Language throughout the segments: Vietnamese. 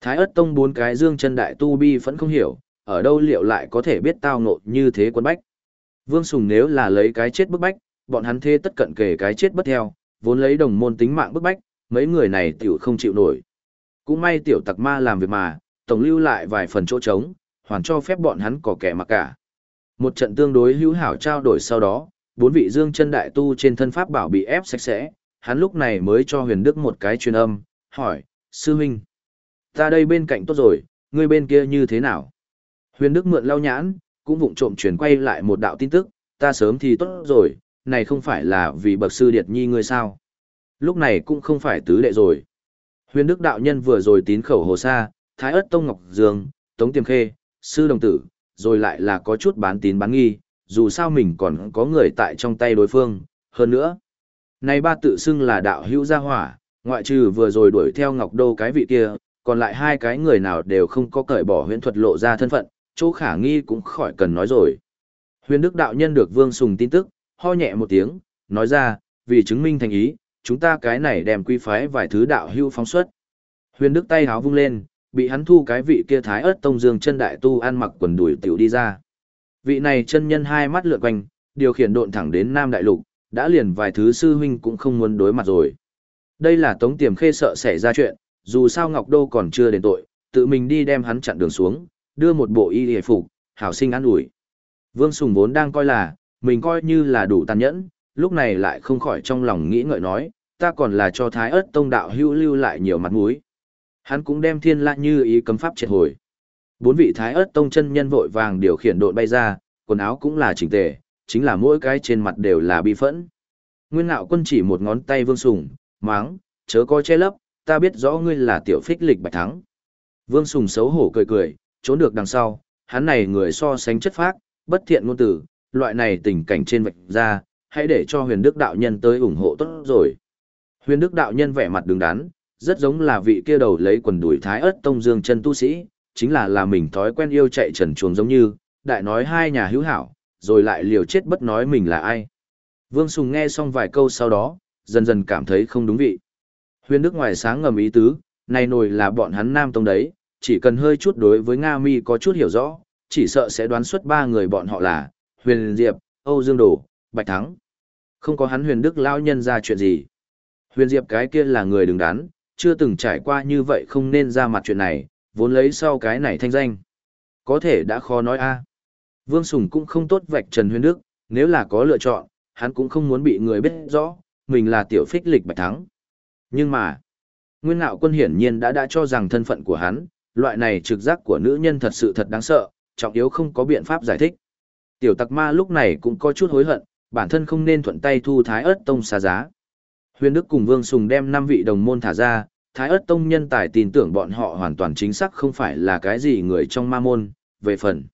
Thái ớt tông bốn cái dương chân đại tu bi vẫn không hiểu, ở đâu liệu lại có thể biết tao ngộ như thế quân bách. Vương Sùng nếu là lấy cái chết bức bách, bọn hắn thế tất cận kể cái chết bất theo, vốn lấy đồng môn tính mạng bức bách, mấy người này tiểu không chịu nổi. Cũng may tiểu tặc ma làm việc mà, tổng lưu lại vài phần chỗ trống, hoàn cho phép bọn hắn có kẻ mặc cả. Một trận tương đối hữu hảo trao đổi sau đó, bốn vị dương chân đại tu trên thân pháp bảo bị ép sạch sẽ, hắn lúc này mới cho huyền đức một cái truyền âm, hỏi, sư huynh, ta đây bên cạnh tốt rồi, ngươi bên kia như thế nào? Huyền đức mượn lau nhãn, cũng vụng trộm truyền quay lại một đạo tin tức, ta sớm thì tốt rồi, này không phải là vì bậc sư điệt nhi ngươi sao? Lúc này cũng không phải tứ đệ rồi. Huyền đức đạo nhân vừa rồi tín khẩu hồ sa, thái ất tông ngọc dương, tống tiềm khê, sư đồng tử, rồi lại là có chút bán tín bán nghi, dù sao mình còn có người tại trong tay đối phương, hơn nữa. Này ba tự xưng là đạo hữu gia hỏa, ngoại trừ vừa rồi đuổi theo Ngọc Đô cái vị kia, còn lại hai cái người nào đều không có cởi bỏ huyễn thuật lộ ra thân phận, chỗ khả nghi cũng khỏi cần nói rồi. Huyền Đức đạo nhân được Vương Sùng tin tức, ho nhẹ một tiếng, nói ra, vì chứng minh thành ý, chúng ta cái này đem quy phái vài thứ đạo hưu phóng xuất. Huyền Đức tay háo vung lên, bị hắn thu cái vị kia thái ớt tông dương chân đại tu ăn mặc quần đùi tiểu đi ra. Vị này chân nhân hai mắt lượn quanh, điều khiển độn thẳng đến Nam Đại Lục, đã liền vài thứ sư huynh cũng không muốn đối mặt rồi. Đây là Tống Tiềm Khê sợ xảy ra chuyện, dù sao Ngọc Đô còn chưa đến tội, tự mình đi đem hắn chặn đường xuống, đưa một bộ y hề phục, hảo sinh an ủi. Vương Sùng vốn đang coi là, mình coi như là đủ tàn nhẫn, lúc này lại không khỏi trong lòng nghĩ ngợi nói, ta còn là cho Thái ớt tông đạo hữu lưu lại nhiều mặt mũi. Hắn cũng đem thiên lạ như ý cấm pháp triệt hồi. Bốn vị Thái ớt tông chân nhân vội vàng điều khiển độn bay ra, quần áo cũng là chỉnh tề, chính là mỗi cái trên mặt đều là bi phẫn. Nguyên ngạo quân chỉ một ngón tay vương sùng, máng, chớ có che lấp, ta biết rõ ngươi là tiểu phích lịch bạch thắng. Vương sùng xấu hổ cười cười, trốn được đằng sau, hắn này người so sánh chất phác, bất thiện ngôn tử, loại này tình cảnh trên vạch ra, hãy để cho huyền đức đạo nhân tới ủng hộ tốt rồi. Huyền đức đạo nhân vẻ mặt đứng đắn, rất giống là vị kia đầu lấy quần đuổi thái ớt tông dương chân tu sĩ, chính là là mình thói quen yêu chạy trần chuồng giống như, đại nói hai nhà hữu hảo, rồi lại liều chết bất nói mình là ai. Vương Sùng nghe xong vài câu sau đó, dần dần cảm thấy không đúng vị. Huyền Đức ngoài sáng ngầm ý tứ, này nổi là bọn hắn nam tông đấy, chỉ cần hơi chút đối với Nga Mi có chút hiểu rõ, chỉ sợ sẽ đoán xuất ba người bọn họ là Huyền Diệp, Âu Dương Đồ, Bạch Thắng. Không có hắn Huyền Đức lao nhân ra chuyện gì. Huyền Diệp cái kia là người đứng đắn, chưa từng trải qua như vậy không nên ra mặt chuyện này, vốn lấy sau cái này thanh danh. Có thể đã khó nói a. Vương Sùng cũng không tốt vạch Trần Huyền Đức, nếu là có lựa chọn, hắn cũng không muốn bị người biết rõ, mình là tiểu phích lịch bạch thắng. Nhưng mà, Nguyên Ngạo Quân hiển nhiên đã đã cho rằng thân phận của hắn, loại này trực giác của nữ nhân thật sự thật đáng sợ, trọng yếu không có biện pháp giải thích. Tiểu tặc ma lúc này cũng có chút hối hận, bản thân không nên thuận tay thu thái Ức tông xa giá. Huyền Đức cùng Vương Sùng đem năm vị đồng môn thả ra, Thái Ức tông nhân tài tin tưởng bọn họ hoàn toàn chính xác không phải là cái gì người trong ma môn, về phần.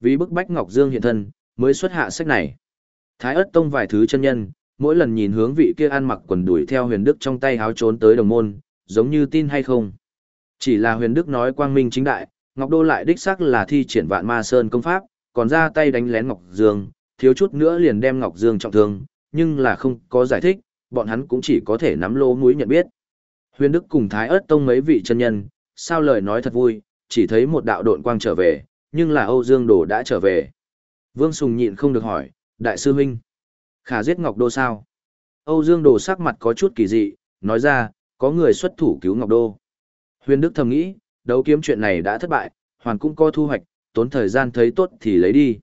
Vì bức bách Ngọc Dương hiện thân, mới xuất hạ sách này. Thái Ức tông vài thứ chân nhân, mỗi lần nhìn hướng vị kia ăn mặc quần đuổi theo huyền đức trong tay háo trốn tới đồng môn, giống như tin hay không. Chỉ là huyền đức nói quang minh chính đại, Ngọc Đô lại đích xác là thi triển vạn ma sơn công pháp, còn ra tay đánh lén Ngọc Dương, thiếu chút nữa liền đem Ngọc Dương trọng thương, nhưng là không có giải thích, bọn hắn cũng chỉ có thể nắm lô mũi nhận biết. Huyền Đức cùng Thái ớt tông mấy vị chân nhân, sao lời nói thật vui, chỉ thấy một đạo độn quang trở về, nhưng là Âu Dương Đồ đã trở về. Vương Sùng nhịn không được hỏi, Đại sư huynh, khả giết Ngọc Đô sao? Âu Dương Đồ sắc mặt có chút kỳ dị, nói ra, có người xuất thủ cứu Ngọc Đô. Huyền Đức thầm nghĩ, đấu kiếm chuyện này đã thất bại, hoàn cũng có thu hoạch, tốn thời gian thấy tốt thì lấy đi.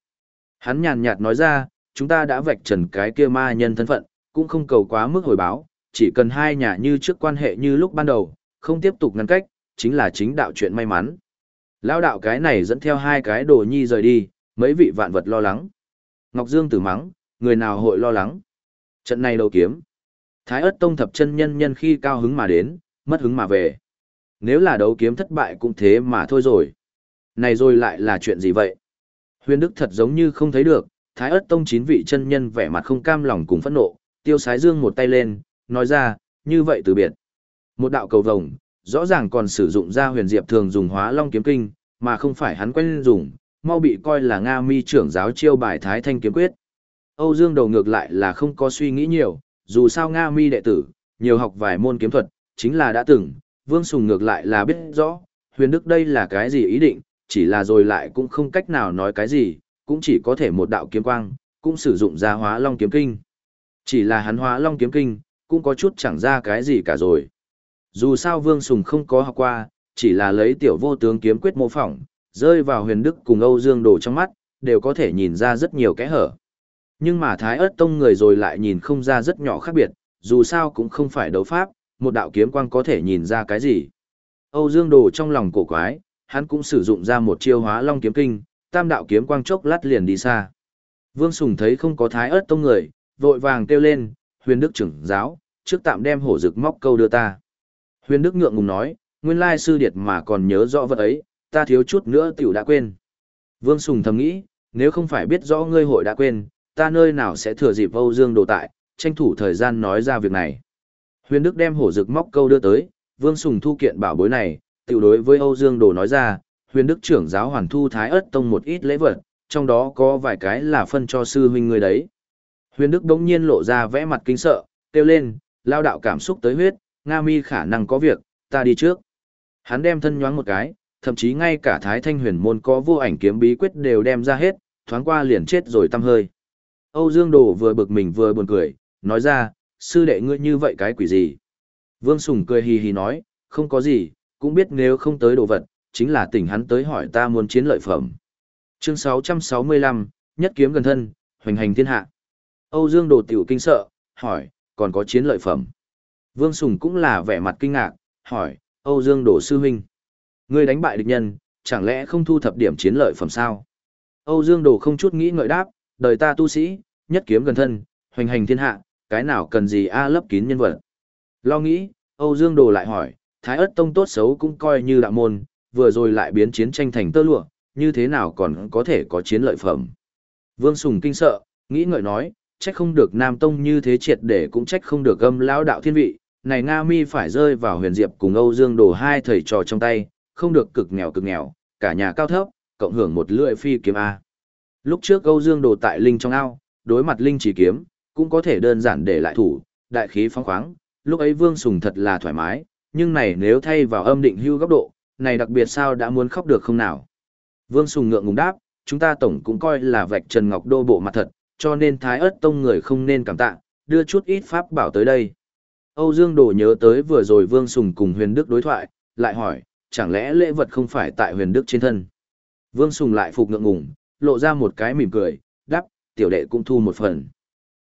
Hắn nhàn nhạt nói ra, chúng ta đã vạch trần cái kia ma nhân thân phận, cũng không cầu quá mức hồi báo, chỉ cần hai nhà như trước quan hệ như lúc ban đầu, không tiếp tục ngăn cách, chính là chính đạo chuyện may mắn. Lao đạo cái này dẫn theo hai cái đồ nhi rời đi, mấy vị vạn vật lo lắng. Ngọc Dương tử mắng, người nào hội lo lắng. Trận này đầu kiếm. Thái ớt tông thập chân nhân nhân khi cao hứng mà đến, mất hứng mà về. Nếu là đấu kiếm thất bại cũng thế mà thôi rồi. Này rồi lại là chuyện gì vậy? Huyền Đức thật giống như không thấy được, Thái ớt tông chín vị chân nhân vẻ mặt không cam lòng cùng phẫn nộ, tiêu sái dương một tay lên, nói ra, như vậy từ biệt. Một đạo cầu vồng, rõ ràng còn sử dụng ra huyền diệp thường dùng hóa long kiếm kinh, mà không phải hắn quen dùng, mau bị coi là Nga mi trưởng giáo chiêu bài thái thanh kiếm quyết. Âu Dương đầu ngược lại là không có suy nghĩ nhiều, dù sao Nga mi đệ tử, nhiều học vài môn kiếm thuật, chính là đã từng, Vương Sùng ngược lại là biết rõ, huyền đức đây là cái gì ý định, chỉ là rồi lại cũng không cách nào nói cái gì, cũng chỉ có thể một đạo kiếm quang, cũng sử dụng ra hóa long kiếm kinh. Chỉ là hắn hóa long kiếm kinh, cũng có chút chẳng ra cái gì cả rồi. Dù sao Vương Sùng không có học qua, chỉ là lấy tiểu vô tướng kiếm quyết mô phỏng, rơi vào huyền đức cùng Âu Dương Đồ trong mắt, đều có thể nhìn ra rất nhiều kẽ hở. Nhưng mà Thái ớt tông người rồi lại nhìn không ra rất nhỏ khác biệt, dù sao cũng không phải đấu pháp, một đạo kiếm quang có thể nhìn ra cái gì. Âu Dương Đồ trong lòng cổ quái, hắn cũng sử dụng ra một chiêu hóa long kiếm kinh, tam đạo kiếm quang chốc lát liền đi xa. Vương Sùng thấy không có Thái ớt tông người, vội vàng kêu lên, huyền đức trưởng giáo, trước tạm đem hổ rực móc câu đưa ta. Huyền đức ngượng ngùng nói, nguyên lai sư điệt mà còn nhớ rõ vật ấy, ta thiếu chút nữa tiểu đã quên. Vương Sùng thầm nghĩ, nếu không phải biết rõ ngươi hội đã quên, ta nơi nào sẽ thừa dịp Âu Dương đồ tại, tranh thủ thời gian nói ra việc này. Huyền Đức đem hổ rực móc câu đưa tới, Vương Sùng thu kiện bảo bối này, tiểu đối với Âu Dương đồ nói ra, Huyền Đức trưởng giáo hoàn thu Thái ớt tông một ít lễ vật, trong đó có vài cái là phân cho sư huynh người đấy. Huyền Đức đống nhiên lộ ra vẽ mặt kinh sợ, kêu lên, lao đạo cảm xúc tới huyết, Nga mi khả năng có việc, ta đi trước. Hắn đem thân nhoáng một cái, thậm chí ngay cả Thái Thanh huyền môn có vô ảnh kiếm bí quyết đều đem ra hết, thoáng qua liền chết rồi tâm hơi. Âu Dương Đồ vừa bực mình vừa buồn cười, nói ra, sư đệ ngươi như vậy cái quỷ gì? Vương Sùng cười hì hì nói, không có gì, cũng biết nếu không tới đồ vật, chính là tỉnh hắn tới hỏi ta muốn chiến lợi phẩm. Chương 665, nhất kiếm gần thân, hoành hành thiên hạ. Âu Dương Đồ tiểu kinh sợ, hỏi, còn có chiến lợi phẩm. Vương Sùng cũng là vẻ mặt kinh ngạc, hỏi, Âu Dương Đồ sư huynh. Ngươi đánh bại địch nhân, chẳng lẽ không thu thập điểm chiến lợi phẩm sao? Âu Dương Đồ không chút nghĩ ngợi đáp, đời ta tu sĩ, nhất kiếm gần thân, hoành hành thiên hạ, cái nào cần gì a lấp kín nhân vật. Lo nghĩ, Âu Dương Đồ lại hỏi, Thái ất tông tốt xấu cũng coi như đạo môn, vừa rồi lại biến chiến tranh thành tơ lụa, như thế nào còn có thể có chiến lợi phẩm. Vương Sùng kinh sợ, nghĩ ngợi nói, trách không được Nam Tông như thế triệt để cũng trách không được âm lão đạo thiên vị, này Nga mi phải rơi vào huyền diệp cùng Âu Dương Đồ hai thầy trò trong tay, không được cực nghèo cực nghèo, cả nhà cao thấp, cộng hưởng một lưỡi phi kiếm A. Lúc trước Âu Dương Đồ tại Linh trong ao, đối mặt Linh chỉ kiếm, cũng có thể đơn giản để lại thủ, đại khí phóng khoáng, lúc ấy Vương Sùng thật là thoải mái, nhưng này nếu thay vào âm định hưu góc độ, này đặc biệt sao đã muốn khóc được không nào. Vương Sùng ngượng ngùng đáp, chúng ta tổng cũng coi là vạch Trần Ngọc Đô bộ mặt thật, cho nên Thái Ức tông người không nên cảm tạ, đưa chút ít pháp bảo tới đây. Âu Dương Đồ nhớ tới vừa rồi Vương Sùng cùng Huyền Đức đối thoại, lại hỏi, chẳng lẽ lễ vật không phải tại Huyền Đức trên thân? Vương Sùng lại phục ngượng ngùng, lộ ra một cái mỉm cười, đáp, tiểu đệ cũng thu một phần.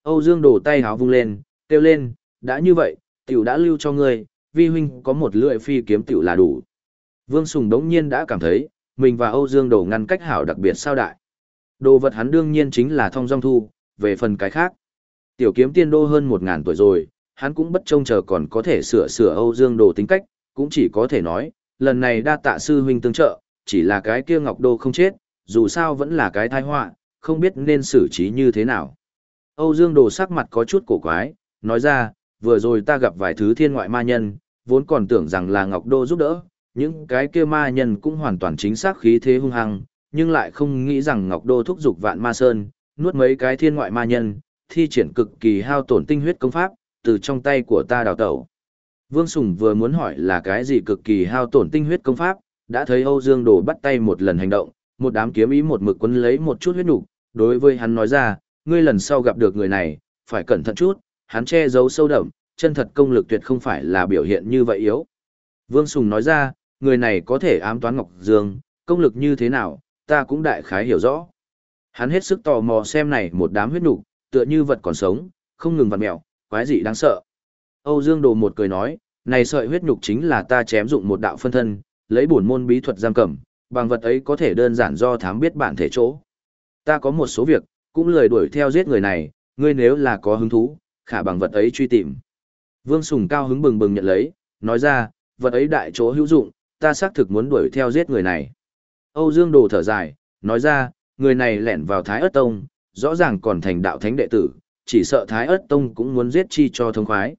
Âu Dương đổ tay háo vung lên, kêu lên, đã như vậy, tiểu đã lưu cho ngươi, vi huynh có một lưỡi phi kiếm tiểu là đủ. Vương Sùng đống nhiên đã cảm thấy, mình và Âu Dương đổ ngăn cách hảo đặc biệt sao đại. Đồ vật hắn đương nhiên chính là thông dong thu, về phần cái khác. Tiểu kiếm tiên đô hơn một ngàn tuổi rồi, hắn cũng bất trông chờ còn có thể sửa sửa Âu Dương đồ tính cách, cũng chỉ có thể nói, lần này đa tạ sư huynh tương trợ, chỉ là cái kia Ngọc Đô không chết, dù sao vẫn là cái tai họa, không biết nên xử trí như thế nào. Âu Dương Đồ sắc mặt có chút cổ quái, nói ra, vừa rồi ta gặp vài thứ thiên ngoại ma nhân, vốn còn tưởng rằng là Ngọc Đô giúp đỡ, những cái kia ma nhân cũng hoàn toàn chính xác khí thế hung hăng, nhưng lại không nghĩ rằng Ngọc Đô thúc giục vạn ma sơn, nuốt mấy cái thiên ngoại ma nhân, thi triển cực kỳ hao tổn tinh huyết công pháp, từ trong tay của ta đào tẩu. Vương Sùng vừa muốn hỏi là cái gì cực kỳ hao tổn tinh huyết công pháp, đã thấy Âu Dương Đồ bắt tay một lần hành động, một đám kiếm ý một mực quấn lấy một chút huyết nục, đối với hắn nói ra, ngươi lần sau gặp được người này, phải cẩn thận chút, hắn che giấu sâu đậm, chân thật công lực tuyệt không phải là biểu hiện như vậy yếu. Vương Sùng nói ra, người này có thể ám toán Ngọc Dương, công lực như thế nào, ta cũng đại khái hiểu rõ. Hắn hết sức tò mò xem này một đám huyết nục, tựa như vật còn sống, không ngừng vặn mèo, quái dị đáng sợ. Âu Dương Đồ một cười nói, này sợi huyết nhục chính là ta chém dụng một đạo phân thân, lấy bổn môn bí thuật giam cầm, bằng vật ấy có thể đơn giản do thám biết bản thể chỗ. Ta có một số việc, cũng lười đuổi theo giết người này, ngươi nếu là có hứng thú, khả bằng vật ấy truy tìm. Vương Sùng cao hứng bừng bừng nhận lấy, nói ra, vật ấy đại chỗ hữu dụng, ta xác thực muốn đuổi theo giết người này. Âu Dương Đồ thở dài, nói ra, người này lẻn vào Thái Ất Tông, rõ ràng còn thành đạo thánh đệ tử, chỉ sợ Thái Ất Tông cũng muốn giết chi cho thông khoái.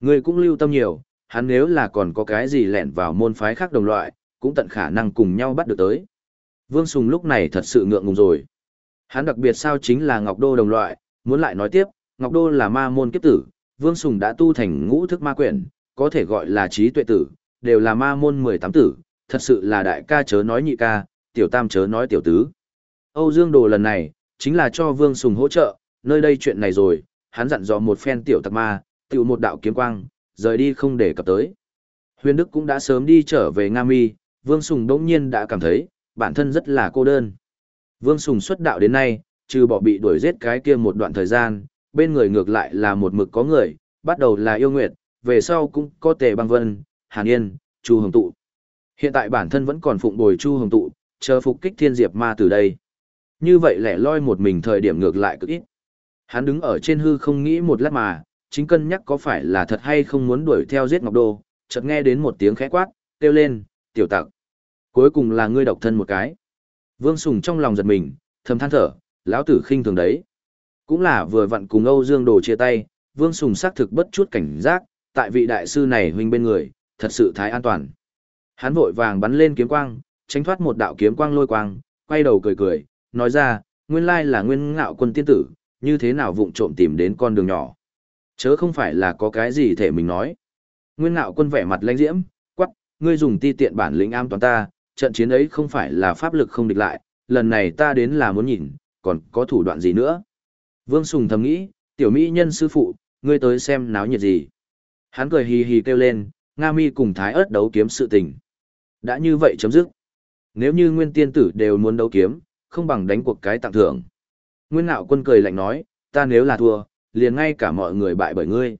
người cũng lưu tâm nhiều, hắn nếu là còn có cái gì lẻn vào môn phái khác đồng loại, cũng tận khả năng cùng nhau bắt được tới. Vương Sùng lúc này thật sự ngượng ngùng rồi. Hắn đặc biệt sao chính là Ngọc Đô đồng loại, muốn lại nói tiếp, Ngọc Đô là ma môn kiếp tử, Vương Sùng đã tu thành ngũ thức ma quyển, có thể gọi là trí tuệ tử, đều là ma môn 18 tử, thật sự là đại ca chớ nói nhị ca, tiểu tam chớ nói tiểu tứ. Âu Dương Đồ lần này, chính là cho Vương Sùng hỗ trợ, nơi đây chuyện này rồi, hắn dặn dò một phen tiểu tặc ma, tiểu một đạo kiếm quang, rời đi không để cập tới. Huyền Đức cũng đã sớm đi trở về Nga Mi, Vương Sùng đông nhiên đã cảm thấy, bản thân rất là cô đơn. Vương Sùng xuất đạo đến nay, trừ bỏ bị đuổi giết cái kia một đoạn thời gian, bên người ngược lại là một mực có người, bắt đầu là yêu nguyệt, về sau cũng có tề băng vân, hàn yên, chu hồng tụ. Hiện tại bản thân vẫn còn phụng bồi chu hồng tụ, chờ phục kích thiên diệp ma từ đây. Như vậy lẻ loi một mình thời điểm ngược lại cực ít. Hắn đứng ở trên hư không nghĩ một lát mà, chính cân nhắc có phải là thật hay không muốn đuổi theo giết Ngọc Đô, chợt nghe đến một tiếng khẽ quát, kêu lên, tiểu tặc. Cuối cùng là ngươi độc thân một cái. Vương Sùng trong lòng giật mình, thầm than thở, lão tử khinh thường đấy. Cũng là vừa vặn cùng Âu Dương Đồ chia tay, Vương Sùng xác thực bất chút cảnh giác, tại vị đại sư này huynh bên người, thật sự thái an toàn. Hắn vội vàng bắn lên kiếm quang, tránh thoát một đạo kiếm quang lôi quang, quay đầu cười cười, nói ra, nguyên lai là nguyên ngạo quân tiên tử, như thế nào vụng trộm tìm đến con đường nhỏ. Chớ không phải là có cái gì thể mình nói. Nguyên ngạo quân vẻ mặt lãnh diễm, quắc, ngươi dùng ti tiện bản lĩnh am toàn ta, trận chiến ấy không phải là pháp lực không địch lại, lần này ta đến là muốn nhìn, còn có thủ đoạn gì nữa. Vương Sùng thầm nghĩ, tiểu mỹ nhân sư phụ, ngươi tới xem náo nhiệt gì. Hắn cười hì hì kêu lên, Nga mi cùng Thái ớt đấu kiếm sự tình. Đã như vậy chấm dứt. Nếu như nguyên tiên tử đều muốn đấu kiếm, không bằng đánh cuộc cái tặng thưởng. Nguyên ngạo quân cười lạnh nói, ta nếu là thua, liền ngay cả mọi người bại bởi ngươi.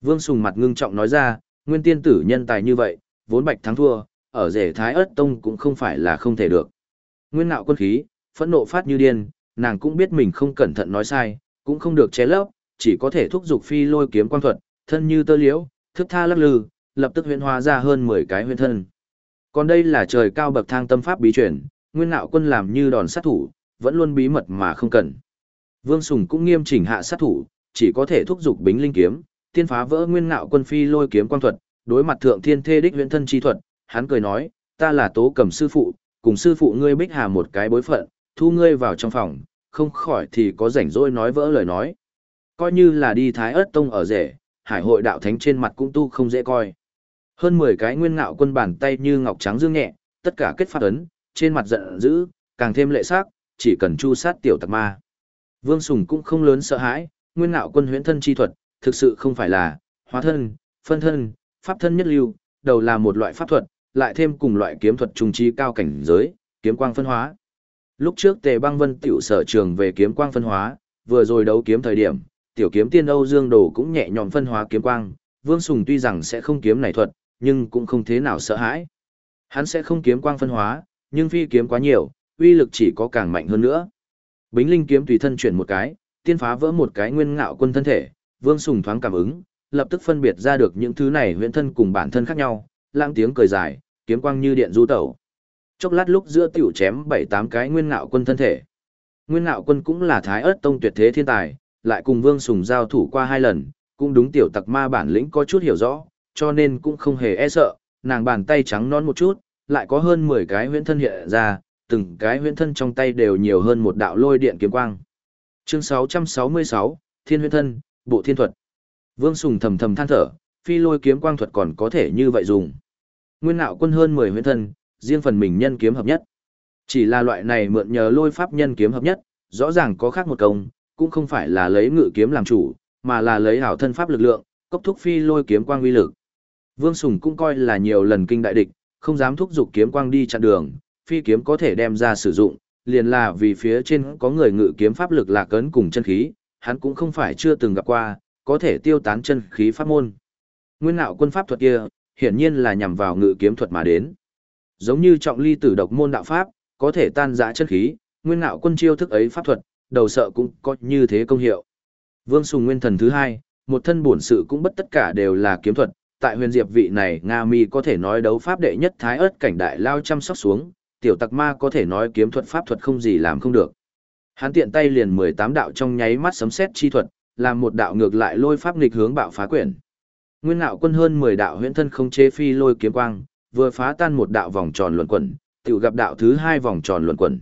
Vương Sùng mặt ngưng trọng nói ra, nguyên tiên tử nhân tài như vậy, vốn bạch thắng thua, ở rể Thái ớt tông cũng không phải là không thể được. Nguyên nạo quân khí, phẫn nộ phát như điên, nàng cũng biết mình không cẩn thận nói sai, cũng không được che lấp, chỉ có thể thúc giục phi lôi kiếm quan thuật, thân như tơ liễu, thức tha lắc lư, lập tức huyễn hóa ra hơn 10 cái huyễn thân. Còn đây là trời cao bậc thang tâm pháp bí truyền, nguyên nạo quân làm như đòn sát thủ, vẫn luôn bí mật mà không cần. Vương Sùng cũng nghiêm chỉnh hạ sát thủ, chỉ có thể thúc giục bính linh kiếm, tiên phá vỡ nguyên nạo quân phi lôi kiếm quan thuật, đối mặt thượng thiên thê đích huyễn thân chi thuật, hắn cười nói, ta là tố cầm sư phụ, cùng sư phụ ngươi bích hà một cái bối phận, thu ngươi vào trong phòng, không khỏi thì có rảnh rỗi nói vỡ lời nói. Coi như là đi thái ớt tông ở rể, hải hội đạo thánh trên mặt cũng tu không dễ coi. Hơn 10 cái nguyên ngạo quân bàn tay như ngọc trắng dương nhẹ, tất cả kết phát ấn, trên mặt giận dữ, càng thêm lệ sắc, chỉ cần chu sát tiểu tặc ma. Vương Sùng cũng không lớn sợ hãi, nguyên ngạo quân huyễn thân chi thuật, thực sự không phải là hóa thân, phân thân, pháp thân nhất lưu, đầu là một loại pháp thuật, lại thêm cùng loại kiếm thuật trung trí cao cảnh giới, kiếm quang phân hóa. Lúc trước Tề Băng Vân tiểu sở trường về kiếm quang phân hóa, vừa rồi đấu kiếm thời điểm, tiểu kiếm tiên Âu Dương Đồ cũng nhẹ nhõm phân hóa kiếm quang, Vương Sùng tuy rằng sẽ không kiếm này thuật, nhưng cũng không thế nào sợ hãi. Hắn sẽ không kiếm quang phân hóa, nhưng phi kiếm quá nhiều, uy lực chỉ có càng mạnh hơn nữa. Bính linh kiếm tùy thân chuyển một cái, tiên phá vỡ một cái nguyên ngạo quân thân thể, Vương Sùng thoáng cảm ứng, lập tức phân biệt ra được những thứ này huyễn thân cùng bản thân khác nhau, lãng tiếng cười dài, kiếm quang như điện du tẩu. Chốc lát lúc giữa tiểu chém bảy tám cái nguyên ngạo quân thân thể. Nguyên ngạo quân cũng là thái ớt tông tuyệt thế thiên tài, lại cùng Vương Sùng giao thủ qua hai lần, cũng đúng tiểu tặc ma bản lĩnh có chút hiểu rõ, cho nên cũng không hề e sợ, nàng bàn tay trắng non một chút, lại có hơn 10 cái huyễn thân hiện ra, từng cái huyễn thân trong tay đều nhiều hơn một đạo lôi điện kiếm quang. Chương 666, Thiên huyễn thân, Bộ Thiên thuật. Vương Sùng thầm thầm than thở, phi lôi kiếm quang thuật còn có thể như vậy dùng. Nguyên nạo quân hơn 10 huyễn thân, riêng phần mình nhân kiếm hợp nhất. Chỉ là loại này mượn nhờ lôi pháp nhân kiếm hợp nhất, rõ ràng có khác một công, cũng không phải là lấy ngự kiếm làm chủ, mà là lấy hảo thân pháp lực lượng, cốc thúc phi lôi kiếm quang uy lực. Vương Sùng cũng coi là nhiều lần kinh đại địch, không dám thúc dục kiếm quang đi chặn đường, phi kiếm có thể đem ra sử dụng, liền là vì phía trên có người ngự kiếm pháp lực là cấn cùng chân khí, hắn cũng không phải chưa từng gặp qua, có thể tiêu tán chân khí pháp môn. Nguyên ngạo quân pháp thuật kia, hiển nhiên là nhằm vào ngự kiếm thuật mà đến. Giống như trọng ly tử độc môn đạo pháp, có thể tan rã chân khí, nguyên ngạo quân chiêu thức ấy pháp thuật, đầu sợ cũng có như thế công hiệu. Vương Sùng Nguyên thần thứ hai, một thân bổn sự cũng bất tất cả đều là kiếm thuật, tại huyền diệp vị này Nga Mi có thể nói đấu pháp đệ nhất thái ớt cảnh đại lao chăm sóc xuống, tiểu tặc ma có thể nói kiếm thuật pháp thuật không gì làm không được. Hắn tiện tay liền 18 đạo trong nháy mắt sấm xét chi thuật, làm một đạo ngược lại lôi pháp nghịch hướng bạo phá quyển. Nguyên nạo quân hơn 10 đạo huyễn thân không chế phi lôi kiếm quang, vừa phá tan một đạo vòng tròn luận quẩn, tiểu gặp đạo thứ hai vòng tròn luận quẩn.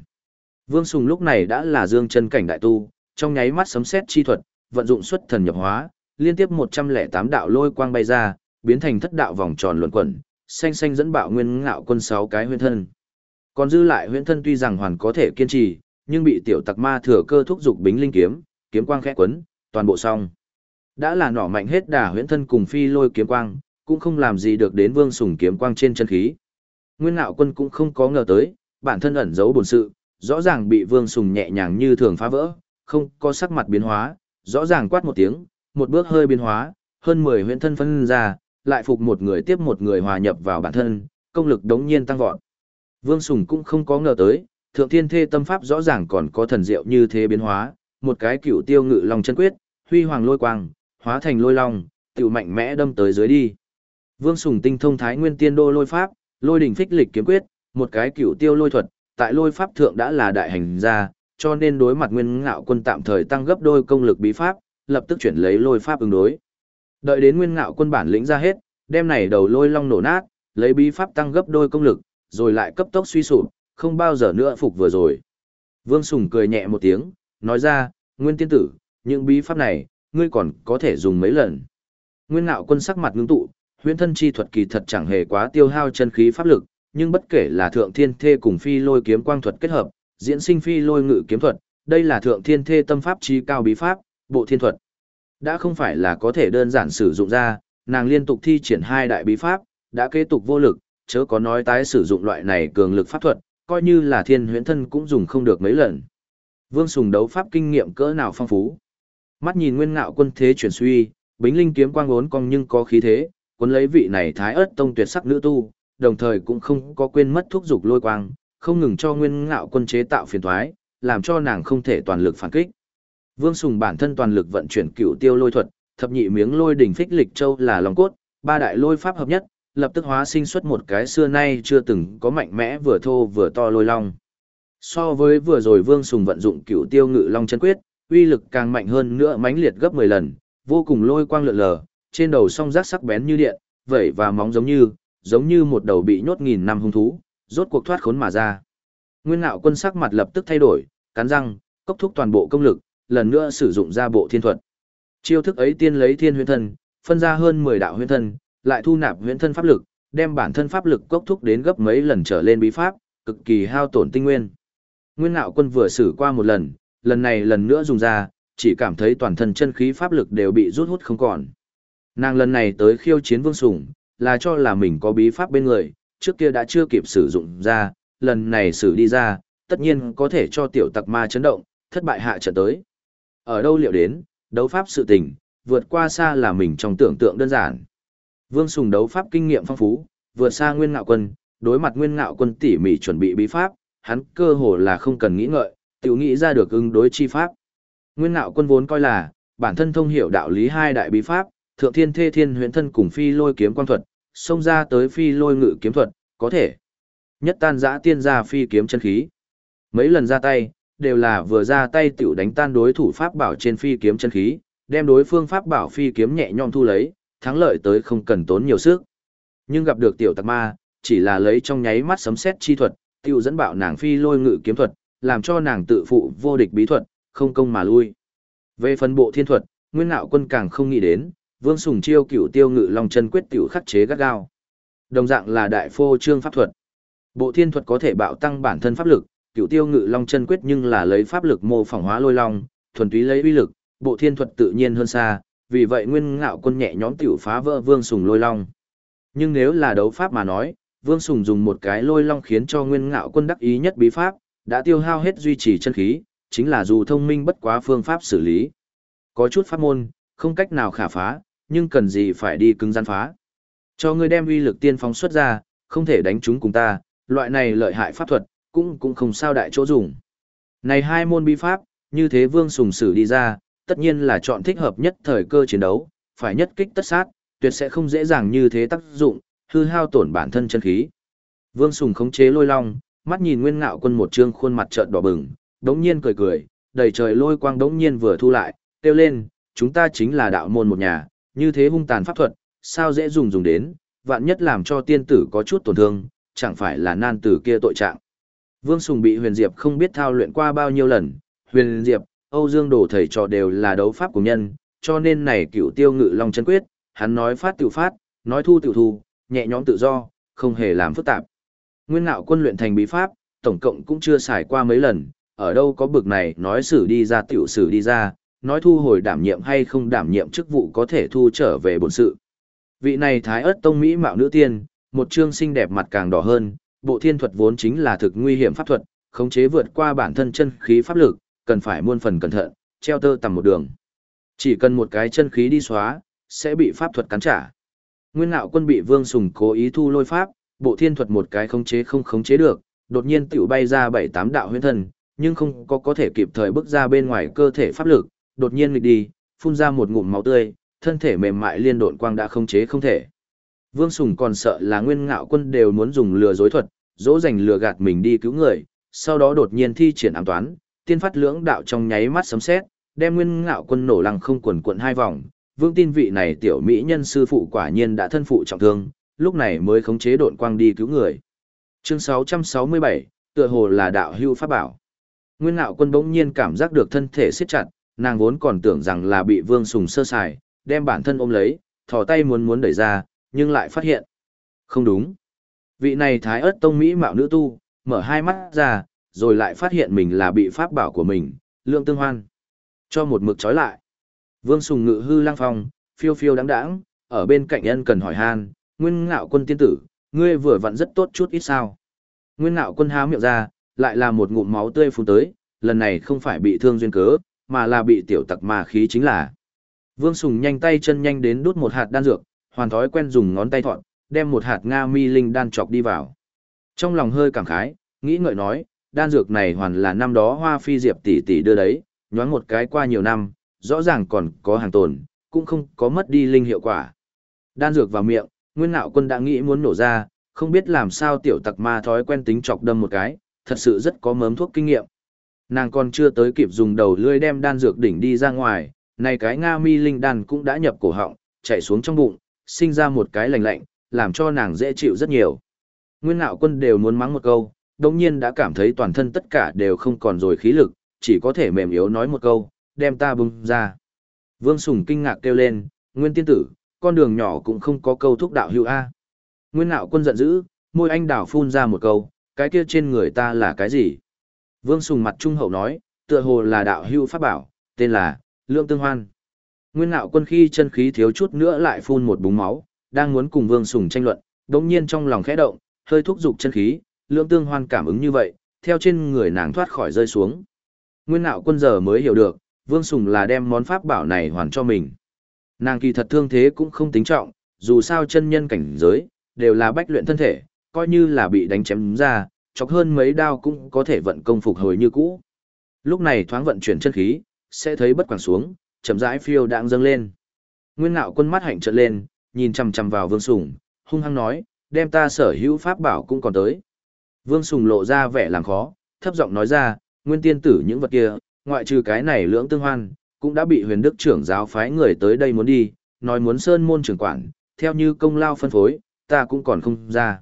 Vương Sùng lúc này đã là dương chân cảnh đại tu, trong nháy mắt sấm xét chi thuật, vận dụng xuất thần nhập hóa, liên tiếp 108 đạo lôi quang bay ra, biến thành thất đạo vòng tròn luẩn quẩn, xanh xanh dẫn bạo nguyên ngạo quân sáu cái huyễn thân. Còn dư lại huyễn thân tuy rằng hoàn có thể kiên trì, nhưng bị tiểu tặc ma thừa cơ thúc dục bính linh kiếm, kiếm quang khẽ quấn, toàn bộ xong. Đã là nỏ mạnh hết đà huyễn thân cùng phi lôi kiếm quang, cũng không làm gì được đến vương sùng kiếm quang trên chân khí. Nguyên ngạo quân cũng không có ngờ tới, bản thân ẩn giấu bổn sự, rõ ràng bị vương sùng nhẹ nhàng như thường phá vỡ, không có sắc mặt biến hóa, rõ ràng quát một tiếng, một bước hơi biến hóa, hơn 10 huyễn thân phân ra, lại phục một người tiếp một người hòa nhập vào bản thân, công lực đống nhiên tăng vọt. Vương Sùng cũng không có ngờ tới, thượng thiên thê tâm pháp rõ ràng còn có thần diệu như thế biến hóa, một cái cửu tiêu ngự long chân quyết, huy hoàng lôi quang, hóa thành lôi long, tiểu mạnh mẽ đâm tới dưới đi. Vương Sùng tinh thông thái nguyên tiên đô lôi pháp, lôi đỉnh phích lịch kiếm quyết, một cái cửu tiêu lôi thuật, tại lôi pháp thượng đã là đại hành gia, cho nên đối mặt nguyên ngạo quân tạm thời tăng gấp đôi công lực bí pháp, lập tức chuyển lấy lôi pháp ứng đối. Đợi đến nguyên ngạo quân bản lĩnh ra hết, đem này đầu lôi long nổ nát, lấy bí pháp tăng gấp đôi công lực, rồi lại cấp tốc suy sụp, không bao giờ nữa phục vừa rồi. Vương Sùng cười nhẹ một tiếng, nói ra, nguyên tiên tử, những bí pháp này, ngươi còn có thể dùng mấy lần. Nguyên ngạo quân sắc mặt ngưng tụ, huyễn thân chi thuật kỳ thật chẳng hề quá tiêu hao chân khí pháp lực, nhưng bất kể là thượng thiên thê cùng phi lôi kiếm quang thuật kết hợp, diễn sinh phi lôi ngự kiếm thuật, đây là thượng thiên thê tâm pháp chi cao bí pháp, bộ thiên thuật. Đã không phải là có thể đơn giản sử dụng ra, nàng liên tục thi triển hai đại bí pháp, đã kế tục vô lực, chớ có nói tái sử dụng loại này cường lực pháp thuật, coi như là thiên huyễn thân cũng dùng không được mấy lần. Vương Sùng đấu pháp kinh nghiệm cỡ nào phong phú. Mắt nhìn nguyên ngạo quân thế chuyển suy, bính linh kiếm quang ốn cong nhưng có khí thế, cuốn lấy vị này thái ớt tông tuyệt sắc nữ tu, đồng thời cũng không có quên mất thúc dục lôi quang, không ngừng cho nguyên ngạo quân chế tạo phiền thoái, làm cho nàng không thể toàn lực phản kích. Vương Sùng bản thân toàn lực vận chuyển cựu tiêu lôi thuật, thập nhị miếng lôi đỉnh phích lịch châu là lòng cốt, ba đại lôi pháp hợp nhất, lập tức hóa sinh xuất một cái xưa nay chưa từng có mạnh mẽ vừa thô vừa to lôi long. So với vừa rồi Vương Sùng vận dụng cựu tiêu ngự long chân quyết, uy lực càng mạnh hơn nữa mãnh liệt gấp 10 lần, vô cùng lôi quang lượn lờ, trên đầu song giác sắc bén như điện, vẩy và móng giống như, giống như một đầu bị nhốt nghìn năm hung thú, rốt cuộc thoát khốn mà ra. Nguyên Nạo Quân sắc mặt lập tức thay đổi, cắn răng, cốc thúc toàn bộ công lực, lần nữa sử dụng ra bộ thiên thuật. Chiêu thức ấy tiên lấy thiên huyễn thân, phân ra hơn 10 đạo huyễn thân, lại thu nạp huyễn thân pháp lực, đem bản thân pháp lực cốc thúc đến gấp mấy lần trở lên bí pháp, cực kỳ hao tổn tinh nguyên. Nguyên Nạo Quân vừa sử qua một lần, lần này lần nữa dùng ra, chỉ cảm thấy toàn thân chân khí pháp lực đều bị rút hút không còn. Nàng lần này tới khiêu chiến Vương Sủng, là cho là mình có bí pháp bên người, trước kia đã chưa kịp sử dụng ra, lần này sử đi ra, tất nhiên có thể cho tiểu tặc ma chấn động, thất bại hạ trận tới. Ở đâu liệu đến, đấu pháp sự tình, vượt qua xa là mình trong tưởng tượng đơn giản. Vương Sùng đấu pháp kinh nghiệm phong phú, vượt xa Nguyên Ngạo Quân, đối mặt Nguyên Ngạo Quân tỉ mỉ chuẩn bị bí pháp, hắn cơ hồ là không cần nghĩ ngợi, tiểu nghĩ ra được ứng đối chi pháp. Nguyên Ngạo Quân vốn coi là bản thân thông hiểu đạo lý hai đại bí pháp, Thượng Thiên Thê Thiên Huyền Thân cùng Phi Lôi kiếm quan thuật, xông ra tới Phi Lôi ngự kiếm thuật, có thể nhất tan giã tiên ra phi kiếm chân khí. Mấy lần ra tay, đều là vừa ra tay tiểu đánh tan đối thủ pháp bảo trên phi kiếm chân khí, đem đối phương pháp bảo phi kiếm nhẹ nhõm thu lấy, thắng lợi tới không cần tốn nhiều sức. Nhưng gặp được tiểu tặc ma, chỉ là lấy trong nháy mắt sấm xét chi thuật, tiểu dẫn bạo nàng phi lôi ngự kiếm thuật, làm cho nàng tự phụ vô địch bí thuật, không công mà lui. Về phần bộ thiên thuật, Nguyên Nạo quân càng không nghĩ đến, Vương Sùng chiêu cửu tiêu ngự long chân quyết tiểu khắc chế gắt gao. Đồng dạng là đại phô trương pháp thuật. Bộ thiên thuật có thể bạo tăng bản thân pháp lực, cửu tiêu ngự long chân quyết nhưng là lấy pháp lực mô phỏng hóa lôi long, thuần túy lấy uy lực, bộ thiên thuật tự nhiên hơn xa, vì vậy nguyên ngạo quân nhẹ nhõm tiểu phá vỡ vương sùng lôi long. Nhưng nếu là đấu pháp mà nói, vương sùng dùng một cái lôi long khiến cho nguyên ngạo quân đắc ý nhất bí pháp, đã tiêu hao hết duy trì chân khí, chính là dù thông minh bất quá phương pháp xử lý. Có chút pháp môn, không cách nào khả phá, nhưng cần gì phải đi cứng gian phá. Cho ngươi đem uy lực tiên phóng xuất ra, không thể đánh chúng cùng ta, loại này lợi hại pháp thuật, cũng cũng không sao đại chỗ dùng. Này hai môn bi pháp, như thế vương sùng sử đi ra, tất nhiên là chọn thích hợp nhất thời cơ chiến đấu, phải nhất kích tất sát, tuyệt sẽ không dễ dàng như thế tác dụng, hư hao tổn bản thân chân khí. Vương Sùng khống chế lôi long, mắt nhìn Nguyên Ngạo Quân một trương khuôn mặt trợn đỏ bừng, đống nhiên cười cười, đầy trời lôi quang đống nhiên vừa thu lại, kêu lên, chúng ta chính là đạo môn một nhà, như thế hung tàn pháp thuật, sao dễ dùng dùng đến, vạn nhất làm cho tiên tử có chút tổn thương, chẳng phải là nan tử kia tội trạng. Vương Sùng bị Huyền Diệp không biết thao luyện qua bao nhiêu lần, Huyền Diệp, Âu Dương đổ thầy trò đều là đấu pháp của nhân, cho nên này cựu tiêu ngự long chân quyết, hắn nói phát tự phát, nói thu tự thu, nhẹ nhõm tự do, không hề làm phức tạp. Nguyên ngạo quân luyện thành bí pháp, tổng cộng cũng chưa xài qua mấy lần, ở đâu có bực này nói xử đi ra tiểu xử đi ra, nói thu hồi đảm nhiệm hay không đảm nhiệm chức vụ có thể thu trở về bổn sự. Vị này thái ớt tông mỹ mạo nữ tiên, một trương xinh đẹp mặt càng đỏ hơn, bộ thiên thuật vốn chính là thực nguy hiểm pháp thuật, khống chế vượt qua bản thân chân khí pháp lực, cần phải muôn phần cẩn thận, treo tơ tầm một đường. Chỉ cần một cái chân khí đi xóa, sẽ bị pháp thuật cắn trả. Nguyên Nạo Quân bị Vương Sùng cố ý thu lôi pháp, bộ thiên thuật một cái khống chế không khống chế được, đột nhiên tiểu bay ra bảy tám đạo huyễn thần, nhưng không có có thể kịp thời bước ra bên ngoài cơ thể pháp lực, đột nhiên nghịch đi, phun ra một ngụm máu tươi, thân thể mềm mại liên độn quang đã khống chế không thể. Vương Sùng còn sợ là Nguyên Ngạo Quân đều muốn dùng lừa dối thuật, dỗ dành lừa gạt mình đi cứu người, sau đó đột nhiên thi triển ám toán, tiên phát lưỡng đạo trong nháy mắt sấm sét, đem Nguyên Ngạo Quân nổ lăng không quần quận hai vòng, vương tin vị này tiểu mỹ nhân sư phụ quả nhiên đã thân phụ trọng thương, lúc này mới khống chế độn quang đi cứu người. Chương 667, tựa hồ là đạo hưu pháp bảo. Nguyên Nạo Quân bỗng nhiên cảm giác được thân thể siết chặt, nàng vốn còn tưởng rằng là bị Vương Sùng sơ sài, đem bản thân ôm lấy, thò tay muốn muốn đẩy ra, nhưng lại phát hiện. Không đúng. Vị này thái ớt tông mỹ mạo nữ tu, mở hai mắt ra, rồi lại phát hiện mình là bị pháp bảo của mình, lượng tương hoan. Cho một mực trói lại. Vương Sùng ngự hư lang phong, phiêu phiêu đáng đáng, ở bên cạnh ân cần hỏi han, nguyên ngạo quân tiên tử, ngươi vừa vặn rất tốt chút ít sao. Nguyên ngạo quân há miệng ra, lại là một ngụm máu tươi phun tới, lần này không phải bị thương duyên cớ, mà là bị tiểu tặc mà khí chính là. Vương Sùng nhanh tay chân nhanh đến đút một hạt đan dược, hoàn thói quen dùng ngón tay thọn, đem một hạt Nga mi linh đan chọc đi vào. Trong lòng hơi cảm khái, nghĩ ngợi nói, đan dược này hoàn là năm đó hoa phi diệp tỷ tỷ đưa đấy, nhoáng một cái qua nhiều năm, rõ ràng còn có hàng tồn, cũng không có mất đi linh hiệu quả. Đan dược vào miệng, Nguyên Nạo Quân đã nghĩ muốn nổ ra, không biết làm sao tiểu tặc ma thói quen tính chọc đâm một cái, thật sự rất có mớm thuốc kinh nghiệm. Nàng còn chưa tới kịp dùng đầu lưỡi đem đan dược đỉnh đi ra ngoài, này cái Nga mi linh đan cũng đã nhập cổ họng, chạy xuống trong bụng, sinh ra một cái lạnh lạnh, làm cho nàng dễ chịu rất nhiều. Nguyên Nạo Quân đều muốn mắng một câu, đồng nhiên đã cảm thấy toàn thân tất cả đều không còn rồi khí lực, chỉ có thể mềm yếu nói một câu, đem ta bung ra. Vương Sùng kinh ngạc kêu lên, Nguyên tiên tử, con đường nhỏ cũng không có câu thúc đạo hữu A. Nguyên Nạo Quân giận dữ, môi anh đảo phun ra một câu, cái kia trên người ta là cái gì? Vương Sùng mặt trung hậu nói, tựa hồ là đạo hưu pháp bảo, tên là, Lương Tương Hoan. Nguyên Nạo Quân khi chân khí thiếu chút nữa lại phun một búng máu, đang muốn cùng Vương Sùng tranh luận, đống nhiên trong lòng khẽ động, hơi thúc giục chân khí, Lương Tương Hoan cảm ứng như vậy, theo trên người nàng thoát khỏi rơi xuống. Nguyên Nạo Quân giờ mới hiểu được, Vương Sùng là đem món pháp bảo này hoàn cho mình. Nàng kỳ thật thương thế cũng không tính trọng, dù sao chân nhân cảnh giới, đều là bách luyện thân thể, coi như là bị đánh chém ra, chọc hơn mấy đao cũng có thể vận công phục hồi như cũ. Lúc này thoáng vận chuyển chân khí, sẽ thấy bất quảng xuống, chậm rãi phiêu đang dâng lên. Nguyên ngạo quân mắt hạnh trợn lên, nhìn chằm chằm vào Vương Sùng, hung hăng nói, đem ta sở hữu pháp bảo cũng còn tới. Vương Sùng lộ ra vẻ làm khó, thấp giọng nói ra, nguyên tiên tử những vật kia, ngoại trừ cái này lưỡng tương hoan, cũng đã bị huyền đức trưởng giáo phái người tới đây muốn đi, nói muốn sơn môn trưởng quản, theo như công lao phân phối, ta cũng còn không ra.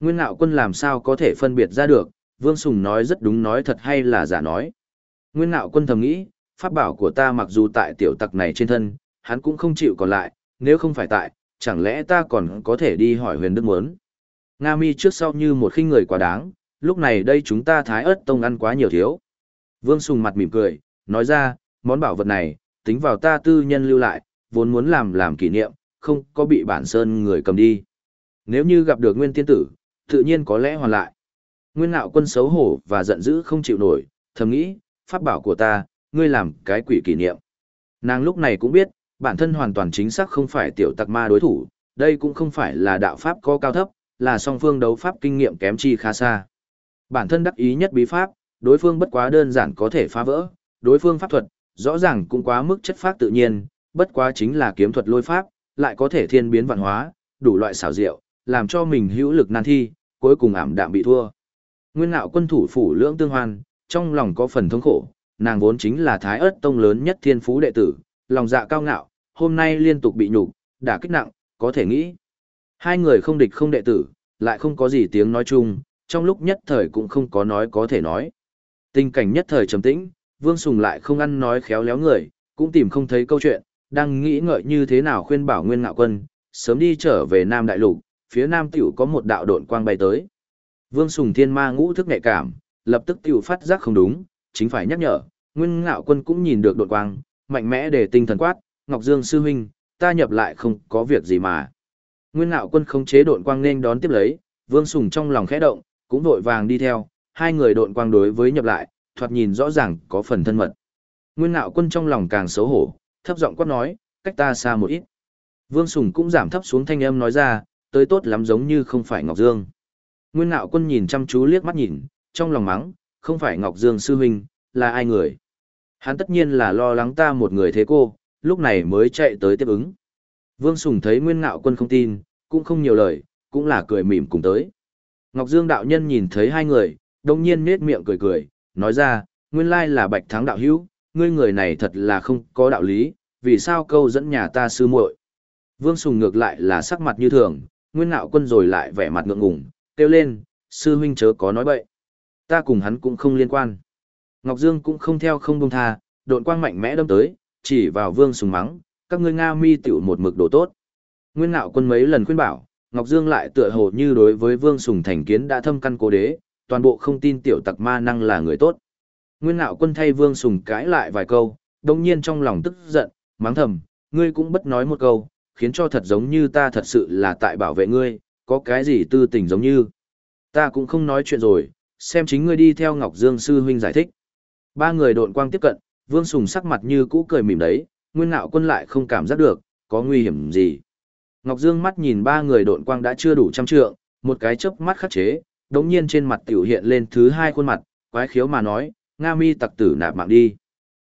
Nguyên ngạo quân làm sao có thể phân biệt ra được, Vương Sùng nói rất đúng nói thật hay là giả nói. Nguyên ngạo quân thầm nghĩ, pháp bảo của ta mặc dù tại tiểu tặc này trên thân, hắn cũng không chịu còn lại, nếu không phải tại, chẳng lẽ ta còn có thể đi hỏi huyền đức muốn. Nga mi trước sau như một khinh người quá đáng, lúc này đây chúng ta thái ớt tông ăn quá nhiều thiếu. Vương Sùng mặt mỉm cười, nói ra, món bảo vật này, tính vào ta tư nhân lưu lại, vốn muốn làm làm kỷ niệm, không có bị bản sơn người cầm đi. Nếu như gặp được nguyên tiên tử, tự nhiên có lẽ hoàn lại. Nguyên ngạo quân xấu hổ và giận dữ không chịu nổi, thầm nghĩ, pháp bảo của ta, ngươi làm cái quỷ kỷ niệm. Nàng lúc này cũng biết, bản thân hoàn toàn chính xác không phải tiểu tặc ma đối thủ, đây cũng không phải là đạo pháp có cao thấp, là song phương đấu pháp kinh nghiệm kém chi khá xa. Bản thân đắc ý nhất bí pháp, đối phương bất quá đơn giản có thể phá vỡ, đối phương pháp thuật, rõ ràng cũng quá mức chất phát tự nhiên, bất quá chính là kiếm thuật lôi pháp, lại có thể thiên biến vạn hóa, đủ loại xảo diệu, làm cho mình hữu lực nan thi, cuối cùng ảm đạm bị thua. Nguyên ngạo quân thủ phủ lưỡng tương hoan, trong lòng có phần thống khổ, nàng vốn chính là thái ớt tông lớn nhất thiên phú đệ tử, lòng dạ cao ngạo, hôm nay liên tục bị nhục, đả kích nặng, có thể nghĩ. Hai người không địch không đệ tử, lại không có gì tiếng nói chung, trong lúc nhất thời cũng không có nói có thể nói. Tình cảnh nhất thời trầm tĩnh, Vương Sùng lại không ăn nói khéo léo người, cũng tìm không thấy câu chuyện, đang nghĩ ngợi như thế nào khuyên bảo Nguyên Ngạo Quân, sớm đi trở về Nam Đại Lục, phía nam tiểu có một đạo độn quang bay tới. Vương Sùng Thiên Ma ngũ thức nhạy cảm, lập tức tiểu phát giác không đúng, chính phải nhắc nhở, Nguyên Ngạo Quân cũng nhìn được độn quang, mạnh mẽ để tinh thần quát, Ngọc Dương sư huynh, ta nhập lại không có việc gì mà. Nguyên Ngạo Quân không chế độn quang nên đón tiếp lấy, Vương Sùng trong lòng khẽ động, cũng vội vàng đi theo, hai người độn quang đối với nhập lại, thoạt nhìn rõ ràng có phần thân mật. Nguyên Nạo Quân trong lòng càng xấu hổ, thấp giọng quát nói, cách ta xa một ít. Vương Sùng cũng giảm thấp xuống thanh âm nói ra, tới tốt lắm giống như không phải Ngọc Dương. Nguyên Nạo Quân nhìn chăm chú liếc mắt nhìn, trong lòng mắng, không phải Ngọc Dương sư huynh, là ai người. Hắn tất nhiên là lo lắng ta một người thế cô, lúc này mới chạy tới tiếp ứng. Vương Sùng thấy Nguyên Ngạo Quân không tin, cũng không nhiều lời, cũng là cười mỉm cùng tới. Ngọc Dương đạo nhân nhìn thấy hai người, đồng nhiên nết miệng cười cười, nói ra, nguyên lai là Bạch Thắng đạo hữu, ngươi người này thật là không có đạo lý, vì sao câu dẫn nhà ta sư muội. Vương Sùng ngược lại là sắc mặt như thường, Nguyên Ngạo Quân rồi lại vẻ mặt ngượng ngùng, kêu lên, sư huynh chớ có nói bậy. Ta cùng hắn cũng không liên quan. Ngọc Dương cũng không theo không buông tha, độn quang mạnh mẽ đâm tới, chỉ vào Vương Sùng mắng, các ngươi Nga mi tiểu một mực đồ tốt. Nguyên Ngạo Quân mấy lần khuyên bảo, Ngọc Dương lại tựa hồ như đối với Vương Sùng thành kiến đã thâm căn cố đế, toàn bộ không tin tiểu tặc ma năng là người tốt. Nguyên Ngạo Quân thay Vương Sùng cãi lại vài câu, đồng nhiên trong lòng tức giận, mắng thầm, ngươi cũng bất nói một câu, khiến cho thật giống như ta thật sự là tại bảo vệ ngươi, có cái gì tư tình giống như. Ta cũng không nói chuyện rồi, xem chính ngươi đi theo Ngọc Dương Sư Huynh giải thích. Ba người độn quang tiếp cận, Vương Sùng sắc mặt như cũ cười mỉm đấy, Nguyên Ngạo Quân lại không cảm giác được, có nguy hiểm gì. Ngọc Dương mắt nhìn ba người độn quang đã chưa đủ trăm trượng, một cái chớp mắt khắc chế, đống nhiên trên mặt tiểu hiện lên thứ hai khuôn mặt, quái khiếu mà nói, Nga mi tặc tử nạp mạng đi.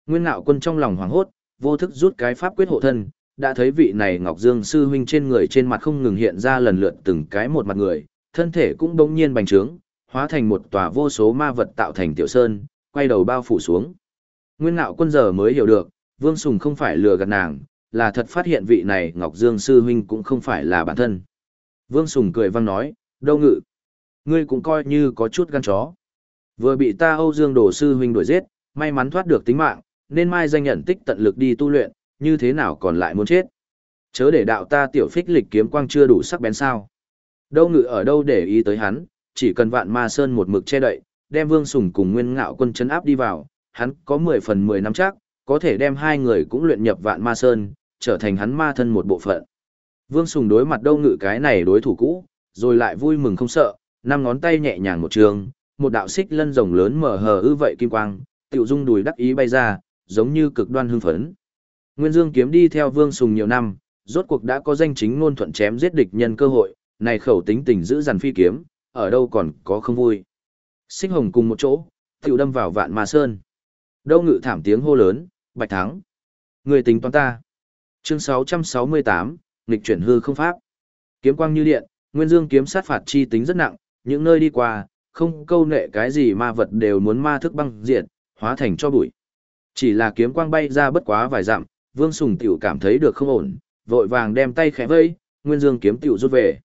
Nguyên Ngạo Quân trong lòng hoảng hốt, vô thức rút cái pháp quyết hộ thân, đã thấy vị này Ngọc Dương sư huynh trên người trên mặt không ngừng hiện ra lần lượt từng cái một mặt người, thân thể cũng đống nhiên bành trướng, hóa thành một tòa vô số ma vật tạo thành tiểu sơn, quay đầu bao phủ xuống. Nguyên Ngạo Quân giờ mới hiểu được, Vương Sùng không phải lừa gạt nàng, là thật phát hiện vị này Ngọc Dương sư huynh cũng không phải là bản thân. Vương Sùng cười vang nói, đâu ngự. Ngươi cũng coi như có chút gan chó. Vừa bị ta Âu Dương Đồ sư huynh đuổi giết, may mắn thoát được tính mạng, nên mai danh nhận tích tận lực đi tu luyện, như thế nào còn lại muốn chết. Chớ để đạo ta tiểu phích lịch kiếm quang chưa đủ sắc bén sao. Đâu ngự ở đâu để ý tới hắn, chỉ cần vạn ma sơn một mực che đậy, đem vương sùng cùng nguyên ngạo quân chấn áp đi vào, hắn có 10 phần 10 năm chắc, có thể đem hai người cũng luyện nhập vạn ma sơn, trở thành hắn ma thân một bộ phận. Vương Sùng đối mặt đâu ngự cái này đối thủ cũ, rồi lại vui mừng không sợ, năm ngón tay nhẹ nhàng một trường, một đạo xích lân rồng lớn mở hờ ư vậy kim quang, tiểu dung đùi đắc ý bay ra, giống như cực đoan hưng phấn. Nguyên Dương kiếm đi theo Vương Sùng nhiều năm, rốt cuộc đã có danh chính ngôn thuận chém giết địch nhân cơ hội, này khẩu tính tình giữ dằn phi kiếm, ở đâu còn có không vui. Xích hồng cùng một chỗ, tiểu đâm vào vạn ma sơn. Đâu ngự thảm tiếng hô lớn, bạch thắng. Người tính toán ta. Chương 668, nghịch chuyển hư không pháp. Kiếm quang như điện, Nguyên Dương kiếm sát phạt chi tính rất nặng, những nơi đi qua, không câu nệ cái gì ma vật đều muốn ma thức băng diệt, hóa thành cho bụi. Chỉ là kiếm quang bay ra bất quá vài dặm, Vương Sùng tiểu cảm thấy được không ổn, vội vàng đem tay khẽ vây, Nguyên Dương kiếm tiểu rút về.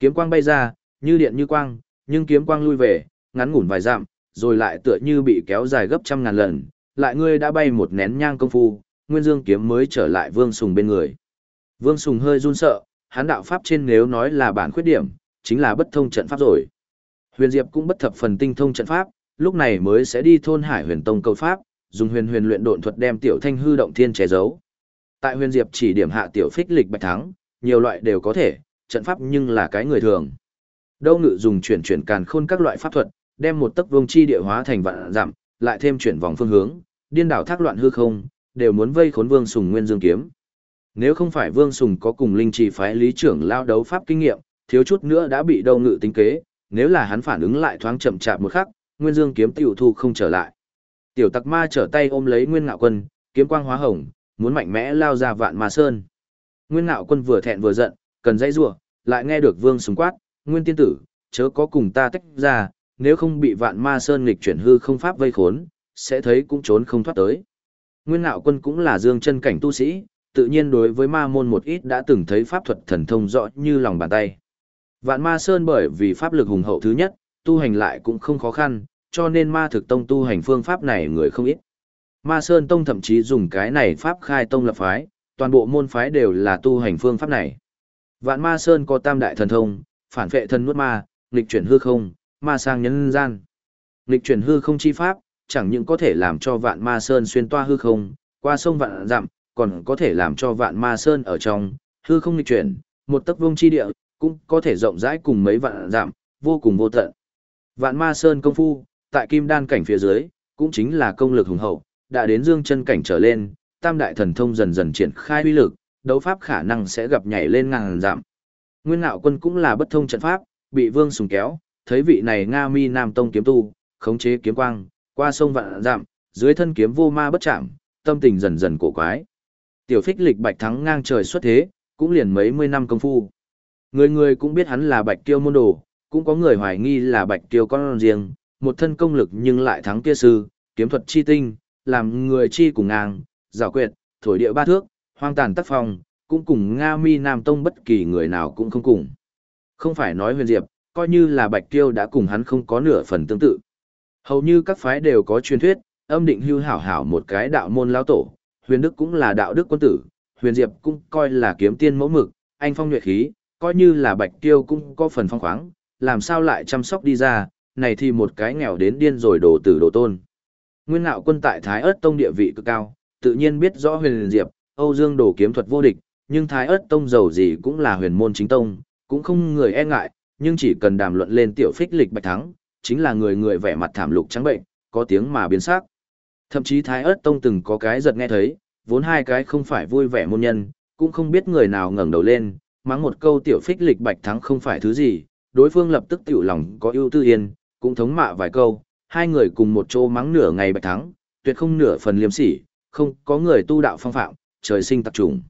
Kiếm quang bay ra, như điện như quang, nhưng kiếm quang lui về, ngắn ngủn vài dặm, rồi lại tựa như bị kéo dài gấp trăm ngàn lần, lại ngươi đã bay một nén nhang công phu, Nguyên Dương kiếm mới trở lại Vương Sùng bên người. Vương Sùng hơi run sợ, hắn đạo pháp trên nếu nói là bản khuyết điểm, chính là bất thông trận pháp rồi. Huyền Diệp cũng bất thập phần tinh thông trận pháp, lúc này mới sẽ đi thôn Hải Huyền Tông cầu pháp, dùng huyền huyền luyện độn thuật đem tiểu thanh hư động thiên che giấu. Tại Huyền Diệp chỉ điểm hạ tiểu phích lịch bạch thắng, nhiều loại đều có thể, trận pháp nhưng là cái người thường. Đâu ngự dùng chuyển chuyển càn khôn các loại pháp thuật, đem một tấc vương chi địa hóa thành vạn giảm, lại thêm chuyển vòng phương hướng, điên đảo thác loạn hư không, đều muốn vây khốn Vương Sùng Nguyên Dương kiếm. Nếu không phải Vương Sùng có cùng linh trì phái lý trưởng lao đấu pháp kinh nghiệm, thiếu chút nữa đã bị đâu ngự tính kế, nếu là hắn phản ứng lại thoáng chậm chạp một khắc, Nguyên Dương kiếm tiểu thu không trở lại. Tiểu Tặc Ma trở tay ôm lấy Nguyên Ngạo Quân, kiếm quang hóa hồng, muốn mạnh mẽ lao ra vạn ma sơn. Nguyên Ngạo Quân vừa thẹn vừa giận, cần dãy rủa, lại nghe được Vương Sùng quát, "Nguyên tiên tử, chớ có cùng ta tách ra, nếu không bị vạn ma sơn nghịch chuyển hư không pháp vây khốn, sẽ thấy cũng trốn không thoát tới." Nguyên Ngạo Quân cũng là dương chân cảnh tu sĩ, tự nhiên đối với ma môn một ít đã từng thấy pháp thuật thần thông rõ như lòng bàn tay. Vạn ma sơn bởi vì pháp lực hùng hậu thứ nhất, tu hành lại cũng không khó khăn, cho nên ma thực tông tu hành phương pháp này người không ít. Ma sơn tông thậm chí dùng cái này pháp khai tông lập phái, toàn bộ môn phái đều là tu hành phương pháp này. Vạn Ma Sơn có tam đại thần thông, phản vệ thần nuốt ma, nghịch chuyển hư không, ma sang nhân gian. Nghịch chuyển hư không chi pháp, chẳng những có thể làm cho Vạn Ma Sơn xuyên toa hư không, qua sông vạn dặm, còn có thể làm cho Vạn Ma Sơn ở trong hư không nghịch chuyển, một tấc vuông chi địa, cũng có thể rộng rãi cùng mấy vạn giảm vô cùng vô tận. Vạn Ma Sơn công phu, tại Kim Đan cảnh phía dưới, cũng chính là công lực hùng hậu, đã đến dương chân cảnh trở lên, tam đại thần thông dần dần triển khai uy lực, đấu pháp khả năng sẽ gặp nhảy lên ngàn giảm. Nguyên Ngạo Quân cũng là bất thông trận pháp, bị Vương Sùng kéo, thấy vị này Nga Mi Nam Tông kiếm tu, khống chế kiếm quang, qua sông vạn giảm, dưới thân kiếm vô ma bất chạm, tâm tình dần dần cổ quái. Tiểu Phích Lịch Bạch thắng ngang trời xuất thế, cũng liền mấy mươi năm công phu. Người người cũng biết hắn là Bạch Tiêu môn đồ, cũng có người hoài nghi là Bạch Tiêu con riêng, một thân công lực nhưng lại thắng kia sư, kiếm thuật chi tinh, làm người chi cùng ngang, giảo quyệt, thổi địa ba thước, hoang tàn tác phong, cũng cùng Nga Mi Nam Tông bất kỳ người nào cũng không cùng. Không phải nói huyền diệp, coi như là Bạch Tiêu đã cùng hắn không có nửa phần tương tự. Hầu như các phái đều có truyền thuyết, âm định hưu hảo hảo một cái đạo môn lão tổ, huyền đức cũng là đạo đức quân tử, huyền diệp cũng coi là kiếm tiên mẫu mực, anh phong nhuệ khí, coi như là Bạch tiêu cũng có phần phong khoáng, làm sao lại chăm sóc đi ra, này thì một cái nghèo đến điên rồi đổ tử đổ tôn. Nguyên ngạo quân tại Thái ớt tông địa vị cực cao, tự nhiên biết rõ huyền diệp, Âu Dương đổ kiếm thuật vô địch, nhưng Thái ớt tông giàu gì cũng là huyền môn chính tông, cũng không người e ngại, nhưng chỉ cần đàm luận lên tiểu phích lịch bạch thắng, chính là người người vẻ mặt thảm lục trắng bệnh, có tiếng mà biến sắc. Thậm chí Thái ớt tông từng có cái giật nghe thấy, vốn hai cái không phải vui vẻ môn nhân, cũng không biết người nào ngẩng đầu lên, mắng một câu tiểu phích lịch bạch thắng không phải thứ gì, đối phương lập tức tiểu lòng có ưu tư yên, cũng thống mạ vài câu, hai người cùng một chỗ mắng nửa ngày bạch thắng, tuyệt không nửa phần liêm sỉ, không có người tu đạo phong phạm, trời sinh tặc trùng.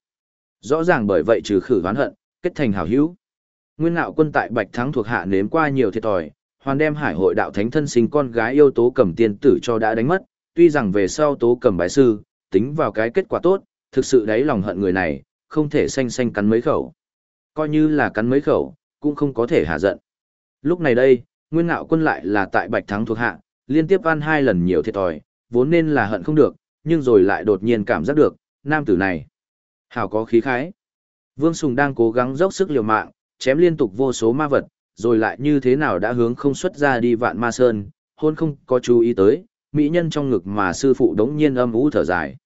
Rõ ràng bởi vậy trừ khử oán hận, kết thành hảo hữu. Nguyên Ngạo Quân tại Bạch Thắng thuộc hạ nếm qua nhiều thiệt thòi, hoàn đem Hải Hội đạo thánh thân sinh con gái yêu tố cầm tiên tử cho đã đánh mất, tuy rằng về sau tố cầm bái sư, tính vào cái kết quả tốt, thực sự đáy lòng hận người này, không thể xanh xanh cắn mấy khẩu. Coi như là cắn mấy khẩu, cũng không có thể hạ giận. Lúc này đây, Nguyên Ngạo Quân lại là tại Bạch Thắng thuộc hạ, liên tiếp ăn hai lần nhiều thiệt thòi, vốn nên là hận không được, nhưng rồi lại đột nhiên cảm giác được, nam tử này, hảo có khí khái. Vương Sùng đang cố gắng dốc sức liều mạng, chém liên tục vô số ma vật, rồi lại như thế nào đã hướng không xuất ra đi vạn ma sơn, hôn không có chú ý tới, mỹ nhân trong ngực mà sư phụ đống nhiên âm ú thở dài.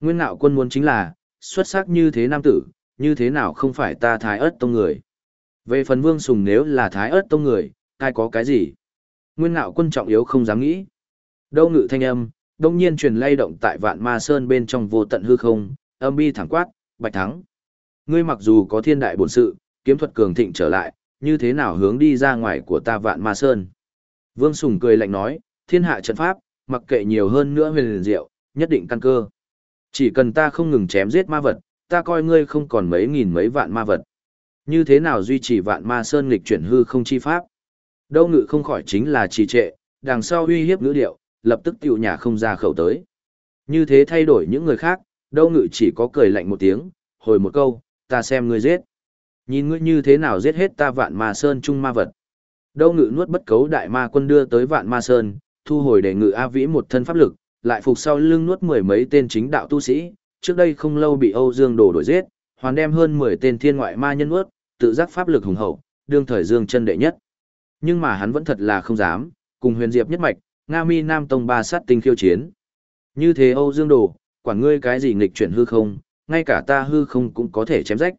Nguyên ngạo quân muốn chính là, xuất sắc như thế nam tử, như thế nào không phải ta thái ớt tông người. Về phần vương sùng nếu là thái ớt tông người, ai có cái gì? Nguyên ngạo quân trọng yếu không dám nghĩ. Đâu ngự thanh âm, đông nhiên truyền lay động tại vạn ma sơn bên trong vô tận hư không, âm bi thẳng quát, bạch thắng. Ngươi mặc dù có thiên đại bổn sự, kiếm thuật cường thịnh trở lại, như thế nào hướng đi ra ngoài của ta vạn ma sơn. Vương Sùng cười lạnh nói, thiên hạ trận pháp, mặc kệ nhiều hơn nữa huyền liền diệu, nhất định căn cơ. Chỉ cần ta không ngừng chém giết ma vật, ta coi ngươi không còn mấy nghìn mấy vạn ma vật. Như thế nào duy trì vạn ma sơn nghịch chuyển hư không chi pháp? Đâu ngự không khỏi chính là trì trệ, đằng sau uy hiếp ngữ điệu, lập tức tiểu nhà không ra khẩu tới. Như thế thay đổi những người khác, đâu ngự chỉ có cười lạnh một tiếng, hồi một câu, ta xem ngươi giết. Nhìn ngươi như thế nào giết hết ta vạn ma sơn chung ma vật. Đâu ngự nuốt bất cấu đại ma quân đưa tới vạn ma sơn, thu hồi để ngự A Vĩ một thân pháp lực, lại phục sau lưng nuốt mười mấy tên chính đạo tu sĩ, trước đây không lâu bị Âu Dương Đồ đổi giết, hoàn đem hơn 10 tên thiên ngoại ma nhân ướt, tự giác pháp lực hùng hậu, đương thời Dương chân đệ nhất. Nhưng mà hắn vẫn thật là không dám, cùng huyền diệp nhất mạch, Nga Mi Nam Tông ba sát tinh khiêu chiến. Như thế Âu Dương Đồ, quản ngươi cái gì nghịch chuyển hư không, ngay cả ta hư không cũng có thể chém rách.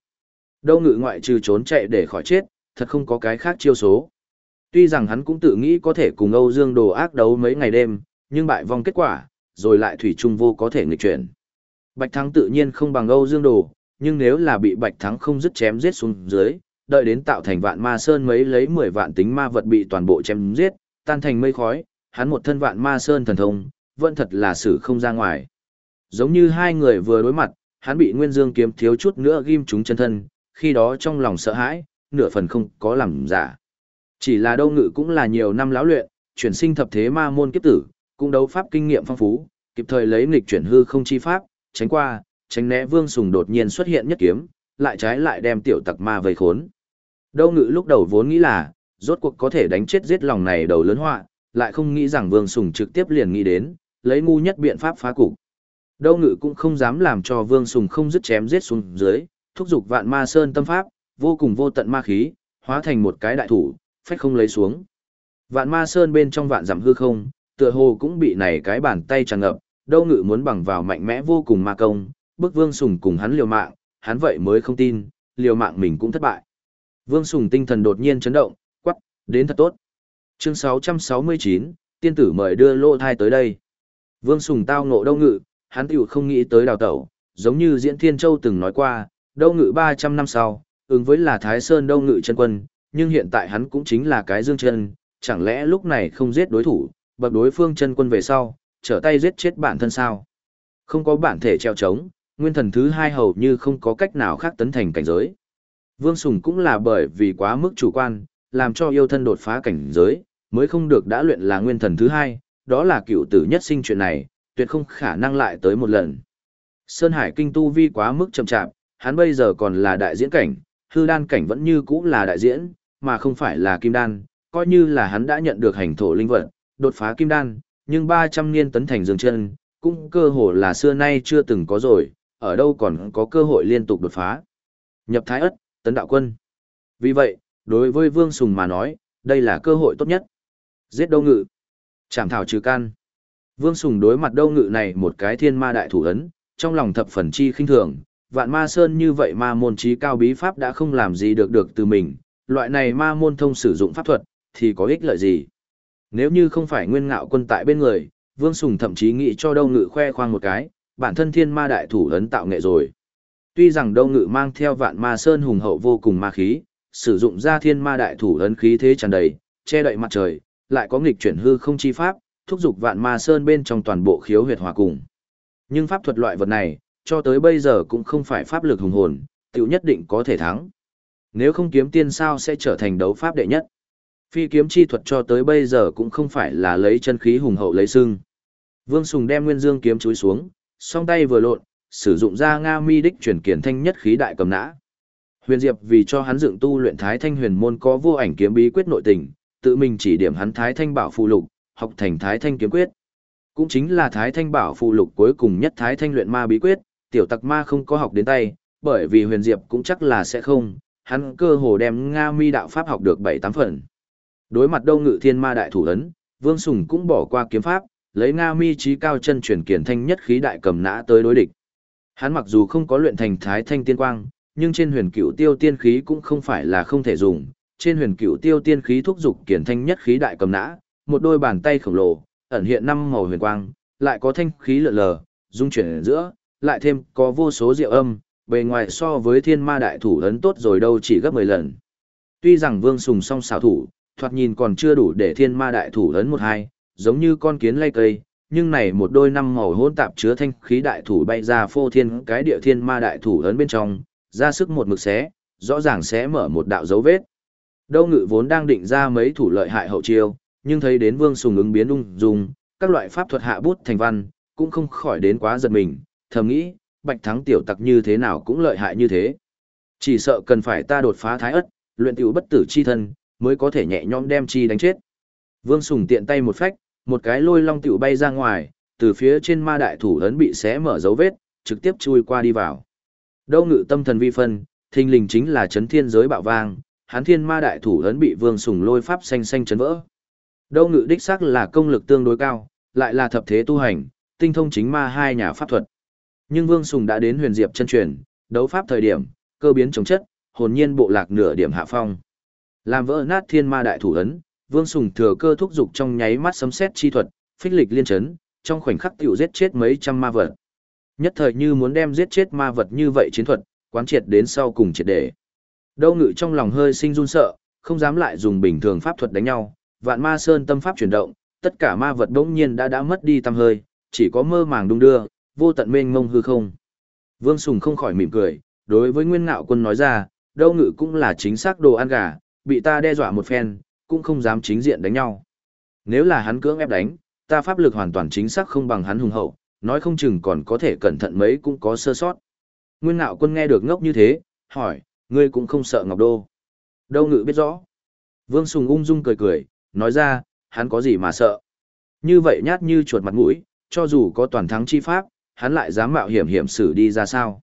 Đâu ngự ngoại trừ trốn chạy để khỏi chết, thật không có cái khác chiêu số. Tuy rằng hắn cũng tự nghĩ có thể cùng Âu Dương Đồ ác đấu mấy ngày đêm, nhưng bại vong kết quả, rồi lại thủy chung vô có thể nghịch chuyển. Bạch Thắng tự nhiên không bằng Âu Dương Đồ, nhưng nếu là bị Bạch Thắng không dứt chém giết xuống dưới, đợi đến tạo thành vạn ma sơn mấy lấy 10 vạn tính ma vật bị toàn bộ chém giết, tan thành mây khói, hắn một thân vạn ma sơn thần thông, vẫn thật là xử không ra ngoài. Giống như hai người vừa đối mặt, hắn bị Nguyên Dương kiếm thiếu chút nữa ghim trúng chân thân, khi đó trong lòng sợ hãi, nửa phần không có làm giả. Chỉ là đâu ngự cũng là nhiều năm lão luyện, chuyển sinh thập thế ma môn kiếp tử, cũng đấu pháp kinh nghiệm phong phú, kịp thời lấy nghịch chuyển hư không chi pháp, tránh qua, tránh né Vương Sùng đột nhiên xuất hiện nhất kiếm, lại trái lại đem tiểu tặc ma vây khốn. Đâu ngự lúc đầu vốn nghĩ là, rốt cuộc có thể đánh chết giết lòng này đầu lớn họa, lại không nghĩ rằng Vương Sùng trực tiếp liền nghĩ đến, lấy ngu nhất biện pháp phá cục. Đâu ngự cũng không dám làm cho Vương Sùng không dứt chém giết xuống dưới, thúc giục vạn ma sơn tâm pháp, vô cùng vô tận ma khí, hóa thành một cái đại thủ, phách không lấy xuống. Vạn ma sơn bên trong vạn dặm hư không, tựa hồ cũng bị này cái bàn tay tràn ngập, đâu ngự muốn bằng vào mạnh mẽ vô cùng ma công, bức vương sùng cùng hắn liều mạng, hắn vậy mới không tin, liều mạng mình cũng thất bại. Vương sùng tinh thần đột nhiên chấn động, quắc, đến thật tốt. Chương 669, tiên tử mời đưa lô thai tới đây. Vương sùng tao ngộ đâu ngự, hắn tiểu không nghĩ tới đào tẩu, giống như diễn thiên châu từng nói qua, đâu ngự 300 năm sau, ứng với là Thái Sơn đâu ngự chân quân, nhưng hiện tại hắn cũng chính là cái dương chân, chẳng lẽ lúc này không giết đối thủ, bậc đối phương chân quân về sau, trở tay giết chết bản thân sao? Không có bản thể treo trống, nguyên thần thứ hai hầu như không có cách nào khác tấn thành cảnh giới. Vương Sùng cũng là bởi vì quá mức chủ quan, làm cho yêu thân đột phá cảnh giới, mới không được đã luyện là nguyên thần thứ hai, đó là cựu tử nhất sinh chuyện này, tuyệt không khả năng lại tới một lần. Sơn Hải kinh tu vi quá mức chậm chạp, hắn bây giờ còn là đại diễn cảnh, hư đan cảnh vẫn như cũ là đại diễn, mà không phải là kim đan, coi như là hắn đã nhận được hành thổ linh vật, đột phá kim đan, nhưng 300 niên tấn thành dương chân, cũng cơ hội là xưa nay chưa từng có rồi, ở đâu còn có cơ hội liên tục đột phá. Nhập thái ất, tấn đạo quân. Vì vậy, đối với Vương Sùng mà nói, đây là cơ hội tốt nhất. Giết đâu ngự. Chảm thảo trừ can. Vương Sùng đối mặt đâu ngự này một cái thiên ma đại thủ ấn, trong lòng thập phần chi khinh thường, vạn ma sơn như vậy ma môn trí cao bí pháp đã không làm gì được được từ mình, loại này ma môn thông sử dụng pháp thuật, thì có ích lợi gì. Nếu như không phải nguyên ngạo quân tại bên người, Vương Sùng thậm chí nghĩ cho đâu ngự khoe khoang một cái, bản thân thiên ma đại thủ ấn tạo nghệ rồi. Tuy rằng đâu ngự mang theo vạn ma sơn hùng hậu vô cùng ma khí, sử dụng ra thiên ma đại thủ ấn khí thế tràn đầy, che đậy mặt trời, lại có nghịch chuyển hư không chi pháp, thúc giục vạn ma sơn bên trong toàn bộ khiếu huyệt hòa cùng. Nhưng pháp thuật loại vật này, cho tới bây giờ cũng không phải pháp lực hùng hồn, tiểu nhất định có thể thắng. Nếu không kiếm tiên sao sẽ trở thành đấu pháp đệ nhất. Phi kiếm chi thuật cho tới bây giờ cũng không phải là lấy chân khí hùng hậu lấy xưng. Vương Sùng đem Nguyên Dương kiếm chúi xuống, song tay vừa lộn, sử dụng ra Nga Mi đích chuyển kiển thanh nhất khí đại cầm nã. Huyền Diệp vì cho hắn dựng tu luyện Thái Thanh Huyền môn có vô ảnh kiếm bí quyết nội tình, tự mình chỉ điểm hắn Thái Thanh Bảo phụ lục, học thành Thái Thanh kiếm quyết. Cũng chính là Thái Thanh Bảo phụ lục cuối cùng nhất Thái Thanh luyện ma bí quyết, tiểu tặc ma không có học đến tay, bởi vì Huyền Diệp cũng chắc là sẽ không, hắn cơ hồ đem Nga Mi đạo pháp học được 7, 8 phần. Đối mặt Đông Ngự Thiên Ma đại thủ ấn, Vương Sùng cũng bỏ qua kiếm pháp, lấy Nga Mi trí cao chân chuyển kiển thanh nhất khí đại cầm nã tới đối địch. Hắn mặc dù không có luyện thành Thái Thanh tiên quang, nhưng trên huyền cựu tiêu tiên khí cũng không phải là không thể dùng, trên huyền cựu tiêu tiên khí thúc dục kiển thanh nhất khí đại cầm nã, một đôi bàn tay khổng lồ, ẩn hiện năm màu huyền quang, lại có thanh khí lượn lờ, dung chuyển ở giữa, lại thêm có vô số diệu âm, bề ngoài so với thiên ma đại thủ ấn tốt rồi đâu chỉ gấp 10 lần. Tuy rằng Vương Sùng song xảo thủ, thoạt nhìn còn chưa đủ để thiên ma đại thủ lớn một hai, giống như con kiến lay cây, nhưng này một đôi năm màu hỗn tạp chứa thanh khí đại thủ bay ra phô thiên cái địa thiên ma đại thủ lớn bên trong, ra sức một mực xé, rõ ràng sẽ mở một đạo dấu vết. Đâu ngự vốn đang định ra mấy thủ lợi hại hậu chiêu, nhưng thấy đến Vương Sùng ứng biến ung dung, các loại pháp thuật hạ bút thành văn, cũng không khỏi đến quá giật mình, thầm nghĩ, bạch thắng tiểu tặc như thế nào cũng lợi hại như thế. Chỉ sợ cần phải ta đột phá thái ất, luyện tiểu bất tử chi thân, mới có thể nhẹ nhõm đem chi đánh chết. Vương Sùng tiện tay một phách, một cái lôi long tiểu bay ra ngoài, từ phía trên ma đại thủ ấn bị xé mở dấu vết, trực tiếp chui qua đi vào. Đâu ngự tâm thần vi phân, thình lình chính là chấn thiên giới bạo vang, hán thiên ma đại thủ ấn bị Vương Sùng lôi pháp xanh xanh chấn vỡ. Đâu ngự đích xác là công lực tương đối cao, lại là thập thế tu hành, tinh thông chính ma hai nhà pháp thuật. Nhưng Vương Sùng đã đến huyền diệp chân truyền, đấu pháp thời điểm, cơ biến chống chất, hồn nhiên bộ lạc nửa điểm hạ phong. Làm vỡ nát thiên ma đại thủ ấn, Vương Sùng thừa cơ thúc dục trong nháy mắt sấm xét chi thuật, phích lịch liên chấn, trong khoảnh khắc tiểu giết chết mấy trăm ma vật. Nhất thời như muốn đem giết chết ma vật như vậy chiến thuật, quán triệt đến sau cùng triệt để. Đâu ngự trong lòng hơi sinh run sợ, không dám lại dùng bình thường pháp thuật đánh nhau, vạn ma sơn tâm pháp chuyển động, tất cả ma vật đống nhiên đã đã mất đi tâm hơi, chỉ có mơ màng đung đưa, vô tận mênh mông hư không. Vương Sùng không khỏi mỉm cười, đối với Nguyên Ngạo Quân nói ra, đâu ngự cũng là chính xác đồ ăn gà, bị ta đe dọa một phen, cũng không dám chính diện đánh nhau. Nếu là hắn cưỡng ép đánh, ta pháp lực hoàn toàn chính xác không bằng hắn hùng hậu, nói không chừng còn có thể cẩn thận mấy cũng có sơ sót. Nguyên Ngạo Quân nghe được ngốc như thế, hỏi, ngươi cũng không sợ Ngọc Đô. Đâu ngự biết rõ. Vương Sùng ung dung cười cười, nói ra, hắn có gì mà sợ. Như vậy nhát như chuột mặt mũi, cho dù có toàn thắng chi pháp, hắn lại dám mạo hiểm hiểm xử đi ra sao.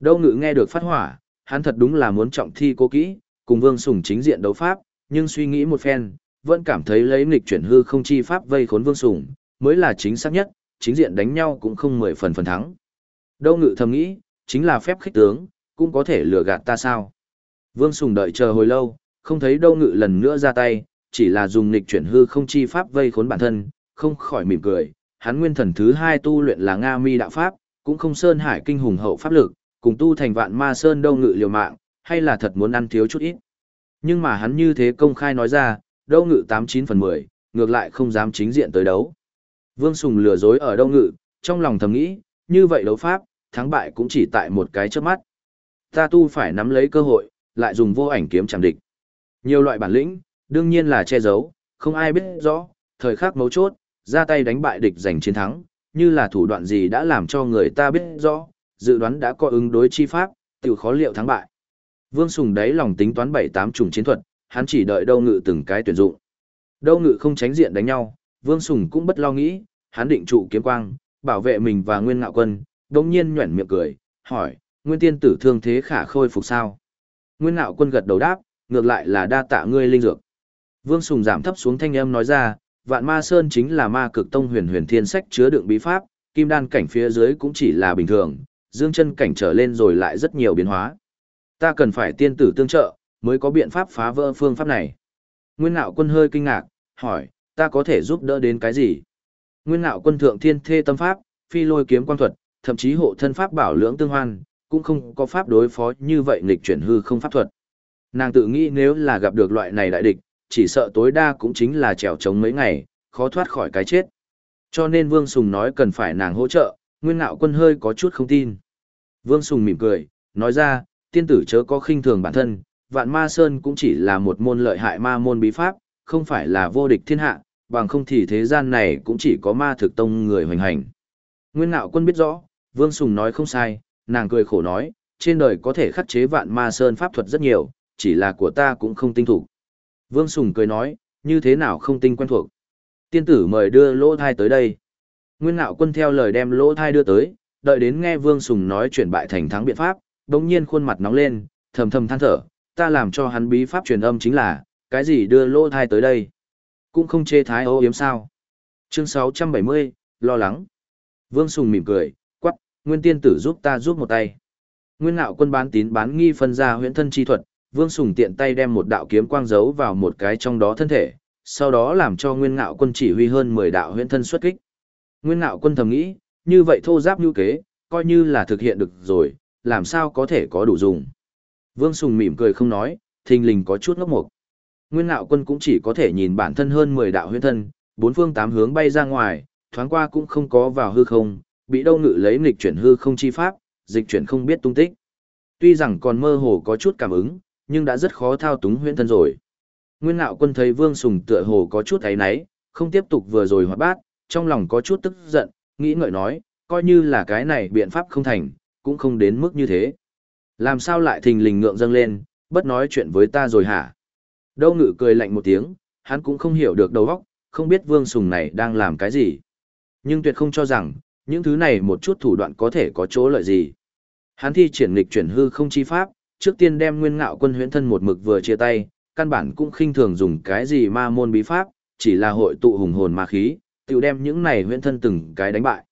Đâu ngự nghe được phát hỏa, hắn thật đúng là muốn trọng thi cố kỹ, cùng Vương Sùng chính diện đấu pháp, nhưng suy nghĩ một phen, vẫn cảm thấy lấy nghịch chuyển hư không chi pháp vây khốn Vương Sùng, mới là chính xác nhất, chính diện đánh nhau cũng không mười phần phần thắng. Đâu ngự thầm nghĩ, chính là phép khích tướng, cũng có thể lừa gạt ta sao. Vương Sùng đợi chờ hồi lâu, không thấy đâu ngự lần nữa ra tay, chỉ là dùng nghịch chuyển hư không chi pháp vây khốn bản thân, không khỏi mỉm cười. Hắn nguyên thần thứ hai tu luyện là Nga Mi đạo pháp, cũng không sơn hải kinh hùng hậu pháp lực, cùng tu thành vạn ma sơn đâu ngự liều mạng, hay là thật muốn ăn thiếu chút ít. Nhưng mà hắn như thế công khai nói ra, đâu ngự 89 phần 10, ngược lại không dám chính diện tới đấu. Vương Sùng lừa dối ở đâu ngự, trong lòng thầm nghĩ, như vậy đấu pháp, thắng bại cũng chỉ tại một cái trước mắt. Ta tu phải nắm lấy cơ hội, lại dùng vô ảnh kiếm chẳng địch. Nhiều loại bản lĩnh, đương nhiên là che giấu, không ai biết rõ, thời khắc mấu chốt, ra tay đánh bại địch giành chiến thắng, như là thủ đoạn gì đã làm cho người ta biết rõ, dự đoán đã có ứng đối chi pháp, tiểu khó liệu thắng bại. Vương Sùng đáy lòng tính toán bảy tám chủng chiến thuật, hắn chỉ đợi đâu ngự từng cái tuyển dụng. Đâu ngự không tránh diện đánh nhau, Vương Sùng cũng bất lo nghĩ, hắn định trụ kiếm quang, bảo vệ mình và Nguyên Ngạo Quân, đồng nhiên nhuẩn miệng cười, hỏi, Nguyên Tiên tử thương thế khả khôi phục sao? Nguyên Ngạo Quân gật đầu đáp, ngược lại là đa tạ ngươi linh dược. Vương Sùng giảm thấp xuống thanh âm nói ra, Vạn Ma Sơn chính là ma cực tông huyền huyền thiên sách chứa đựng bí pháp, kim đan cảnh phía dưới cũng chỉ là bình thường, dương chân cảnh trở lên rồi lại rất nhiều biến hóa. Ta cần phải tiên tử tương trợ, mới có biện pháp phá vỡ phương pháp này. Nguyên Ngạo Quân hơi kinh ngạc, hỏi, ta có thể giúp đỡ đến cái gì? Nguyên Ngạo Quân thượng thiên thê tâm pháp, phi lôi kiếm quan thuật, thậm chí hộ thân pháp bảo lưỡng tương hoan, cũng không có pháp đối phó như vậy nghịch chuyển hư không pháp thuật. Nàng tự nghĩ nếu là gặp được loại này đại địch, chỉ sợ tối đa cũng chính là trèo trống mấy ngày, khó thoát khỏi cái chết. Cho nên Vương Sùng nói cần phải nàng hỗ trợ, Nguyên Ngạo Quân hơi có chút không tin. Vương Sùng mỉm cười, nói ra, tiên tử chớ có khinh thường bản thân, vạn ma sơn cũng chỉ là một môn lợi hại ma môn bí pháp, không phải là vô địch thiên hạ, bằng không thì thế gian này cũng chỉ có ma thực tông người hoành hành. Nguyên Ngạo Quân biết rõ, Vương Sùng nói không sai, nàng cười khổ nói, trên đời có thể khắc chế vạn ma sơn pháp thuật rất nhiều, chỉ là của ta cũng không tinh thủ. Vương Sùng cười nói, như thế nào không tinh quen thuộc. Tiên tử mời đưa lỗ thai tới đây. Nguyên Ngạo Quân theo lời đem lỗ thai đưa tới, đợi đến nghe Vương Sùng nói chuyển bại thành thắng biện pháp, đồng nhiên khuôn mặt nóng lên, thầm thầm than thở, ta làm cho hắn bí pháp truyền âm chính là, cái gì đưa lô thai tới đây. Cũng không chê thái ấu yếm sao. Chương 670, lo lắng. Vương Sùng mỉm cười, quắc, Nguyên Tiên Tử giúp ta giúp một tay. Nguyên Ngạo Quân bán tín bán nghi phân ra huyễn thân chi thuật, Vương Sùng tiện tay đem một đạo kiếm quang giấu vào một cái trong đó thân thể, sau đó làm cho Nguyên Ngạo Quân chỉ huy hơn 10 đạo huyễn thân xuất kích. Nguyên Ngạo Quân thầm nghĩ, như vậy thô giáp như kế, coi như là thực hiện được rồi, làm sao có thể có đủ dùng. Vương Sùng mỉm cười không nói, thình lình có chút ngốc mục. Nguyên Nạo Quân cũng chỉ có thể nhìn bản thân hơn 10 đạo huyễn thân, bốn phương tám hướng bay ra ngoài, thoáng qua cũng không có vào hư không, bị đâu ngự lấy nghịch chuyển hư không chi pháp, dịch chuyển không biết tung tích. Tuy rằng còn mơ hồ có chút cảm ứng, nhưng đã rất khó thao túng huyễn thân rồi. Nguyên Nạo Quân thấy Vương Sùng tựa hồ có chút thấy náy, không tiếp tục vừa rồi hoạt bát, trong lòng có chút tức giận, nghĩ ngợi nói, coi như là cái này biện pháp không thành, cũng không đến mức như thế. Làm sao lại thình lình ngượng dâng lên, bất nói chuyện với ta rồi hả? Đâu ngự cười lạnh một tiếng, hắn cũng không hiểu được đầu óc, không biết Vương Sùng này đang làm cái gì. Nhưng tuyệt không cho rằng, những thứ này một chút thủ đoạn có thể có chỗ lợi gì. Hắn thi triển nghịch chuyển hư không chi pháp, trước tiên đem nguyên ngạo quân huyễn thân một mực vừa chia tay, căn bản cũng khinh thường dùng cái gì ma môn bí pháp, chỉ là hội tụ hùng hồn ma khí, tự đem những này huyễn thân từng cái đánh bại.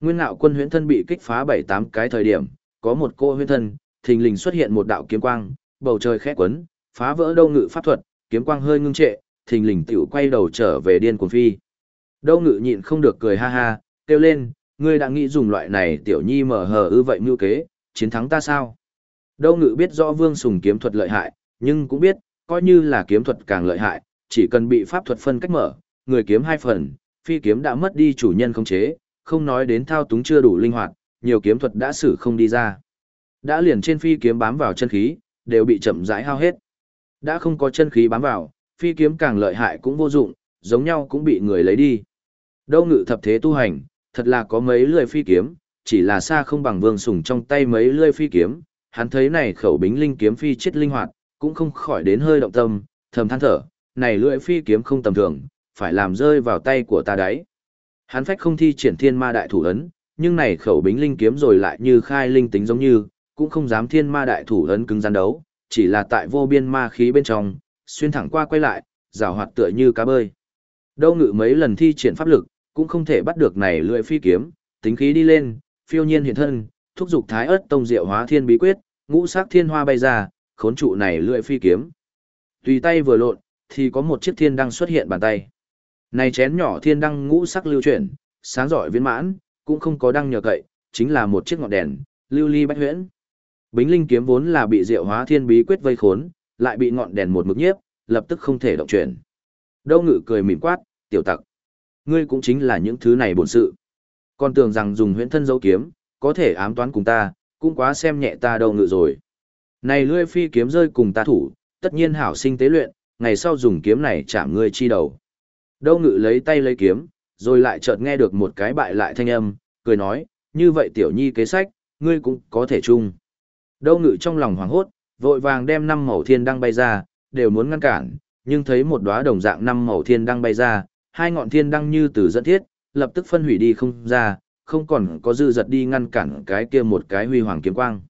Nguyên ngạo quân huyễn thân bị kích phá 7-8 cái thời điểm, có một cô huyễn thân, thình lình xuất hiện một đạo kiếm quang, bầu trời khẽ quấn, phá vỡ đâu ngự pháp thuật, kiếm quang hơi ngưng trệ, thình lình tiểu quay đầu trở về điên cuồng phi. Đâu ngự nhịn không được cười ha ha, kêu lên, ngươi đã nghĩ dùng loại này tiểu nhi mở hờ ư vậy mưu kế, chiến thắng ta sao? Đâu ngự biết rõ Vương Sùng kiếm thuật lợi hại, nhưng cũng biết, coi như là kiếm thuật càng lợi hại, chỉ cần bị pháp thuật phân cách mở, người kiếm hai phần, phi kiếm đã mất đi chủ nhân không chế, không nói đến thao túng chưa đủ linh hoạt, nhiều kiếm thuật đã xử không đi ra. Đã liền trên phi kiếm bám vào chân khí, đều bị chậm rãi hao hết. Đã không có chân khí bám vào, phi kiếm càng lợi hại cũng vô dụng, giống nhau cũng bị người lấy đi. Đâu ngự thập thế tu hành, thật là có mấy lưỡi phi kiếm, chỉ là xa không bằng vương sùng trong tay mấy lưỡi phi kiếm, hắn thấy này khẩu bính linh kiếm phi chết linh hoạt, cũng không khỏi đến hơi động tâm, thầm than thở, này lưỡi phi kiếm không tầm thường, phải làm rơi vào tay của ta đấy. Hắn phách không thi triển thiên ma đại thủ ấn, nhưng này khẩu bính linh kiếm rồi lại như khai linh tính giống như, cũng không dám thiên ma đại thủ ấn cứng gian đấu, chỉ là tại vô biên ma khí bên trong, xuyên thẳng qua quay lại, rào hoạt tựa như cá bơi. Đâu ngự mấy lần thi triển pháp lực, cũng không thể bắt được này lưỡi phi kiếm, tính khí đi lên, phiêu nhiên hiện thân, thúc giục thái ớt tông diệu hóa thiên bí quyết, ngũ sắc thiên hoa bay ra, khốn trụ này lưỡi phi kiếm. Tùy tay vừa lộn, thì có một chiếc thiên đang xuất hiện bàn tay. Này chén nhỏ thiên đăng ngũ sắc lưu chuyển, sáng giỏi viên mãn, cũng không có đăng nhờ cậy, chính là một chiếc ngọn đèn, lưu ly bách huyễn. Bính linh kiếm vốn là bị diệu hóa thiên bí quyết vây khốn, lại bị ngọn đèn một mực nhiếp, lập tức không thể động chuyển. Đâu ngự cười mỉm quát, tiểu tặc. Ngươi cũng chính là những thứ này bổn sự. còn tưởng rằng dùng huyễn thân dấu kiếm, có thể ám toán cùng ta, cũng quá xem nhẹ ta đâu ngự rồi. Này lưỡi phi kiếm rơi cùng ta thủ, tất nhiên hảo sinh tế luyện, ngày sau dùng kiếm này chạm ngươi chi đầu. Đâu ngự lấy tay lấy kiếm, rồi lại chợt nghe được một cái bại lại thanh âm, cười nói, như vậy tiểu nhi kế sách, ngươi cũng có thể chung. Đâu ngự trong lòng hoảng hốt, vội vàng đem năm màu thiên đăng bay ra, đều muốn ngăn cản, nhưng thấy một đóa đồng dạng năm màu thiên đăng bay ra, hai ngọn thiên đăng như từ dẫn thiết, lập tức phân hủy đi không ra, không còn có dư giật đi ngăn cản cái kia một cái huy hoàng kiếm quang.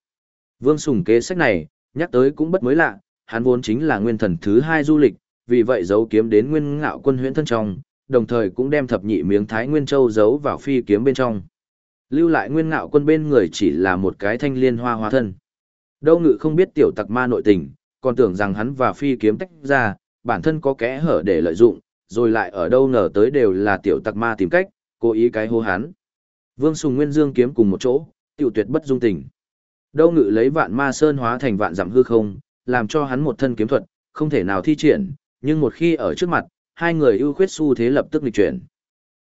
Vương Sùng kế sách này, nhắc tới cũng bất mới lạ, hắn vốn chính là nguyên thần thứ hai du lịch, vì vậy giấu kiếm đến nguyên ngạo quân huyễn thân trong, đồng thời cũng đem thập nhị miếng thái nguyên châu giấu vào phi kiếm bên trong. Lưu lại nguyên ngạo quân bên người chỉ là một cái thanh liên hoa hóa thân. Đâu ngự không biết tiểu tặc ma nội tình, còn tưởng rằng hắn và phi kiếm tách ra, bản thân có kẽ hở để lợi dụng, rồi lại ở đâu ngờ tới đều là tiểu tặc ma tìm cách, cố ý cái hô hắn. Vương Sùng Nguyên Dương kiếm cùng một chỗ, tiểu tuyệt bất dung tình. Đâu ngự lấy vạn ma sơn hóa thành vạn giảm hư không, làm cho hắn một thân kiếm thuật, không thể nào thi triển, nhưng một khi ở trước mặt, hai người ưu khuyết xu thế lập tức lịch chuyển.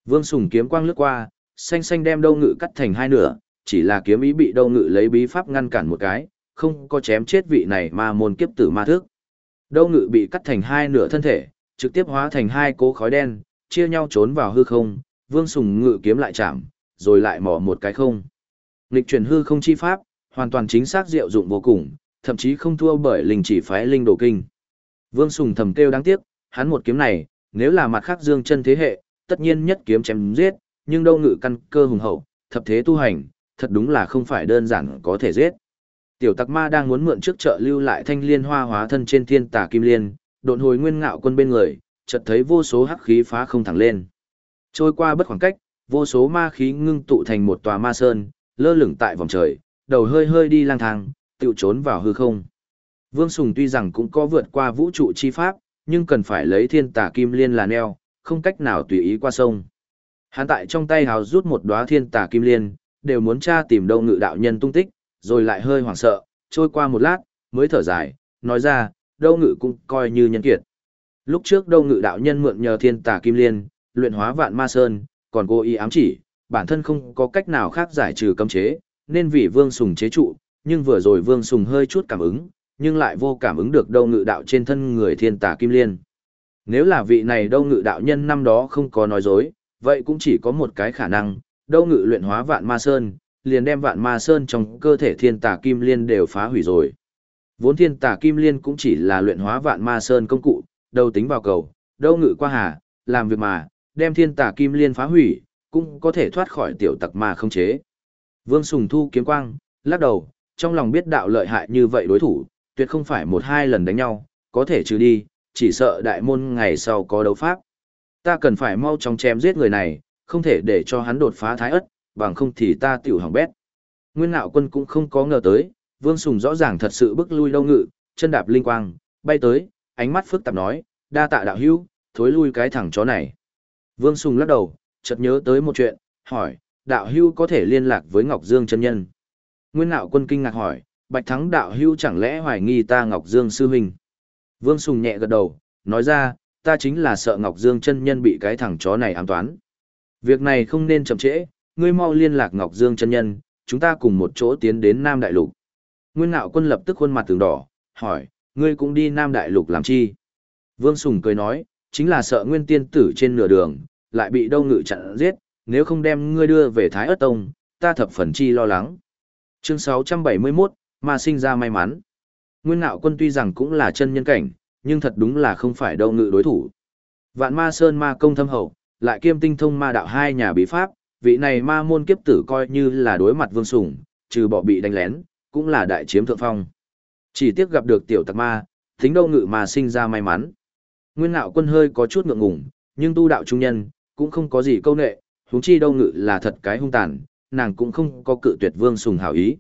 Vương Sùng kiếm quang lướt qua, xanh xanh đem đâu ngự cắt thành hai nửa, chỉ là kiếm ý bị đâu ngự lấy bí pháp ngăn cản một cái, không có chém chết vị này mà môn kiếp tử ma thức. Đâu ngự bị cắt thành hai nửa thân thể, trực tiếp hóa thành hai cố khói đen, chia nhau trốn vào hư không, Vương Sùng ngự kiếm lại chạm, rồi lại mỏ một cái không. Nịch chuyển hư không chi pháp, hoàn toàn chính xác diệu dụng vô cùng, thậm chí không thua bởi linh chỉ phái linh đồ kinh. Vương Sùng thầm kêu đáng tiếc, hắn một kiếm này, nếu là mặt khác dương chân thế hệ, tất nhiên nhất kiếm chém giết, nhưng đâu ngự căn cơ hùng hậu, thập thế tu hành, thật đúng là không phải đơn giản có thể giết. Tiểu tặc ma đang muốn mượn trước trợ lưu lại thanh liên hoa hóa thân trên thiên tà kim liên, độn hồi nguyên ngạo quân bên người, chợt thấy vô số hắc khí phá không thẳng lên. Trôi qua bất khoảng cách, vô số ma khí ngưng tụ thành một tòa ma sơn, lơ lửng tại vòng trời, đầu hơi hơi đi lang thang, tự trốn vào hư không. Vương Sùng tuy rằng cũng có vượt qua vũ trụ chi pháp, nhưng cần phải lấy thiên tà kim liên là neo, không cách nào tùy ý qua sông. Hắn tại trong tay hào rút một đóa thiên tà kim liên, đều muốn tra tìm đâu ngự đạo nhân tung tích, rồi lại hơi hoảng sợ, trôi qua một lát, mới thở dài, nói ra, đâu ngự cũng coi như nhân kiệt. Lúc trước đâu ngự đạo nhân mượn nhờ thiên tà kim liên, luyện hóa vạn ma sơn, còn cô ý ám chỉ, bản thân không có cách nào khác giải trừ cấm chế, nên vì vương sùng chế trụ, nhưng vừa rồi vương sùng hơi chút cảm ứng, nhưng lại vô cảm ứng được đâu ngự đạo trên thân người thiên tà kim liên. Nếu là vị này đâu ngự đạo nhân năm đó không có nói dối, vậy cũng chỉ có một cái khả năng, đâu ngự luyện hóa vạn ma sơn, liền đem vạn ma sơn trong cơ thể thiên tà kim liên đều phá hủy rồi. Vốn thiên tà kim liên cũng chỉ là luyện hóa vạn ma sơn công cụ, đâu tính vào cầu, đâu ngự qua hà, làm việc mà, đem thiên tà kim liên phá hủy, cũng có thể thoát khỏi tiểu tặc mà không chế. Vương Sùng thu kiếm quang, lắc đầu, trong lòng biết đạo lợi hại như vậy đối thủ, tuyệt không phải một hai lần đánh nhau, có thể trừ đi, chỉ sợ đại môn ngày sau có đấu pháp. Ta cần phải mau chóng chém giết người này, không thể để cho hắn đột phá thái ất, bằng không thì ta tiểu hỏng bét. Nguyên Nạo quân cũng không có ngờ tới, Vương Sùng rõ ràng thật sự bức lui đâu ngự, chân đạp linh quang, bay tới, ánh mắt phức tạp nói, đa tạ đạo hữu, thối lui cái thằng chó này. Vương Sùng lắc đầu, chợt nhớ tới một chuyện, hỏi, đạo hữu có thể liên lạc với Ngọc Dương chân nhân. Nguyên Nạo quân kinh ngạc hỏi, Bạch Thắng đạo hữu chẳng lẽ hoài nghi ta Ngọc Dương sư huynh. Vương Sùng nhẹ gật đầu, nói ra, ta chính là sợ Ngọc Dương chân nhân bị cái thằng chó này ám toán. Việc này không nên chậm trễ, ngươi mau liên lạc Ngọc Dương chân nhân, chúng ta cùng một chỗ tiến đến Nam Đại Lục. Nguyên Ngạo Quân lập tức khuôn mặt tường đỏ, hỏi, ngươi cũng đi Nam Đại Lục làm chi? Vương Sùng cười nói, chính là sợ Nguyên Tiên Tử trên nửa đường, lại bị đâu ngự chặn giết, nếu không đem ngươi đưa về Thái Ất Tông, ta thập phần chi lo lắng. Chương 671, mà sinh ra may mắn. Nguyên Ngạo Quân tuy rằng cũng là chân nhân cảnh, nhưng thật đúng là không phải đâu ngự đối thủ. Vạn Ma Sơn Ma công thâm hậu, lại kiêm tinh thông ma đạo hai nhà bí pháp, vị này ma môn kiếp tử coi như là đối mặt vương sủng, trừ bỏ bị đánh lén, cũng là đại chiếm thượng phong. Chỉ tiếc gặp được tiểu tặc ma, tính đâu ngự mà sinh ra may mắn. Nguyên ngạo quân hơi có chút ngượng ngùng, nhưng tu đạo trung nhân, cũng không có gì câu nệ, huống chi đâu ngự là thật cái hung tàn, nàng cũng không có cự tuyệt Vương Sùng hảo ý.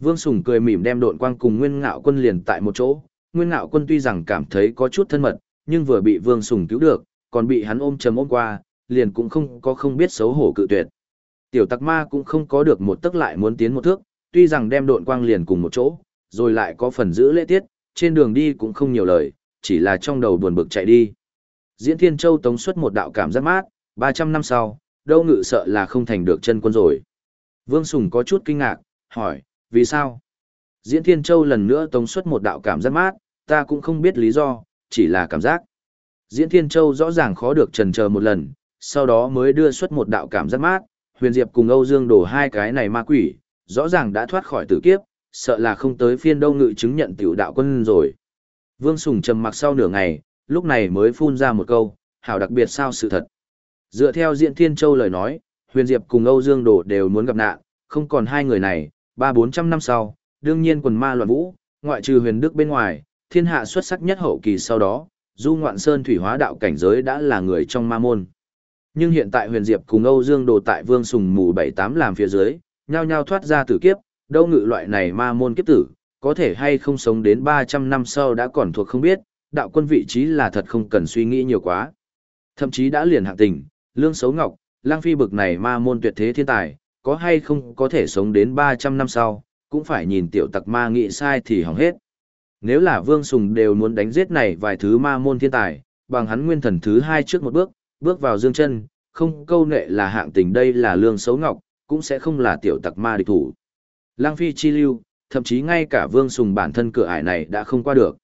Vương Sùng cười mỉm đem độn quang cùng Nguyên Ngạo Quân liền tại một chỗ, Nguyên Ngạo Quân tuy rằng cảm thấy có chút thân mật, nhưng vừa bị Vương Sùng cứu được, còn bị hắn ôm chầm ôm qua, liền cũng không có không biết xấu hổ cự tuyệt. Tiểu Tặc Ma cũng không có được một tức lại muốn tiến một thước, tuy rằng đem độn quang liền cùng một chỗ, rồi lại có phần giữ lễ tiết, trên đường đi cũng không nhiều lời, chỉ là trong đầu buồn bực chạy đi. Diễn Thiên Châu tống xuất một đạo cảm giác mát, 300 năm sau, đâu ngự sợ là không thành được chân quân rồi. Vương Sùng có chút kinh ngạc, hỏi, vì sao? Diễn Thiên Châu lần nữa tống xuất một đạo cảm giác mát, ta cũng không biết lý do, chỉ là cảm giác. Diễn Thiên Châu rõ ràng khó được trần chờ một lần, sau đó mới đưa xuất một đạo cảm giác mát, huyền diệp cùng Âu Dương đổ hai cái này ma quỷ, rõ ràng đã thoát khỏi tử kiếp, sợ là không tới phiên đâu ngự chứng nhận tiểu đạo quân rồi. Vương Sùng trầm mặc sau nửa ngày, lúc này mới phun ra một câu, hảo đặc biệt sao sự thật. Dựa theo Diễn Thiên Châu lời nói, Huyền Diệp cùng Âu Dương Đồ đều muốn gặp nạn, không còn hai người này, ba bốn trăm năm sau, đương nhiên quần ma loạn vũ, ngoại trừ Huyền Đức bên ngoài, thiên hạ xuất sắc nhất hậu kỳ sau đó, Du Ngoạn Sơn thủy hóa đạo cảnh giới đã là người trong ma môn. Nhưng hiện tại Huyền Diệp cùng Âu Dương Đồ tại Vương Sùng mù bảy tám làm phía dưới, nhao nhao thoát ra tử kiếp, đâu ngự loại này ma môn kiếp tử, có thể hay không sống đến 300 năm sau đã còn thuộc không biết, đạo quân vị trí là thật không cần suy nghĩ nhiều quá. Thậm chí đã liền hạng tình, lương xấu ngọc, lang phi bực này ma môn tuyệt thế thiên tài, có hay không có thể sống đến 300 năm sau, cũng phải nhìn tiểu tặc ma nghĩ sai thì hỏng hết. Nếu là vương sùng đều muốn đánh giết này vài thứ ma môn thiên tài, bằng hắn nguyên thần thứ hai trước một bước, bước vào dương chân, không câu nệ là hạng tình đây là lương xấu ngọc, cũng sẽ không là tiểu tặc ma địch thủ. Lang phi chi lưu, thậm chí ngay cả vương sùng bản thân cửa ải này đã không qua được.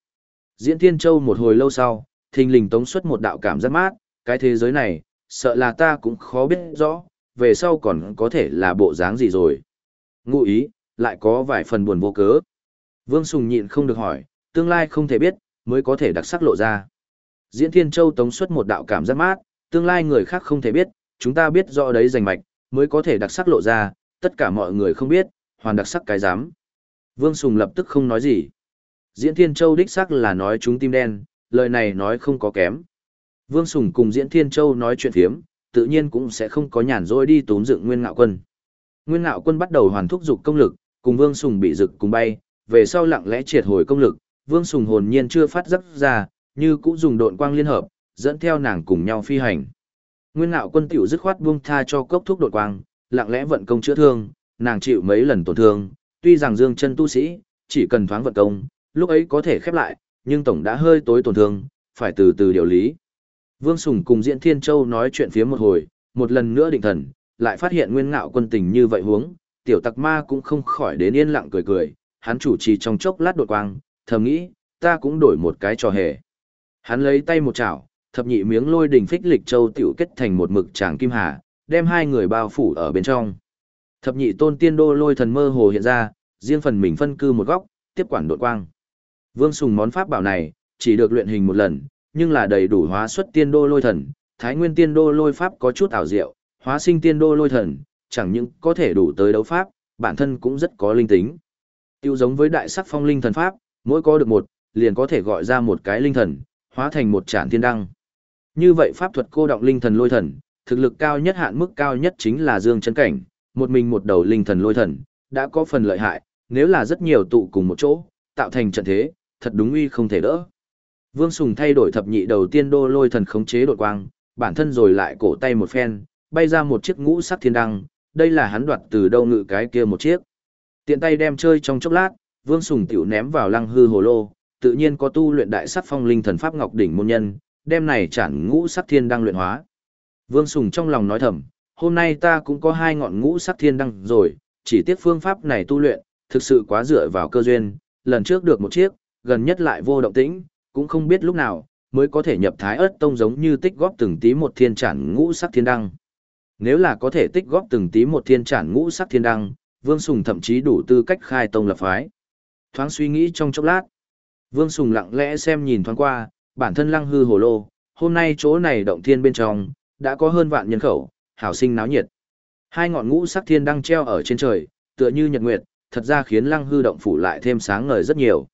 Diễn Thiên Châu một hồi lâu sau, thình lình tống xuất một đạo cảm giác mát, cái thế giới này, sợ là ta cũng khó biết rõ, về sau còn có thể là bộ dáng gì rồi. Ngụ ý, lại có vài phần buồn vô cớ. Vương Sùng nhịn không được hỏi, tương lai không thể biết, mới có thể đặc sắc lộ ra. Diễn Thiên Châu tống xuất một đạo cảm giác mát, tương lai người khác không thể biết, chúng ta biết rõ đấy rành mạch, mới có thể đặc sắc lộ ra, tất cả mọi người không biết, hoàn đặc sắc cái dám. Vương Sùng lập tức không nói gì. Diễn Thiên Châu đích sắc là nói chúng tim đen, lời này nói không có kém. Vương Sùng cùng Diễn Thiên Châu nói chuyện thiếm, tự nhiên cũng sẽ không có nhàn rỗi đi tốn dựng Nguyên Ngạo Quân. Nguyên Ngạo Quân bắt đầu hoàn thúc dục công lực, cùng Vương Sùng bị rực cùng bay, về sau lặng lẽ triệt hồi công lực, Vương Sùng hồn nhiên chưa phát giấc ra, như cũng dùng độn quang liên hợp, dẫn theo nàng cùng nhau phi hành. Nguyên Ngạo Quân tiểu dứt khoát buông tha cho cốc thuốc độn quang, lặng lẽ vận công chữa thương, nàng chịu mấy lần tổn thương, tuy rằng Dương chân tu sĩ, chỉ cần thoáng vận công, lúc ấy có thể khép lại, nhưng tổng đã hơi tối tổn thương, phải từ từ điều lý. Vương Sùng cùng Diễn Thiên Châu nói chuyện phía một hồi, một lần nữa định thần, lại phát hiện nguyên ngạo quân tình như vậy huống, tiểu tặc ma cũng không khỏi đến yên lặng cười cười, hắn chủ trì trong chốc lát đột quang, thầm nghĩ, ta cũng đổi một cái trò hề. Hắn lấy tay một chảo, thập nhị miếng lôi đỉnh phích lịch châu tiểu kết thành một mực tràng kim hà, đem hai người bao phủ ở bên trong. Thập nhị tôn tiên đô lôi thần mơ hồ hiện ra, riêng phần mình phân cư một góc, tiếp quản đột quang. Vương Sùng món pháp bảo này, chỉ được luyện hình một lần, nhưng là đầy đủ hóa xuất tiên đô lôi thần, thái nguyên tiên đô lôi pháp có chút ảo diệu, hóa sinh tiên đô lôi thần, chẳng những có thể đủ tới đấu pháp, bản thân cũng rất có linh tính. Tiêu giống với đại sắc phong linh thần pháp, mỗi có được một, liền có thể gọi ra một cái linh thần, hóa thành một trản thiên đăng. Như vậy pháp thuật cô động linh thần lôi thần, thực lực cao nhất hạn mức cao nhất chính là dương chân cảnh, một mình một đầu linh thần lôi thần, đã có phần lợi hại, nếu là rất nhiều tụ cùng một chỗ, tạo thành trận thế, thật đúng uy không thể đỡ. Vương Sùng thay đổi thập nhị đầu tiên đô lôi thần khống chế đột quang, bản thân rồi lại cổ tay một phen, bay ra một chiếc ngũ sắc thiên đăng, đây là hắn đoạt từ đâu ngự cái kia một chiếc. Tiện tay đem chơi trong chốc lát, Vương Sùng tiểu ném vào lăng hư hồ lô, tự nhiên có tu luyện đại sắc phong linh thần pháp ngọc đỉnh môn nhân, đem này chản ngũ sắc thiên đăng luyện hóa. Vương Sùng trong lòng nói thầm, hôm nay ta cũng có hai ngọn ngũ sắc thiên đăng rồi, chỉ tiếc phương pháp này tu luyện, thực sự quá dựa vào cơ duyên, lần trước được một chiếc, gần nhất lại vô động tĩnh, cũng không biết lúc nào mới có thể nhập thái ớt tông giống như tích góp từng tí một thiên trản ngũ sắc thiên đăng. Nếu là có thể tích góp từng tí một thiên trản ngũ sắc thiên đăng, Vương Sùng thậm chí đủ tư cách khai tông lập phái. Thoáng suy nghĩ trong chốc lát, Vương Sùng lặng lẽ xem nhìn thoáng qua, bản thân lăng hư hồ lô, hôm nay chỗ này động thiên bên trong, đã có hơn vạn nhân khẩu, hảo sinh náo nhiệt. Hai ngọn ngũ sắc thiên đăng treo ở trên trời, tựa như nhật nguyệt, thật ra khiến lăng hư động phủ lại thêm sáng ngời rất nhiều.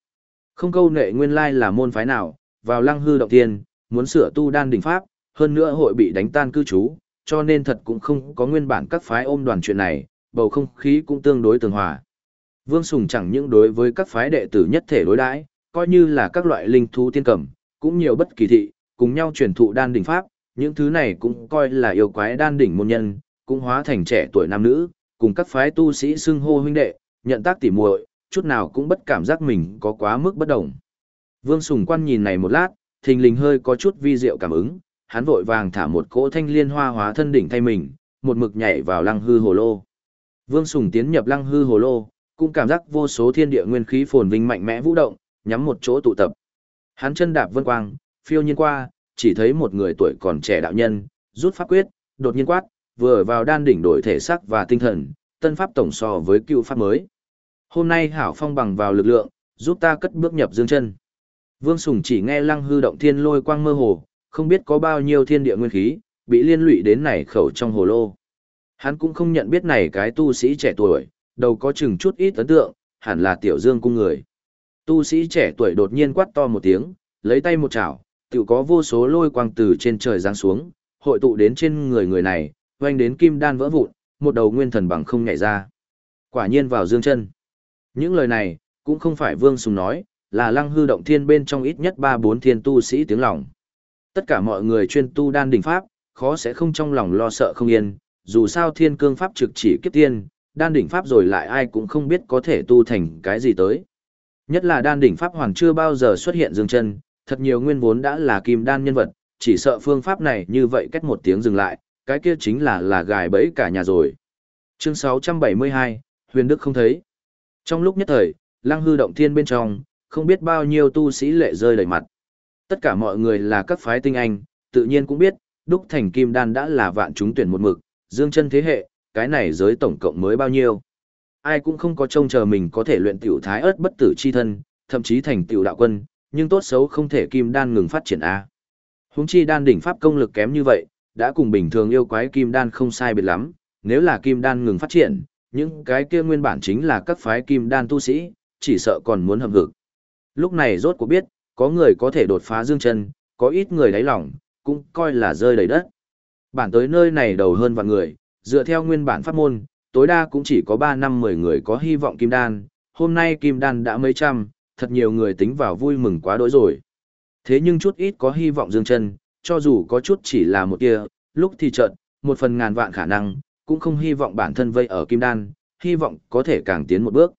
Không câu nệ nguyên lai là môn phái nào, vào lăng hư động tiên, muốn sửa tu đan đỉnh pháp, hơn nữa hội bị đánh tan cư trú, cho nên thật cũng không có nguyên bản các phái ôm đoàn chuyện này, bầu không khí cũng tương đối tường hòa. Vương Sùng chẳng những đối với các phái đệ tử nhất thể đối đãi, coi như là các loại linh thú tiên cầm, cũng nhiều bất kỳ thị, cùng nhau truyền thụ đan đỉnh pháp, những thứ này cũng coi là yêu quái đan đỉnh môn nhân, cũng hóa thành trẻ tuổi nam nữ, cùng các phái tu sĩ xưng hô huynh đệ, nhận tác tỉ muội, chút nào cũng bất cảm giác mình có quá mức bất đồng. Vương Sùng Quan nhìn này một lát, thình lình hơi có chút vi diệu cảm ứng, hắn vội vàng thả một cỗ thanh liên hoa hóa thân đỉnh thay mình, một mực nhảy vào lăng hư hồ lô. Vương Sùng tiến nhập lăng hư hồ lô, cũng cảm giác vô số thiên địa nguyên khí phồn vinh mạnh mẽ vũ động, nhắm một chỗ tụ tập. Hắn chân đạp vân quang, phiêu nhiên qua, chỉ thấy một người tuổi còn trẻ đạo nhân, rút pháp quyết, đột nhiên quát, vừa vào đan đỉnh đổi thể sắc và tinh thần, tân pháp tổng so với cựu pháp mới. Hôm nay hảo phong bằng vào lực lượng, giúp ta cất bước nhập dương chân. Vương Sùng chỉ nghe lăng hư động thiên lôi quang mơ hồ, không biết có bao nhiêu thiên địa nguyên khí, bị liên lụy đến này khẩu trong hồ lô. Hắn cũng không nhận biết này cái tu sĩ trẻ tuổi, đầu có chừng chút ít ấn tượng, hẳn là tiểu dương cung người. Tu sĩ trẻ tuổi đột nhiên quát to một tiếng, lấy tay một chảo, tự có vô số lôi quang từ trên trời giáng xuống, hội tụ đến trên người người này, oanh đến kim đan vỡ vụn, một đầu nguyên thần bằng không nhảy ra. Quả nhiên vào dương chân. Những lời này, cũng không phải Vương Sùng nói, là lăng hư động thiên bên trong ít nhất ba bốn thiên tu sĩ tiếng lòng. Tất cả mọi người chuyên tu đan đỉnh pháp, khó sẽ không trong lòng lo sợ không yên, dù sao thiên cương pháp trực chỉ kiếp tiên, đan đỉnh pháp rồi lại ai cũng không biết có thể tu thành cái gì tới. Nhất là đan đỉnh pháp hoàn chưa bao giờ xuất hiện dương chân, thật nhiều nguyên vốn đã là kim đan nhân vật, chỉ sợ phương pháp này như vậy cách một tiếng dừng lại, cái kia chính là là gài bẫy cả nhà rồi. Chương 672, Huyền Đức không thấy. Trong lúc nhất thời, lăng hư động thiên bên trong, không biết bao nhiêu tu sĩ lệ rơi đầy mặt. Tất cả mọi người là các phái tinh anh, tự nhiên cũng biết, đúc thành kim đan đã là vạn chúng tuyển một mực, dương chân thế hệ, cái này giới tổng cộng mới bao nhiêu. Ai cũng không có trông chờ mình có thể luyện tiểu thái ớt bất tử chi thân, thậm chí thành tiểu đạo quân, nhưng tốt xấu không thể kim đan ngừng phát triển A. Húng chi đan đỉnh pháp công lực kém như vậy, đã cùng bình thường yêu quái kim đan không sai biệt lắm, nếu là kim đan ngừng phát triển, những cái kia nguyên bản chính là các phái kim đan tu sĩ, chỉ sợ còn muốn hầm hực. Lúc này rốt cuộc biết, có người có thể đột phá dương chân, có ít người đáy lòng, cũng coi là rơi đầy đất. Bản tới nơi này đầu hơn vạn người, dựa theo nguyên bản pháp môn, tối đa cũng chỉ có 3 năm 10 người có hy vọng kim đan, hôm nay kim đan đã mấy trăm, thật nhiều người tính vào vui mừng quá đỗi rồi. Thế nhưng chút ít có hy vọng dương chân, cho dù có chút chỉ là một kia, lúc thì chợt, một phần ngàn vạn khả năng, cũng không hy vọng bản thân vây ở kim đan, hy vọng có thể càng tiến một bước.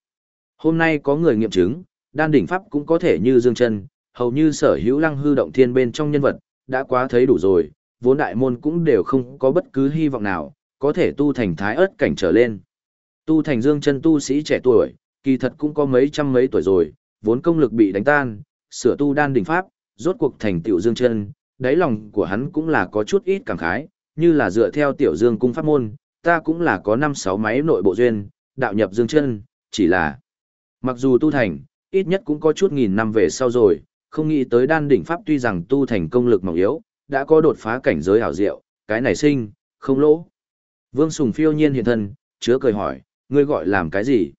Hôm nay có người nghiệm chứng, đan đỉnh pháp cũng có thể như dương chân, hầu như sở hữu lăng hư động thiên bên trong nhân vật, đã quá thấy đủ rồi, vốn đại môn cũng đều không có bất cứ hy vọng nào, có thể tu thành thái ớt cảnh trở lên. Tu thành dương chân tu sĩ trẻ tuổi, kỳ thật cũng có mấy trăm mấy tuổi rồi, vốn công lực bị đánh tan, sửa tu đan đỉnh pháp, rốt cuộc thành tiểu dương chân, đáy lòng của hắn cũng là có chút ít cảm khái, như là dựa theo tiểu dương cung pháp môn, ta cũng là có 5-6 máy nội bộ duyên, đạo nhập dương chân, chỉ là mặc dù tu thành, ít nhất cũng có chút nghìn năm về sau rồi, không nghĩ tới đan đỉnh pháp tuy rằng tu thành công lực mỏng yếu, đã có đột phá cảnh giới hảo diệu, cái này sinh, không lỗ. Vương Sùng phiêu nhiên hiện thân, chứa cười hỏi, ngươi gọi làm cái gì?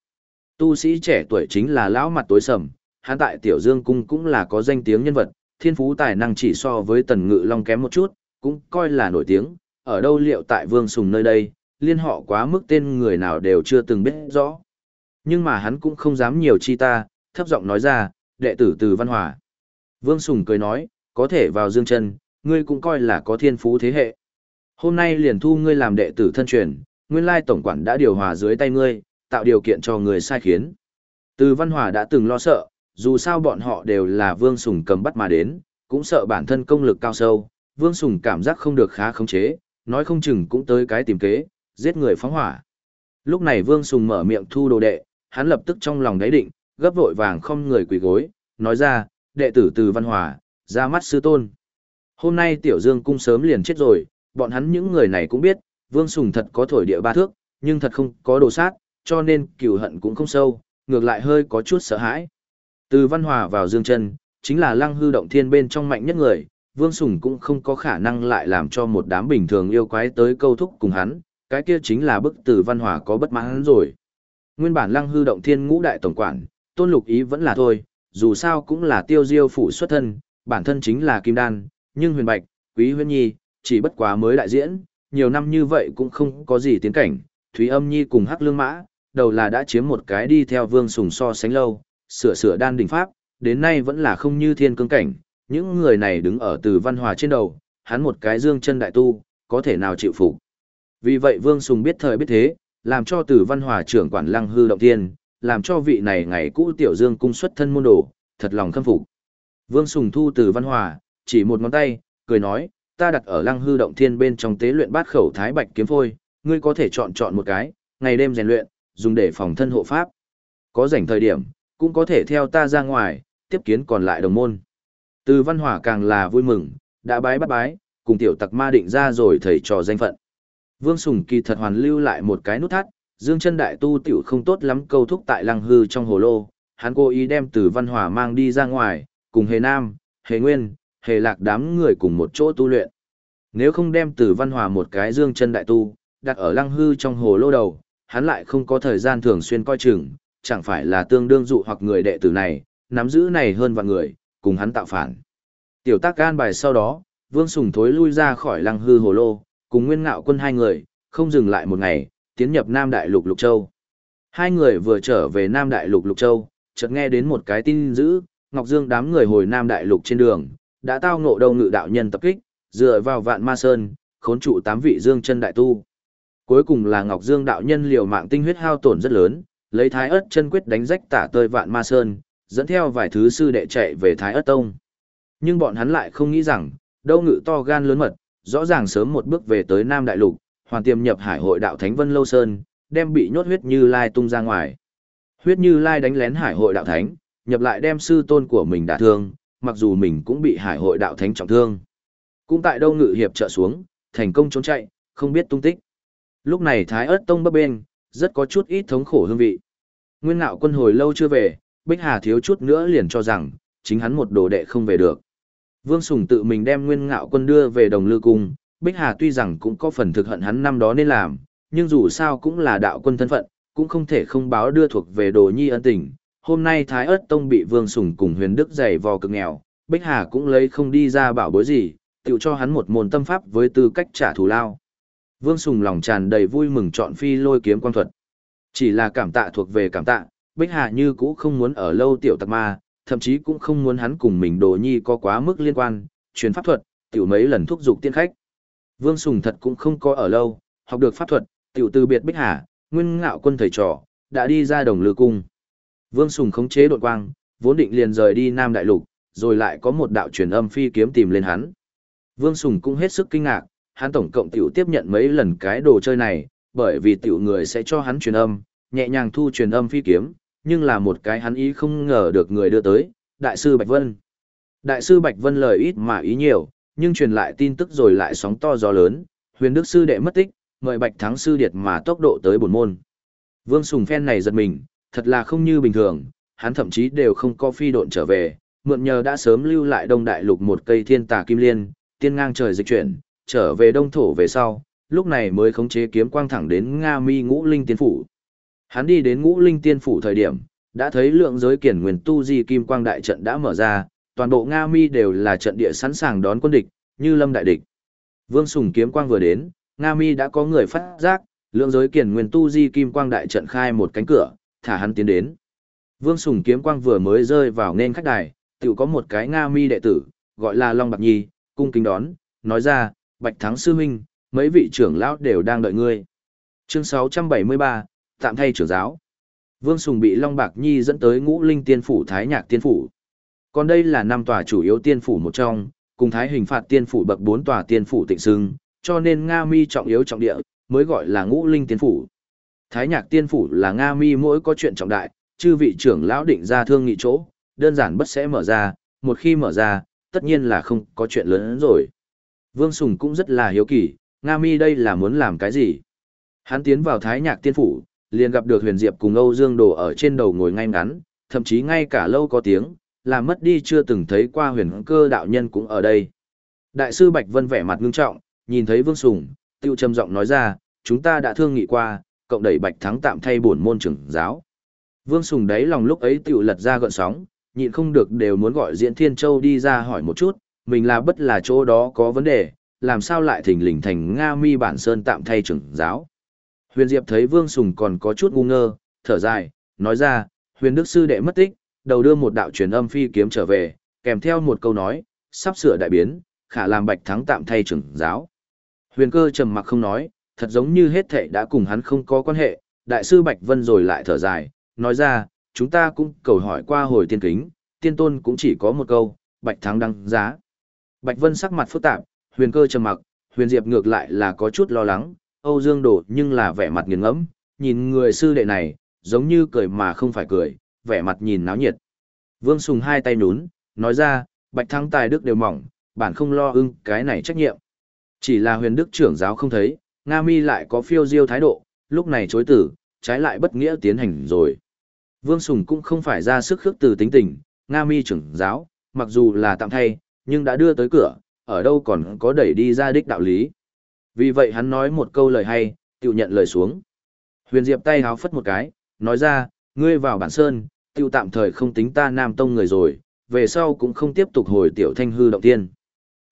Tu sĩ trẻ tuổi chính là lão mặt tối sầm, hắn tại Tiểu Dương Cung cũng là có danh tiếng nhân vật, thiên phú tài năng chỉ so với Tần Ngự Long kém một chút, cũng coi là nổi tiếng, ở đâu liệu tại Vương Sùng nơi đây, liên họ quá mức tên người nào đều chưa từng biết rõ. Nhưng mà hắn cũng không dám nhiều chi ta, thấp giọng nói ra, đệ tử từ Văn Hòa. Vương Sùng cười nói, có thể vào dương chân, ngươi cũng coi là có thiên phú thế hệ. Hôm nay liền thu ngươi làm đệ tử thân truyền, nguyên lai tổng quản đã điều hòa dưới tay ngươi, tạo điều kiện cho người sai khiến. Từ Văn Hòa đã từng lo sợ, dù sao bọn họ đều là Vương Sùng cầm bắt mà đến, cũng sợ bản thân công lực cao sâu, Vương Sùng cảm giác không được khá khống chế, nói không chừng cũng tới cái tìm kế, giết người phóng hỏa. Lúc này Vương Sùng mở miệng thu đồ đệ, hắn lập tức trong lòng đáy định, gấp vội vàng không người quỳ gối, nói ra, đệ tử từ Văn Hòa, ra mắt sư tôn. Hôm nay Tiểu Dương cung sớm liền chết rồi, bọn hắn những người này cũng biết, Vương Sùng thật có thổi địa ba thước, nhưng thật không có đồ sát, cho nên cửu hận cũng không sâu, ngược lại hơi có chút sợ hãi. Từ Văn Hòa vào Dương chân, chính là lăng hư động thiên bên trong mạnh nhất người, Vương Sùng cũng không có khả năng lại làm cho một đám bình thường yêu quái tới câu thúc cùng hắn, cái kia chính là bức từ Văn Hòa có bất mãn rồi. Nguyên bản lăng hư động thiên ngũ đại tổng quản, tôn lục ý vẫn là thôi, dù sao cũng là tiêu diêu phủ xuất thân, bản thân chính là kim đan, nhưng huyền bạch, quý huyên nhi, chỉ bất quá mới đại diễn, nhiều năm như vậy cũng không có gì tiến cảnh, Thúy âm nhi cùng hắc lương mã, đầu là đã chiếm một cái đi theo vương sùng so sánh lâu, sửa sửa đan đỉnh pháp, đến nay vẫn là không như thiên cương cảnh, những người này đứng ở từ văn hòa trên đầu, hắn một cái dương chân đại tu, có thể nào chịu phục. Vì vậy Vương Sùng biết thời biết thế, làm cho từ văn hòa trưởng quản lăng hư động tiên, làm cho vị này ngày cũ tiểu dương cung xuất thân môn đồ, thật lòng khâm phục. Vương Sùng thu từ văn hòa, chỉ một ngón tay, cười nói, ta đặt ở lăng hư động thiên bên trong tế luyện bát khẩu thái bạch kiếm phôi, ngươi có thể chọn chọn một cái, ngày đêm rèn luyện, dùng để phòng thân hộ pháp. Có rảnh thời điểm, cũng có thể theo ta ra ngoài, tiếp kiến còn lại đồng môn. Từ văn hỏa càng là vui mừng, đã bái bắt bái, cùng tiểu tặc ma định ra rồi thầy trò danh phận. Vương Sùng kỳ thật hoàn lưu lại một cái nút thắt, dương chân đại tu tiểu không tốt lắm câu thúc tại lăng hư trong hồ lô, hắn cố ý đem từ văn hỏa mang đi ra ngoài, cùng hề nam, hề nguyên, hề lạc đám người cùng một chỗ tu luyện. Nếu không đem từ văn hòa một cái dương chân đại tu, đặt ở lăng hư trong hồ lô đầu, hắn lại không có thời gian thường xuyên coi chừng, chẳng phải là tương đương dụ hoặc người đệ tử này, nắm giữ này hơn vạn người, cùng hắn tạo phản. Tiểu tác can bài sau đó, Vương Sùng thối lui ra khỏi lăng hư hồ lô, cùng nguyên ngạo quân hai người, không dừng lại một ngày, tiến nhập Nam Đại Lục Lục Châu. Hai người vừa trở về Nam Đại Lục Lục Châu, chợt nghe đến một cái tin dữ, Ngọc Dương đám người hồi Nam Đại Lục trên đường, đã tao ngộ đầu ngự đạo nhân tập kích, dựa vào vạn ma sơn, khốn trụ tám vị dương chân đại tu. Cuối cùng là Ngọc Dương đạo nhân liều mạng tinh huyết hao tổn rất lớn, lấy thái ớt chân quyết đánh rách tả tơi vạn ma sơn, dẫn theo vài thứ sư đệ chạy về thái ớt tông. Nhưng bọn hắn lại không nghĩ rằng, đâu ngự to gan lớn mật, rõ ràng sớm một bước về tới Nam Đại Lục, hoàn tiềm nhập hải hội đạo Thánh Vân Lâu Sơn, đem bị nhốt huyết như lai tung ra ngoài. Huyết như lai đánh lén hải hội đạo Thánh, nhập lại đem sư tôn của mình đả thương, mặc dù mình cũng bị hải hội đạo Thánh trọng thương. Cũng tại đâu ngự hiệp trợ xuống, thành công trốn chạy, không biết tung tích. Lúc này Thái ớt tông bấp bên, rất có chút ít thống khổ hương vị. Nguyên ngạo quân hồi lâu chưa về, Bích Hà thiếu chút nữa liền cho rằng, chính hắn một đồ đệ không về được. Vương Sùng tự mình đem Nguyên ngạo quân đưa về đồng lư cung, Bích Hà tuy rằng cũng có phần thực hận hắn năm đó nên làm, nhưng dù sao cũng là đạo quân thân phận, cũng không thể không báo đưa thuộc về đồ nhi ân tình. Hôm nay Thái ớt tông bị Vương Sùng cùng huyền đức giày vò cực nghèo, Bích Hà cũng lấy không đi ra bảo bối gì, tiểu cho hắn một môn tâm pháp với tư cách trả thù lao. Vương Sùng lòng tràn đầy vui mừng chọn phi lôi kiếm quan thuật. Chỉ là cảm tạ thuộc về cảm tạ, Bích Hà như cũ không muốn ở lâu tiểu tặc ma, thậm chí cũng không muốn hắn cùng mình đồ nhi có quá mức liên quan, truyền pháp thuật, tiểu mấy lần thúc giục tiên khách. Vương Sùng thật cũng không có ở lâu, học được pháp thuật, tiểu từ biệt Bích Hà, nguyên ngạo quân thầy trò, đã đi ra đồng lư cung. Vương Sùng khống chế đột quang, vốn định liền rời đi Nam Đại Lục, rồi lại có một đạo truyền âm phi kiếm tìm lên hắn. Vương Sùng cũng hết sức kinh ngạc, hắn tổng cộng tiểu tiếp nhận mấy lần cái đồ chơi này, bởi vì tiểu người sẽ cho hắn truyền âm, nhẹ nhàng thu truyền âm phi kiếm, nhưng là một cái hắn ý không ngờ được người đưa tới, Đại sư Bạch Vân. Đại sư Bạch Vân lời ít mà ý nhiều, nhưng truyền lại tin tức rồi lại sóng to gió lớn, huyền đức sư đệ mất tích, mời Bạch Thắng sư điệt mà tốc độ tới bổn môn. Vương Sùng phen này giật mình, thật là không như bình thường, hắn thậm chí đều không có phi độn trở về, mượn nhờ đã sớm lưu lại Đông Đại Lục một cây thiên tà kim liên, tiên ngang trời dịch chuyển, trở về Đông Thổ về sau, lúc này mới khống chế kiếm quang thẳng đến Nga Mi Ngũ Linh Tiên phủ. Hắn đi đến Ngũ Linh Tiên phủ thời điểm, đã thấy lượng giới kiển nguyên tu di kim quang đại trận đã mở ra, toàn bộ Nga Mi đều là trận địa sẵn sàng đón quân địch, như lâm đại địch. Vương Sùng kiếm quang vừa đến, Nga Mi đã có người phát giác, lượng giới kiển nguyên tu di kim quang đại trận khai một cánh cửa, thả hắn tiến đến. Vương Sùng kiếm quang vừa mới rơi vào nên khách đài, tự có một cái Nga Mi đệ tử, gọi là Long Bạc Nhi, cung kính đón, nói ra, Bạch Thắng Sư Minh, mấy vị trưởng lão đều đang đợi ngươi. Chương 673, tạm thay trưởng giáo. Vương Sùng bị Long Bạc Nhi dẫn tới ngũ linh tiên phủ Thái Nhạc tiên phủ. Còn đây là năm tòa chủ yếu tiên phủ một trong, cùng Thái hình phạt tiên phủ bậc bốn tòa tiên phủ tịnh sưng, cho nên Nga Mi trọng yếu trọng địa, mới gọi là ngũ linh tiên phủ. Thái Nhạc tiên phủ là Nga Mi mỗi có chuyện trọng đại, chư vị trưởng lão định ra thương nghị chỗ, đơn giản bất sẽ mở ra, một khi mở ra, tất nhiên là không có chuyện lớn hơn rồi. Vương Sùng cũng rất là hiếu kỳ, Nga Mi đây là muốn làm cái gì? Hắn tiến vào Thái Nhạc tiên phủ, liền gặp được Huyền Diệp cùng Âu Dương Đồ ở trên đầu ngồi ngay ngắn, thậm chí ngay cả lâu có tiếng, làm mất đi chưa từng thấy qua huyền cơ đạo nhân cũng ở đây. Đại sư Bạch Vân vẻ mặt ngưng trọng, nhìn thấy Vương Sùng, tiêu trầm giọng nói ra, chúng ta đã thương nghị qua, cộng đẩy Bạch Thắng tạm thay bổn môn trưởng giáo. Vương Sùng đáy lòng lúc ấy tiểu lật ra gợn sóng, nhịn không được đều muốn gọi Diễn Thiên Châu đi ra hỏi một chút, mình là bất là chỗ đó có vấn đề, làm sao lại thỉnh lình thành Nga Mi bản sơn tạm thay trưởng giáo. Huyền Diệp thấy Vương Sùng còn có chút ngu ngơ, thở dài, nói ra, huyền đức sư đệ mất tích, đầu đưa một đạo truyền âm phi kiếm trở về, kèm theo một câu nói, sắp sửa đại biến, khả làm bạch thắng tạm thay trưởng giáo. Huyền cơ trầm mặc không nói, thật giống như hết thệ đã cùng hắn không có quan hệ, đại sư Bạch Vân rồi lại thở dài, nói ra, chúng ta cũng cầu hỏi qua hồi tiên kính, tiên tôn cũng chỉ có một câu, bạch thắng đăng giá. Bạch Vân sắc mặt phức tạp, huyền cơ trầm mặc, huyền diệp ngược lại là có chút lo lắng, Âu Dương đổ nhưng là vẻ mặt nghiền ngẫm, nhìn người sư đệ này, giống như cười mà không phải cười, vẻ mặt nhìn náo nhiệt. Vương Sùng hai tay nhún, nói ra, bạch thắng tài đức đều mỏng, bản không lo ưng cái này trách nhiệm. Chỉ là huyền đức trưởng giáo không thấy, Nga mi lại có phiêu diêu thái độ, lúc này chối tử, trái lại bất nghĩa tiến hành rồi. Vương Sùng cũng không phải ra sức khước từ tính tình, Nga mi trưởng giáo, mặc dù là tạm thay, nhưng đã đưa tới cửa, ở đâu còn có đẩy đi ra đích đạo lý. Vì vậy hắn nói một câu lời hay, tự nhận lời xuống. Huyền Diệp tay háo phất một cái, nói ra, ngươi vào bản sơn, tiêu tạm thời không tính ta nam tông người rồi, về sau cũng không tiếp tục hồi tiểu thanh hư động tiên.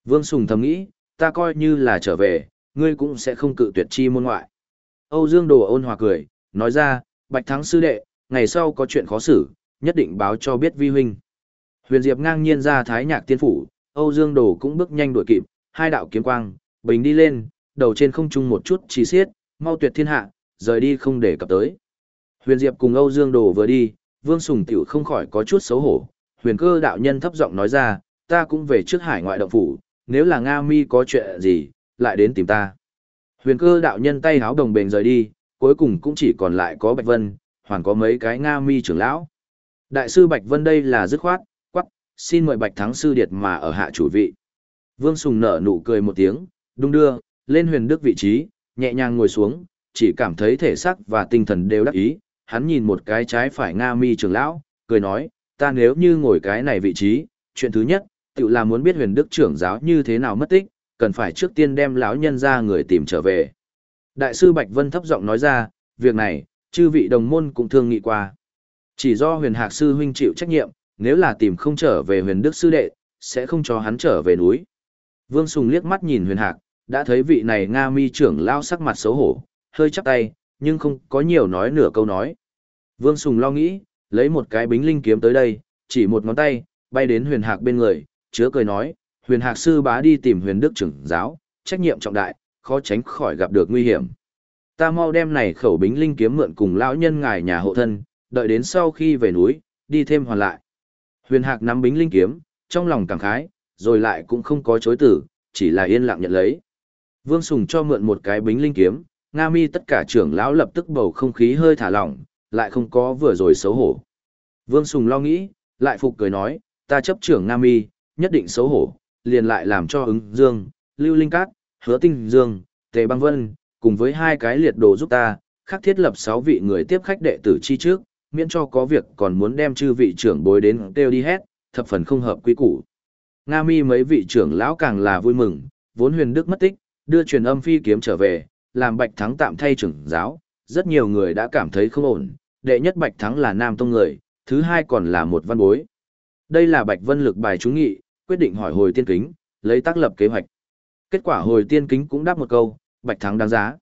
Vương Sùng thầm nghĩ, ta coi như là trở về, ngươi cũng sẽ không cự tuyệt chi môn ngoại. Âu Dương Đồ ôn hòa cười, nói ra, Bạch Thắng sư đệ, ngày sau có chuyện khó xử, nhất định báo cho biết vi huynh. Huyền Diệp ngang nhiên ra thái nhạc tiên phủ, Âu Dương Đồ cũng bước nhanh đuổi kịp, hai đạo kiếm quang, bình đi lên, đầu trên không trung một chút chỉ xiết, mau tuyệt thiên hạ, rời đi không để cập tới. Huyền Diệp cùng Âu Dương Đồ vừa đi, Vương Sùng Tiểu không khỏi có chút xấu hổ, huyền cơ đạo nhân thấp giọng nói ra, ta cũng về trước hải ngoại động phủ, nếu là Nga mi có chuyện gì, lại đến tìm ta. Huyền cơ đạo nhân tay háo đồng bền rời đi, cuối cùng cũng chỉ còn lại có Bạch Vân, hoàn có mấy cái Nga mi trưởng lão. Đại sư Bạch Vân đây là dứt khoát, quắc, xin mời Bạch Thắng sư điệt mà ở hạ chủ vị. Vương Sùng nở nụ cười một tiếng, đung đưa, lên huyền đức vị trí, nhẹ nhàng ngồi xuống, chỉ cảm thấy thể xác và tinh thần đều đắc ý, hắn nhìn một cái trái phải Nga mi trưởng lão, cười nói, ta nếu như ngồi cái này vị trí, chuyện thứ nhất, tự là muốn biết huyền đức trưởng giáo như thế nào mất tích, cần phải trước tiên đem lão nhân ra người tìm trở về. Đại sư Bạch Vân thấp giọng nói ra, việc này, chư vị đồng môn cũng thương nghị qua. Chỉ do huyền hạc sư huynh chịu trách nhiệm, nếu là tìm không trở về huyền đức sư đệ, sẽ không cho hắn trở về núi. Vương Sùng liếc mắt nhìn huyền hạc, đã thấy vị này Nga mi trưởng lao sắc mặt xấu hổ, hơi chắp tay, nhưng không có nhiều nói nửa câu nói. Vương Sùng lo nghĩ, lấy một cái bính linh kiếm tới đây, chỉ một ngón tay, bay đến huyền hạc bên người, chứa cười nói, huyền hạc sư bá đi tìm huyền đức trưởng giáo, trách nhiệm trọng đại, khó tránh khỏi gặp được nguy hiểm. Ta mau đem này khẩu bính linh kiếm mượn cùng lão nhân ngài nhà hộ thân, đợi đến sau khi về núi, đi thêm hoàn lại. Huyền hạc nắm bính linh kiếm, trong lòng cảm khái, rồi lại cũng không có chối tử, chỉ là yên lặng nhận lấy. Vương Sùng cho mượn một cái bính linh kiếm, Nga mi tất cả trưởng lão lập tức bầu không khí hơi thả lỏng, lại không có vừa rồi xấu hổ. Vương Sùng lo nghĩ, lại phục cười nói, ta chấp trưởng Nga mi, nhất định xấu hổ, liền lại làm cho ứng dương, lưu linh cát, hứa tinh dương, tề băng vân, cùng với hai cái liệt đồ giúp ta, khắc thiết lập 6 vị người tiếp khách đệ tử chi trước, miễn cho có việc còn muốn đem chư vị trưởng bối đến đều đi hết, thập phần không hợp quý củ. Nga mi mấy vị trưởng lão càng là vui mừng, vốn huyền đức mất tích, đưa truyền âm phi kiếm trở về, làm bạch thắng tạm thay trưởng giáo, rất nhiều người đã cảm thấy không ổn, đệ nhất bạch thắng là nam tông người, thứ hai còn là một văn bối. Đây là bạch vân lực bài trúng nghị, quyết định hỏi hồi tiên kính, lấy tác lập kế hoạch. Kết quả hồi tiên kính cũng đáp một câu, bạch thắng đáng giá.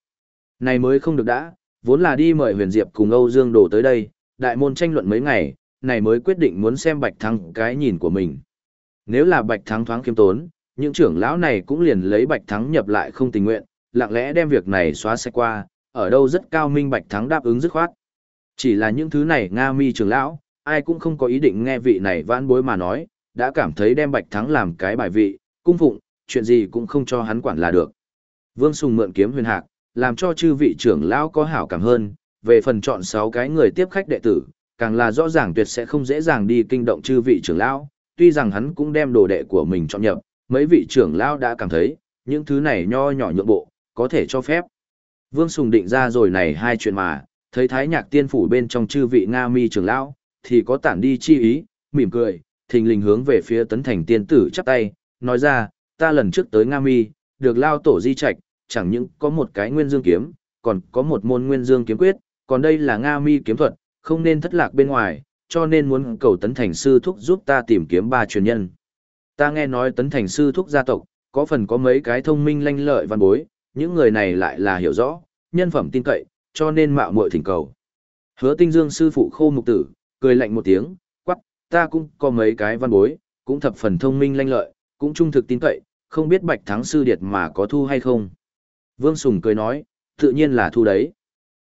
Này mới không được đã, vốn là đi mời huyền diệp cùng Âu Dương đồ tới đây, đại môn tranh luận mấy ngày, này mới quyết định muốn xem bạch thắng cái nhìn của mình. Nếu là bạch thắng thoáng kiêm tốn, những trưởng lão này cũng liền lấy bạch thắng nhập lại không tình nguyện, lặng lẽ đem việc này xóa xe qua, ở đâu rất cao minh bạch thắng đáp ứng dứt khoát. Chỉ là những thứ này Nga mi trưởng lão, ai cũng không có ý định nghe vị này vãn bối mà nói, đã cảm thấy đem bạch thắng làm cái bài vị, cung phụng, chuyện gì cũng không cho hắn quản là được. Vương Sùng mượn kiếm huyền hạc, làm cho chư vị trưởng lão có hảo cảm hơn, về phần chọn 6 cái người tiếp khách đệ tử, càng là rõ ràng tuyệt sẽ không dễ dàng đi kinh động chư vị trưởng lão, tuy rằng hắn cũng đem đồ đệ của mình chọn nhập, mấy vị trưởng lão đã cảm thấy, những thứ này nho nhỏ nhượng bộ, có thể cho phép. Vương Sùng định ra rồi này hai chuyện mà, thấy thái nhạc tiên phủ bên trong chư vị Nga mi trưởng lão, thì có tản đi chi ý, mỉm cười, thình lình hướng về phía tấn thành tiên tử chắp tay, nói ra, ta lần trước tới Nga mi, được lao tổ di trạch, chẳng những có một cái nguyên dương kiếm, còn có một môn nguyên dương kiếm quyết, còn đây là Nga mi kiếm thuật, không nên thất lạc bên ngoài, cho nên muốn cầu tấn thành sư thúc giúp ta tìm kiếm ba truyền nhân. Ta nghe nói tấn thành sư thúc gia tộc, có phần có mấy cái thông minh lanh lợi văn bối, những người này lại là hiểu rõ, nhân phẩm tin cậy, cho nên mạo muội thỉnh cầu. Hứa tinh dương sư phụ khô mục tử, cười lạnh một tiếng, quắc, ta cũng có mấy cái văn bối, cũng thập phần thông minh lanh lợi, cũng trung thực tin cậy, không biết bạch thắng sư điệt mà có thu hay không. Vương Sùng cười nói, tự nhiên là thu đấy.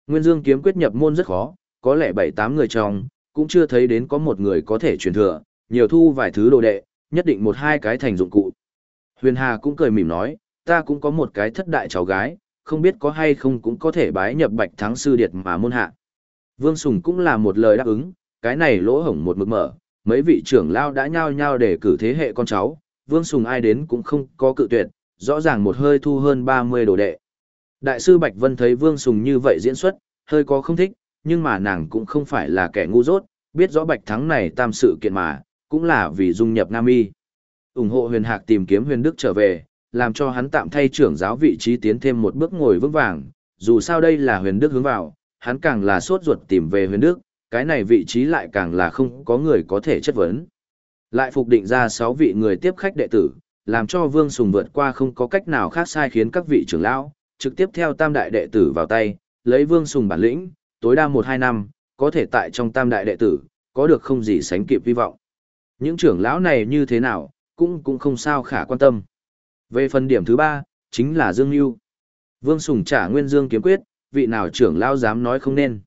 Nguyên Dương kiếm quyết nhập môn rất khó, có lẽ bảy tám người trong, cũng chưa thấy đến có một người có thể truyền thừa, nhiều thu vài thứ đồ đệ, nhất định một hai cái thành dụng cụ. Huyền Hà cũng cười mỉm nói, ta cũng có một cái thất đại cháu gái, không biết có hay không cũng có thể bái nhập bạch thắng sư điệt mà môn hạ. Vương Sùng cũng là một lời đáp ứng, cái này lỗ hổng một mực mở, mấy vị trưởng lao đã nhao nhao để cử thế hệ con cháu, Vương Sùng ai đến cũng không có cự tuyệt, rõ ràng một hơi thu hơn 30 đồ đệ. Đại sư Bạch Vân thấy Vương Sùng như vậy diễn xuất, hơi có không thích, nhưng mà nàng cũng không phải là kẻ ngu dốt, biết rõ Bạch Thắng này tam sự kiện mà, cũng là vì dung nhập Nam Y. ủng hộ huyền hạc tìm kiếm huyền đức trở về, làm cho hắn tạm thay trưởng giáo vị trí tiến thêm một bước ngồi vững vàng, dù sao đây là huyền đức hướng vào, hắn càng là sốt ruột tìm về huyền đức, cái này vị trí lại càng là không có người có thể chất vấn. Lại phục định ra 6 vị người tiếp khách đệ tử, làm cho Vương Sùng vượt qua không có cách nào khác sai khiến các vị trưởng lão, trực tiếp theo tam đại đệ tử vào tay, lấy Vương Sùng bản lĩnh, tối đa 1-2 năm, có thể tại trong tam đại đệ tử, có được không gì sánh kịp hy vọng. Những trưởng lão này như thế nào, cũng cũng không sao khả quan tâm. Về phần điểm thứ ba, chính là Dương Nhu. Vương Sùng trả nguyên Dương kiếm quyết, vị nào trưởng lão dám nói không nên.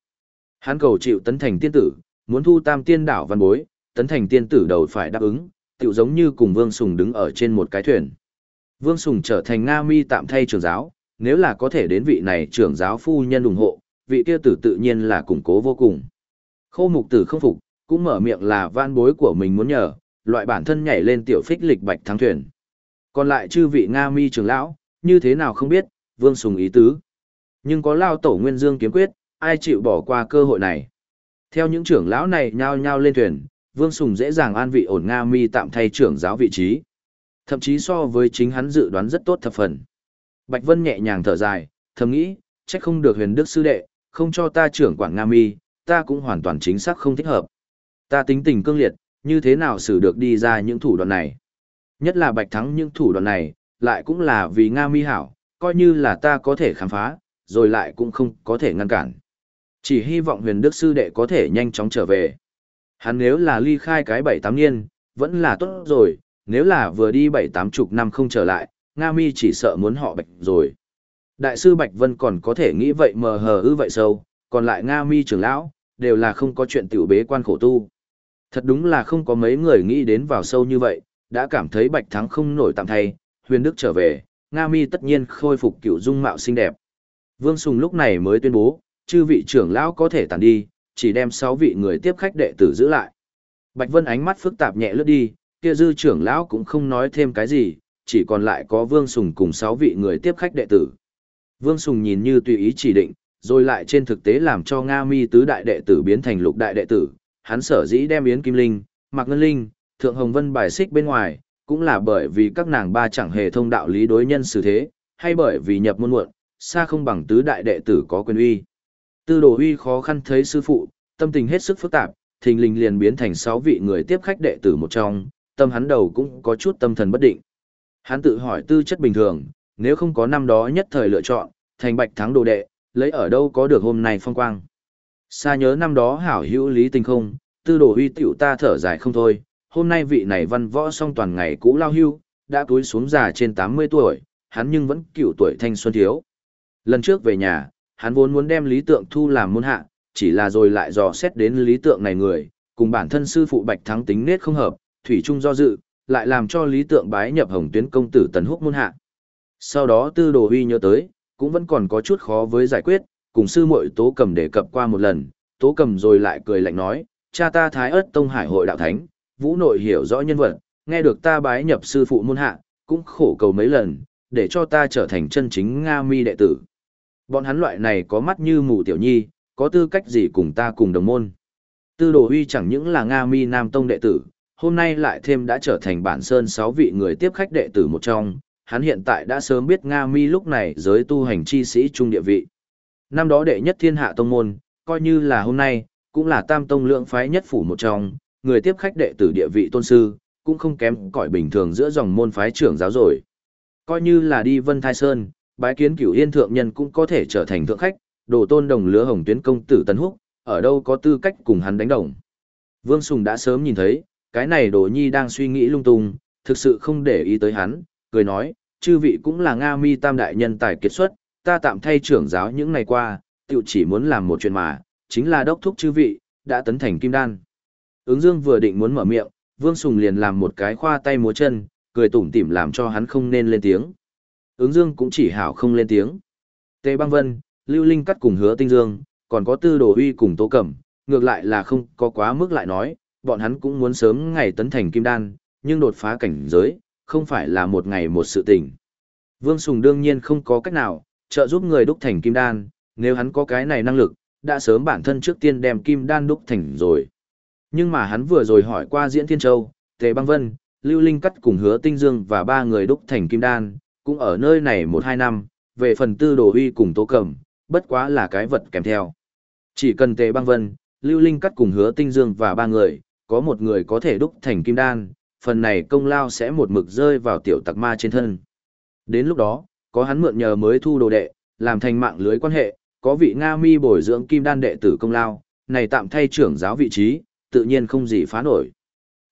Hắn cầu chịu tấn thành tiên tử, muốn thu tam tiên đảo văn bối, tấn thành tiên tử đầu phải đáp ứng, tựu giống như cùng Vương Sùng đứng ở trên một cái thuyền. Vương Sùng trở thành Nga mi tạm thay trưởng giáo, nếu là có thể đến vị này trưởng giáo phu nhân ủng hộ, vị kia tử tự nhiên là củng cố vô cùng. Khô mục tử không phục, cũng mở miệng là van bối của mình muốn nhờ, loại bản thân nhảy lên tiểu phích lịch bạch thắng thuyền. Còn lại chư vị Nga mi trưởng lão, như thế nào không biết, Vương Sùng ý tứ. Nhưng có lao tổ nguyên dương kiếm quyết, ai chịu bỏ qua cơ hội này. Theo những trưởng lão này nhao nhao lên thuyền, Vương Sùng dễ dàng an vị ổn Nga mi tạm thay trưởng giáo vị trí. Thậm chí so với chính hắn dự đoán rất tốt thập phần. Bạch Vân nhẹ nhàng thở dài, thầm nghĩ, trách không được huyền đức sư đệ, không cho ta trưởng quản Nga mi, ta cũng hoàn toàn chính xác không thích hợp. Ta tính tình cương liệt, như thế nào xử được đi ra những thủ đoạn này. Nhất là bạch thắng những thủ đoạn này, lại cũng là vì Nga mi hảo, coi như là ta có thể khám phá, rồi lại cũng không có thể ngăn cản. Chỉ hy vọng huyền đức sư đệ có thể nhanh chóng trở về. Hắn nếu là ly khai cái bảy tám niên, vẫn là tốt rồi, nếu là vừa đi bảy tám chục năm không trở lại, Nga mi chỉ sợ muốn họ bạch rồi. Đại sư Bạch Vân còn có thể nghĩ vậy mờ hờ ư vậy sâu, còn lại Nga mi trưởng lão, đều là không có chuyện tiểu bế quan khổ tu. Thật đúng là không có mấy người nghĩ đến vào sâu như vậy, đã cảm thấy Bạch Thắng không nổi tạm thay, huyền đức trở về, Nga mi tất nhiên khôi phục cựu dung mạo xinh đẹp. Vương Sùng lúc này mới tuyên bố, chư vị trưởng lão có thể tàn đi, chỉ đem 6 vị người tiếp khách đệ tử giữ lại. Bạch Vân ánh mắt phức tạp nhẹ lướt đi, kia dư trưởng lão cũng không nói thêm cái gì, chỉ còn lại có Vương Sùng cùng 6 vị người tiếp khách đệ tử. Vương Sùng nhìn như tùy ý chỉ định, rồi lại trên thực tế làm cho Nga Mi tứ đại đệ tử biến thành lục đại đệ tử, hắn sở dĩ đem Yến Kim Linh, Mạc Ngân Linh, Thượng Hồng Vân bài xích bên ngoài, cũng là bởi vì các nàng ba chẳng hề thông đạo lý đối nhân xử thế, hay bởi vì nhập môn muộn, xa không bằng tứ đại đệ tử có quyền uy. Tư đồ uy khó khăn thấy sư phụ, tâm tình hết sức phức tạp, thình lình liền biến thành sáu vị người tiếp khách đệ tử một trong, tâm hắn đầu cũng có chút tâm thần bất định. Hắn tự hỏi tư chất bình thường, nếu không có năm đó nhất thời lựa chọn, thành bạch thắng đồ đệ, lấy ở đâu có được hôm nay phong quang. Xa nhớ năm đó hảo hữu lý tình không, tư đồ huy tiểu ta thở dài không thôi, hôm nay vị này văn võ song toàn ngày cũ lao hưu, đã túi xuống già trên 80 tuổi, hắn nhưng vẫn cựu tuổi thanh xuân thiếu. Lần trước về nhà, hắn vốn muốn đem lý tượng thu làm môn hạ, chỉ là rồi lại dò xét đến lý tượng này người, cùng bản thân sư phụ bạch thắng tính nết không hợp, thủy chung do dự, lại làm cho lý tượng bái nhập hồng tuyến công tử tần húc môn hạ. Sau đó tư đồ huy nhớ tới, cũng vẫn còn có chút khó với giải quyết, cùng sư muội tố cầm đề cập qua một lần, tố cầm rồi lại cười lạnh nói, cha ta thái ớt tông hải hội đạo thánh, vũ nội hiểu rõ nhân vật, nghe được ta bái nhập sư phụ môn hạ, cũng khổ cầu mấy lần, để cho ta trở thành chân chính Nga mi đệ tử. Bọn hắn loại này có mắt như mù tiểu nhi, có tư cách gì cùng ta cùng đồng môn. Tư đồ huy chẳng những là Nga mi Nam Tông đệ tử, hôm nay lại thêm đã trở thành bản sơn sáu vị người tiếp khách đệ tử một trong, hắn hiện tại đã sớm biết Nga mi lúc này giới tu hành chi sĩ trung địa vị. Năm đó đệ nhất thiên hạ tông môn, coi như là hôm nay, cũng là tam tông lượng phái nhất phủ một trong, người tiếp khách đệ tử địa vị tôn sư, cũng không kém cỏi bình thường giữa dòng môn phái trưởng giáo rồi. Coi như là đi Vân Thai Sơn, bái kiến cửu yên thượng nhân cũng có thể trở thành thượng khách, đồ tôn đồng lứa hồng tuyến công tử Tân Húc, ở đâu có tư cách cùng hắn đánh đồng. Vương Sùng đã sớm nhìn thấy, cái này đồ nhi đang suy nghĩ lung tung, thực sự không để ý tới hắn, cười nói, chư vị cũng là Nga mi tam đại nhân tài kiệt xuất, ta tạm thay trưởng giáo những ngày qua, tiểu chỉ muốn làm một chuyện mà, chính là đốc thúc chư vị, đã tấn thành kim đan. Ứng dương vừa định muốn mở miệng, Vương Sùng liền làm một cái khoa tay múa chân, cười tủm tỉm làm cho hắn không nên lên tiếng. Ứng dương cũng chỉ hảo không lên tiếng. Tề băng vân, Lưu Linh cắt cùng hứa tinh dương, còn có tư đồ uy cùng tố cẩm, ngược lại là không có quá mức lại nói, bọn hắn cũng muốn sớm ngày tấn thành kim đan, nhưng đột phá cảnh giới, không phải là một ngày một sự tình. Vương Sùng đương nhiên không có cách nào, trợ giúp người đúc thành kim đan, nếu hắn có cái này năng lực, đã sớm bản thân trước tiên đem kim đan đúc thành rồi. Nhưng mà hắn vừa rồi hỏi qua Diễn Thiên Châu, Tề Băng Vân, Lưu Linh Cắt cùng Hứa Tinh Dương và ba người đúc thành kim đan, cũng ở nơi này một hai năm, về phần tư đồ huy cùng tố cầm, bất quá là cái vật kèm theo. Chỉ cần Tề Băng Vân, Lưu Linh Cắt cùng Hứa Tinh Dương và ba người, có một người có thể đúc thành kim đan, phần này công lao sẽ một mực rơi vào tiểu tặc ma trên thân. Đến lúc đó, có hắn mượn nhờ mới thu đồ đệ, làm thành mạng lưới quan hệ, có vị Nga mi bồi dưỡng kim đan đệ tử công lao, này tạm thay trưởng giáo vị trí, tự nhiên không gì phá nổi.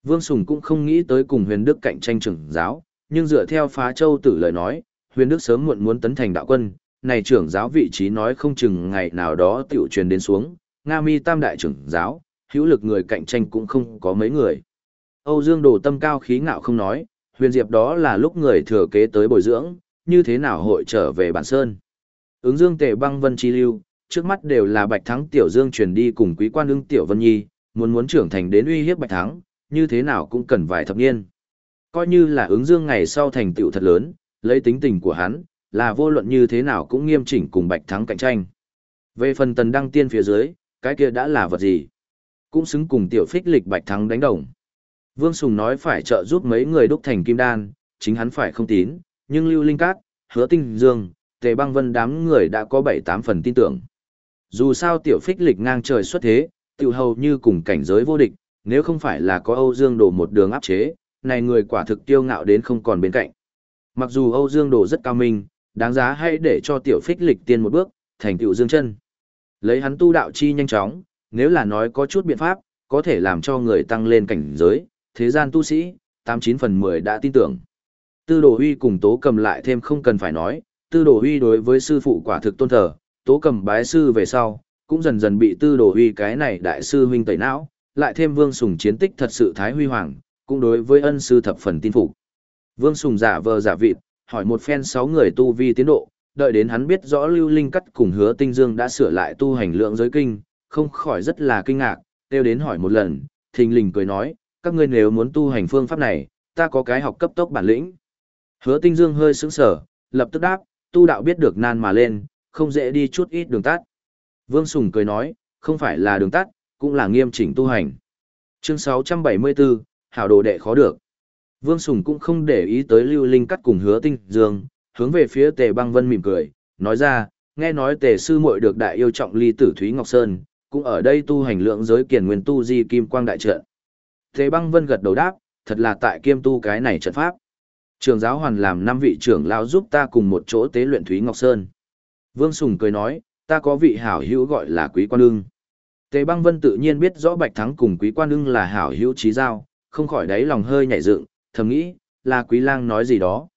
Vương Sùng cũng không nghĩ tới cùng huyền đức cạnh tranh trưởng giáo, nhưng dựa theo phá châu tử lời nói, huyền đức sớm muộn muốn tấn thành đạo quân, này trưởng giáo vị trí nói không chừng ngày nào đó tiểu truyền đến xuống, Nga mi tam đại trưởng giáo, hữu lực người cạnh tranh cũng không có mấy người. Âu Dương Đồ tâm cao khí ngạo không nói, huyền diệp đó là lúc người thừa kế tới bồi dưỡng, như thế nào hội trở về bản sơn. Ứng Dương Tề Băng Vân Chi Lưu, trước mắt đều là Bạch Thắng Tiểu Dương truyền đi cùng quý quan ưng Tiểu Vân Nhi, muốn muốn trưởng thành đến uy hiếp Bạch Thắng, như thế nào cũng cần vài thập niên. Coi như là ứng Dương ngày sau thành tựu thật lớn, lấy tính tình của hắn, là vô luận như thế nào cũng nghiêm chỉnh cùng Bạch Thắng cạnh tranh. Về phần tần đăng tiên phía dưới, cái kia đã là vật gì? Cũng xứng cùng tiểu phích lịch Bạch Thắng đánh đồng. Vương Sùng nói phải trợ giúp mấy người đúc thành kim đan, chính hắn phải không tín, nhưng Lưu Linh Cát, Hứa Tinh Dương, Tề Băng Vân đám người đã có 7-8 phần tin tưởng. Dù sao tiểu phích lịch ngang trời xuất thế, tiểu hầu như cùng cảnh giới vô địch, nếu không phải là có Âu Dương Đồ một đường áp chế, này người quả thực tiêu ngạo đến không còn bên cạnh. Mặc dù Âu Dương Đồ rất cao minh, đáng giá hay để cho tiểu phích lịch tiên một bước, thành tiểu dương chân. Lấy hắn tu đạo chi nhanh chóng, nếu là nói có chút biện pháp, có thể làm cho người tăng lên cảnh giới, thế gian tu sĩ, 89 phần 10 đã tin tưởng. Tư đồ huy cùng tố cầm lại thêm không cần phải nói, tư đồ huy đối với sư phụ quả thực tôn thờ, tố cầm bái sư về sau, cũng dần dần bị tư đồ huy cái này đại sư huynh tẩy não, lại thêm vương sùng chiến tích thật sự thái huy hoàng, cũng đối với ân sư thập phần tin phục. Vương sùng giả vờ giả vịt, hỏi một phen sáu người tu vi tiến độ, đợi đến hắn biết rõ lưu linh cắt cùng hứa tinh dương đã sửa lại tu hành lượng giới kinh, không khỏi rất là kinh ngạc, kêu đến hỏi một lần, thình lình cười nói, các ngươi nếu muốn tu hành phương pháp này, ta có cái học cấp tốc bản lĩnh. Hứa tinh dương hơi sững sờ lập tức đáp, tu đạo biết được nan mà lên, không dễ đi chút ít đường tắt. Vương Sùng cười nói, không phải là đường tắt, cũng là nghiêm chỉnh tu hành. Chương 674, Hảo đồ đệ khó được. Vương Sùng cũng không để ý tới Lưu Linh cắt cùng hứa tinh dương, hướng về phía Tề Băng Vân mỉm cười, nói ra, nghe nói Tề sư muội được đại yêu trọng ly tử Thúy Ngọc Sơn, cũng ở đây tu hành lượng giới kiền nguyên tu di kim quang đại trận. Tề Băng Vân gật đầu đáp, thật là tại kiêm tu cái này trận pháp. Trường giáo hoàn làm năm vị trưởng lão giúp ta cùng một chỗ tế luyện Thúy Ngọc Sơn. Vương Sùng cười nói, ta có vị hảo hữu gọi là Quý Quan Ưng. Tề Băng Vân tự nhiên biết rõ Bạch Thắng cùng Quý Quan Ưng là hảo hữu trí giao, không khỏi đáy lòng hơi nhảy dựng, thầm nghĩ, là Quý Lang nói gì đó.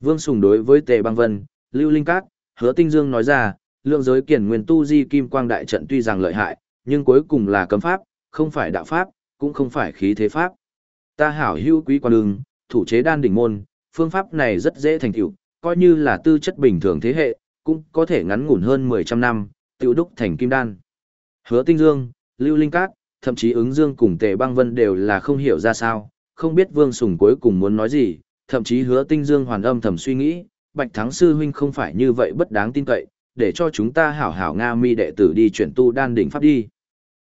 Vương Sùng đối với Tề Băng Vân, Lưu Linh Cát, Hứa Tinh Dương nói ra, lượng giới kiển nguyên tu di kim quang đại trận tuy rằng lợi hại, nhưng cuối cùng là cấm pháp, không phải đạo pháp, cũng không phải khí thế pháp. Ta hảo hữu Quý Quan Ưng, thủ chế đan đỉnh môn, phương pháp này rất dễ thành tựu, coi như là tư chất bình thường thế hệ, cũng có thể ngắn ngủn hơn 100 năm, tiêu đúc thành kim đan. Hứa Tinh Dương, Lưu Linh Cát, thậm chí ứng dương cùng Tề Băng Vân đều là không hiểu ra sao, không biết Vương Sùng cuối cùng muốn nói gì, thậm chí Hứa Tinh Dương hoàn âm thầm suy nghĩ, Bạch Thắng sư huynh không phải như vậy bất đáng tin cậy, để cho chúng ta hảo hảo Nga mi đệ tử đi chuyển tu đan đỉnh pháp đi.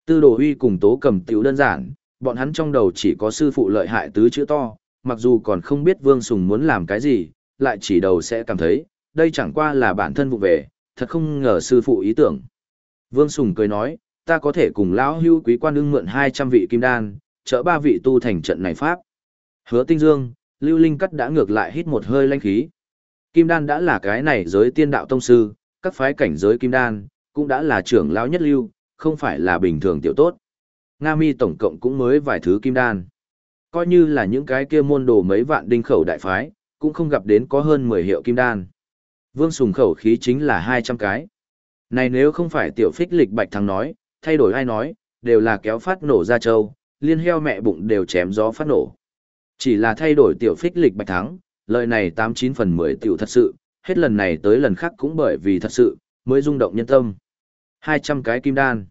Tư Đồ Huy cùng Tố Cầm tiểu đơn giản, bọn hắn trong đầu chỉ có sư phụ lợi hại tứ chữ to, mặc dù còn không biết Vương Sùng muốn làm cái gì, lại chỉ đầu sẽ cảm thấy, đây chẳng qua là bản thân vụ về, thật không ngờ sư phụ ý tưởng. Vương Sùng cười nói, ta có thể cùng lão hưu quý quan ưng mượn 200 vị kim đan, trợ ba vị tu thành trận này pháp. Hứa Tinh Dương, Lưu Linh Cắt đã ngược lại hít một hơi lanh khí. Kim đan đã là cái này giới tiên đạo tông sư, các phái cảnh giới kim đan, cũng đã là trưởng lão nhất lưu, không phải là bình thường tiểu tốt. Nga mi tổng cộng cũng mới vài thứ kim đan. Coi như là những cái kia môn đồ mấy vạn đinh khẩu đại phái, cũng không gặp đến có hơn 10 hiệu kim đan. Vương Sùng khẩu khí chính là 200 cái. Này nếu không phải tiểu phích lịch bạch thắng nói, thay đổi ai nói, đều là kéo phát nổ ra châu, liên heo mẹ bụng đều chém gió phát nổ. Chỉ là thay đổi tiểu phích lịch bạch thắng, lời này 89 phần 10 tiểu thật sự, hết lần này tới lần khác cũng bởi vì thật sự, mới rung động nhân tâm. 200 cái kim đan.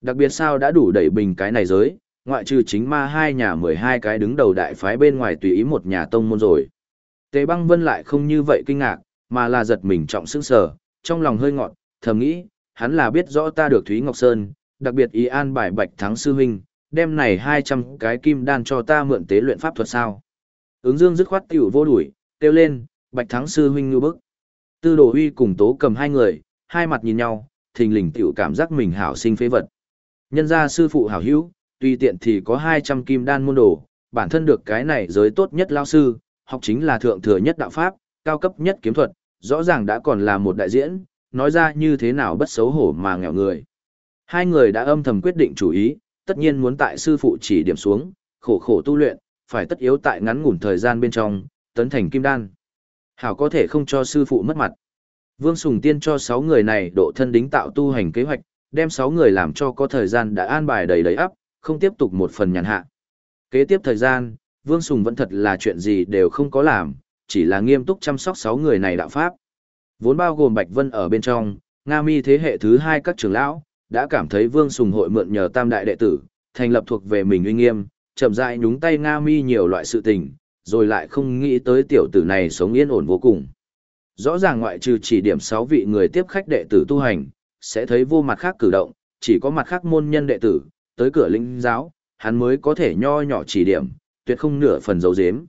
Đặc biệt sao đã đủ đẩy bình cái này giới, ngoại trừ chính ma hai nhà 12 cái đứng đầu đại phái bên ngoài tùy ý một nhà tông môn rồi. Tề băng vân lại không như vậy kinh ngạc, mà là giật mình trọng sức sở, trong lòng hơi ngọt, thầm nghĩ, hắn là biết rõ ta được Thúy Ngọc Sơn, đặc biệt ý an bài bạch thắng sư huynh, đem này 200 cái kim đan cho ta mượn tế luyện pháp thuật sao. Ứng dương dứt khoát tiểu vô đuổi, kêu lên, bạch thắng sư huynh như bức. Tư đồ huy cùng tố cầm hai người, hai mặt nhìn nhau, thình lình tiểu cảm giác mình hảo sinh phế vật. Nhân ra sư phụ hảo hữu, tùy tiện thì có 200 kim đan môn đồ, bản thân được cái này giới tốt nhất lao sư, học chính là thượng thừa nhất đạo pháp, cao cấp nhất kiếm thuật, rõ ràng đã còn là một đại diễn, nói ra như thế nào bất xấu hổ mà nghèo người. Hai người đã âm thầm quyết định chủ ý, tất nhiên muốn tại sư phụ chỉ điểm xuống, khổ khổ tu luyện, phải tất yếu tại ngắn ngủn thời gian bên trong, tấn thành kim đan. Hảo có thể không cho sư phụ mất mặt. Vương Sùng Tiên cho 6 người này độ thân đính tạo tu hành kế hoạch, đem 6 người làm cho có thời gian đã an bài đầy đầy ắp, không tiếp tục một phần nhàn hạ. Kế tiếp thời gian, Vương Sùng vẫn thật là chuyện gì đều không có làm, chỉ là nghiêm túc chăm sóc 6 người này đạo pháp. Vốn bao gồm Bạch Vân ở bên trong, Nga Mi thế hệ thứ hai các trưởng lão, đã cảm thấy Vương Sùng hội mượn nhờ tam đại đệ tử, thành lập thuộc về mình uy nghiêm, chậm rãi nhúng tay Nga Mi nhiều loại sự tình, rồi lại không nghĩ tới tiểu tử này sống yên ổn vô cùng. Rõ ràng ngoại trừ chỉ điểm 6 vị người tiếp khách đệ tử tu hành, sẽ thấy vô mặt khác cử động, chỉ có mặt khác môn nhân đệ tử, tới cửa linh giáo, hắn mới có thể nho nhỏ chỉ điểm, tuyệt không nửa phần dấu dếm.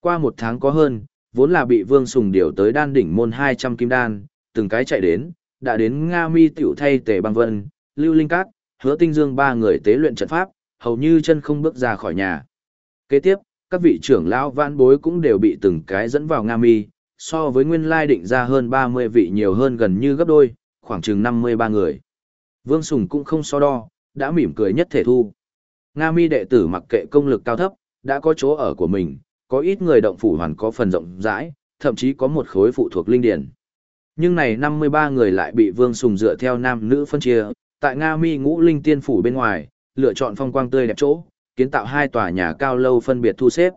Qua một tháng có hơn, vốn là bị Vương Sùng điều tới đan đỉnh môn 200 kim đan, từng cái chạy đến, đã đến Nga Mi tiểu thay tề băng vân, Lưu Linh Cát, Hứa Tinh Dương ba người tế luyện trận pháp, hầu như chân không bước ra khỏi nhà. Kế tiếp, các vị trưởng lão vãn bối cũng đều bị từng cái dẫn vào Nga Mi, so với nguyên lai định ra hơn 30 vị nhiều hơn gần như gấp đôi, khoảng chừng 53 người. Vương Sùng cũng không so đo, đã mỉm cười nhất thể thu. Nga Mi đệ tử mặc kệ công lực cao thấp, đã có chỗ ở của mình, có ít người động phủ hoàn có phần rộng rãi, thậm chí có một khối phụ thuộc linh điển. Nhưng này 53 người lại bị Vương Sùng dựa theo nam nữ phân chia, tại Nga Mi ngũ linh tiên phủ bên ngoài, lựa chọn phong quang tươi đẹp chỗ, kiến tạo hai tòa nhà cao lâu phân biệt thu xếp.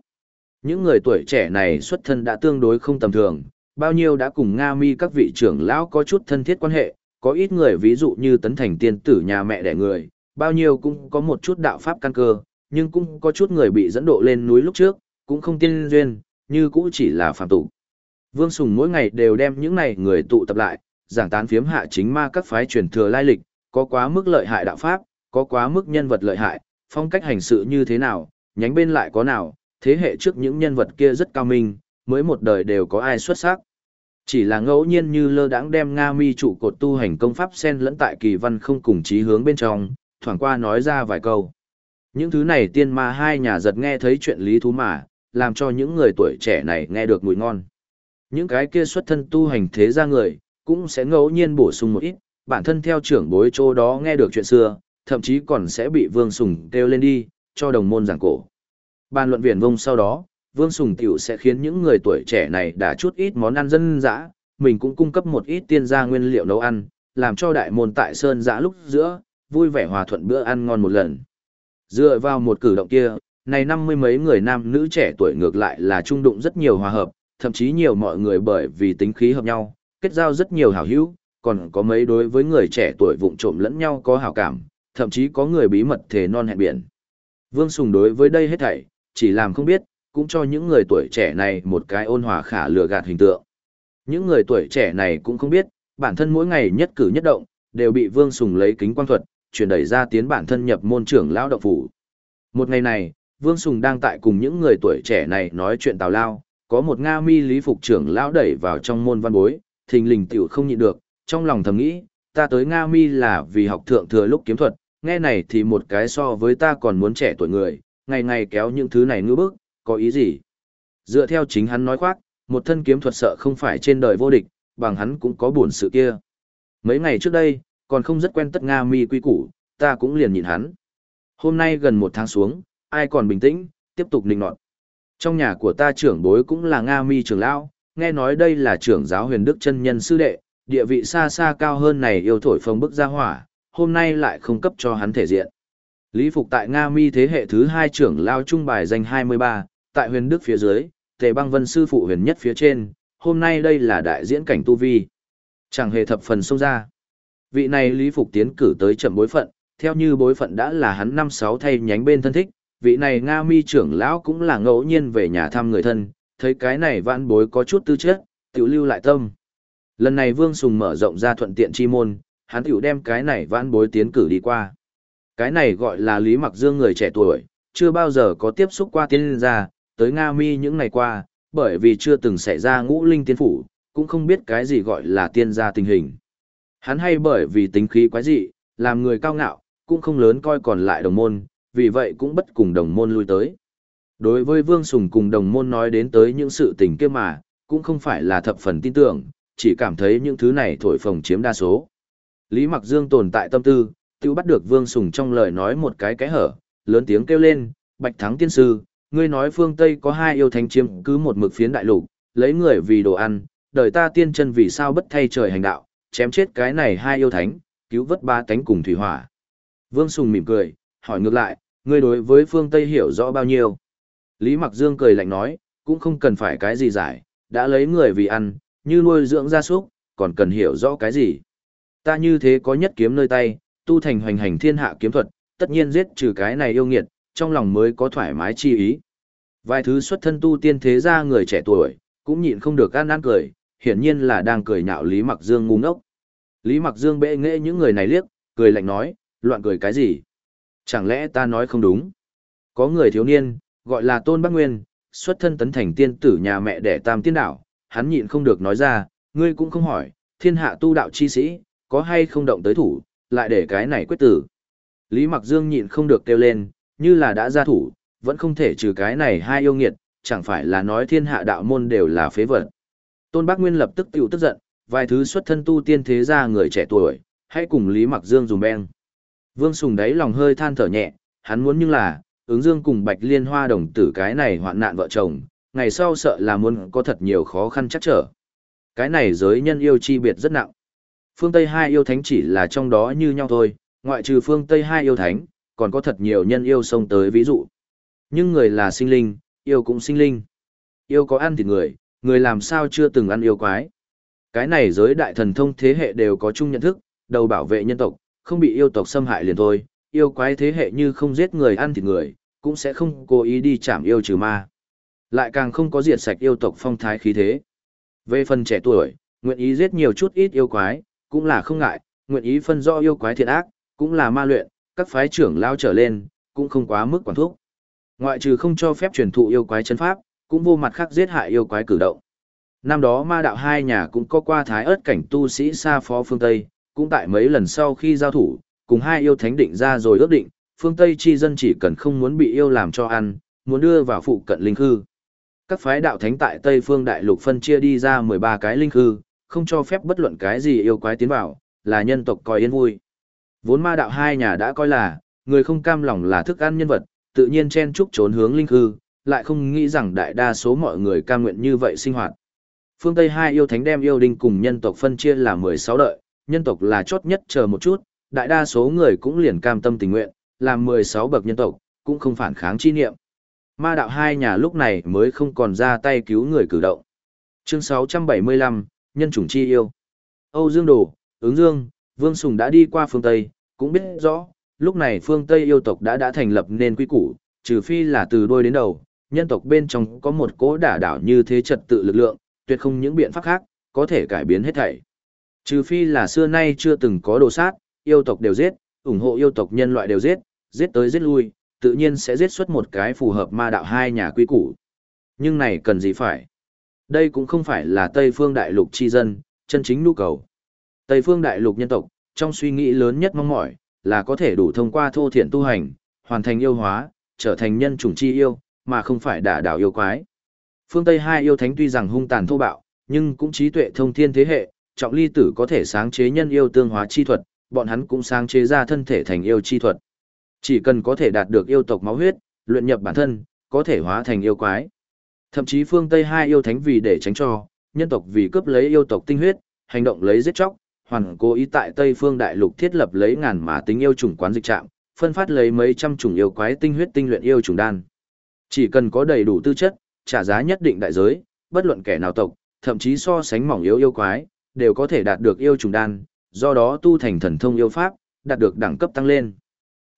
Những người tuổi trẻ này xuất thân đã tương đối không tầm thường, bao nhiêu đã cùng Nga Mi các vị trưởng lão có chút thân thiết quan hệ, có ít người ví dụ như tấn thành tiên tử nhà mẹ đẻ người, bao nhiêu cũng có một chút đạo pháp căn cơ, nhưng cũng có chút người bị dẫn độ lên núi lúc trước, cũng không tiên duyên, như cũ chỉ là phàm tục. Vương Sùng mỗi ngày đều đem những này người tụ tập lại, giảng tán phiếm hạ chính ma các phái truyền thừa lai lịch, có quá mức lợi hại đạo pháp, có quá mức nhân vật lợi hại, phong cách hành sự như thế nào, nhánh bên lại có nào, thế hệ trước những nhân vật kia rất cao minh, mới một đời đều có ai xuất sắc. Chỉ là ngẫu nhiên như lơ đãng đem Nga mi trụ cột tu hành công pháp sen lẫn tại kỳ văn không cùng chí hướng bên trong, thoảng qua nói ra vài câu. Những thứ này tiên ma hai nhà giật nghe thấy chuyện lý thú mà, làm cho những người tuổi trẻ này nghe được mùi ngon. Những cái kia xuất thân tu hành thế ra người, cũng sẽ ngẫu nhiên bổ sung một ít, bản thân theo trưởng bối chỗ đó nghe được chuyện xưa, thậm chí còn sẽ bị Vương Sùng kêu lên đi, cho đồng môn giảng cổ. Bàn luận viện vông sau đó, Vương Sùng Tiểu sẽ khiến những người tuổi trẻ này đã chút ít món ăn dân dã, mình cũng cung cấp một ít tiên gia nguyên liệu nấu ăn, làm cho đại môn tại Sơn dã lúc giữa, vui vẻ hòa thuận bữa ăn ngon một lần. Dựa vào một cử động kia, này năm mươi mấy người nam nữ trẻ tuổi ngược lại là trung đụng rất nhiều hòa hợp, thậm chí nhiều mọi người bởi vì tính khí hợp nhau, kết giao rất nhiều hảo hữu, còn có mấy đối với người trẻ tuổi vụng trộm lẫn nhau có hảo cảm, thậm chí có người bí mật thề non hẹn biển. Vương Sùng đối với đây hết thảy, chỉ làm không biết, cũng cho những người tuổi trẻ này một cái ôn hòa khả lừa gạt hình tượng. Những người tuổi trẻ này cũng không biết, bản thân mỗi ngày nhất cử nhất động, đều bị Vương Sùng lấy kính quan thuật, chuyển đẩy ra tiến bản thân nhập môn trưởng lão động phủ. Một ngày này, Vương Sùng đang tại cùng những người tuổi trẻ này nói chuyện tào lao, có một Nga mi lý phục trưởng lão đẩy vào trong môn văn bối, thình lình tiểu không nhịn được, Trong lòng thầm nghĩ, ta tới Nga Mi là vì học thượng thừa lúc kiếm thuật, nghe này thì một cái so với ta còn muốn trẻ tuổi người, ngày ngày kéo những thứ này ngư bức, có ý gì? Dựa theo chính hắn nói khoác, một thân kiếm thuật sợ không phải trên đời vô địch, bằng hắn cũng có buồn sự kia. Mấy ngày trước đây, còn không rất quen tất Nga Mi quy củ, ta cũng liền nhìn hắn. Hôm nay gần một tháng xuống, ai còn bình tĩnh, tiếp tục nịnh nọt. Trong nhà của ta trưởng bối cũng là Nga Mi trưởng lão, nghe nói đây là trưởng giáo huyền đức chân nhân sư đệ, địa vị xa xa cao hơn này yêu thổi phong bức ra hỏa, hôm nay lại không cấp cho hắn thể diện. Lý Phục tại Nga Mi thế hệ thứ hai trưởng lao trung bài danh 23, tại huyền đức phía dưới, tề băng vân sư phụ huyền nhất phía trên, hôm nay đây là đại diễn cảnh tu vi. Chẳng hề thập phần xông ra. Vị này Lý Phục tiến cử tới chậm bối phận, theo như bối phận đã là hắn năm sáu thay nhánh bên thân thích, vị này Nga Mi trưởng lão cũng là ngẫu nhiên về nhà thăm người thân, thấy cái này vãn bối có chút tư chất, tiểu lưu lại tâm. Lần này Vương Sùng mở rộng ra thuận tiện chi môn, hắn tiểu đem cái này vãn bối tiến cử đi qua. Cái này gọi là Lý Mặc Dương người trẻ tuổi, chưa bao giờ có tiếp xúc qua tiên gia, tới Nga Mi những ngày qua, bởi vì chưa từng xảy ra ngũ linh tiên phủ, cũng không biết cái gì gọi là tiên gia tình hình. Hắn hay bởi vì tính khí quái dị, làm người cao ngạo, cũng không lớn coi còn lại đồng môn, vì vậy cũng bất cùng đồng môn lui tới. Đối với Vương Sùng cùng đồng môn nói đến tới những sự tình kia mà, cũng không phải là thập phần tin tưởng, chỉ cảm thấy những thứ này thổi phồng chiếm đa số. Lý Mặc Dương tồn tại tâm tư, tiêu bắt được Vương Sùng trong lời nói một cái cái hở, lớn tiếng kêu lên, Bạch Thắng Tiên Sư, ngươi nói phương Tây có hai yêu thánh chiếm cứ một mực phiến đại lục, lấy người vì đồ ăn, đời ta tiên chân vì sao bất thay trời hành đạo, chém chết cái này hai yêu thánh, cứu vớt ba cánh cùng thủy hỏa. Vương Sùng mỉm cười, hỏi ngược lại, ngươi đối với phương Tây hiểu rõ bao nhiêu? Lý Mặc Dương cười lạnh nói, cũng không cần phải cái gì giải, đã lấy người vì ăn, như nuôi dưỡng gia súc, còn cần hiểu rõ cái gì. Ta như thế có nhất kiếm nơi tay, tu thành hoành hành thiên hạ kiếm thuật, tất nhiên giết trừ cái này yêu nghiệt, trong lòng mới có thoải mái chi ý. Vài thứ xuất thân tu tiên thế gia người trẻ tuổi, cũng nhịn không được gan ăn cười, hiển nhiên là đang cười nhạo Lý Mặc Dương ngu ngốc. Lý Mặc Dương bệ nghệ những người này liếc, cười lạnh nói, loạn cười cái gì? Chẳng lẽ ta nói không đúng? Có người thiếu niên, gọi là Tôn Bắc Nguyên, xuất thân tấn thành tiên tử nhà mẹ đẻ Tam Tiên Đảo, hắn nhịn không được nói ra, ngươi cũng không hỏi, thiên hạ tu đạo chi sĩ, có hay không động tới thủ, lại để cái này quyết tử. Lý Mặc Dương nhịn không được kêu lên, như là đã ra thủ, vẫn không thể trừ cái này hai yêu nghiệt, chẳng phải là nói thiên hạ đạo môn đều là phế vật. Tôn Bác Nguyên lập tức tiểu tức giận, vài thứ xuất thân tu tiên thế gia người trẻ tuổi, hãy cùng Lý Mặc Dương dùng beng. Vương Sùng đáy lòng hơi than thở nhẹ, hắn muốn nhưng là, ứng dương cùng Bạch Liên Hoa đồng tử cái này hoạn nạn vợ chồng, ngày sau sợ là muốn có thật nhiều khó khăn chắc trở. Cái này giới nhân yêu chi biệt rất nặng. Phương Tây hai yêu thánh chỉ là trong đó như nhau thôi, ngoại trừ phương Tây hai yêu thánh, còn có thật nhiều nhân yêu xông tới ví dụ. Nhưng người là sinh linh, yêu cũng sinh linh. Yêu có ăn thịt người, người làm sao chưa từng ăn yêu quái. Cái này giới đại thần thông thế hệ đều có chung nhận thức, đầu bảo vệ nhân tộc, không bị yêu tộc xâm hại liền thôi, yêu quái thế hệ như không giết người ăn thịt người, cũng sẽ không cố ý đi chạm yêu trừ ma. Lại càng không có diệt sạch yêu tộc phong thái khí thế. Về phần trẻ tuổi, nguyện ý giết nhiều chút ít yêu quái, cũng là không ngại, nguyện ý phân rõ yêu quái thiện ác, cũng là ma luyện, các phái trưởng lao trở lên, cũng không quá mức quản thúc. Ngoại trừ không cho phép truyền thụ yêu quái chân pháp, cũng vô mặt khác giết hại yêu quái cử động. Năm đó ma đạo hai nhà cũng có qua thái ớt cảnh tu sĩ xa phó phương Tây, cũng tại mấy lần sau khi giao thủ, cùng hai yêu thánh định ra rồi ước định, phương Tây chi dân chỉ cần không muốn bị yêu làm cho ăn, muốn đưa vào phụ cận linh hư. Các phái đạo thánh tại Tây phương đại lục phân chia đi ra 13 cái linh hư, không cho phép bất luận cái gì yêu quái tiến vào, là nhân tộc coi yên vui. Vốn ma đạo hai nhà đã coi là, người không cam lòng là thức ăn nhân vật, tự nhiên chen chúc trốn hướng linh hư, lại không nghĩ rằng đại đa số mọi người cam nguyện như vậy sinh hoạt. Phương Tây hai yêu thánh đem yêu đinh cùng nhân tộc phân chia là 16 đợi, nhân tộc là chốt nhất chờ một chút, đại đa số người cũng liền cam tâm tình nguyện, làm 16 bậc nhân tộc, cũng không phản kháng chi niệm. Ma đạo hai nhà lúc này mới không còn ra tay cứu người cử động. Chương 675, Nhân chủng chi yêu. Âu Dương Đồ, ứng Dương, Vương Sùng đã đi qua phương Tây, cũng biết rõ, lúc này phương Tây yêu tộc đã đã thành lập nên quy củ, trừ phi là từ đôi đến đầu, nhân tộc bên trong có một cố đả đảo như thế trật tự lực lượng, tuyệt không những biện pháp khác, có thể cải biến hết thảy. Trừ phi là xưa nay chưa từng có đồ sát, yêu tộc đều giết, ủng hộ yêu tộc nhân loại đều giết, giết tới giết lui, tự nhiên sẽ giết xuất một cái phù hợp ma đạo hai nhà quy củ. Nhưng này cần gì phải? Đây cũng không phải là Tây phương đại lục chi dân, chân chính nhu cầu. Tây phương đại lục nhân tộc, trong suy nghĩ lớn nhất mong mỏi, là có thể đủ thông qua thô thiện tu hành, hoàn thành yêu hóa, trở thành nhân chủng chi yêu, mà không phải đả đảo yêu quái. Phương Tây hai yêu thánh tuy rằng hung tàn thô bạo, nhưng cũng trí tuệ thông thiên thế hệ, trọng ly tử có thể sáng chế nhân yêu tương hóa chi thuật, bọn hắn cũng sáng chế ra thân thể thành yêu chi thuật. Chỉ cần có thể đạt được yêu tộc máu huyết, luyện nhập bản thân, có thể hóa thành yêu quái. Thậm chí phương Tây hai yêu thánh vì để tránh cho, nhân tộc vì cướp lấy yêu tộc tinh huyết, hành động lấy giết chóc, hoàn cố ý tại Tây phương đại lục thiết lập lấy ngàn mà tính yêu chủng quán dịch trạm, phân phát lấy mấy trăm chủng yêu quái tinh huyết tinh luyện yêu chủng đan. Chỉ cần có đầy đủ tư chất, trả giá nhất định đại giới, bất luận kẻ nào tộc, thậm chí so sánh mỏng yếu yêu quái, đều có thể đạt được yêu trùng đan, do đó tu thành thần thông yêu pháp, đạt được đẳng cấp tăng lên.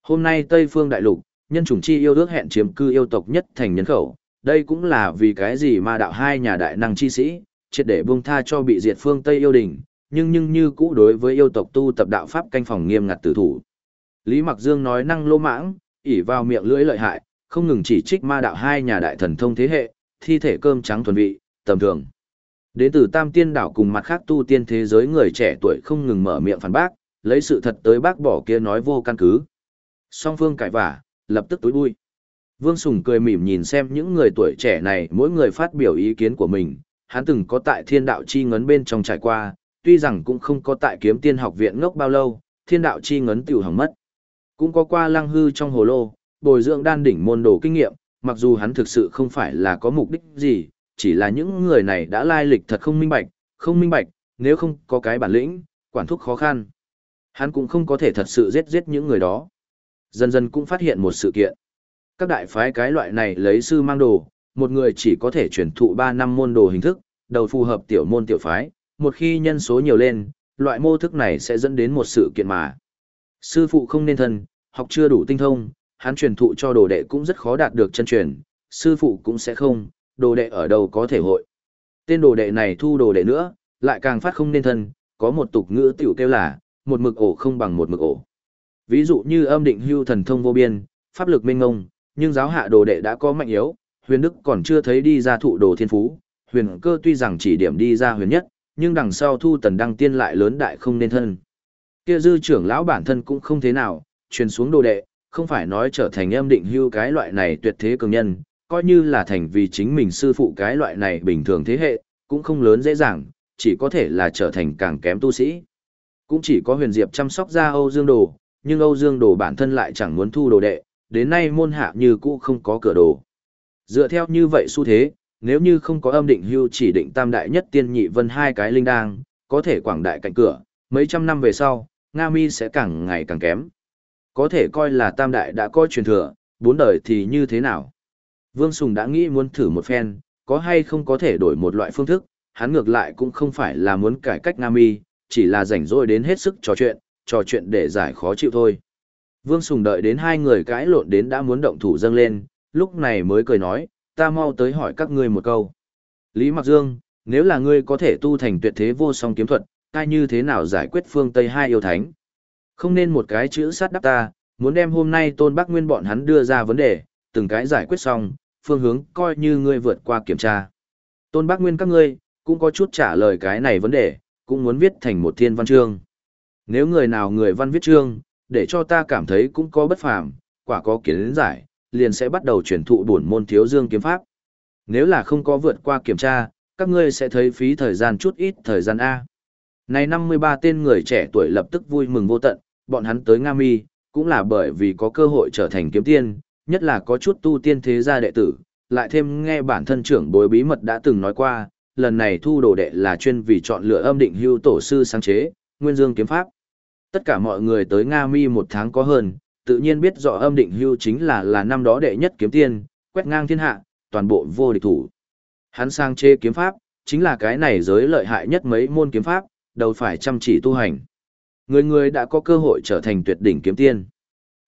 Hôm nay Tây Phương Đại Lục, nhân chủng chi yêu ước hẹn chiếm cư yêu tộc nhất thành nhân khẩu, đây cũng là vì cái gì mà đạo hai nhà đại năng chi sĩ, triệt để buông tha cho bị diệt phương Tây yêu đình, nhưng nhưng như cũ đối với yêu tộc tu tập đạo pháp canh phòng nghiêm ngặt tử thủ. Lý Mặc Dương nói năng lô mãng, ỉ vào miệng lưỡi lợi hại, không ngừng chỉ trích ma đạo hai nhà đại thần thông thế hệ, thi thể cơm trắng thuần vị, tầm thường. Đến từ Tam Tiên đảo cùng mặt khác tu tiên thế giới người trẻ tuổi không ngừng mở miệng phản bác, lấy sự thật tới bác bỏ kia nói vô căn cứ. Song phương cãi vả, lập tức tối bui. Vương Sùng cười mỉm nhìn xem những người tuổi trẻ này mỗi người phát biểu ý kiến của mình, hắn từng có tại thiên đạo chi ngấn bên trong trải qua, tuy rằng cũng không có tại kiếm tiên học viện ngốc bao lâu, thiên đạo chi ngấn tiểu hỏng mất. Cũng có qua lăng hư trong hồ lô, bồi dưỡng đan đỉnh môn đồ kinh nghiệm, mặc dù hắn thực sự không phải là có mục đích gì, chỉ là những người này đã lai lịch thật không minh bạch, không minh bạch, nếu không có cái bản lĩnh, quản thúc khó khăn. Hắn cũng không có thể thật sự giết giết những người đó. Dần dần cũng phát hiện một sự kiện. Các đại phái cái loại này lấy sư mang đồ, một người chỉ có thể truyền thụ 3 năm môn đồ hình thức, đầu phù hợp tiểu môn tiểu phái, một khi nhân số nhiều lên, loại mô thức này sẽ dẫn đến một sự kiện mà. Sư phụ không nên thân, học chưa đủ tinh thông, hắn truyền thụ cho đồ đệ cũng rất khó đạt được chân truyền, sư phụ cũng sẽ không, đồ đệ ở đâu có thể hội. Tên đồ đệ này thu đồ đệ nữa, lại càng phát không nên thân, có một tục ngữ tiểu kêu là, một mực ổ không bằng một mực ổ. Ví dụ như âm định hưu thần thông vô biên, pháp lực minh ngông, nhưng giáo hạ đồ đệ đã có mạnh yếu, huyền đức còn chưa thấy đi ra thụ đồ thiên phú, huyền cơ tuy rằng chỉ điểm đi ra huyền nhất, nhưng đằng sau thu tần đăng tiên lại lớn đại không nên thân. Kia dư trưởng lão bản thân cũng không thế nào, truyền xuống đồ đệ, không phải nói trở thành âm định hưu cái loại này tuyệt thế cường nhân, coi như là thành vì chính mình sư phụ cái loại này bình thường thế hệ, cũng không lớn dễ dàng, chỉ có thể là trở thành càng kém tu sĩ. Cũng chỉ có huyền diệp chăm sóc ra Âu Dương Đồ, nhưng Âu Dương Đồ bản thân lại chẳng muốn thu đồ đệ, đến nay môn hạ như cũ không có cửa đồ. Dựa theo như vậy xu thế, nếu như không có âm định hưu chỉ định tam đại nhất tiên nhị vân hai cái linh đang, có thể quảng đại cạnh cửa, mấy trăm năm về sau, Nga Mi sẽ càng ngày càng kém. Có thể coi là tam đại đã có truyền thừa, bốn đời thì như thế nào? Vương Sùng đã nghĩ muốn thử một phen, có hay không có thể đổi một loại phương thức, hắn ngược lại cũng không phải là muốn cải cách nam Mi, chỉ là rảnh rỗi đến hết sức trò chuyện, trò chuyện để giải khó chịu thôi. Vương Sùng đợi đến hai người cãi lộn đến đã muốn động thủ dâng lên, lúc này mới cười nói, ta mau tới hỏi các ngươi một câu. Lý Mặc Dương, nếu là ngươi có thể tu thành tuyệt thế vô song kiếm thuật, ta như thế nào giải quyết phương Tây hai yêu thánh? Không nên một cái chữ sát đắc ta, muốn đem hôm nay Tôn Bắc Nguyên bọn hắn đưa ra vấn đề, từng cái giải quyết xong, phương hướng coi như ngươi vượt qua kiểm tra. Tôn Bắc Nguyên các ngươi, cũng có chút trả lời cái này vấn đề, cũng muốn viết thành một thiên văn chương. Nếu người nào người văn viết chương, để cho ta cảm thấy cũng có bất phàm, quả có kiến giải, liền sẽ bắt đầu truyền thụ bổn môn thiếu dương kiếm pháp. Nếu là không có vượt qua kiểm tra, các ngươi sẽ thấy phí thời gian chút ít thời gian A. Này 53 tên người trẻ tuổi lập tức vui mừng vô tận, bọn hắn tới Nga Mi, cũng là bởi vì có cơ hội trở thành kiếm tiên, nhất là có chút tu tiên thế gia đệ tử, lại thêm nghe bản thân trưởng bối bí mật đã từng nói qua, lần này thu đồ đệ là chuyên vì chọn lựa âm định hưu tổ sư sáng chế, Nguyên Dương kiếm pháp. Tất cả mọi người tới Nga Mi một tháng có hơn, tự nhiên biết rõ âm định hưu chính là là năm đó đệ nhất kiếm tiên, quét ngang thiên hạ, toàn bộ vô địch thủ. Hắn sang chế kiếm pháp, chính là cái này giới lợi hại nhất mấy môn kiếm pháp, đầu phải chăm chỉ tu hành. Người người đã có cơ hội trở thành tuyệt đỉnh kiếm tiên.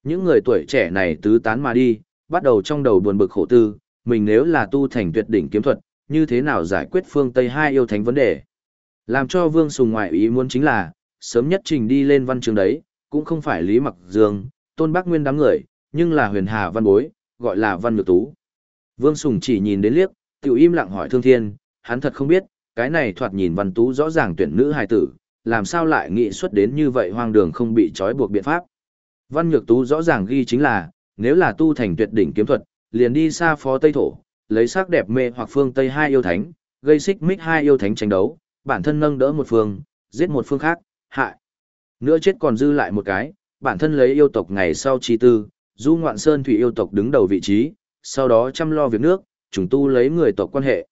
Những người tuổi trẻ này tứ tán mà đi, bắt đầu trong đầu buồn bực khổ tư, mình nếu là tu thành tuyệt đỉnh kiếm thuật, như thế nào giải quyết phương Tây hai yêu thánh vấn đề. Làm cho Vương Sùng ngoại ý muốn chính là, sớm nhất trình đi lên văn trường đấy, cũng không phải Lý Mặc Dương, Tôn Bác Nguyên đám người, nhưng là huyền hà văn bối, gọi là văn nhược tú. Vương Sùng chỉ nhìn đến liếc, tiểu im lặng hỏi Thương Thiên, hắn thật không biết, cái này thoạt nhìn văn tú rõ ràng tuyển nữ hài tử, làm sao lại nghĩ xuất đến như vậy hoang đường không bị trói buộc biện pháp. Văn Nhược Tú rõ ràng ghi chính là, nếu là tu thành tuyệt đỉnh kiếm thuật, liền đi xa phó Tây Thổ, lấy sắc đẹp mê hoặc phương Tây hai yêu thánh, gây xích mích hai yêu thánh tranh đấu, bản thân nâng đỡ một phương, giết một phương khác, hại. Nữa chết còn dư lại một cái, bản thân lấy yêu tộc ngày sau chi tư, du ngoạn sơn thủy yêu tộc đứng đầu vị trí, sau đó chăm lo việc nước, chúng tu lấy người tộc quan hệ.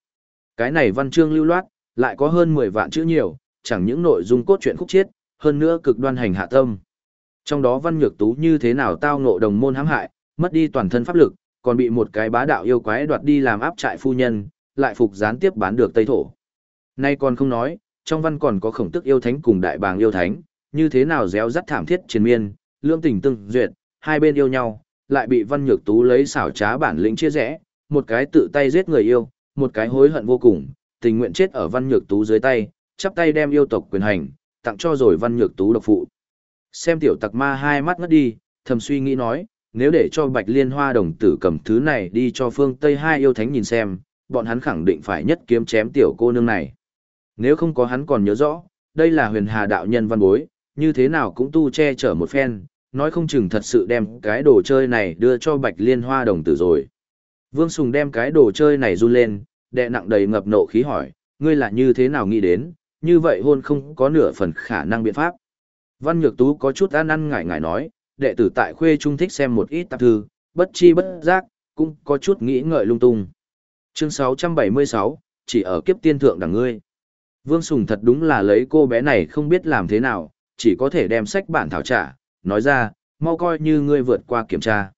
Cái này văn chương lưu loát, lại có hơn 10 vạn chữ nhiều, chẳng những nội dung cốt truyện khúc chiết, hơn nữa cực đoan hành hạ tâm. Trong đó văn nhược tú như thế nào tao ngộ đồng môn hãm hại, mất đi toàn thân pháp lực, còn bị một cái bá đạo yêu quái đoạt đi làm áp trại phu nhân, lại phục gián tiếp bán được Tây Thổ. Nay còn không nói, trong văn còn có khổng tức yêu thánh cùng đại bàng yêu thánh, như thế nào réo rắt thảm thiết triền miên, lương tình tương duyệt, hai bên yêu nhau, lại bị văn nhược tú lấy xảo trá bản lĩnh chia rẽ, một cái tự tay giết người yêu, một cái hối hận vô cùng, tình nguyện chết ở văn nhược tú dưới tay, chắp tay đem yêu tộc quyền hành, tặng cho rồi văn nhược tú độc phụ. Xem tiểu tặc ma hai mắt ngất đi, thầm suy nghĩ nói, nếu để cho bạch liên hoa đồng tử cầm thứ này đi cho phương Tây hai yêu thánh nhìn xem, bọn hắn khẳng định phải nhất kiếm chém tiểu cô nương này. Nếu không có hắn còn nhớ rõ, đây là huyền hà đạo nhân văn bối, như thế nào cũng tu che chở một phen, nói không chừng thật sự đem cái đồ chơi này đưa cho bạch liên hoa đồng tử rồi. Vương Sùng đem cái đồ chơi này run lên, đệ nặng đầy ngập nộ khí hỏi, ngươi là như thế nào nghĩ đến, như vậy hôn không có nửa phần khả năng biện pháp. Văn Nhược Tú có chút ăn ăn ngại ngại nói, đệ tử tại khuê trung thích xem một ít tạp thư, bất chi bất giác, cũng có chút nghĩ ngợi lung tung. Chương 676, chỉ ở kiếp tiên thượng đẳng ngươi. Vương Sùng thật đúng là lấy cô bé này không biết làm thế nào, chỉ có thể đem sách bản thảo trả, nói ra, mau coi như ngươi vượt qua kiểm tra.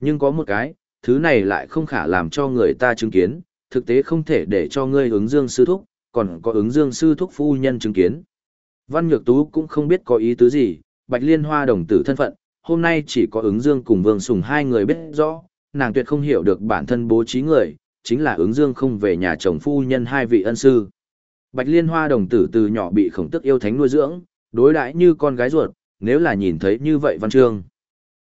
Nhưng có một cái, thứ này lại không khả làm cho người ta chứng kiến, thực tế không thể để cho ngươi ứng dương sư thúc, còn có ứng dương sư thúc phu nhân chứng kiến. Văn Nhược Tú cũng không biết có ý tứ gì, Bạch Liên Hoa đồng tử thân phận, hôm nay chỉ có ứng dương cùng Vương Sùng hai người biết rõ, nàng tuyệt không hiểu được bản thân bố trí người, chính là ứng dương không về nhà chồng phu nhân hai vị ân sư. Bạch Liên Hoa đồng tử từ nhỏ bị khổng tức yêu thánh nuôi dưỡng, đối đãi như con gái ruột, nếu là nhìn thấy như vậy văn chương.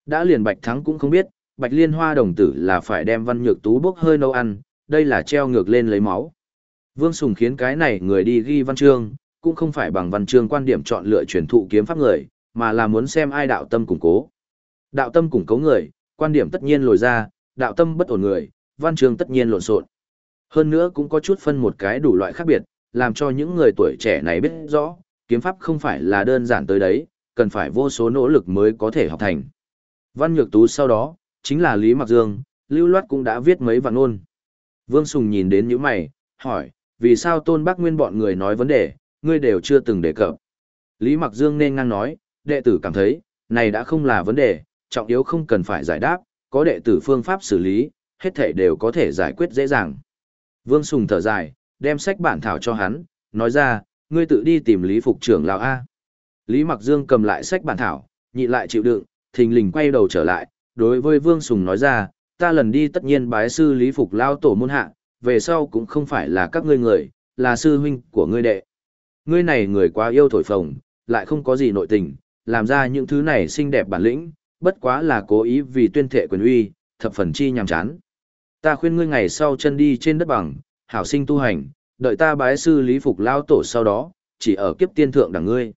Đã liền Bạch Thắng cũng không biết, Bạch Liên Hoa đồng tử là phải đem văn nhược tú bốc hơi nấu ăn, đây là treo ngược lên lấy máu. Vương Sùng khiến cái này người đi ghi văn chương, cũng không phải bằng văn chương quan điểm chọn lựa truyền thụ kiếm pháp người, mà là muốn xem ai đạo tâm củng cố. Đạo tâm củng cố người, quan điểm tất nhiên lồi ra, đạo tâm bất ổn người, văn chương tất nhiên lộn xộn. Hơn nữa cũng có chút phân một cái đủ loại khác biệt, làm cho những người tuổi trẻ này biết rõ, kiếm pháp không phải là đơn giản tới đấy, cần phải vô số nỗ lực mới có thể học thành. Văn Nhược Tú sau đó, chính là Lý Mặc Dương, Lưu Loát cũng đã viết mấy vạn ngôn. Vương Sùng nhìn đến những mày, hỏi, vì sao Tôn Bác Nguyên bọn người nói vấn đề, ngươi đều chưa từng đề cập. Lý Mặc Dương nên ngang nói, đệ tử cảm thấy, này đã không là vấn đề, trọng yếu không cần phải giải đáp, có đệ tử phương pháp xử lý, hết thể đều có thể giải quyết dễ dàng. Vương Sùng thở dài, đem sách bản thảo cho hắn, nói ra, ngươi tự đi tìm Lý Phục trưởng lão A. Lý Mặc Dương cầm lại sách bản thảo, nhị lại chịu đựng, thình lình quay đầu trở lại, đối với Vương Sùng nói ra, ta lần đi tất nhiên bái sư Lý Phục lao tổ môn hạ, về sau cũng không phải là các ngươi người, là sư huynh của ngươi đệ. Ngươi này người quá yêu thổi phồng, lại không có gì nội tình, làm ra những thứ này xinh đẹp bản lĩnh, bất quá là cố ý vì tuyên thệ quyền uy, thập phần chi nhằm chán. Ta khuyên ngươi ngày sau chân đi trên đất bằng, hảo sinh tu hành, đợi ta bái sư Lý Phục lao tổ sau đó, chỉ ở kiếp tiên thượng đẳng ngươi.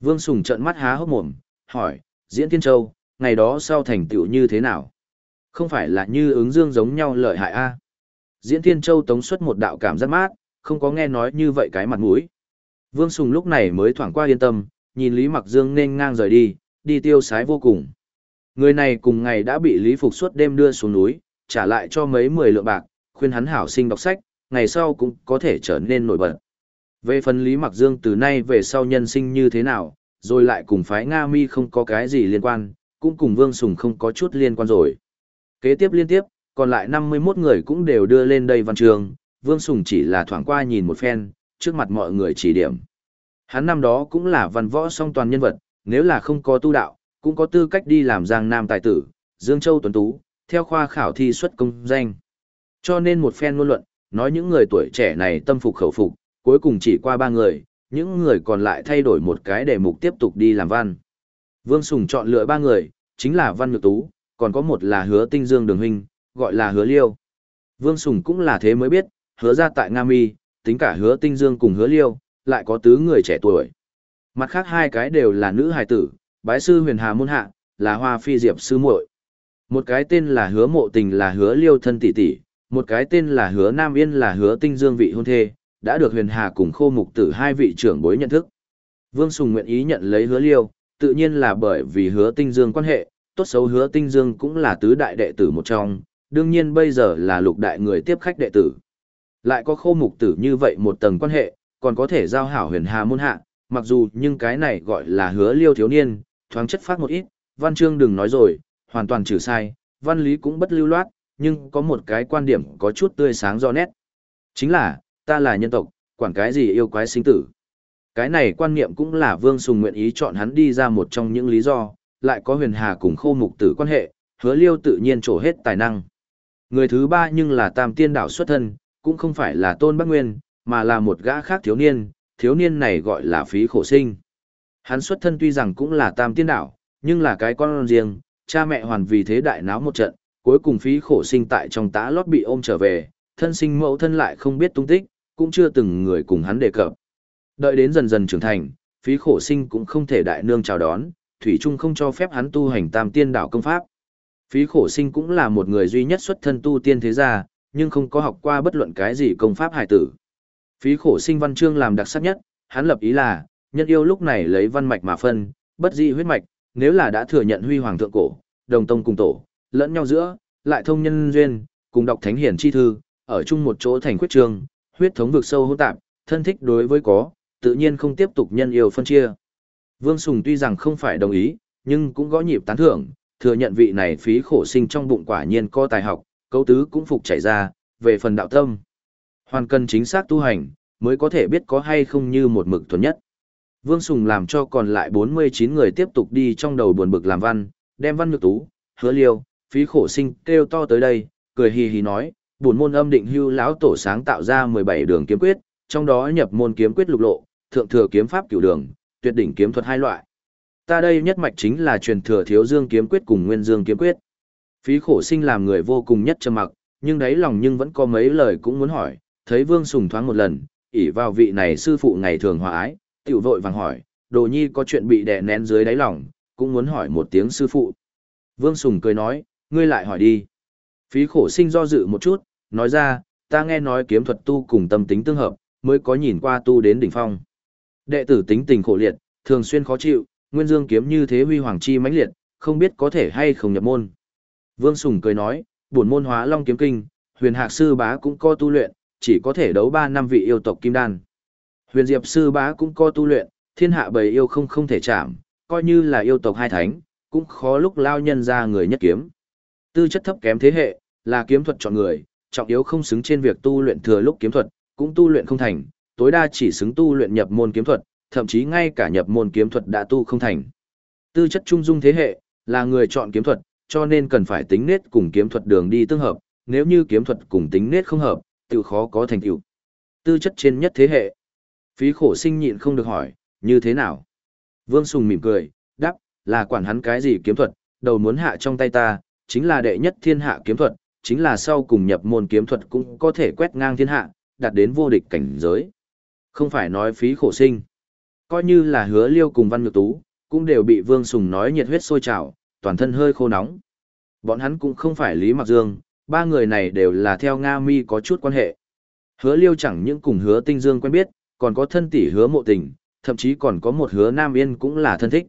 Vương Sùng trợn mắt há hốc mồm, hỏi, Diễn Tiên Châu, ngày đó sau thành tựu như thế nào? Không phải là như ứng dương giống nhau lợi hại a Diễn thiên Châu tống xuất một đạo cảm giác mát, không có nghe nói như vậy cái mặt mũi. Vương Sùng lúc này mới thoảng qua yên tâm, nhìn Lý Mặc Dương nên ngang rời đi, đi tiêu sái vô cùng. Người này cùng ngày đã bị Lý Phục suốt đêm đưa xuống núi, trả lại cho mấy mười lượng bạc, khuyên hắn hảo sinh đọc sách, ngày sau cũng có thể trở nên nổi bật. Về phần Lý Mặc Dương từ nay về sau nhân sinh như thế nào, rồi lại cùng phái Nga Mi không có cái gì liên quan, cũng cùng Vương Sùng không có chút liên quan rồi. Kế tiếp liên tiếp, còn lại 51 người cũng đều đưa lên đây văn trường, Vương Sùng chỉ là thoảng qua nhìn một phen, trước mặt mọi người chỉ điểm. Hắn năm đó cũng là văn võ song toàn nhân vật, nếu là không có tu đạo, cũng có tư cách đi làm giang nam tài tử, Dương Châu Tuấn Tú, theo khoa khảo thi xuất công danh. Cho nên một phen ngôn luận, nói những người tuổi trẻ này tâm phục khẩu phục, cuối cùng chỉ qua ba người, những người còn lại thay đổi một cái để mục tiếp tục đi làm văn. Vương Sùng chọn lựa ba người, chính là Văn Nhược Tú, còn có một là Hứa Tinh Dương Đường Huynh, gọi là Hứa Liêu. Vương Sùng cũng là thế mới biết, hứa ra tại Nga Mi, tính cả Hứa Tinh Dương cùng Hứa Liêu, lại có tứ người trẻ tuổi. Mặt khác hai cái đều là nữ hài tử, bái sư huyền hà môn hạ, là hoa phi diệp sư muội. Một cái tên là hứa mộ tình là hứa liêu thân tỷ tỷ, một cái tên là hứa nam yên là hứa tinh dương vị hôn thê, đã được huyền hà cùng khô mục tử hai vị trưởng bối nhận thức. Vương Sùng nguyện ý nhận lấy hứa liêu, tự nhiên là bởi vì hứa tinh dương quan hệ, tốt xấu hứa tinh dương cũng là tứ đại đệ tử một trong, đương nhiên bây giờ là lục đại người tiếp khách đệ tử. Lại có khô mục tử như vậy một tầng quan hệ, còn có thể giao hảo huyền hà môn hạ, mặc dù nhưng cái này gọi là hứa liêu thiếu niên, thoáng chất phát một ít, văn chương đừng nói rồi, hoàn toàn trừ sai, văn lý cũng bất lưu loát, nhưng có một cái quan điểm có chút tươi sáng rõ nét. Chính là, ta là nhân tộc, quản cái gì yêu quái sinh tử. Cái này quan niệm cũng là Vương Sùng nguyện ý chọn hắn đi ra một trong những lý do, lại có huyền hà cùng khô mục tử quan hệ, hứa liêu tự nhiên trổ hết tài năng. Người thứ ba nhưng là tam tiên đảo xuất thân, cũng không phải là tôn bắc nguyên, mà là một gã khác thiếu niên, thiếu niên này gọi là phí khổ sinh. Hắn xuất thân tuy rằng cũng là tam tiên đảo, nhưng là cái con riêng, cha mẹ hoàn vì thế đại náo một trận, cuối cùng phí khổ sinh tại trong tá lót bị ôm trở về, thân sinh mẫu thân lại không biết tung tích, cũng chưa từng người cùng hắn đề cập. Đợi đến dần dần trưởng thành, phí khổ sinh cũng không thể đại nương chào đón, Thủy Trung không cho phép hắn tu hành tam tiên Đạo công pháp. Phí khổ sinh cũng là một người duy nhất xuất thân tu tiên thế gia, nhưng không có học qua bất luận cái gì công pháp hải tử. Phí khổ sinh văn chương làm đặc sắc nhất, hắn lập ý là, nhân yêu lúc này lấy văn mạch mà phân, bất di huyết mạch, nếu là đã thừa nhận huy hoàng thượng cổ, đồng tông cùng tổ, lẫn nhau giữa, lại thông nhân duyên, cùng đọc thánh hiển chi thư, ở chung một chỗ thành quyết trường, huyết thống vực sâu hỗn tạp, thân thích đối với có, tự nhiên không tiếp tục nhân yêu phân chia. Vương Sùng tuy rằng không phải đồng ý, nhưng cũng gõ nhịp tán thưởng, thừa nhận vị này phí khổ sinh trong bụng quả nhiên có tài học, câu tứ cũng phục chảy ra, về phần đạo tâm. Hoàn cần chính xác tu hành, mới có thể biết có hay không như một mực thuần nhất. Vương Sùng làm cho còn lại 49 người tiếp tục đi trong đầu buồn bực làm văn, đem văn nhược tú, hứa liêu, phí khổ sinh kêu to tới đây, cười hì hì nói, buồn môn âm định hưu lão tổ sáng tạo ra 17 đường kiếm quyết, trong đó nhập môn kiếm quyết lục lộ, thượng thừa kiếm pháp cửu đường, tuyệt đỉnh kiếm thuật hai loại. Ta đây nhất mạch chính là truyền thừa thiếu dương kiếm quyết cùng nguyên dương kiếm quyết. Phí khổ sinh làm người vô cùng nhất trầm mặc, nhưng đáy lòng nhưng vẫn có mấy lời cũng muốn hỏi, thấy Vương Sùng thoáng một lần, ỷ vào vị này sư phụ ngày thường hòa ái, tiểu vội vàng hỏi, đồ nhi có chuyện bị đè nén dưới đáy lòng, cũng muốn hỏi một tiếng sư phụ. Vương Sùng cười nói, ngươi lại hỏi đi. Phí khổ sinh do dự một chút, nói ra, ta nghe nói kiếm thuật tu cùng tâm tính tương hợp, mới có nhìn qua tu đến đỉnh phong. Đệ tử tính tình khổ liệt, thường xuyên khó chịu, nguyên dương kiếm như thế huy hoàng chi mãnh liệt, không biết có thể hay không nhập môn. Vương Sùng cười nói, buồn môn hóa long kiếm kinh, huyền hạc sư bá cũng có tu luyện, chỉ có thể đấu 3 năm vị yêu tộc kim đan. Huyền diệp sư bá cũng có tu luyện, thiên hạ bầy yêu không không thể chạm, coi như là yêu tộc hai thánh, cũng khó lúc lao nhân ra người nhất kiếm. Tư chất thấp kém thế hệ, là kiếm thuật chọn người, trọng yếu không xứng trên việc tu luyện thừa lúc kiếm thuật, cũng tu luyện không thành, tối đa chỉ xứng tu luyện nhập môn kiếm thuật, thậm chí ngay cả nhập môn kiếm thuật đã tu không thành. Tư chất trung dung thế hệ, là người chọn kiếm thuật, cho nên cần phải tính nết cùng kiếm thuật đường đi tương hợp, nếu như kiếm thuật cùng tính nết không hợp, tự khó có thành tựu. Tư chất trên nhất thế hệ. Phí khổ sinh nhịn không được hỏi, như thế nào? Vương Sùng mỉm cười, đáp, là quản hắn cái gì kiếm thuật, đầu muốn hạ trong tay ta, chính là đệ nhất thiên hạ kiếm thuật, chính là sau cùng nhập môn kiếm thuật cũng có thể quét ngang thiên hạ, đạt đến vô địch cảnh giới. Không phải nói phí khổ sinh. Coi như là hứa liêu cùng văn nhược tú, cũng đều bị Vương Sùng nói nhiệt huyết sôi trào, toàn thân hơi khô nóng. Bọn hắn cũng không phải Lý Mặc Dương, ba người này đều là theo Nga Mi có chút quan hệ. Hứa liêu chẳng những cùng hứa tinh dương quen biết, còn có thân tỷ hứa mộ tình, thậm chí còn có một hứa Nam Yên cũng là thân thích.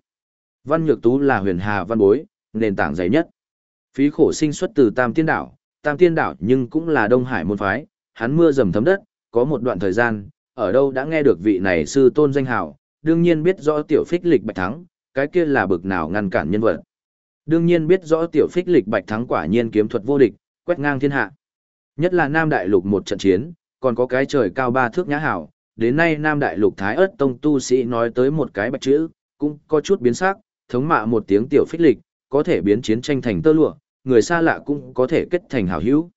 Văn Nhược Tú là huyền hà văn bối, nền tảng dày nhất. Phí khổ sinh xuất từ Tam Tiên Đảo, Tam Tiên Đảo nhưng cũng là Đông Hải môn phái, hắn mưa dầm thấm đất, có một đoạn thời gian, ở đâu đã nghe được vị này sư tôn danh hào, đương nhiên biết rõ tiểu phích lịch bạch thắng, cái kia là bực nào ngăn cản nhân vật. Đương nhiên biết rõ tiểu phích lịch bạch thắng quả nhiên kiếm thuật vô địch, quét ngang thiên hạ. Nhất là Nam Đại Lục một trận chiến, còn có cái trời cao ba thước nhã hảo, đến nay Nam Đại Lục Thái ớt tông tu sĩ nói tới một cái bạch chữ, cũng có chút biến sắc, thống mạ một tiếng tiểu phích lịch, có thể biến chiến tranh thành tơ lụa, người xa lạ cũng có thể kết thành hảo hữu.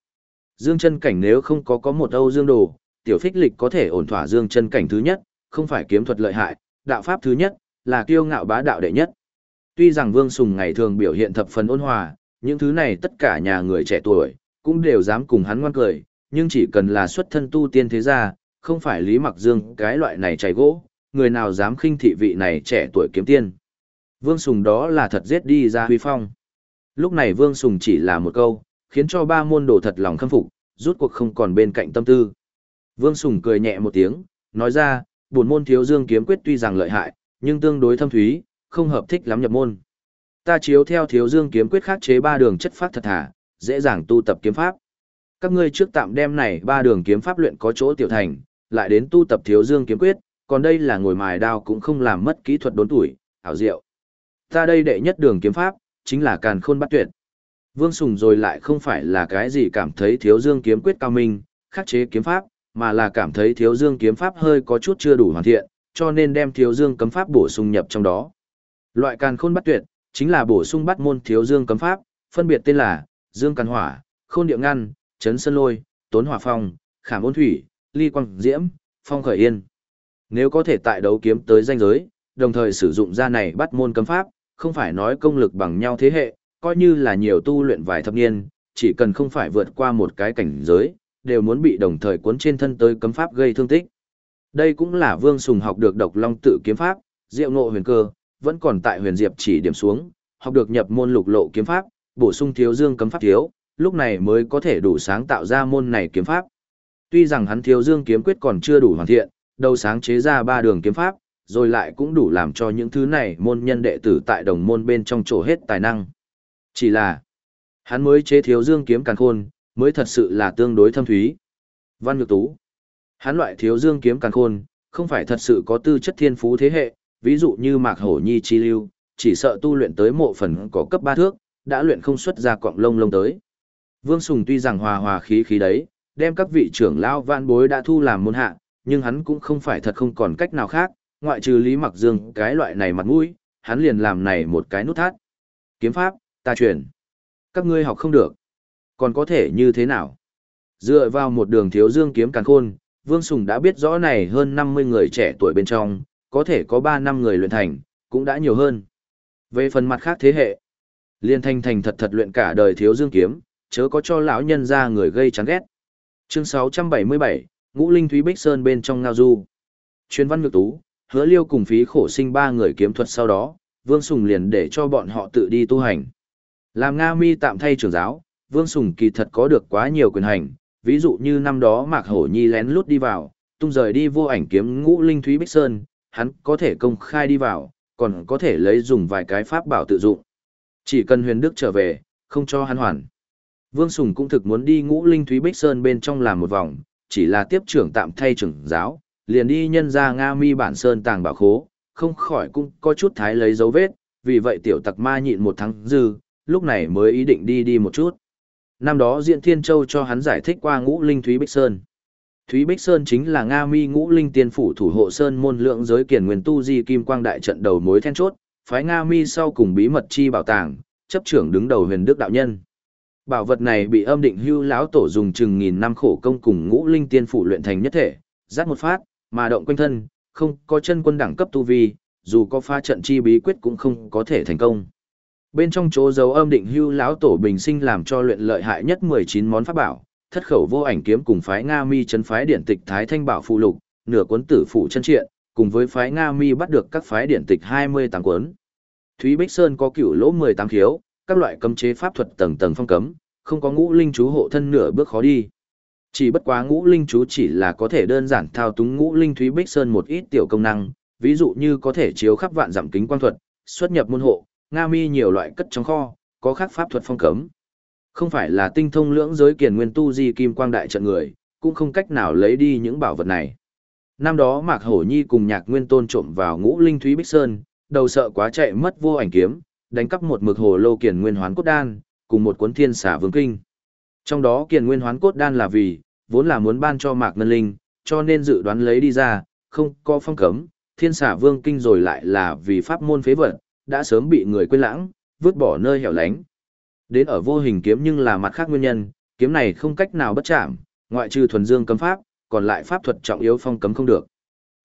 Dương chân cảnh nếu không có có một Âu Dương đồ, tiểu phích lịch có thể ổn thỏa Dương chân cảnh thứ nhất, không phải kiếm thuật lợi hại, đạo pháp thứ nhất, là kiêu ngạo bá đạo đệ nhất. Tuy rằng Vương Sùng ngày thường biểu hiện thập phần ôn hòa, những thứ này tất cả nhà người trẻ tuổi, cũng đều dám cùng hắn ngoan cười, nhưng chỉ cần là xuất thân tu tiên thế gia, không phải Lý Mặc Dương cái loại này chảy gỗ, người nào dám khinh thị vị này trẻ tuổi kiếm tiên. Vương Sùng đó là thật giết đi ra huy phong. Lúc này Vương Sùng chỉ là một câu, khiến cho ba môn đồ thật lòng khâm phục, rút cuộc không còn bên cạnh tâm tư. Vương Sùng cười nhẹ một tiếng, nói ra, buồn môn thiếu dương kiếm quyết tuy rằng lợi hại, nhưng tương đối thâm thúy, không hợp thích lắm nhập môn. Ta chiếu theo thiếu dương kiếm quyết khắc chế ba đường chất phát thật thà, dễ dàng tu tập kiếm pháp. Các ngươi trước tạm đem này ba đường kiếm pháp luyện có chỗ tiểu thành, lại đến tu tập thiếu dương kiếm quyết, còn đây là ngồi mài đao cũng không làm mất kỹ thuật đốn tuổi, ảo diệu. Ta đây đệ nhất đường kiếm pháp, chính là càn khôn bắt tuyệt. Vương Sùng rồi lại không phải là cái gì cảm thấy thiếu dương kiếm quyết cao minh, khắc chế kiếm pháp, mà là cảm thấy thiếu dương kiếm pháp hơi có chút chưa đủ hoàn thiện, cho nên đem thiếu dương cấm pháp bổ sung nhập trong đó. Loại càn khôn bắt tuyệt, chính là bổ sung bắt môn thiếu dương cấm pháp, phân biệt tên là dương càn hỏa, khôn địa ngăn, chấn sơn lôi, tốn hỏa phong, khảm ôn thủy, ly quang diễm, phong khởi yên. Nếu có thể tại đấu kiếm tới danh giới, đồng thời sử dụng ra này bắt môn cấm pháp, không phải nói công lực bằng nhau thế hệ, coi như là nhiều tu luyện vài thập niên, chỉ cần không phải vượt qua một cái cảnh giới, đều muốn bị đồng thời cuốn trên thân tới cấm pháp gây thương tích. Đây cũng là Vương Sùng học được độc long tự kiếm pháp, diệu ngộ huyền cơ, vẫn còn tại huyền diệp chỉ điểm xuống, học được nhập môn lục lộ kiếm pháp, bổ sung thiếu dương cấm pháp thiếu, lúc này mới có thể đủ sáng tạo ra môn này kiếm pháp. Tuy rằng hắn thiếu dương kiếm quyết còn chưa đủ hoàn thiện, đầu sáng chế ra ba đường kiếm pháp, rồi lại cũng đủ làm cho những thứ này môn nhân đệ tử tại đồng môn bên trong chỗ hết tài năng. Chỉ là, hắn mới chế thiếu dương kiếm càng khôn, mới thật sự là tương đối thâm thúy. Văn Nhược Tú, hắn loại thiếu dương kiếm càng khôn, không phải thật sự có tư chất thiên phú thế hệ, ví dụ như Mạc Hổ Nhi chi lưu, chỉ sợ tu luyện tới mộ phần có cấp ba thước, đã luyện không xuất ra quặng lông lông tới. Vương Sùng tuy rằng hòa hòa khí khí đấy, đem các vị trưởng lao vạn bối đã thu làm môn hạ, nhưng hắn cũng không phải thật không còn cách nào khác, ngoại trừ Lý Mặc Dương cái loại này mặt mũi, hắn liền làm này một cái nút thắt. Kiếm pháp, ta truyền. Các ngươi học không được. Còn có thể như thế nào? Dựa vào một đường thiếu dương kiếm càng khôn, Vương Sùng đã biết rõ này hơn 50 người trẻ tuổi bên trong, có thể có 3 năm người luyện thành, cũng đã nhiều hơn. Về phần mặt khác thế hệ, liên thanh thành thật thật luyện cả đời thiếu dương kiếm, chớ có cho lão nhân ra người gây chán ghét. Chương 677, Ngũ Linh Thúy Bích Sơn bên trong Ngao Du. Chuyên văn ngược tú, hứa liêu cùng phí khổ sinh ba người kiếm thuật sau đó, Vương Sùng liền để cho bọn họ tự đi tu hành. Làm Nga mi tạm thay trưởng giáo, Vương Sùng kỳ thật có được quá nhiều quyền hành, ví dụ như năm đó Mạc Hổ Nhi lén lút đi vào, tung rời đi vô ảnh kiếm ngũ linh thúy bích sơn, hắn có thể công khai đi vào, còn có thể lấy dùng vài cái pháp bảo tự dụng. Chỉ cần huyền đức trở về, không cho hắn hoàn. Vương Sùng cũng thực muốn đi ngũ linh thúy bích sơn bên trong làm một vòng, chỉ là tiếp trưởng tạm thay trưởng giáo, liền đi nhân ra Nga mi bản sơn tàng bảo khố, không khỏi cũng có chút thái lấy dấu vết, vì vậy tiểu tặc ma nhịn một tháng dư, lúc này mới ý định đi đi một chút. Năm đó Diện Thiên Châu cho hắn giải thích qua ngũ linh Thúy Bích Sơn. Thúy Bích Sơn chính là Nga mi ngũ linh tiên phủ thủ hộ Sơn môn lượng giới kiển nguyên tu di kim quang đại trận đầu mối then chốt, phái Nga mi sau cùng bí mật chi bảo tàng, chấp trưởng đứng đầu huyền đức đạo nhân. Bảo vật này bị âm định hưu lão tổ dùng chừng nghìn năm khổ công cùng ngũ linh tiên phủ luyện thành nhất thể, dắt một phát, mà động quanh thân, không có chân quân đẳng cấp tu vi, dù có pha trận chi bí quyết cũng không có thể thành công. Bên trong chỗ dấu âm định hưu lão tổ bình sinh làm cho luyện lợi hại nhất 19 món pháp bảo, thất khẩu vô ảnh kiếm cùng phái Nga Mi chân phái điển tịch Thái Thanh Bảo phụ lục, nửa cuốn tử phụ chân triện, cùng với phái Nga Mi bắt được các phái điển tịch 28 cuốn. Thúy Bích Sơn có cửu lỗ 18 khiếu, các loại cấm chế pháp thuật tầng tầng phong cấm, không có ngũ linh chú hộ thân nửa bước khó đi. Chỉ bất quá ngũ linh chú chỉ là có thể đơn giản thao túng ngũ linh Thúy Bích Sơn một ít tiểu công năng, ví dụ như có thể chiếu khắp vạn giảm kính quan thuật, xuất nhập môn hộ, Nga mi nhiều loại cất trong kho, có khác pháp thuật phong cấm. Không phải là tinh thông lưỡng giới kiền nguyên tu di kim quang đại trận người, cũng không cách nào lấy đi những bảo vật này. Năm đó Mạc Hổ Nhi cùng Nhạc Nguyên Tôn trộm vào Ngũ Linh Thúy Bích Sơn, đầu sợ quá chạy mất vô ảnh kiếm, đánh cắp một mực hồ lô kiền nguyên hoán cốt đan, cùng một cuốn thiên xả vương kinh. Trong đó kiền nguyên hoán cốt đan là vì, vốn là muốn ban cho Mạc Ngân Linh, cho nên dự đoán lấy đi ra, không có phong cấm, thiên xả vương kinh rồi lại là vì pháp môn phế vật, đã sớm bị người quên lãng, vứt bỏ nơi hẻo lánh. Đến ở vô hình kiếm nhưng là mặt khác nguyên nhân, kiếm này không cách nào bất chạm, ngoại trừ thuần dương cấm pháp, còn lại pháp thuật trọng yếu phong cấm không được.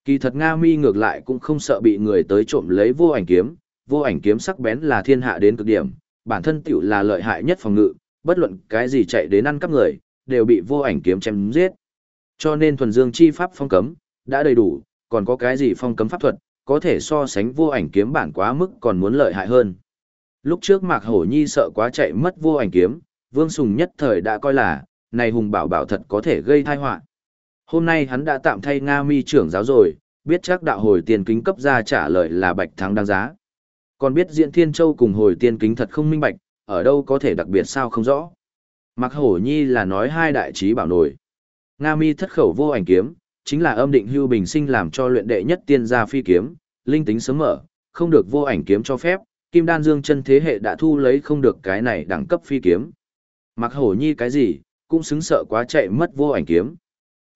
Kỳ thật Nga Mi ngược lại cũng không sợ bị người tới trộm lấy vô ảnh kiếm, vô ảnh kiếm sắc bén là thiên hạ đến cực điểm, bản thân tiểu là lợi hại nhất phòng ngự, bất luận cái gì chạy đến ăn cắp người, đều bị vô ảnh kiếm chém giết. Cho nên thuần dương chi pháp phong cấm, đã đầy đủ, còn có cái gì phong cấm pháp thuật, có thể so sánh vô ảnh kiếm bản quá mức còn muốn lợi hại hơn. Lúc trước Mạc Hổ Nhi sợ quá chạy mất vô ảnh kiếm, Vương Sùng nhất thời đã coi là, này hùng bảo bảo thật có thể gây tai họa. Hôm nay hắn đã tạm thay Nga mi trưởng giáo rồi, biết chắc đạo hồi tiền kính cấp ra trả lời là bạch thắng đáng giá. Còn biết diện Thiên Châu cùng hồi tiên kính thật không minh bạch, ở đâu có thể đặc biệt sao không rõ. Mạc Hổ Nhi là nói hai đại trí bảo nổi. Nga mi thất khẩu vô ảnh kiếm, chính là âm định hưu bình sinh làm cho luyện đệ nhất tiên gia phi kiếm, linh tính sớm mở, không được vô ảnh kiếm cho phép, kim đan dương chân thế hệ đã thu lấy không được cái này đẳng cấp phi kiếm. Mặc hổ nhi cái gì, cũng xứng sợ quá chạy mất vô ảnh kiếm.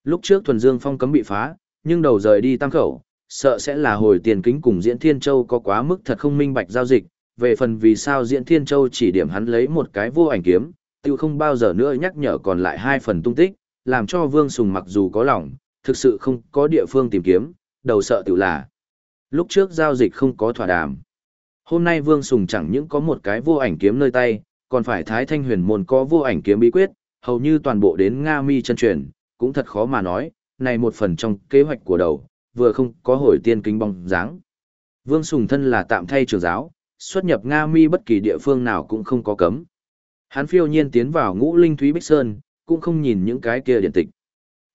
Lúc trước thuần dương phong cấm bị phá, nhưng đầu rời đi tam khẩu, sợ sẽ là hồi tiền kính cùng diễn thiên châu có quá mức thật không minh bạch giao dịch, về phần vì sao diễn thiên châu chỉ điểm hắn lấy một cái vô ảnh kiếm, tiêu không bao giờ nữa nhắc nhở còn lại hai phần tung tích, làm cho vương sùng mặc dù có lòng, thực sự không có địa phương tìm kiếm, đầu sợ tự là. Lúc trước giao dịch không có thỏa đàm. Hôm nay Vương Sùng chẳng những có một cái vô ảnh kiếm nơi tay, còn phải Thái Thanh huyền môn có vô ảnh kiếm bí quyết, hầu như toàn bộ đến Nga mi chân truyền, cũng thật khó mà nói, này một phần trong kế hoạch của đầu, vừa không có hồi tiên kính bóng dáng. Vương Sùng thân là tạm thay trường giáo, xuất nhập Nga mi bất kỳ địa phương nào cũng không có cấm. Hắn phiêu nhiên tiến vào ngũ linh thúy bích sơn, cũng không nhìn những cái kia điện tịch.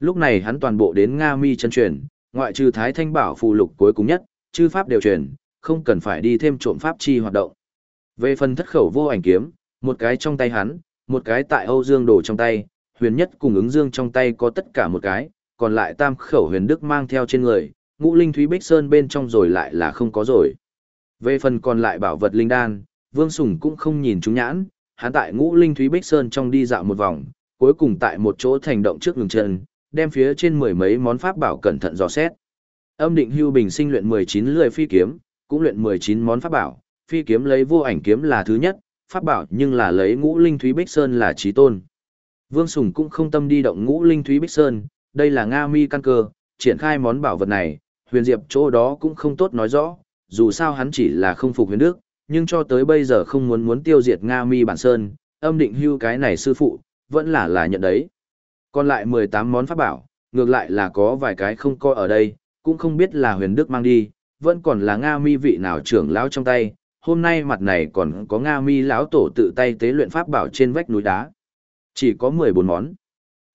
Lúc này hắn toàn bộ đến Nga mi chân truyền, ngoại trừ Thái Thanh bảo phù lục cuối cùng nhất, chư pháp đều truyền, không cần phải đi thêm trộm pháp chi hoạt động. Về phần thất khẩu vô ảnh kiếm, một cái trong tay hắn, một cái tại Âu Dương Đồ trong tay, huyền nhất cùng ứng dương trong tay có tất cả một cái, còn lại tam khẩu huyền đức mang theo trên người, ngũ linh thúy bích sơn bên trong rồi lại là không có rồi. Về phần còn lại bảo vật linh đan, Vương Sùng cũng không nhìn chúng nhãn, hắn tại ngũ linh thúy bích sơn trong đi dạo một vòng, cuối cùng tại một chỗ thành động trước ngừng chân, đem phía trên mười mấy món pháp bảo cẩn thận dò xét. Âm định hưu bình sinh luyện 19 lười phi kiếm, cũng luyện 19 món pháp bảo, phi kiếm lấy vô ảnh kiếm là thứ nhất, pháp bảo nhưng là lấy ngũ linh thúy bích sơn là trí tôn. Vương Sùng cũng không tâm đi động ngũ linh thúy bích sơn, đây là Nga mi căn cơ, triển khai món bảo vật này, huyền diệp chỗ đó cũng không tốt nói rõ, dù sao hắn chỉ là không phục huyền đức, nhưng cho tới bây giờ không muốn muốn tiêu diệt Nga mi bản sơn, âm định hưu cái này sư phụ, vẫn là là nhận đấy. Còn lại 18 món pháp bảo, ngược lại là có vài cái không coi ở đây, cũng không biết là huyền đức mang đi, vẫn còn là Nga mi vị nào trưởng lão trong tay, hôm nay mặt này còn có Nga mi lão tổ tự tay tế luyện pháp bảo trên vách núi đá. Chỉ có 14 món.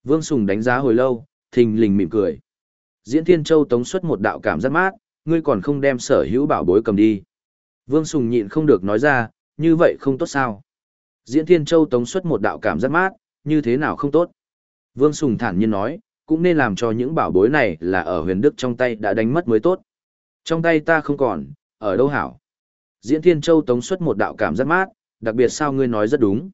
Vương Sùng đánh giá hồi lâu, thình lình mỉm cười. Diễn Thiên Châu tống xuất một đạo cảm giác mát, ngươi còn không đem sở hữu bảo bối cầm đi. Vương Sùng nhịn không được nói ra, như vậy không tốt sao. Diễn Thiên Châu tống xuất một đạo cảm giác mát, như thế nào không tốt. Vương Sùng thản nhiên nói, cũng nên làm cho những bảo bối này là ở huyền đức trong tay đã đánh mất mới tốt. Trong tay ta không còn, ở đâu hảo. Diễn Thiên Châu tống xuất một đạo cảm giác mát, đặc biệt sao ngươi nói rất đúng.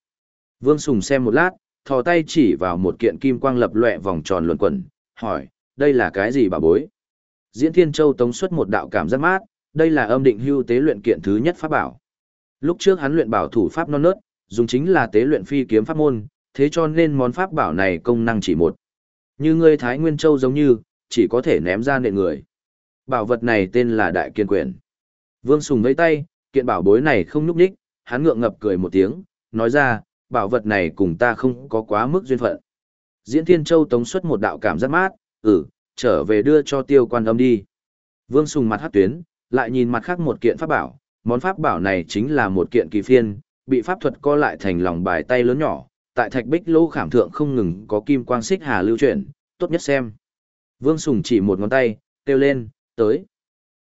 Vương Sùng xem một lát, thò tay chỉ vào một kiện kim quang lập lệ vòng tròn luẩn quẩn, hỏi, đây là cái gì bảo bối? Diễn Thiên Châu tống xuất một đạo cảm giác mát, đây là âm định hưu tế luyện kiện thứ nhất pháp bảo. Lúc trước hắn luyện bảo thủ pháp non nớt, dùng chính là tế luyện phi kiếm pháp môn, thế cho nên món pháp bảo này công năng chỉ một. Như ngươi Thái Nguyên Châu giống như, chỉ có thể ném ra nệ người. Bảo vật này tên là Đại Kiên Quyền. Vương Sùng vẫy tay, kiện bảo bối này không nhúc nhích, hắn ngượng ngập cười một tiếng, nói ra, bảo vật này cùng ta không có quá mức duyên phận. Diễn Thiên Châu tống xuất một đạo cảm giác mát, ừ, trở về đưa cho tiêu quan âm đi. Vương Sùng mặt hát tuyến, lại nhìn mặt khác một kiện pháp bảo, món pháp bảo này chính là một kiện kỳ phiên, bị pháp thuật co lại thành lòng bài tay lớn nhỏ, tại thạch bích Lô khảm thượng không ngừng có kim quang xích hà lưu chuyển, tốt nhất xem. Vương Sùng chỉ một ngón tay, kêu lên, tới.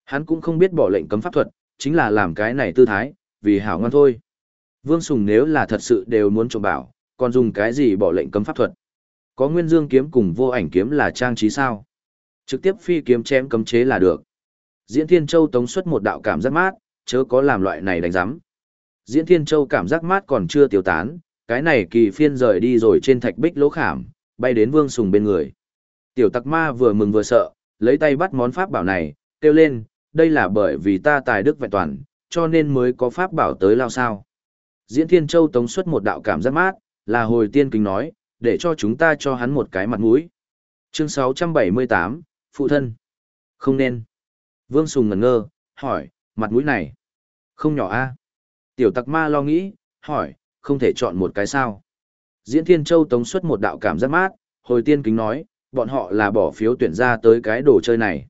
Hắn cũng không biết bỏ lệnh cấm pháp thuật, chính là làm cái này tư thái, vì hảo ngon thôi. Vương Sùng nếu là thật sự đều muốn trộm bảo, còn dùng cái gì bỏ lệnh cấm pháp thuật. Có nguyên dương kiếm cùng vô ảnh kiếm là trang trí sao. Trực tiếp phi kiếm chém cấm chế là được. Diễn Thiên Châu tống xuất một đạo cảm giác mát, chớ có làm loại này đánh giám. Diễn Thiên Châu cảm giác mát còn chưa tiêu tán, cái này kỳ phiên rời đi rồi trên thạch bích lỗ khảm, bay đến Vương Sùng bên người. Tiểu tặc ma vừa mừng vừa sợ, lấy tay bắt món pháp bảo này, kêu lên, đây là bởi vì ta tài đức vẹn toàn, cho nên mới có pháp bảo tới lao sao. Diễn Thiên Châu tống xuất một đạo cảm giác mát, là hồi tiên kính nói, để cho chúng ta cho hắn một cái mặt mũi. Chương 678, Phụ thân. Không nên. Vương Sùng ngẩn ngơ, hỏi, mặt mũi này. Không nhỏ a Tiểu tặc ma lo nghĩ, hỏi, không thể chọn một cái sao. Diễn Thiên Châu tống xuất một đạo cảm giác mát, hồi tiên kính nói, bọn họ là bỏ phiếu tuyển ra tới cái đồ chơi này.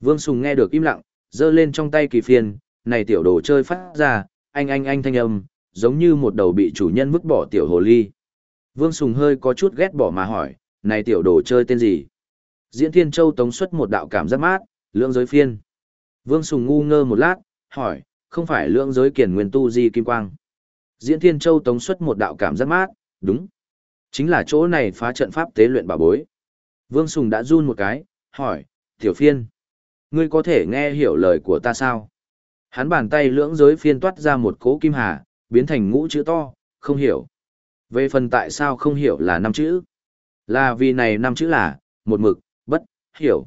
Vương Sùng nghe được im lặng, giơ lên trong tay kỳ phiên, này tiểu đồ chơi phát ra, anh anh anh thanh âm, giống như một đầu bị chủ nhân vứt bỏ tiểu hồ ly. Vương Sùng hơi có chút ghét bỏ mà hỏi, này tiểu đồ chơi tên gì? Diễn Thiên Châu tống xuất một đạo cảm giác mát, lưỡng giới phiên. Vương Sùng ngu ngơ một lát, hỏi, không phải lưỡng giới kiển nguyên tu di kim quang. Diễn Thiên Châu tống xuất một đạo cảm giác mát, đúng. Chính là chỗ này phá trận pháp tế luyện bà bối. Vương Sùng đã run một cái, hỏi, tiểu phiên. Ngươi có thể nghe hiểu lời của ta sao? Hắn bàn tay lưỡng giới phiên toát ra một cỗ kim hà, biến thành ngũ chữ to, không hiểu. Về phần tại sao không hiểu là năm chữ? Là vì này năm chữ là, một mực, bất, hiểu.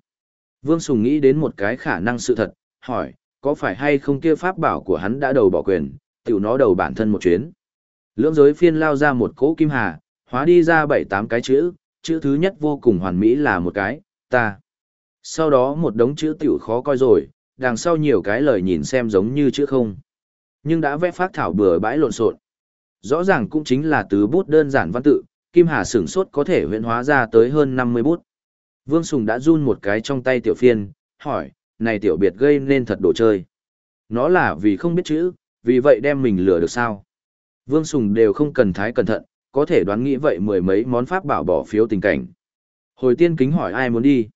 Vương Sùng nghĩ đến một cái khả năng sự thật, hỏi, có phải hay không kia pháp bảo của hắn đã đầu bỏ quyền, tiểu nó đầu bản thân một chuyến. Lưỡng giới phiên lao ra một cỗ kim hà, hóa đi ra bảy tám cái chữ, chữ thứ nhất vô cùng hoàn mỹ là một cái, ta. Sau đó một đống chữ tiểu khó coi rồi, đằng sau nhiều cái lời nhìn xem giống như chữ không. Nhưng đã vẽ phát thảo bừa bãi lộn xộn. Rõ ràng cũng chính là từ bút đơn giản văn tự, Kim Hà sửng sốt có thể huyện hóa ra tới hơn 50 bút. Vương Sùng đã run một cái trong tay tiểu phiên, hỏi, này tiểu biệt gây nên thật đồ chơi. Nó là vì không biết chữ, vì vậy đem mình lừa được sao. Vương Sùng đều không cần thái cẩn thận, có thể đoán nghĩ vậy mười mấy món pháp bảo bỏ phiếu tình cảnh. Hồi tiên kính hỏi ai muốn đi.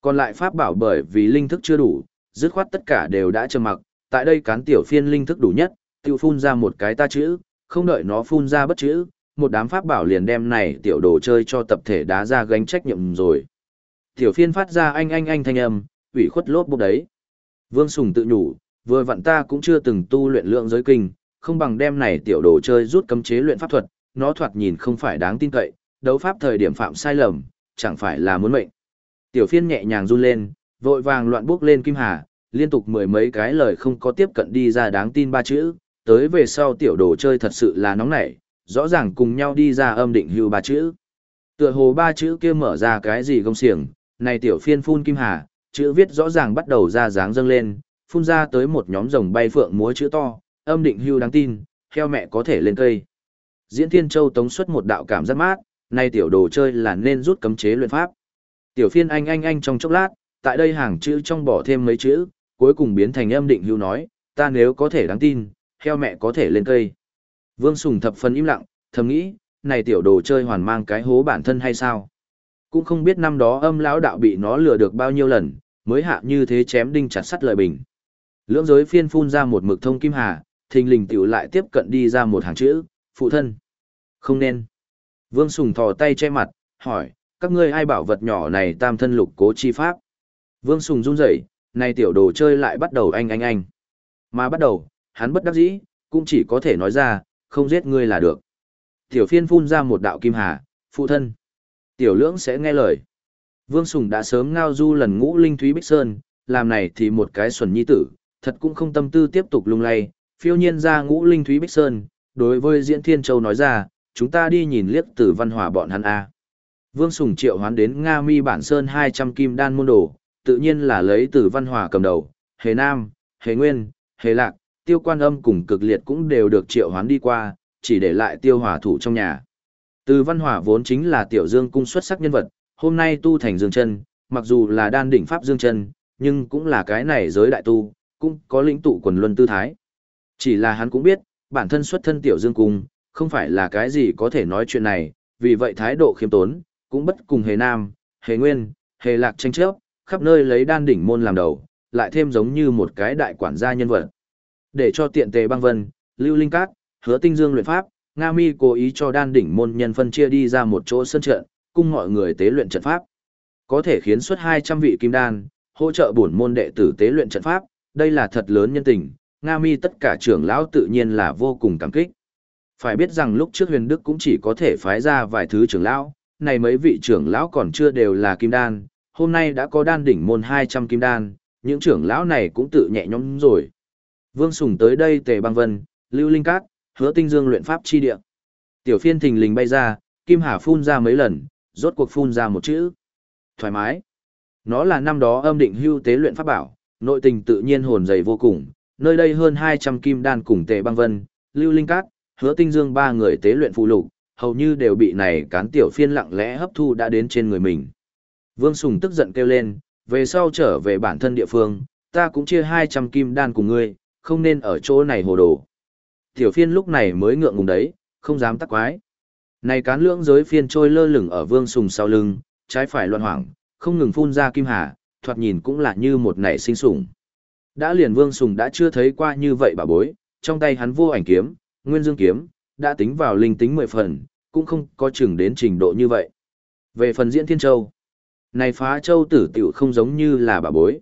Còn lại pháp bảo bởi vì linh thức chưa đủ, dứt khoát tất cả đều đã trầm mặc, tại đây cán tiểu phiên linh thức đủ nhất, tiêu phun ra một cái ta chữ, không đợi nó phun ra bất chữ, một đám pháp bảo liền đem này tiểu đồ chơi cho tập thể đá ra gánh trách nhiệm rồi. Tiểu phiên phát ra anh anh anh thanh âm, ủy khuất lốp bốc đấy. Vương Sùng tự nhủ, vừa vặn ta cũng chưa từng tu luyện lượng giới kinh, không bằng đem này tiểu đồ chơi rút cấm chế luyện pháp thuật, nó thoạt nhìn không phải đáng tin cậy, đấu pháp thời điểm phạm sai lầm, chẳng phải là muốn mệnh. Tiểu phiên nhẹ nhàng run lên, vội vàng loạn bước lên kim hà, liên tục mười mấy cái lời không có tiếp cận đi ra đáng tin ba chữ, tới về sau tiểu đồ chơi thật sự là nóng nảy, rõ ràng cùng nhau đi ra âm định hưu ba chữ. Tựa hồ ba chữ kia mở ra cái gì gông xiềng, này tiểu phiên phun kim hà, chữ viết rõ ràng bắt đầu ra dáng dâng lên, phun ra tới một nhóm rồng bay phượng múa chữ to, âm định hưu đáng tin, theo mẹ có thể lên cây. Diễn Thiên Châu tống xuất một đạo cảm giác mát, nay tiểu đồ chơi là nên rút cấm chế luyện pháp. Tiểu phiên anh anh anh trong chốc lát, tại đây hàng chữ trong bỏ thêm mấy chữ, cuối cùng biến thành âm định hưu nói, ta nếu có thể đáng tin, theo mẹ có thể lên cây. Vương Sùng thập phần im lặng, thầm nghĩ, này tiểu đồ chơi hoàn mang cái hố bản thân hay sao? Cũng không biết năm đó âm lão đạo bị nó lừa được bao nhiêu lần, mới hạ như thế chém đinh chặt sắt lời bình. Lưỡng giới phiên phun ra một mực thông kim hà, thình lình tiểu lại tiếp cận đi ra một hàng chữ, phụ thân. Không nên. Vương Sùng thò tay che mặt, hỏi, các ngươi ai bảo vật nhỏ này tam thân lục cố chi pháp? Vương Sùng run rẩy, này tiểu đồ chơi lại bắt đầu anh anh anh. Mà bắt đầu, hắn bất đắc dĩ, cũng chỉ có thể nói ra, không giết ngươi là được. Tiểu phiên phun ra một đạo kim hà, phụ thân. Tiểu lưỡng sẽ nghe lời. Vương Sùng đã sớm ngao du lần ngũ linh thúy bích sơn, làm này thì một cái xuẩn nhi tử, thật cũng không tâm tư tiếp tục lung lay, phiêu nhiên ra ngũ linh thúy bích sơn, đối với diễn thiên châu nói ra, chúng ta đi nhìn liếc tử văn hỏa bọn hắn a. Vương Sùng triệu hoán đến Nga Mi bản sơn 200 kim đan môn đồ, tự nhiên là lấy tử văn hỏa cầm đầu, hề nam, hề nguyên, hề lạc, tiêu quan âm cùng cực liệt cũng đều được triệu hoán đi qua, chỉ để lại tiêu hỏa thủ trong nhà. Từ văn hỏa vốn chính là tiểu dương cung xuất sắc nhân vật, hôm nay tu thành dương chân, mặc dù là đan đỉnh pháp dương chân, nhưng cũng là cái này giới đại tu, cũng có lĩnh tụ quần luân tư thái. Chỉ là hắn cũng biết, bản thân xuất thân tiểu dương cung, không phải là cái gì có thể nói chuyện này, vì vậy thái độ khiêm tốn, cũng bất cùng hề nam, hề nguyên, hề lạc tranh chấp, khắp nơi lấy đan đỉnh môn làm đầu, lại thêm giống như một cái đại quản gia nhân vật. Để cho tiện tề băng vân, lưu linh cát, hứa tinh dương luyện pháp, Nga Mi cố ý cho đan đỉnh môn nhân phân chia đi ra một chỗ sân trận, cung mọi người tế luyện trận pháp. Có thể khiến xuất 200 vị kim đan, hỗ trợ bổn môn đệ tử tế luyện trận pháp, đây là thật lớn nhân tình, Nga Mi tất cả trưởng lão tự nhiên là vô cùng cảm kích. Phải biết rằng lúc trước huyền đức cũng chỉ có thể phái ra vài thứ trưởng lão, này mấy vị trưởng lão còn chưa đều là kim đan, hôm nay đã có đan đỉnh môn 200 kim đan, những trưởng lão này cũng tự nhẹ nhõm rồi. Vương Sùng tới đây tề băng vân, lưu linh cát, hứa tinh dương luyện pháp chi địa. Tiểu phiên thình lình bay ra, kim hà phun ra mấy lần, rốt cuộc phun ra một chữ. Thoải mái. Nó là năm đó âm định hưu tế luyện pháp bảo, nội tình tự nhiên hồn dày vô cùng, nơi đây hơn 200 kim đan cùng tề băng vân, lưu linh cát, hứa tinh dương ba người tế luyện phụ lục, hầu như đều bị này cán tiểu phiên lặng lẽ hấp thu đã đến trên người mình. Vương Sùng tức giận kêu lên, về sau trở về bản thân địa phương, ta cũng chia 200 kim đan cùng ngươi, không nên ở chỗ này hồ đồ. Tiểu phiên lúc này mới ngượng ngùng đấy, không dám tắc quái. Này cán lưỡng giới phiên trôi lơ lửng ở vương sùng sau lưng, trái phải loạn hoảng, không ngừng phun ra kim hà, thoạt nhìn cũng là như một nảy sinh sủng. Đã liền vương sùng đã chưa thấy qua như vậy bà bối, trong tay hắn vô ảnh kiếm, nguyên dương kiếm, đã tính vào linh tính mười phần, cũng không có chừng đến trình độ như vậy. Về phần diễn thiên châu, này phá châu tử tiểu không giống như là bà bối.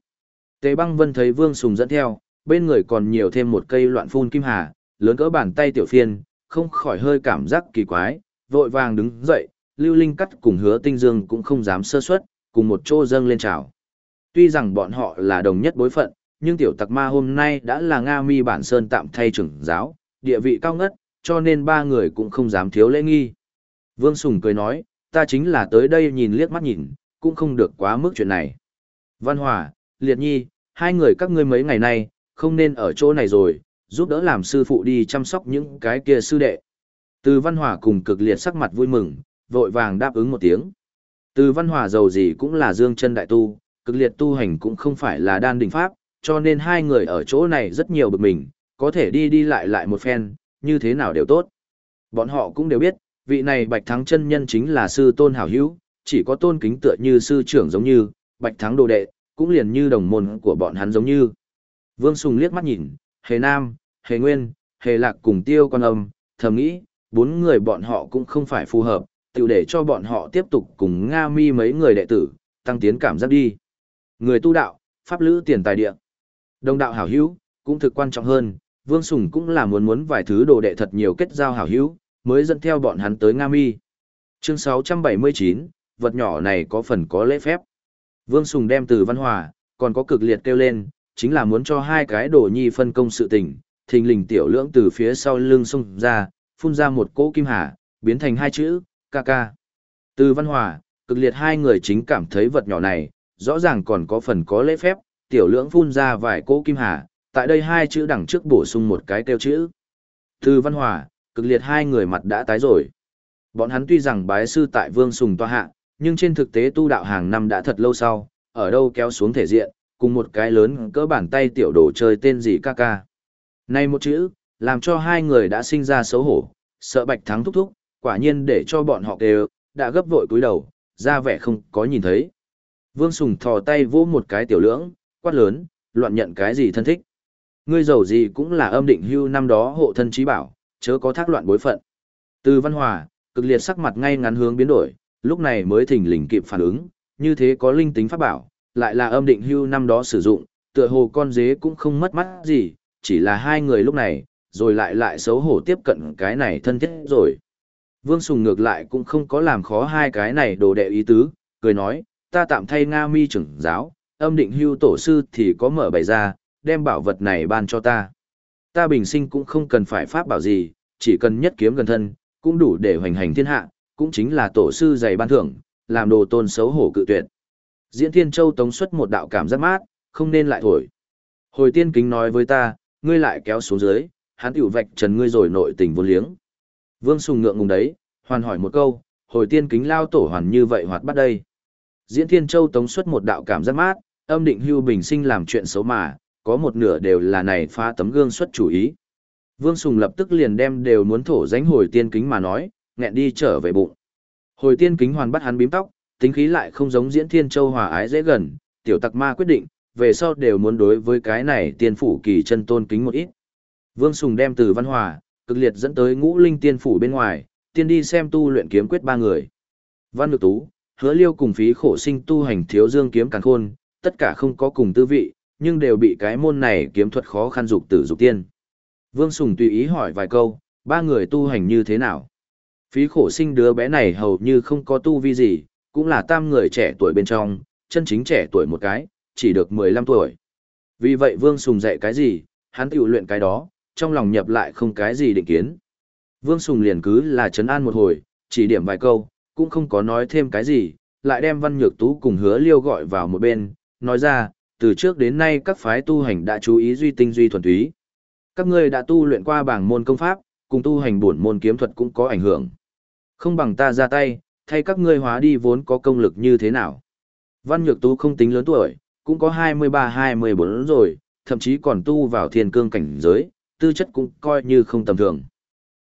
Tề băng vân thấy vương sùng dẫn theo, bên người còn nhiều thêm một cây loạn phun kim hà, lớn cỡ bàn tay tiểu phiên, không khỏi hơi cảm giác kỳ quái, vội vàng đứng dậy, lưu linh cắt cùng hứa tinh dương cũng không dám sơ suất, cùng một chỗ dâng lên chào. Tuy rằng bọn họ là đồng nhất bối phận, nhưng tiểu tặc ma hôm nay đã là Nga mi bản sơn tạm thay trưởng giáo, địa vị cao ngất, cho nên ba người cũng không dám thiếu lễ nghi. Vương Sùng cười nói, ta chính là tới đây nhìn liếc mắt nhìn, cũng không được quá mức chuyện này. Văn Hòa, Liệt Nhi, hai người các ngươi mấy ngày nay, không nên ở chỗ này rồi, giúp đỡ làm sư phụ đi chăm sóc những cái kia sư đệ. Từ Văn Hòa cùng cực liệt sắc mặt vui mừng, vội vàng đáp ứng một tiếng. Từ Văn Hòa giàu gì cũng là dương chân đại tu, cực liệt tu hành cũng không phải là đan đỉnh pháp, cho nên hai người ở chỗ này rất nhiều bực mình, có thể đi đi lại lại một phen, như thế nào đều tốt. Bọn họ cũng đều biết, vị này Bạch Thắng chân nhân chính là sư tôn hảo hữu, chỉ có tôn kính tựa như sư trưởng giống như, Bạch Thắng đồ đệ, cũng liền như đồng môn của bọn hắn giống như. Vương Sùng liếc mắt nhìn, Hề Nam, Hề Nguyên, Hề Lạc cùng Tiêu Con Âm, thầm nghĩ, bốn người bọn họ cũng không phải phù hợp, tự để cho bọn họ tiếp tục cùng Nga mi mấy người đệ tử, tăng tiến cảm giác đi. Người tu đạo, pháp lữ tiền tài địa. Đồng đạo hảo hữu, cũng thực quan trọng hơn, Vương Sùng cũng là muốn muốn vài thứ đồ đệ thật nhiều kết giao hảo hữu, mới dẫn theo bọn hắn tới Nga Mi. Chương 679, vật nhỏ này có phần có lễ phép. Vương Sùng đem từ văn hòa, còn có cực liệt kêu lên, chính là muốn cho hai cái đồ nhi phân công sự tình, thình lình tiểu lưỡng từ phía sau lưng xông ra, phun ra một cỗ kim hà, biến thành hai chữ, ca ca. Từ văn hòa, cực liệt hai người chính cảm thấy vật nhỏ này, rõ ràng còn có phần có lễ phép, tiểu lưỡng phun ra vài cỗ kim hà, tại đây hai chữ đằng trước bổ sung một cái kêu chữ. Từ văn hòa, cực liệt hai người mặt đã tái rồi. Bọn hắn tuy rằng bái sư tại vương sùng toa hạ, nhưng trên thực tế tu đạo hàng năm đã thật lâu sau, ở đâu kéo xuống thể diện, cùng một cái lớn cỡ bàn tay tiểu đồ chơi tên gì ca ca. Này một chữ, làm cho hai người đã sinh ra xấu hổ, sợ bạch thắng thúc thúc, quả nhiên để cho bọn họ đều, đã gấp vội cúi đầu, ra vẻ không có nhìn thấy. Vương Sùng thò tay vỗ một cái tiểu lưỡng, quát lớn, loạn nhận cái gì thân thích. Ngươi giàu gì cũng là âm định hưu năm đó hộ thân trí bảo, chớ có thác loạn bối phận. Từ văn hòa, cực liệt sắc mặt ngay ngắn hướng biến đổi, lúc này mới thỉnh lình kịp phản ứng, như thế có linh tính pháp bảo, lại là âm định hưu năm đó sử dụng, tựa hồ con dế cũng không mất mắt gì, chỉ là hai người lúc này, rồi lại lại xấu hổ tiếp cận cái này thân thiết rồi. Vương Sùng ngược lại cũng không có làm khó hai cái này đồ đệ ý tứ, cười nói, ta tạm thay Nga mi trưởng giáo, âm định hưu tổ sư thì có mở bày ra, đem bảo vật này ban cho ta. Ta bình sinh cũng không cần phải pháp bảo gì, chỉ cần nhất kiếm gần thân, cũng đủ để hoành hành thiên hạ, cũng chính là tổ sư dày ban thưởng, làm đồ tôn xấu hổ cự tuyệt. Diễn Thiên Châu tống xuất một đạo cảm giác mát, không nên lại thổi. Hồi tiên kính nói với ta, ngươi lại kéo xuống dưới, hắn tiểu vạch trần ngươi rồi nội tình vô liếng. Vương Sùng ngượng ngùng đấy, hoàn hỏi một câu, hồi tiên kính lao tổ hoàn như vậy hoạt bắt đây. Diễn Thiên Châu tống xuất một đạo cảm giác mát, âm định hưu bình sinh làm chuyện xấu mà, có một nửa đều là này phá tấm gương xuất chủ ý. Vương Sùng lập tức liền đem đều muốn thổ dánh hồi tiên kính mà nói, nghẹn đi trở về bụng. Hồi tiên kính hoàn bắt hắn bím tóc, tính khí lại không giống diễn thiên châu hòa ái dễ gần, tiểu tặc ma quyết định, về sau đều muốn đối với cái này tiên phủ kỳ chân tôn kính một ít. Vương Sùng đem từ văn hòa, cực liệt dẫn tới ngũ linh tiên phủ bên ngoài, tiên đi xem tu luyện kiếm quyết ba người. Văn Nhược Tú, hứa liêu cùng phí khổ sinh tu hành thiếu dương kiếm càng khôn, tất cả không có cùng tư vị, nhưng đều bị cái môn này kiếm thuật khó khăn dục tử dục tiên. Vương Sùng tùy ý hỏi vài câu, ba người tu hành như thế nào? Phí khổ sinh đứa bé này hầu như không có tu vi gì, cũng là tam người trẻ tuổi bên trong, chân chính trẻ tuổi một cái, chỉ được 15 tuổi. Vì vậy Vương Sùng dạy cái gì, hắn tiểu luyện cái đó, trong lòng nhập lại không cái gì định kiến. Vương Sùng liền cứ là chấn an một hồi, chỉ điểm vài câu, cũng không có nói thêm cái gì, lại đem Văn Nhược Tú cùng hứa liêu gọi vào một bên, nói ra, từ trước đến nay các phái tu hành đã chú ý duy tinh duy thuần túy. Các ngươi đã tu luyện qua bảng môn công pháp, cùng tu hành bổn môn kiếm thuật cũng có ảnh hưởng. Không bằng ta ra tay, thay các ngươi hóa đi vốn có công lực như thế nào. Văn Nhược Tú không tính lớn tuổi, cũng có 23-24 rồi, thậm chí còn tu vào thiên cương cảnh giới, tư chất cũng coi như không tầm thường.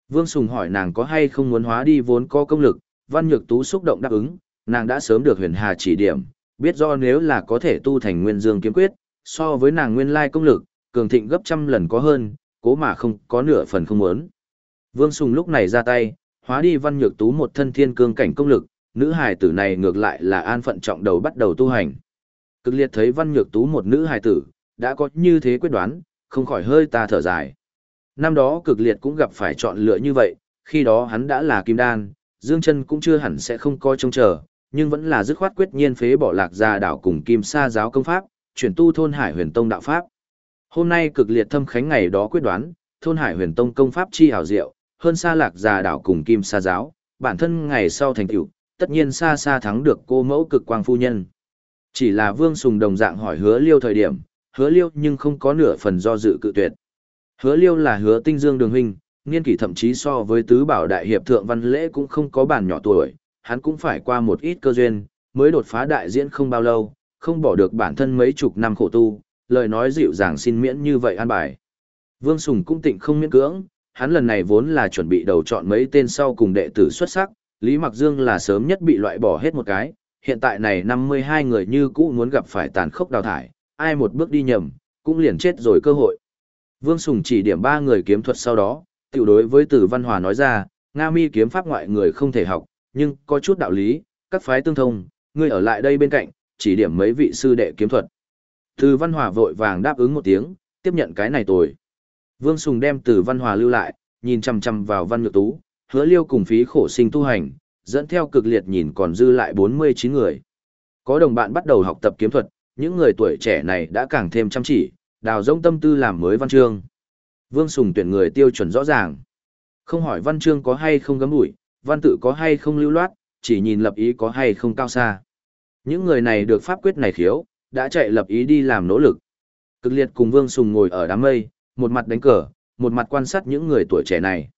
Vương Sùng hỏi nàng có hay không muốn hóa đi vốn có công lực, Văn Nhược Tú xúc động đáp ứng, nàng đã sớm được huyền hà chỉ điểm, biết do nếu là có thể tu thành nguyên dương kiếm quyết, so với nàng nguyên lai công lực, cường thịnh gấp trăm lần có hơn, cố mà không có nửa phần không muốn. Vương Sùng lúc này ra tay, hóa đi Văn Nhược Tú một thân thiên cương cảnh công lực, nữ hài tử này ngược lại là an phận trọng đầu bắt đầu tu hành. Cực liệt thấy Văn Nhược Tú một nữ hài tử, đã có như thế quyết đoán, không khỏi hơi ta thở dài. Năm đó cực liệt cũng gặp phải chọn lựa như vậy, khi đó hắn đã là kim đan, Dương Trân cũng chưa hẳn sẽ không coi trông chờ, nhưng vẫn là dứt khoát quyết nhiên phế bỏ lạc gia đảo cùng kim sa giáo công pháp, chuyển tu thôn hải huyền tông đạo pháp. Hôm nay cực liệt thâm khánh ngày đó quyết đoán, thôn hải huyền tông công pháp chi hảo diệu, hơn xa lạc gia đảo cùng kim sa giáo, bản thân ngày sau thành tựu, tất nhiên xa xa thắng được cô mẫu cực quang phu nhân. Chỉ là Vương Sùng đồng dạng hỏi hứa liêu thời điểm, hứa liêu nhưng không có nửa phần do dự cự tuyệt. Hứa liêu là hứa tinh dương đường huynh, niên kỷ thậm chí so với tứ bảo đại hiệp thượng văn lễ cũng không có bản nhỏ tuổi, hắn cũng phải qua một ít cơ duyên, mới đột phá đại diễn không bao lâu, không bỏ được bản thân mấy chục năm khổ tu, lời nói dịu dàng xin miễn như vậy an bài. Vương Sùng cũng tịnh không miễn cưỡng, hắn lần này vốn là chuẩn bị đầu chọn mấy tên sau cùng đệ tử xuất sắc, Lý Mặc Dương là sớm nhất bị loại bỏ hết một cái, hiện tại này 52 người như cũ muốn gặp phải tàn khốc đào thải, ai một bước đi nhầm, cũng liền chết rồi cơ hội. Vương Sùng chỉ điểm ba người kiếm thuật sau đó, tiểu đối với Tử Văn Hòa nói ra, Nga mi kiếm pháp ngoại người không thể học, nhưng có chút đạo lý, các phái tương thông, ngươi ở lại đây bên cạnh, chỉ điểm mấy vị sư đệ kiếm thuật. Từ Văn Hòa vội vàng đáp ứng một tiếng, tiếp nhận cái này tồi. Vương Sùng đem Từ Văn Hòa lưu lại, nhìn chằm chằm vào Văn Nhược Tú, hứa liêu cùng phí khổ sinh tu hành, dẫn theo cực liệt nhìn còn dư lại 49 người. Có đồng bạn bắt đầu học tập kiếm thuật, những người tuổi trẻ này đã càng thêm chăm chỉ, đào rông tâm tư làm mới văn chương. Vương Sùng tuyển người tiêu chuẩn rõ ràng. Không hỏi văn chương có hay không gấm ủi, văn tự có hay không lưu loát, chỉ nhìn lập ý có hay không cao xa. Những người này được pháp quyết này khiếu, đã chạy lập ý đi làm nỗ lực. Cực liệt cùng Vương Sùng ngồi ở đám mây, một mặt đánh cờ, một mặt quan sát những người tuổi trẻ này.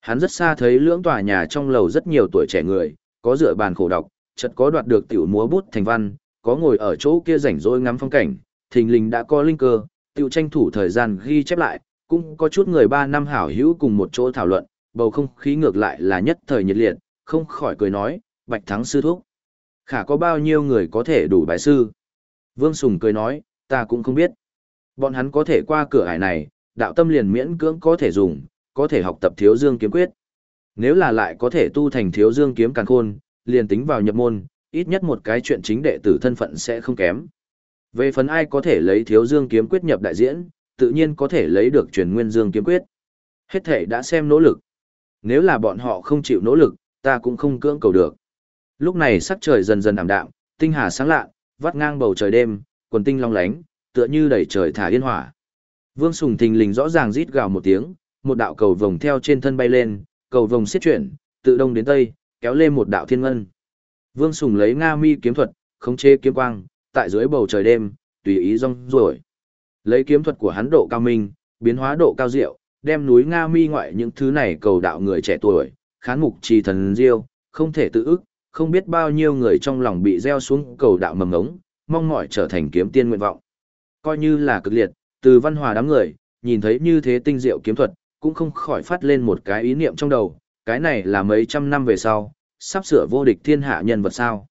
Hắn rất xa thấy lưỡng tòa nhà trong lầu rất nhiều tuổi trẻ người, có dựa bàn khổ đọc, chợt có đoạt được tiểu múa bút thành văn, có ngồi ở chỗ kia rảnh rỗi ngắm phong cảnh, thình lình đã có linh cơ, tiểu tranh thủ thời gian ghi chép lại, cũng có chút người ba năm hảo hữu cùng một chỗ thảo luận, bầu không khí ngược lại là nhất thời nhiệt liệt, không khỏi cười nói, bạch thắng sư thúc. Khả có bao nhiêu người có thể đủ bái sư? Vương Sùng cười nói, ta cũng không biết. Bọn hắn có thể qua cửa ải này, đạo tâm liền miễn cưỡng có thể dùng, có thể học tập thiếu dương kiếm quyết. Nếu là lại có thể tu thành thiếu dương kiếm càng khôn, liền tính vào nhập môn, ít nhất một cái chuyện chính đệ tử thân phận sẽ không kém. Về phần ai có thể lấy thiếu dương kiếm quyết nhập đại diễn, tự nhiên có thể lấy được truyền nguyên dương kiếm quyết. Hết thể đã xem nỗ lực. Nếu là bọn họ không chịu nỗ lực, ta cũng không cưỡng cầu được. Lúc này sắc trời dần dần ảm đạm, tinh hà sáng lạ, vắt ngang bầu trời đêm, quần tinh long lánh, tựa như đẩy trời thả yên hỏa. Vương Sùng thình lình rõ ràng rít gào một tiếng, một đạo cầu vồng theo trên thân bay lên, cầu vồng xiết chuyển, tự đông đến tây, kéo lên một đạo thiên ngân. Vương Sùng lấy Nga Mi kiếm thuật, khống chế kiếm quang, tại dưới bầu trời đêm, tùy ý rong ruổi. Lấy kiếm thuật của hắn độ cao minh, biến hóa độ cao diệu, đem núi Nga Mi ngoại những thứ này cầu đạo người trẻ tuổi, khán mục trì thần diêu, không thể tự ức, không biết bao nhiêu người trong lòng bị gieo xuống cầu đạo mầm ngống, mong mỏi trở thành kiếm tiên nguyện vọng. Coi như là cực liệt, từ văn hòa đám người, nhìn thấy như thế tinh diệu kiếm thuật, cũng không khỏi phát lên một cái ý niệm trong đầu, cái này là mấy trăm năm về sau, sắp sửa vô địch thiên hạ nhân vật sao.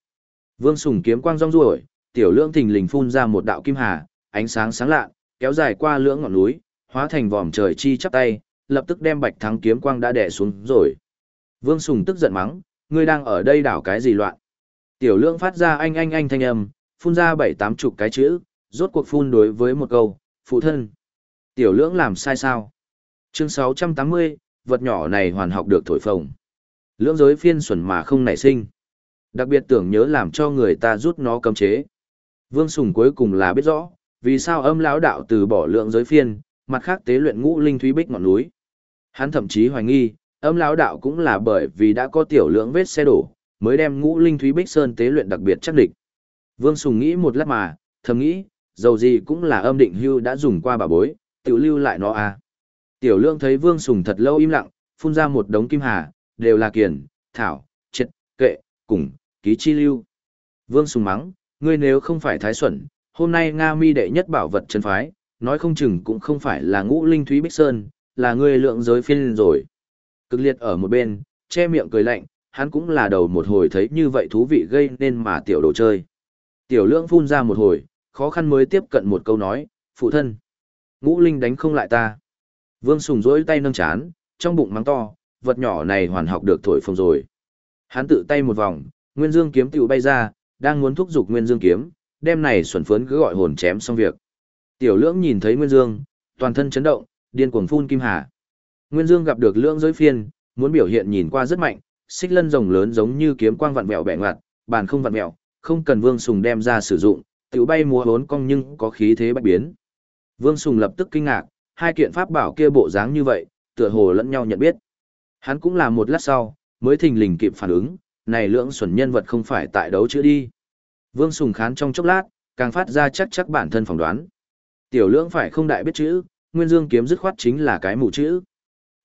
Vương Sùng kiếm quang rong ruổi, tiểu lượng thình lình phun ra một đạo kim hà, ánh sáng sáng lạ, kéo dài qua lưỡng ngọn núi, hóa thành vòm trời chi chắp tay, lập tức đem bạch thắng kiếm quang đã đè xuống rồi. Vương Sùng tức giận mắng, ngươi đang ở đây đảo cái gì loạn. Tiểu lưỡng phát ra anh anh anh thanh âm, phun ra bảy tám chục cái chữ, rốt cuộc phun đối với một câu, phụ thân. Tiểu lưỡng làm sai sao? Chương 680, vật nhỏ này hoàn học được thổi phồng. Lưỡng giới phiên xuẩn mà không nảy sinh. Đặc biệt tưởng nhớ làm cho người ta rút nó cấm chế. Vương Sùng cuối cùng là biết rõ, vì sao âm lão đạo từ bỏ lượng giới phiên, mặt khác tế luyện ngũ linh thúy bích ngọn núi. Hắn thậm chí hoài nghi, âm lão đạo cũng là bởi vì đã có tiểu lượng vết xe đổ, mới đem ngũ linh thúy bích sơn tế luyện đặc biệt chắc địch. Vương Sùng nghĩ một lát mà, thầm nghĩ, dầu gì cũng là âm định hưu đã dùng qua bà bối, tiểu lưu lại nó à. Tiểu lượng thấy Vương Sùng thật lâu im lặng, phun ra một đống kim hà, đều là kiền, thảo, triệt, kệ, cùng, ký chi lưu. Vương Sùng mắng, ngươi nếu không phải thái xuẩn, hôm nay Nga mi đệ nhất bảo vật chân phái, nói không chừng cũng không phải là ngũ linh thúy bích sơn, là người lượng giới phiên rồi. Cực liệt ở một bên, che miệng cười lạnh, hắn cũng là đầu một hồi thấy như vậy thú vị gây nên mà tiểu đồ chơi. Tiểu lượng phun ra một hồi, khó khăn mới tiếp cận một câu nói, phụ thân. Ngũ linh đánh không lại ta. Vương Sùng rỗi tay nâng chán, trong bụng mắng to, vật nhỏ này hoàn học được thổi phồng rồi. Hắn tự tay một vòng, Nguyên Dương kiếm tiểu bay ra, đang muốn thúc giục Nguyên Dương kiếm, đem này xuẩn phướn cứ gọi hồn chém xong việc. Tiểu Lưỡng nhìn thấy Nguyên Dương, toàn thân chấn động, điên cuồng phun kim hà. Nguyên Dương gặp được Lưỡng giới phiên, muốn biểu hiện nhìn qua rất mạnh, xích lân rồng lớn giống như kiếm quang vặn vẹo bẻ ngoặt, bàn không vặn vẹo, không cần Vương Sùng đem ra sử dụng, tiểu bay múa hốn cong nhưng có khí thế bạch biến. Vương Sùng lập tức kinh ngạc, hai kiện pháp bảo kia bộ dáng như vậy, tựa hồ lẫn nhau nhận biết. Hắn cũng là một lát sau, mới thình lình kịp phản ứng, này lưỡng xuẩn nhân vật không phải tại đấu chữa đi. Vương Sùng khán trong chốc lát, càng phát ra chắc chắc bản thân phỏng đoán. Tiểu lưỡng phải không đại biết chữ, Nguyên Dương kiếm dứt khoát chính là cái mù chữ.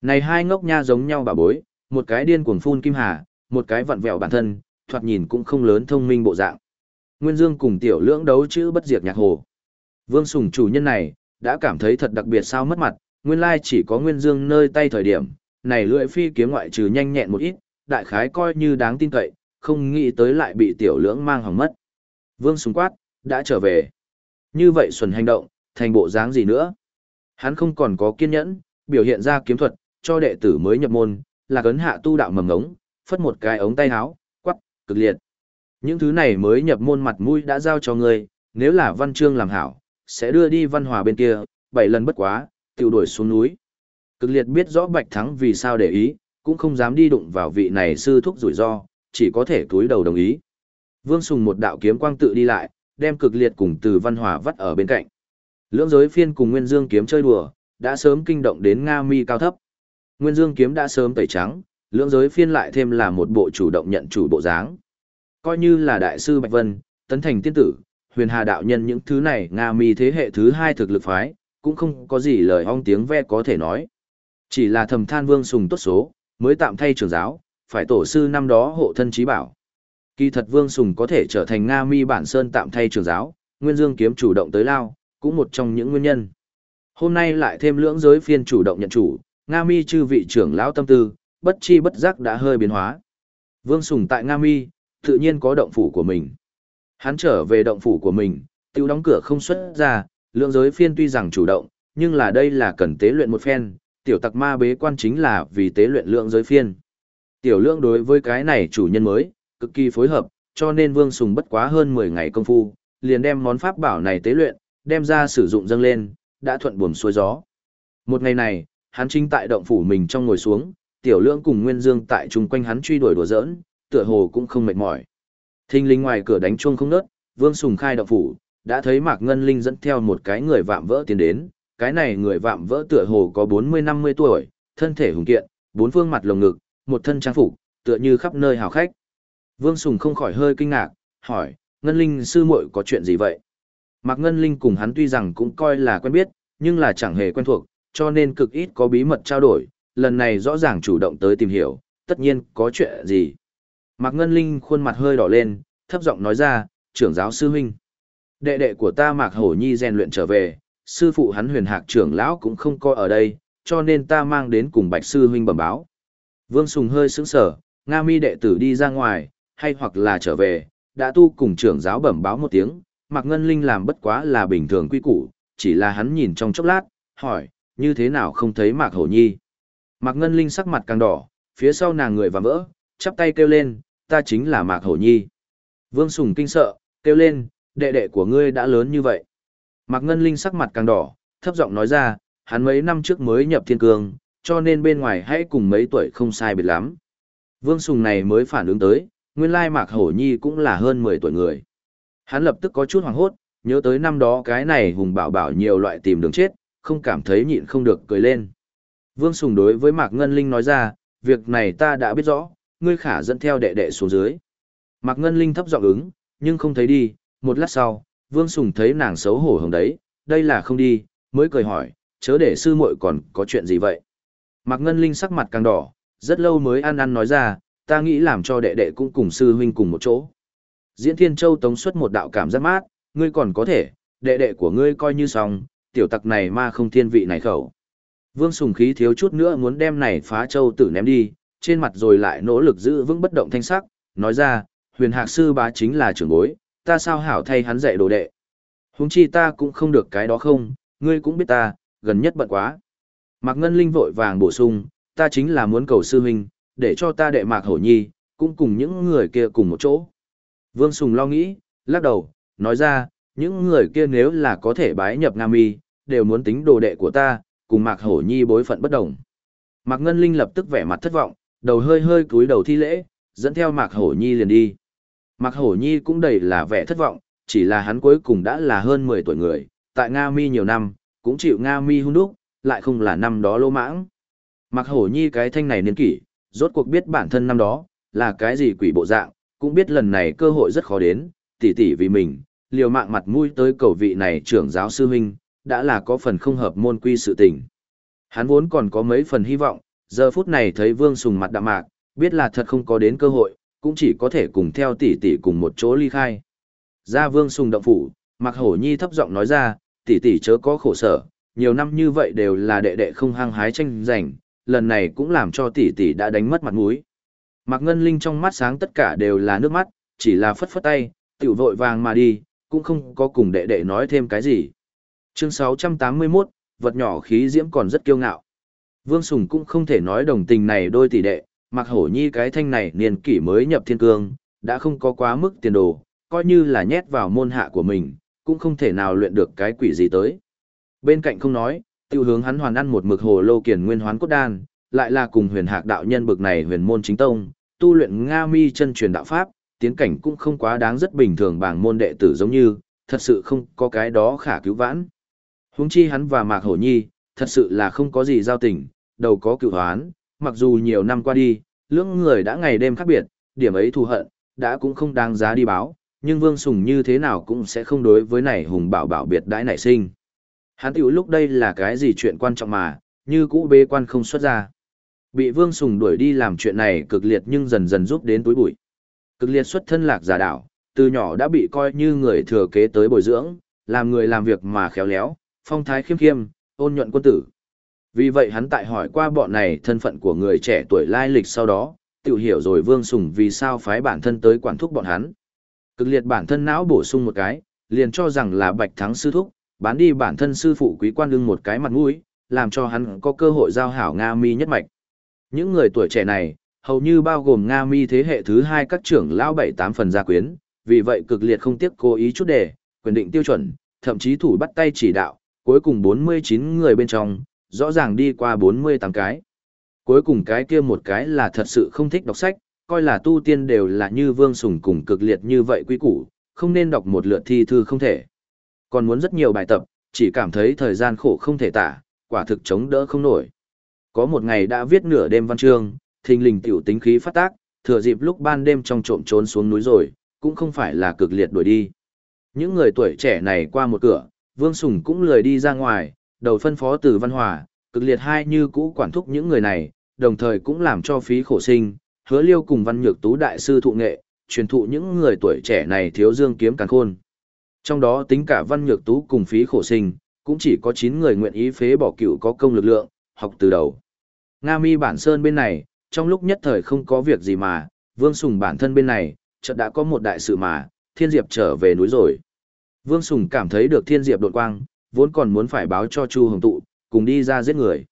Này hai ngốc nha giống nhau bà bối, một cái điên cuồng phun kim hà, một cái vặn vẹo bản thân, thoạt nhìn cũng không lớn thông minh bộ dạng. Nguyên Dương cùng tiểu lưỡng đấu chữ bất diệt nhạc hồ. Vương Sùng chủ nhân này, đã cảm thấy thật đặc biệt sao mất mặt, nguyên lai chỉ có Nguyên Dương nơi tay thời điểm, này lưỡi phi kiếm ngoại trừ nhanh nhẹn một ít, đại khái coi như đáng tin cậy, không nghĩ tới lại bị tiểu lưỡng mang hỏng mất. Vương Sùng quát, đã trở về. Như vậy xuẩn hành động, thành bộ dáng gì nữa? Hắn không còn có kiên nhẫn, biểu hiện ra kiếm thuật, cho đệ tử mới nhập môn, là cấn hạ tu đạo mầm ngống, phất một cái ống tay áo, quắc, cực liệt. Những thứ này mới nhập môn mặt mũi đã giao cho ngươi, nếu là văn chương làm hảo, sẽ đưa đi văn hòa bên kia, bảy lần bất quá, tiểu đuổi xuống núi. Cực liệt biết rõ Bạch Thắng vì sao để ý, cũng không dám đi đụng vào vị này sư thúc rủi ro, chỉ có thể túi đầu đồng ý. Vương Sùng một đạo kiếm quang tự đi lại, đem cực liệt cùng từ văn hòa vắt ở bên cạnh. Lưỡng giới phiên cùng Nguyên Dương kiếm chơi đùa, đã sớm kinh động đến Nga mi cao thấp. Nguyên Dương kiếm đã sớm tẩy trắng, lưỡng giới phiên lại thêm là một bộ chủ động nhận chủ bộ dáng. Coi như là đại sư Bạch Vân, tấn thành tiên tử, huyền hà đạo nhân những thứ này Nga mi thế hệ thứ hai thực lực phái, cũng không có gì lời ong tiếng ve có thể nói. Chỉ là thầm than vương sùng tốt số, mới tạm thay trưởng giáo, phải tổ sư năm đó hộ thân trí bảo. Kỳ thật vương sùng có thể trở thành Nga mi bản sơn tạm thay trưởng giáo, Nguyên Dương kiếm chủ động tới lao, cũng một trong những nguyên nhân. Hôm nay lại thêm lưỡng giới phiên chủ động nhận chủ, Nga Mi chư vị trưởng lão tâm tư, bất chi bất giác đã hơi biến hóa. Vương Sùng tại Nga Mi, tự nhiên có động phủ của mình. Hắn trở về động phủ của mình, tiêu đóng cửa không xuất ra, lượng giới phiên tuy rằng chủ động, nhưng là đây là cần tế luyện một phen, tiểu tặc ma bế quan chính là vì tế luyện lượng giới phiên. Tiểu lượng đối với cái này chủ nhân mới, cực kỳ phối hợp, cho nên Vương Sùng bất quá hơn 10 ngày công phu, liền đem món pháp bảo này tế luyện, đem ra sử dụng dâng lên, đã thuận buồm xuôi gió. Một ngày này, hắn chính tại động phủ mình trong ngồi xuống, tiểu lượng cùng Nguyên Dương tại chung quanh hắn truy đuổi đùa giỡn, tựa hồ cũng không mệt mỏi. Thinh linh ngoài cửa đánh chuông không nớt, Vương Sùng khai động phủ, đã thấy Mạc Ngân Linh dẫn theo một cái người vạm vỡ tiến đến, cái này người vạm vỡ tựa hồ có 40-50 tuổi, thân thể hùng kiện, bốn phương mặt lồng ngực, một thân trang phục, tựa như khắp nơi hào khách. Vương Sùng không khỏi hơi kinh ngạc, hỏi, Ngân Linh sư muội có chuyện gì vậy? Mạc Ngân Linh cùng hắn tuy rằng cũng coi là quen biết, nhưng là chẳng hề quen thuộc, cho nên cực ít có bí mật trao đổi, lần này rõ ràng chủ động tới tìm hiểu, tất nhiên có chuyện gì. Mạc Ngân Linh khuôn mặt hơi đỏ lên, thấp giọng nói ra, trưởng giáo sư huynh. Đệ đệ của ta Mạc Hổ Nhi rèn luyện trở về, sư phụ hắn huyền hạc trưởng lão cũng không coi ở đây, cho nên ta mang đến cùng bạch sư huynh bẩm báo. Vương Sùng hơi sững sở, Nga mi đệ tử đi ra ngoài, hay hoặc là trở về, đã tu cùng trưởng giáo bẩm báo một tiếng, Mạc Ngân Linh làm bất quá là bình thường quy củ, chỉ là hắn nhìn trong chốc lát, hỏi, như thế nào không thấy Mạc Hổ Nhi. Mạc Ngân Linh sắc mặt càng đỏ, phía sau nàng người và vỡ, chắp tay kêu lên, ta chính là Mạc Hổ Nhi. Vương Sùng kinh sợ, kêu lên, đệ đệ của ngươi đã lớn như vậy. Mạc Ngân Linh sắc mặt càng đỏ, thấp giọng nói ra, hắn mấy năm trước mới nhập thiên cương, cho nên bên ngoài hãy cùng mấy tuổi không sai biệt lắm. Vương Sùng này mới phản ứng tới, nguyên lai Mạc Hổ Nhi cũng là hơn 10 tuổi người. Hắn lập tức có chút hoảng hốt, nhớ tới năm đó cái này hùng bảo bảo nhiều loại tìm đường chết, không cảm thấy nhịn không được cười lên. Vương Sùng đối với Mạc Ngân Linh nói ra, việc này ta đã biết rõ, ngươi khả dẫn theo đệ đệ xuống dưới. Mạc Ngân Linh thấp giọng ứng, nhưng không thấy đi, một lát sau, Vương Sùng thấy nàng xấu hổ hồng đấy, đây là không đi, mới cười hỏi, chớ để sư muội còn có chuyện gì vậy. Mạc Ngân Linh sắc mặt càng đỏ, rất lâu mới ăn ăn nói ra, ta nghĩ làm cho đệ đệ cũng cùng sư huynh cùng một chỗ. Diễn Thiên Châu tống xuất một đạo cảm giác mát, ngươi còn có thể, đệ đệ của ngươi coi như xong, tiểu tặc này ma không thiên vị này khẩu. Vương Sùng khí thiếu chút nữa muốn đem này phá châu tử ném đi, trên mặt rồi lại nỗ lực giữ vững bất động thanh sắc, nói ra, huyền hạc sư bá chính là trưởng bối, ta sao hảo thay hắn dạy đồ đệ. Huống chi ta cũng không được cái đó không, ngươi cũng biết ta, gần nhất bận quá. Mạc Ngân Linh vội vàng bổ sung, ta chính là muốn cầu sư huynh, để cho ta đệ Mạc Hổ Nhi, cũng cùng những người kia cùng một chỗ. Vương Sùng lo nghĩ, lắc đầu, nói ra, những người kia nếu là có thể bái nhập Nga Mi, đều muốn tính đồ đệ của ta, cùng Mạc Hổ Nhi bối phận bất đồng. Mạc Ngân Linh lập tức vẻ mặt thất vọng, đầu hơi hơi cúi đầu thi lễ, dẫn theo Mạc Hổ Nhi liền đi. Mạc Hổ Nhi cũng đầy là vẻ thất vọng, chỉ là hắn cuối cùng đã là hơn 10 tuổi người, tại Nga Mi nhiều năm, cũng chịu Nga Mi hung đúc, lại không là năm đó lô mãng. Mạc Hổ Nhi cái thanh này niên kỷ, rốt cuộc biết bản thân năm đó, là cái gì quỷ bộ dạng, cũng biết lần này cơ hội rất khó đến, tỉ tỉ vì mình, liều mạng mặt mũi tới cầu vị này trưởng giáo sư huynh, đã là có phần không hợp môn quy sự tình. Hắn vốn còn có mấy phần hy vọng, giờ phút này thấy Vương Sùng mặt đạm mạc, biết là thật không có đến cơ hội, cũng chỉ có thể cùng theo tỷ tỷ cùng một chỗ ly khai. Ra Vương Sùng động phủ, Mạc Hổ Nhi thấp giọng nói ra, tỷ tỷ chớ có khổ sở, nhiều năm như vậy đều là đệ đệ không hăng hái tranh giành, lần này cũng làm cho tỷ tỷ đã đánh mất mặt mũi. Mạc Ngân Linh trong mắt sáng tất cả đều là nước mắt, chỉ là phất phất tay, tiểu vội vàng mà đi, cũng không có cùng đệ đệ nói thêm cái gì. Chương 681, vật nhỏ khí diễm còn rất kiêu ngạo. Vương Sùng cũng không thể nói đồng tình này đôi tỷ đệ, mặc hổ nhi cái thanh này niên kỷ mới nhập thiên cương, đã không có quá mức tiền đồ, coi như là nhét vào môn hạ của mình, cũng không thể nào luyện được cái quỷ gì tới. Bên cạnh không nói, tiêu hướng hắn hoàn ăn một mực hồ lô kiền nguyên hoán cốt đan, lại là cùng huyền hạc đạo nhân bực này huyền môn chính tông, tu luyện Nga mi chân truyền đạo pháp, tiến cảnh cũng không quá đáng rất bình thường bảng môn đệ tử giống như, thật sự không có cái đó khả cứu vãn. Huống chi hắn và Mạc Hổ Nhi, thật sự là không có gì giao tình, đầu có cựu hoán, mặc dù nhiều năm qua đi, lưỡng người đã ngày đêm khác biệt, điểm ấy thù hận, đã cũng không đáng giá đi báo, nhưng Vương Sùng như thế nào cũng sẽ không đối với này hùng bảo bảo biệt đãi nảy sinh. Hắn tiểu lúc đây là cái gì chuyện quan trọng mà, như cũ bế quan không xuất ra. Bị Vương Sùng đuổi đi làm chuyện này cực liệt nhưng dần dần giúp đến túi bụi. Cực liệt xuất thân lạc giả đảo, từ nhỏ đã bị coi như người thừa kế tới bồi dưỡng, làm người làm việc mà khéo léo, phong thái khiêm khiêm, ôn nhuận quân tử. Vì vậy hắn tại hỏi qua bọn này thân phận của người trẻ tuổi lai lịch sau đó, tự hiểu rồi Vương Sùng vì sao phái bản thân tới quản thúc bọn hắn. Cực liệt bản thân não bổ sung một cái, liền cho rằng là bạch thắng sư thúc, bán đi bản thân sư phụ quý quan lưng một cái mặt mũi, làm cho hắn có cơ hội giao hảo Nga mi nhất mạch. Những người tuổi trẻ này, hầu như bao gồm Nga mi thế hệ thứ hai các trưởng lão bảy tám phần gia quyến, vì vậy cực liệt không tiếc cố ý chút đề, quyền định tiêu chuẩn, thậm chí thủ bắt tay chỉ đạo, cuối cùng 49 người bên trong, rõ ràng đi qua 48 cái. Cuối cùng cái kia một cái là thật sự không thích đọc sách, coi là tu tiên đều là như vương sùng cùng cực liệt như vậy quý củ, không nên đọc một lượt thi thư không thể. Còn muốn rất nhiều bài tập, chỉ cảm thấy thời gian khổ không thể tả, quả thực chống đỡ không nổi. Có một ngày đã viết nửa đêm văn chương, thình lình tiểu tính khí phát tác, thừa dịp lúc ban đêm trong trộm trốn xuống núi rồi, cũng không phải là cực liệt đuổi đi. Những người tuổi trẻ này qua một cửa, Vương Sùng cũng lười đi ra ngoài, đầu phân phó từ văn hòa, cực liệt hai như cũ quản thúc những người này, đồng thời cũng làm cho phí khổ sinh, hứa liêu cùng văn nhược tú đại sư thụ nghệ, truyền thụ những người tuổi trẻ này thiếu dương kiếm càng khôn. Trong đó tính cả văn nhược tú cùng phí khổ sinh, cũng chỉ có 9 người nguyện ý phế bỏ cựu có công lực lượng, học từ đầu. Nga mi bản sơn bên này, trong lúc nhất thời không có việc gì mà, Vương Sùng bản thân bên này, chợt đã có một đại sự mà, Thiên Diệp trở về núi rồi. Vương Sùng cảm thấy được Thiên Diệp đột quang, vốn còn muốn phải báo cho Chu Hồng Tụ, cùng đi ra giết người.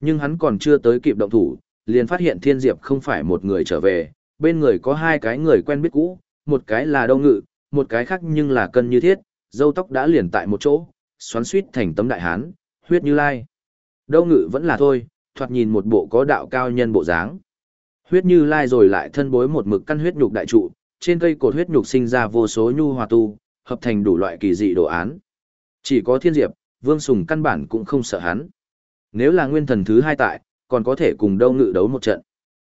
Nhưng hắn còn chưa tới kịp động thủ, liền phát hiện Thiên Diệp không phải một người trở về, bên người có hai cái người quen biết cũ, một cái là Đông Ngự, một cái khác nhưng là cân như thiết, dâu tóc đã liền tại một chỗ, xoắn suýt thành tấm đại hán, huyết như lai. Đông Ngự vẫn là thôi, thoạt nhìn một bộ có đạo cao nhân bộ dáng. Huyết như lai rồi lại thân bối một mực căn huyết nhục đại trụ, trên cây cột huyết nhục sinh ra vô số nhu hòa tu, hợp thành đủ loại kỳ dị đồ án. Chỉ có thiên diệp, vương sùng căn bản cũng không sợ hắn. Nếu là nguyên thần thứ hai tại, còn có thể cùng đâu ngự đấu một trận.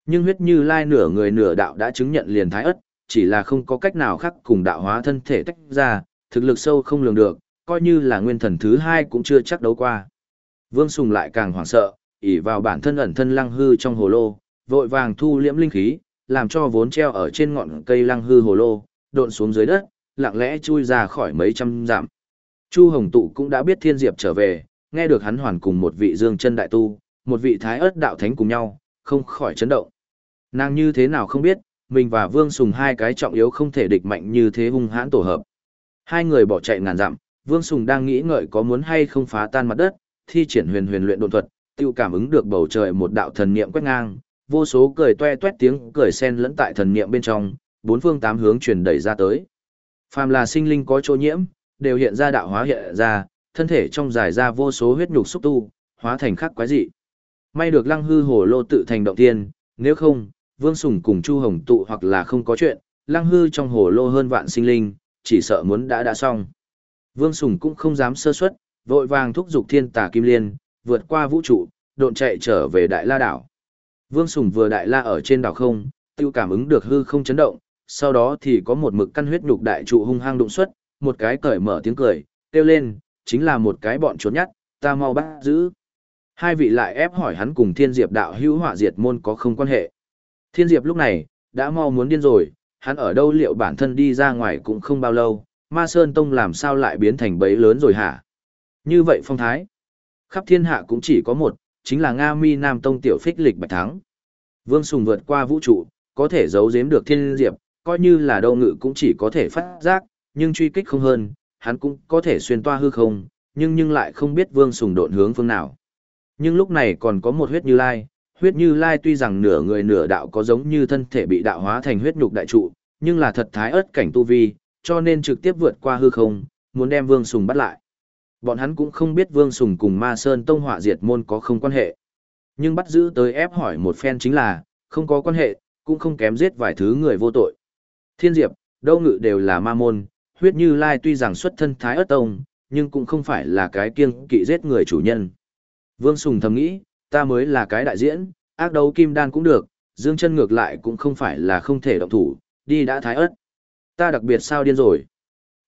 Nhưng huyết như lai nửa người nửa đạo đã chứng nhận liền thái ất, chỉ là không có cách nào khác cùng đạo hóa thân thể tách ra, thực lực sâu không lường được, coi như là nguyên thần thứ hai cũng chưa chắc đấu qua. Vương Sùng lại càng hoảng sợ, ỉ vào bản thân ẩn thân lăng hư trong hồ lô, vội vàng thu liễm linh khí, làm cho vốn treo ở trên ngọn cây lăng hư hồ lô, độn xuống dưới đất, lặng lẽ chui ra khỏi mấy trăm dặm. Chu Hồng Tụ cũng đã biết Thiên Diệp trở về, nghe được hắn hoàn cùng một vị dương chân đại tu, một vị thái ớt đạo thánh cùng nhau, không khỏi chấn động. Nàng như thế nào không biết, mình và Vương Sùng hai cái trọng yếu không thể địch mạnh như thế hung hãn tổ hợp. Hai người bỏ chạy ngàn dặm, Vương Sùng đang nghĩ ngợi có muốn hay không phá tan mặt đất, thi triển huyền huyền luyện độn thuật, tiêu cảm ứng được bầu trời một đạo thần niệm quét ngang, vô số cười toe toét tiếng cười sen lẫn tại thần niệm bên trong, bốn phương tám hướng truyền đẩy ra tới. Phàm là sinh linh có chỗ nhiễm, đều hiện ra đạo hóa hiện ra, thân thể trong giải ra vô số huyết nhục xúc tu, hóa thành khắc quái dị. May được Lăng Hư Hồ Lô tự thành động tiên, nếu không, Vương Sùng cùng Chu Hồng tụ hoặc là không có chuyện, Lăng Hư trong hồ lô hơn vạn sinh linh, chỉ sợ muốn đã đã xong. Vương Sùng cũng không dám sơ suất, vội vàng thúc giục thiên tà kim liên, vượt qua vũ trụ, độn chạy trở về Đại La đảo. Vương Sùng vừa Đại La ở trên đảo không, tiêu cảm ứng được hư không chấn động, sau đó thì có một mực căn huyết đục đại trụ hung hăng đụng xuất, một cái cởi mở tiếng cười, kêu lên, chính là một cái bọn trốn nhát, ta mau bắt giữ. Hai vị lại ép hỏi hắn cùng Thiên Diệp đạo hữu hỏa diệt môn có không quan hệ. Thiên Diệp lúc này, đã mau muốn điên rồi, hắn ở đâu liệu bản thân đi ra ngoài cũng không bao lâu, Ma Sơn Tông làm sao lại biến thành bấy lớn rồi hả? Như vậy phong thái, khắp thiên hạ cũng chỉ có một, chính là Nga Mi Nam Tông tiểu phích lịch bạch thắng. Vương Sùng vượt qua vũ trụ, có thể giấu giếm được Thiên Diệp, coi như là đâu ngự cũng chỉ có thể phát giác, nhưng truy kích không hơn, hắn cũng có thể xuyên toa hư không, nhưng nhưng lại không biết Vương Sùng độn hướng phương nào. Nhưng lúc này còn có một huyết như lai, huyết như lai tuy rằng nửa người nửa đạo có giống như thân thể bị đạo hóa thành huyết nhục đại trụ, nhưng là thật thái ớt cảnh tu vi, cho nên trực tiếp vượt qua hư không, muốn đem Vương Sùng bắt lại. Bọn hắn cũng không biết Vương Sùng cùng Ma Sơn Tông hỏa diệt môn có không quan hệ. Nhưng bắt giữ tới ép hỏi một phen chính là, không có quan hệ, cũng không kém giết vài thứ người vô tội. Thiên Diệp, đâu ngự đều là ma môn, huyết như lai tuy rằng xuất thân thái ớt tông, nhưng cũng không phải là cái kiêng kỵ giết người chủ nhân. Vương Sùng thầm nghĩ, ta mới là cái đại diễn, ác đấu kim đan cũng được, dương chân ngược lại cũng không phải là không thể động thủ, đi đã thái ớt. Ta đặc biệt sao điên rồi.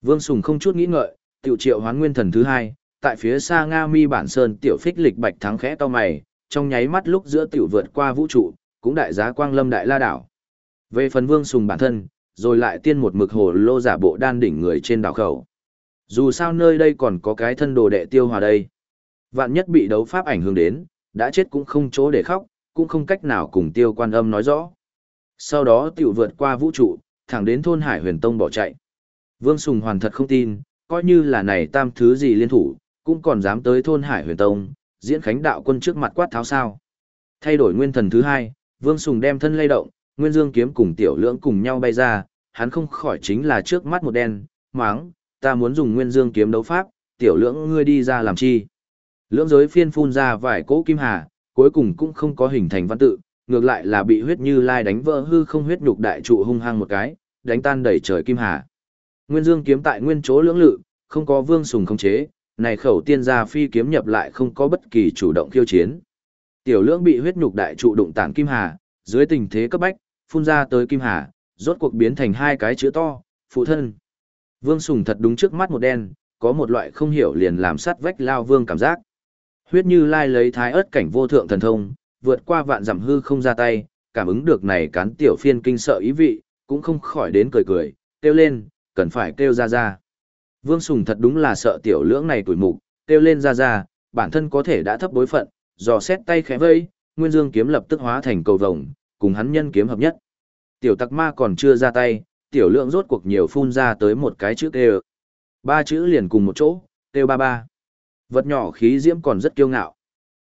Vương Sùng không chút nghĩ ngợi, tiểu triệu hoán nguyên thần thứ hai, tại phía xa Nga mi bản sơn tiểu phích lịch bạch thắng khẽ to mày, trong nháy mắt lúc giữa tiểu vượt qua vũ trụ, cũng đại giá quang lâm đại la đảo. Về phần Vương Sùng bản thân, rồi lại tiên một mực hồ lô giả bộ đan đỉnh người trên đảo khẩu. Dù sao nơi đây còn có cái thân đồ đệ tiêu hòa đây. Vạn nhất bị đấu pháp ảnh hưởng đến, đã chết cũng không chỗ để khóc, cũng không cách nào cùng tiêu quan âm nói rõ. Sau đó tiểu vượt qua vũ trụ, thẳng đến thôn Hải huyền tông bỏ chạy. Vương Sùng hoàn thật không tin, coi như là này tam thứ gì liên thủ, cũng còn dám tới thôn Hải huyền tông, diễn khánh đạo quân trước mặt quát tháo sao. Thay đổi nguyên thần thứ hai, Vương Sùng đem thân lay động, Nguyên Dương kiếm cùng tiểu lưỡng cùng nhau bay ra, hắn không khỏi chính là trước mắt một đen, máng, ta muốn dùng Nguyên Dương kiếm đấu pháp, tiểu lưỡng ngươi đi ra làm chi. Lưỡng giới phiên phun ra vài cỗ kim hà, cuối cùng cũng không có hình thành văn tự, ngược lại là bị huyết như lai đánh vỡ hư không huyết nhục đại trụ hung hăng một cái, đánh tan đầy trời kim hà. Nguyên Dương kiếm tại nguyên chỗ lưỡng lự, không có vương sùng khống chế, này khẩu tiên gia phi kiếm nhập lại không có bất kỳ chủ động khiêu chiến. Tiểu lưỡng bị huyết nhục đại trụ đụng tản kim hà, dưới tình thế cấp bách, phun ra tới kim hà, rốt cuộc biến thành hai cái chữ to, phụ thân. Vương Sùng thật đúng trước mắt một đen, có một loại không hiểu liền làm sát vách lao vương cảm giác. Huyết Như Lai lấy thái ớt cảnh vô thượng thần thông, vượt qua vạn dặm hư không ra tay, cảm ứng được này cán tiểu phiên kinh sợ ý vị, cũng không khỏi đến cười cười, kêu lên, cần phải kêu ra ra. Vương Sùng thật đúng là sợ tiểu lưỡng này tuổi mục, kêu lên ra ra, bản thân có thể đã thấp bối phận, dò xét tay khẽ vây, Nguyên Dương kiếm lập tức hóa thành cầu vồng, cùng hắn nhân kiếm hợp nhất. Tiểu tặc ma còn chưa ra tay, tiểu lượng rốt cuộc nhiều phun ra tới một cái chữ kêu. Ba chữ liền cùng một chỗ, kêu ba ba. Vật nhỏ khí diễm còn rất kiêu ngạo.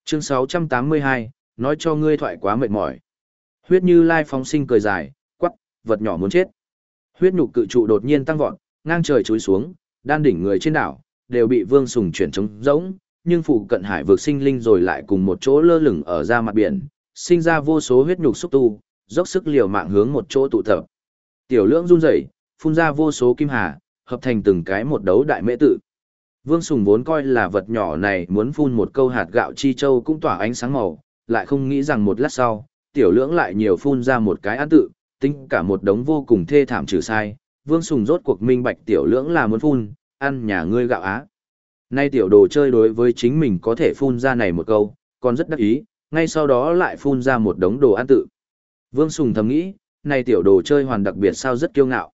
Chương 682, nói cho ngươi thoại quá mệt mỏi. Huyết như lai phóng sinh cười dài, quắc, vật nhỏ muốn chết. Huyết nhục cự trụ đột nhiên tăng vọt, ngang trời chối xuống, đan đỉnh người trên đảo, đều bị vương sùng chuyển trống rỗng, nhưng phụ cận hải vực sinh linh rồi lại cùng một chỗ lơ lửng ở ra mặt biển, sinh ra vô số huyết nhục xúc tu, dốc sức liều mạng hướng một chỗ tụ tập. Tiểu lưỡng run rẩy, phun ra vô số kim hà, hợp thành từng cái một đấu đại mễ tự. Vương Sùng vốn coi là vật nhỏ này muốn phun một câu hạt gạo chi châu cũng tỏa ánh sáng màu, lại không nghĩ rằng một lát sau, tiểu lưỡng lại nhiều phun ra một cái án tự, tính cả một đống vô cùng thê thảm trừ sai. Vương Sùng rốt cuộc minh bạch tiểu lưỡng là muốn phun, ăn nhà ngươi gạo á. Nay tiểu đồ chơi đối với chính mình có thể phun ra này một câu, còn rất đắc ý, ngay sau đó lại phun ra một đống đồ ăn tự. Vương Sùng thầm nghĩ, này tiểu đồ chơi hoàn đặc biệt sao rất kiêu ngạo.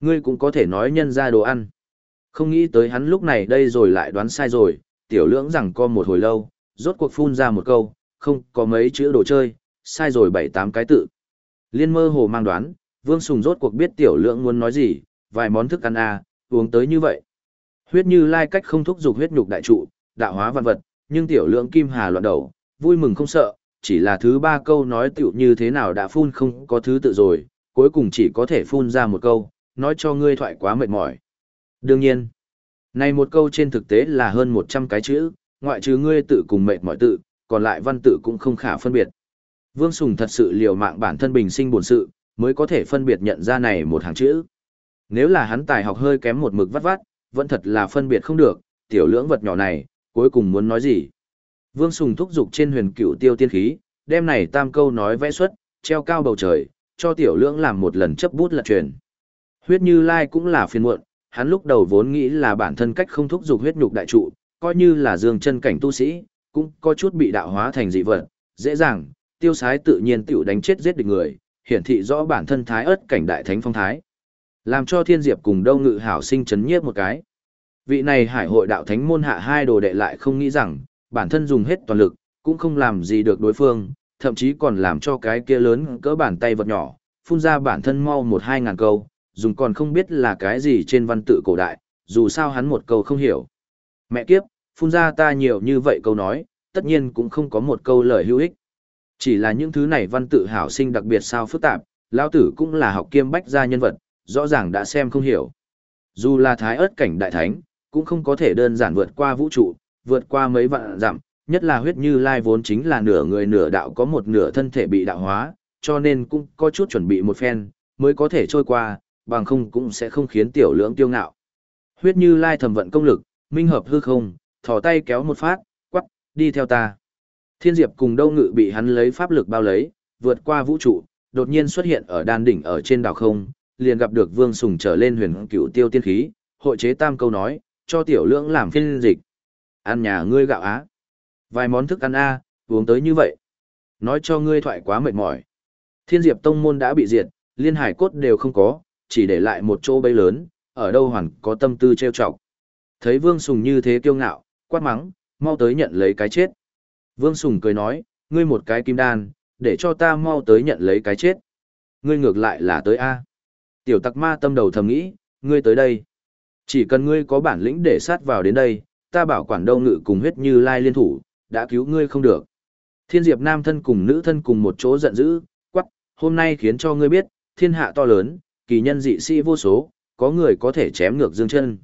ngươi cũng có thể nói nhân ra đồ ăn. Không nghĩ tới hắn lúc này đây rồi lại đoán sai rồi, tiểu lưỡng rằng co một hồi lâu, rốt cuộc phun ra một câu, không có mấy chữ đồ chơi, sai rồi bảy tám cái tự. Liên mơ hồ mang đoán, Vương Sùng rốt cuộc biết tiểu lưỡng muốn nói gì, vài món thức ăn à, uống tới như vậy. Huyết như lai cách không thúc dục huyết nhục đại trụ, đạo hóa văn vật, nhưng tiểu lưỡng kim hà loạn đầu, vui mừng không sợ, chỉ là thứ ba câu nói tiểu như thế nào đã phun không có thứ tự rồi, cuối cùng chỉ có thể phun ra một câu, nói cho ngươi thoại quá mệt mỏi. Đương nhiên, này một câu trên thực tế là hơn 100 cái chữ, ngoại trừ ngươi tự cùng mệt mỏi tự, còn lại văn tự cũng không khả phân biệt. Vương Sùng thật sự liều mạng bản thân bình sinh buồn sự, mới có thể phân biệt nhận ra này một hàng chữ. Nếu là hắn tài học hơi kém một mực vắt vắt, vẫn thật là phân biệt không được, tiểu lưỡng vật nhỏ này, cuối cùng muốn nói gì. Vương Sùng thúc dục trên huyền cửu tiêu tiên khí, đem này tam câu nói vẽ xuất, treo cao bầu trời, cho tiểu lưỡng làm một lần chấp bút lật truyền. Huyết như lai cũng là phiền muộn, hắn lúc đầu vốn nghĩ là bản thân cách không thúc dục huyết nhục đại trụ, coi như là dương chân cảnh tu sĩ, cũng có chút bị đạo hóa thành dị vật, dễ dàng, tiêu sái tự nhiên tiểu đánh chết giết địch người, hiển thị rõ bản thân thái ớt cảnh đại thánh phong thái. Làm cho thiên diệp cùng đâu ngự hảo sinh chấn nhiếp một cái. Vị này hải hội đạo thánh môn hạ hai đồ đệ lại không nghĩ rằng, bản thân dùng hết toàn lực, cũng không làm gì được đối phương, thậm chí còn làm cho cái kia lớn cỡ bàn tay vật nhỏ, phun ra bản thân mau một hai ngàn câu, dùng còn không biết là cái gì trên văn tự cổ đại, dù sao hắn một câu không hiểu. Mẹ kiếp, phun ra ta nhiều như vậy câu nói, tất nhiên cũng không có một câu lời hữu ích. Chỉ là những thứ này văn tự hảo sinh đặc biệt sao phức tạp, lão tử cũng là học kiêm bách gia nhân vật, rõ ràng đã xem không hiểu. Dù là thái ớt cảnh đại thánh, cũng không có thể đơn giản vượt qua vũ trụ, vượt qua mấy vạn dặm, nhất là huyết như lai vốn chính là nửa người nửa đạo có một nửa thân thể bị đạo hóa, cho nên cũng có chút chuẩn bị một phen, mới có thể trôi qua, bằng không cũng sẽ không khiến tiểu lưỡng tiêu ngạo. Huyết như lai thầm vận công lực, minh hợp hư không, thò tay kéo một phát, quắc, đi theo ta. Thiên diệp cùng đâu ngự bị hắn lấy pháp lực bao lấy, vượt qua vũ trụ, đột nhiên xuất hiện ở đan đỉnh ở trên đảo không, liền gặp được vương sùng trở lên huyền cựu tiêu tiên khí, hội chế tam câu nói, cho tiểu lưỡng làm phiên dịch. Ăn nhà ngươi gạo á. Vài món thức ăn a, uống tới như vậy. Nói cho ngươi thoại quá mệt mỏi. Thiên diệp tông môn đã bị diệt, liên hải cốt đều không có, chỉ để lại một chỗ bấy lớn, ở đâu hoàn có tâm tư trêu chọc. Thấy Vương Sùng như thế kiêu ngạo, quát mắng, mau tới nhận lấy cái chết. Vương Sùng cười nói, ngươi một cái kim đan, để cho ta mau tới nhận lấy cái chết. Ngươi ngược lại là tới A. Tiểu tặc ma tâm đầu thầm nghĩ, ngươi tới đây. Chỉ cần ngươi có bản lĩnh để sát vào đến đây, ta bảo quản đâu ngự cùng huyết như lai liên thủ, đã cứu ngươi không được. Thiên diệp nam thân cùng nữ thân cùng một chỗ giận dữ, quắc, hôm nay khiến cho ngươi biết, thiên hạ to lớn, kỳ nhân dị sĩ vô số, có người có thể chém ngược dương chân.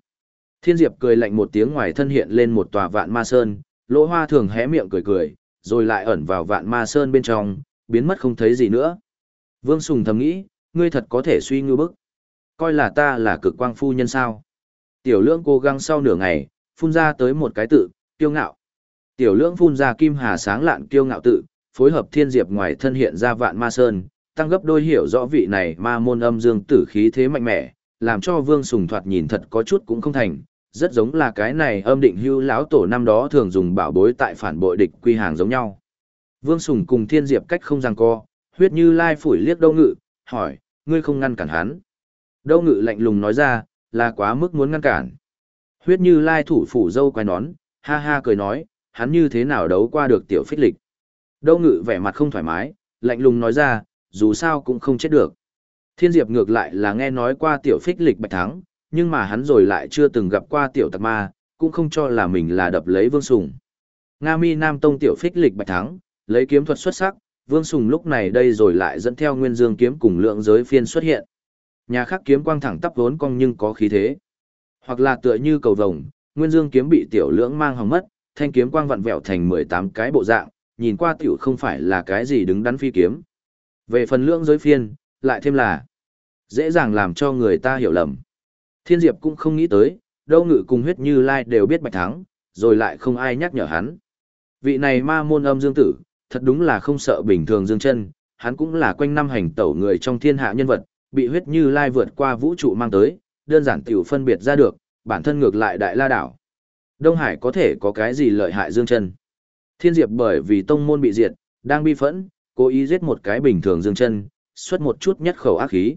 Thiên diệp cười lạnh một tiếng ngoài thân hiện lên một tòa vạn ma sơn, lỗ hoa thường hé miệng cười cười, rồi lại ẩn vào vạn ma sơn bên trong, biến mất không thấy gì nữa. Vương Sùng thầm nghĩ, ngươi thật có thể suy ngư bức. Coi là ta là cực quang phu nhân sao. Tiểu lưỡng cố gắng sau nửa ngày, phun ra tới một cái tự, kiêu ngạo. Tiểu lưỡng phun ra kim hà sáng lạn kiêu ngạo tự, phối hợp thiên diệp ngoài thân hiện ra vạn ma sơn, tăng gấp đôi hiểu rõ vị này ma môn âm dương tử khí thế mạnh mẽ, làm cho vương sùng thoạt nhìn thật có chút cũng không thành, rất giống là cái này âm định hưu lão tổ năm đó thường dùng bảo bối tại phản bội địch quy hàng giống nhau. Vương Sùng cùng thiên diệp cách không giằng co, huyết như lai phủi liếc đâu ngự, hỏi, ngươi không ngăn cản hắn. Đâu ngự lạnh lùng nói ra, là quá mức muốn ngăn cản. Huyết như lai thủ phủ dâu quay nón, ha ha cười nói, hắn như thế nào đấu qua được tiểu phích lịch. Đâu ngự vẻ mặt không thoải mái, lạnh lùng nói ra, dù sao cũng không chết được. Thiên diệp ngược lại là nghe nói qua tiểu phích lịch bạch thắng, nhưng mà hắn rồi lại chưa từng gặp qua tiểu tặc ma, cũng không cho là mình là đập lấy Vương Sùng. Nga Mi Nam Tông tiểu phích lịch bạch thắng, lấy kiếm thuật xuất sắc, Vương Sùng lúc này đây rồi lại dẫn theo Nguyên Dương kiếm cùng lượng giới phiên xuất hiện. Nhà khác kiếm quang thẳng tắp vốn cong nhưng có khí thế. Hoặc là tựa như cầu vồng, Nguyên Dương kiếm bị tiểu lưỡng mang hỏng mất, thanh kiếm quang vặn vẹo thành 18 cái bộ dạng, nhìn qua tiểu không phải là cái gì đứng đắn phi kiếm. Về phần lượng giới phiên, lại thêm là dễ dàng làm cho người ta hiểu lầm. Thiên Diệp cũng không nghĩ tới, đâu ngự cùng huyết như lai đều biết bạch thắng, rồi lại không ai nhắc nhở hắn. Vị này ma môn âm dương tử, thật đúng là không sợ bình thường dương chân, hắn cũng là quanh năm hành tẩu người trong thiên hạ nhân vật, bị huyết như lai vượt qua vũ trụ mang tới, đơn giản tiểu phân biệt ra được, bản thân ngược lại đại la đảo. Đông Hải có thể có cái gì lợi hại dương chân. Thiên Diệp bởi vì tông môn bị diệt, đang bi phẫn, cố ý giết một cái bình thường dương chân, xuất một chút nhất khẩu ác khí.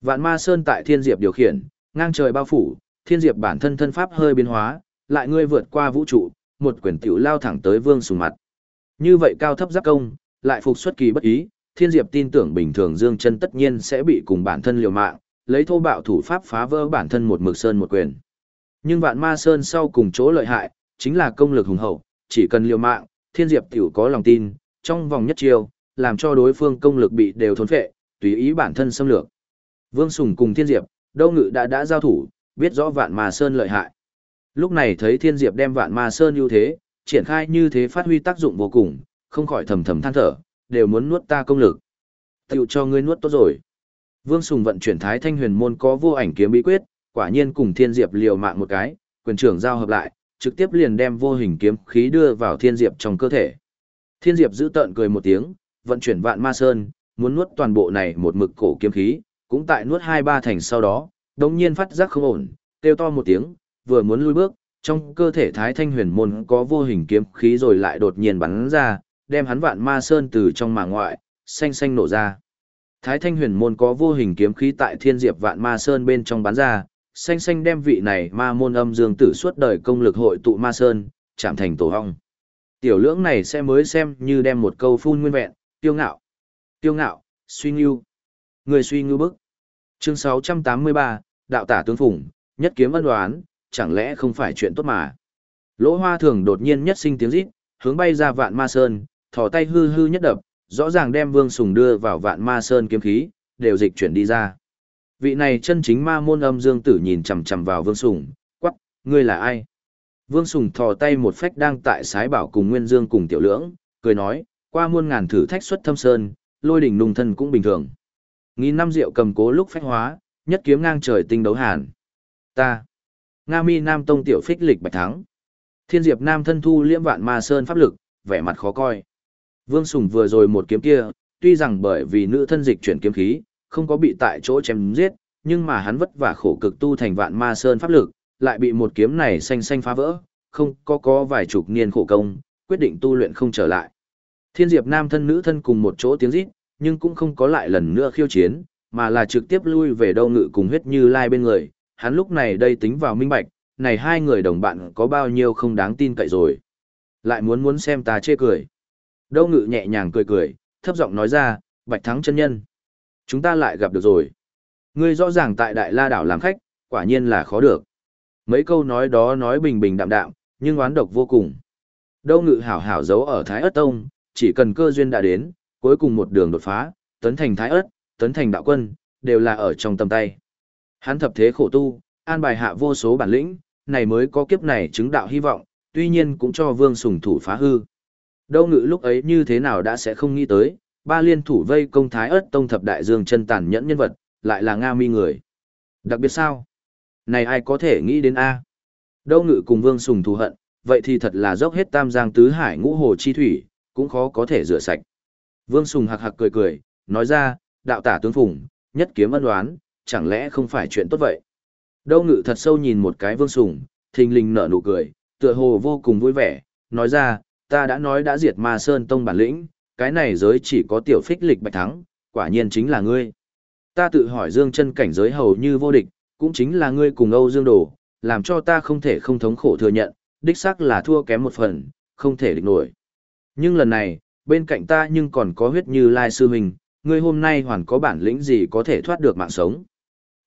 Vạn Ma Sơn tại Thiên Diệp điều khiển, ngang trời bao phủ, Thiên Diệp bản thân thân pháp hơi biến hóa, lại ngươi vượt qua vũ trụ, một quyển tiểu lao thẳng tới Vương Sùng mặt. Như vậy cao thấp giáp công, lại phục xuất kỳ bất ý, Thiên Diệp tin tưởng bình thường Dương Chân tất nhiên sẽ bị cùng bản thân liều mạng, lấy thô bạo thủ pháp phá vỡ bản thân một mực sơn một quyền. Nhưng Vạn Ma Sơn sau cùng chỗ lợi hại, chính là công lực hùng hậu, chỉ cần liều mạng, Thiên Diệp tiểu có lòng tin, trong vòng nhất chiêu, làm cho đối phương công lực bị đều thốn phệ, tùy ý bản thân xâm lược. Vương Sùng cùng Thiên Diệp, Đâu Ngự đã đã giao thủ, biết rõ Vạn Ma Sơn lợi hại. Lúc này thấy Thiên Diệp đem Vạn Ma Sơn ưu thế, triển khai như thế phát huy tác dụng vô cùng, không khỏi thầm thầm than thở, đều muốn nuốt ta công lực. Tiểu cho ngươi nuốt tốt rồi. Vương Sùng vận chuyển Thái Thanh Huyền môn có vô ảnh kiếm bí quyết, quả nhiên cùng Thiên Diệp liều mạng một cái, quyền trưởng giao hợp lại, trực tiếp liền đem vô hình kiếm khí đưa vào Thiên Diệp trong cơ thể. Thiên Diệp giữ tợn cười một tiếng, vận chuyển Vạn Ma Sơn, muốn nuốt toàn bộ này một mực cổ kiếm khí, cũng tại nuốt hai ba thành sau đó, đống nhiên phát giác không ổn, kêu to một tiếng, vừa muốn lui bước, trong cơ thể Thái Thanh Huyền môn có vô hình kiếm khí rồi lại đột nhiên bắn ra, đem hắn Vạn Ma Sơn từ trong mà ngoại, xanh xanh nổ ra. Thái Thanh Huyền môn có vô hình kiếm khí tại Thiên Diệp Vạn Ma Sơn bên trong bắn ra, xanh xanh đem vị này ma môn âm dương tử suốt đời công lực hội tụ Ma Sơn, chạm thành tổ hong. Tiểu lưỡng này sẽ mới xem như đem một câu phun nguyên vẹn, tiêu ngạo. Tiêu ngạo, suy ngưu. Người suy ngưu bức. Chương 683, Đạo tả tướng phủng, nhất kiếm ân đoán, chẳng lẽ không phải chuyện tốt mà. Lỗ hoa thường đột nhiên nhất sinh tiếng rít, hướng bay ra vạn ma sơn, thò tay hư hư nhất đập, rõ ràng đem vương sùng đưa vào vạn ma sơn kiếm khí, đều dịch chuyển đi ra. Vị này chân chính ma môn âm dương tử nhìn chằm chằm vào vương sùng, quắc, ngươi là ai? Vương Sùng thò tay một phách đang tại sái bảo cùng Nguyên Dương cùng tiểu lưỡng, cười nói, qua muôn ngàn thử thách xuất thâm sơn, lôi đỉnh nung thân cũng bình thường. Nghìn năm rượu cầm cố lúc phách hóa, nhất kiếm ngang trời tinh đấu hàn. Ta. Nga mi nam tông tiểu phích lịch bạch thắng. Thiên diệp nam thân thu liễm vạn ma sơn pháp lực, vẻ mặt khó coi. Vương Sùng vừa rồi một kiếm kia, tuy rằng bởi vì nữ thân dịch chuyển kiếm khí, không có bị tại chỗ chém giết, nhưng mà hắn vất vả khổ cực tu thành vạn ma sơn pháp lực, lại bị một kiếm này xanh xanh phá vỡ, không có có vài chục niên khổ công, quyết định tu luyện không trở lại. Thiên Diệp nam thân nữ thân cùng một chỗ tiếng rít, nhưng cũng không có lại lần nữa khiêu chiến, mà là trực tiếp lui về đâu ngự cùng huyết như lai bên người, hắn lúc này đây tính vào minh bạch, này hai người đồng bạn có bao nhiêu không đáng tin cậy rồi. Lại muốn muốn xem ta chê cười. Đâu ngự nhẹ nhàng cười cười, thấp giọng nói ra, bạch thắng chân nhân. Chúng ta lại gặp được rồi. Ngươi rõ ràng tại Đại La Đảo làm khách, quả nhiên là khó được. Mấy câu nói đó nói bình bình đạm đạm, nhưng oán độc vô cùng. Đâu ngự hảo hảo giấu ở Thái Ất Tông, chỉ cần cơ duyên đã đến, cuối cùng một đường đột phá, tấn thành Thái Ất, tấn thành đạo quân, đều là ở trong tầm tay. Hắn thập thế khổ tu, an bài hạ vô số bản lĩnh, này mới có kiếp này chứng đạo hy vọng, tuy nhiên cũng cho vương sùng thủ phá hư. Đâu ngự lúc ấy như thế nào đã sẽ không nghĩ tới, ba liên thủ vây công Thái Ất Tông thập đại dương chân tàn nhẫn nhân vật, lại là Nga mi người. Đặc biệt sao? Này ai có thể nghĩ đến A? Đâu ngự cùng vương sùng thù hận, vậy thì thật là dốc hết tam giang tứ hải ngũ hồ chi thủy, cũng khó có thể rửa sạch. Vương sùng hạc hạc cười cười, nói ra, đạo tả tướng phùng, nhất kiếm ân đoán, chẳng lẽ không phải chuyện tốt vậy? Đâu ngự thật sâu nhìn một cái vương sùng, thình lình nở nụ cười, tựa hồ vô cùng vui vẻ, nói ra, ta đã nói đã diệt ma sơn tông bản lĩnh, cái này giới chỉ có tiểu phích lịch bạch thắng, quả nhiên chính là ngươi. Ta tự hỏi dương chân cảnh giới hầu như vô địch, cũng chính là ngươi cùng Âu Dương Đồ, làm cho ta không thể không thống khổ thừa nhận, đích xác là thua kém một phần, không thể địch nổi. Nhưng lần này, bên cạnh ta nhưng còn có huyết như Lai Sư Huynh, ngươi hôm nay hoàn có bản lĩnh gì có thể thoát được mạng sống.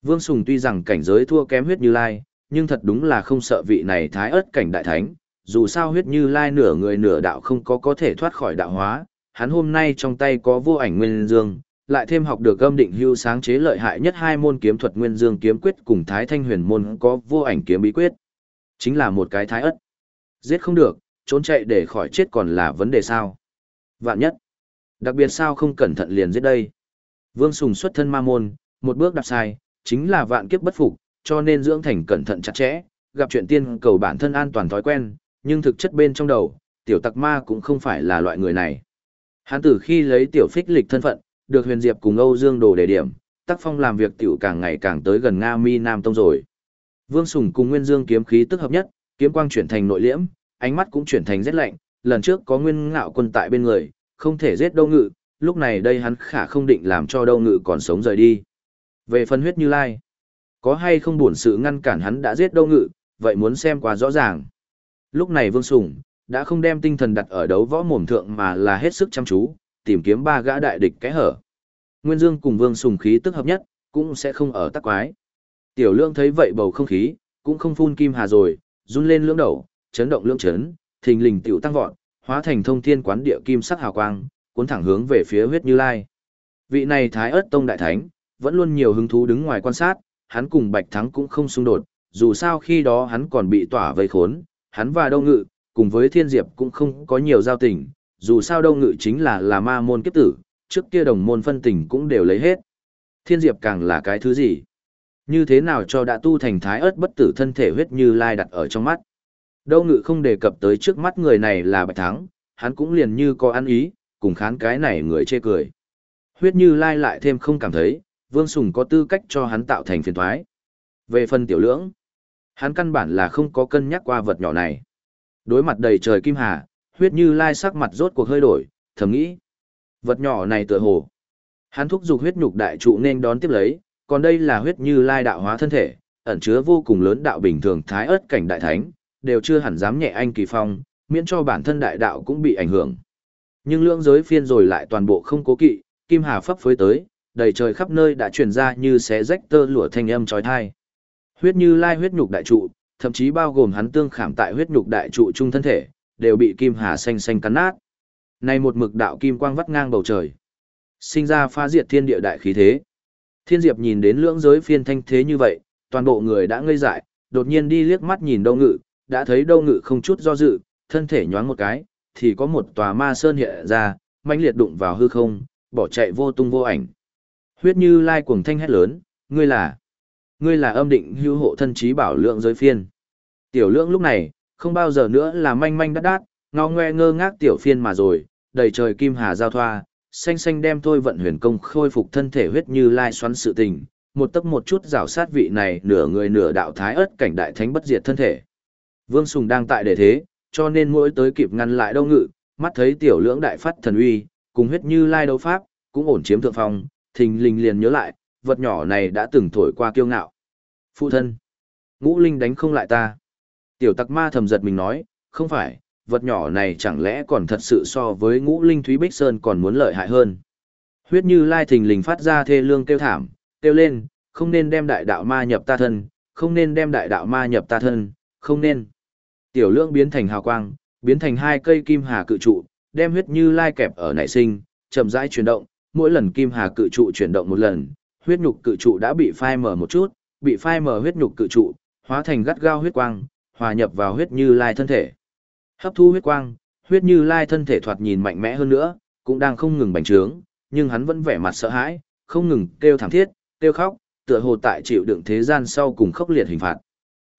Vương Sùng tuy rằng cảnh giới thua kém huyết như Lai, nhưng thật đúng là không sợ vị này thái ớt cảnh đại thánh, dù sao huyết như Lai nửa người nửa đạo không có có thể thoát khỏi đạo hóa, hắn hôm nay trong tay có vô ảnh nguyên dương, lại thêm học được âm định hưu sáng chế lợi hại nhất hai môn kiếm thuật nguyên dương kiếm quyết cùng thái thanh huyền môn có vô ảnh kiếm bí quyết. Chính là một cái thái ất. Giết không được, trốn chạy để khỏi chết còn là vấn đề sao. Vạn nhất. Đặc biệt sao không cẩn thận liền giết đây. Vương Sùng xuất thân ma môn, một bước đạp sai, chính là vạn kiếp bất phục, cho nên dưỡng thành cẩn thận chặt chẽ, gặp chuyện tiên cầu bản thân an toàn thói quen, nhưng thực chất bên trong đầu, tiểu tặc ma cũng không phải là loại người này. Hắn từ khi lấy tiểu phích lịch thân phận, được huyền diệp cùng Âu Dương Đồ đề điểm, tác phong làm việc tiểu càng ngày càng tới gần Nga Mi Nam Tông rồi. Vương Sùng cùng Nguyên Dương kiếm khí tức hợp nhất, kiếm quang chuyển thành nội liễm, ánh mắt cũng chuyển thành rét lạnh, lần trước có Nguyên Ngạo quân tại bên người, không thể giết Đâu Ngự, lúc này đây hắn khả không định làm cho Đâu Ngự còn sống rời đi. Về phần huyết như lai, có hay không buồn sự ngăn cản hắn đã giết đâu ngự, vậy muốn xem quá rõ ràng. Lúc này Vương Sùng, đã không đem tinh thần đặt ở đấu võ mồm thượng mà là hết sức chăm chú, tìm kiếm ba gã đại địch cái hở. Nguyên Dương cùng Vương Sùng khí tức hợp nhất, cũng sẽ không ở tắc quái. Tiểu Lương thấy vậy bầu không khí, cũng không phun kim hà rồi, run lên lưỡng đầu, chấn động lưỡng chấn, thình lình tiểu tăng vọt, hóa thành thông thiên quán địa kim sắc hào quang, cuốn thẳng hướng về phía huyết như lai. Vị này Thái ớt tông đại thánh, vẫn luôn nhiều hứng thú đứng ngoài quan sát, hắn cùng Bạch Thắng cũng không xung đột, dù sao khi đó hắn còn bị tỏa vây khốn, hắn và Đâu Ngự, cùng với Thiên Diệp cũng không có nhiều giao tình, dù sao Đâu Ngự chính là là ma môn kiếp tử, trước kia đồng môn phân tình cũng đều lấy hết. Thiên Diệp càng là cái thứ gì? Như thế nào cho đã tu thành thái ớt bất tử thân thể huyết như lai đặt ở trong mắt? Đâu Ngự không đề cập tới trước mắt người này là Bạch Thắng, hắn cũng liền như có ăn ý, cùng khán cái này người chê cười. Huyết như lai lại thêm không cảm thấy, Vương Sùng có tư cách cho hắn tạo thành phiền thoái. Về phần tiểu lưỡng, hắn căn bản là không có cân nhắc qua vật nhỏ này. Đối mặt đầy trời kim hà, huyết như lai sắc mặt rốt cuộc hơi đổi, thầm nghĩ. Vật nhỏ này tựa hồ. Hắn thúc giục huyết nhục đại trụ nên đón tiếp lấy, còn đây là huyết như lai đạo hóa thân thể, ẩn chứa vô cùng lớn đạo bình thường thái ớt cảnh đại thánh, đều chưa hẳn dám nhẹ anh kỳ phong, miễn cho bản thân đại đạo cũng bị ảnh hưởng. Nhưng lưỡng giới phiên rồi lại toàn bộ không cố kỵ, kim hà phấp phới tới, đầy trời khắp nơi đã truyền ra như xé rách tơ lụa thanh âm chói tai. Huyết như lai huyết nhục đại trụ, thậm chí bao gồm hắn tương khảm tại huyết nhục đại trụ trung thân thể, đều bị kim hà xanh xanh cắn nát. nay một mực đạo kim quang vắt ngang bầu trời, sinh ra phá diệt thiên địa đại khí thế. Thiên Diệp nhìn đến lưỡng giới phiên thanh thế như vậy, toàn bộ người đã ngây dại, đột nhiên đi liếc mắt nhìn Đâu Ngự, đã thấy Đâu Ngự không chút do dự, thân thể nhoáng một cái, thì có một tòa ma sơn hiện ra, mãnh liệt đụng vào hư không, bỏ chạy vô tung vô ảnh. Huyết Như Lai cuồng thanh hét lớn, ngươi là ngươi là âm định hưu hộ thân trí bảo lượng giới phiên. Tiểu lượng lúc này, không bao giờ nữa là manh manh đắt đát, ngao ngoe ngơ ngác tiểu phiên mà rồi, đầy trời kim hà giao thoa, xanh xanh đem thôi vận huyền công khôi phục thân thể huyết như lai xoắn sự tình, một tấc một chút rào sát vị này nửa người nửa đạo thái ớt cảnh đại thánh bất diệt thân thể. Vương Sùng đang tại để thế, cho nên mỗi tới kịp ngăn lại đâu ngự, mắt thấy tiểu lưỡng đại phát thần uy, cùng huyết như lai đấu pháp, cũng ổn chiếm thượng phong, thình lình liền nhớ lại, vật nhỏ này đã từng thổi qua kiêu ngạo. Phụ thân, ngũ linh đánh không lại ta. Tiểu tặc ma thầm giật mình nói, không phải, vật nhỏ này chẳng lẽ còn thật sự so với ngũ linh thúy bích sơn còn muốn lợi hại hơn. Huyết như lai thình lình phát ra thê lương kêu thảm, kêu lên, không nên đem đại đạo ma nhập ta thân, không nên đem đại đạo ma nhập ta thân, không nên. Tiểu lượng biến thành hào quang, biến thành hai cây kim hà cự trụ, đem huyết như lai kẹp ở nảy sinh, chậm rãi chuyển động, mỗi lần kim hà cự trụ chuyển động một lần, huyết nhục cự trụ đã bị phai mở một chút, bị phai mở huyết nhục cự trụ, hóa thành gắt gao huyết quang, hòa nhập vào huyết như lai thân thể. Hấp thu huyết quang, huyết như lai thân thể thoạt nhìn mạnh mẽ hơn nữa, cũng đang không ngừng bành trướng, nhưng hắn vẫn vẻ mặt sợ hãi, không ngừng kêu thảm thiết, kêu khóc, tựa hồ tại chịu đựng thế gian sau cùng khốc liệt hình phạt.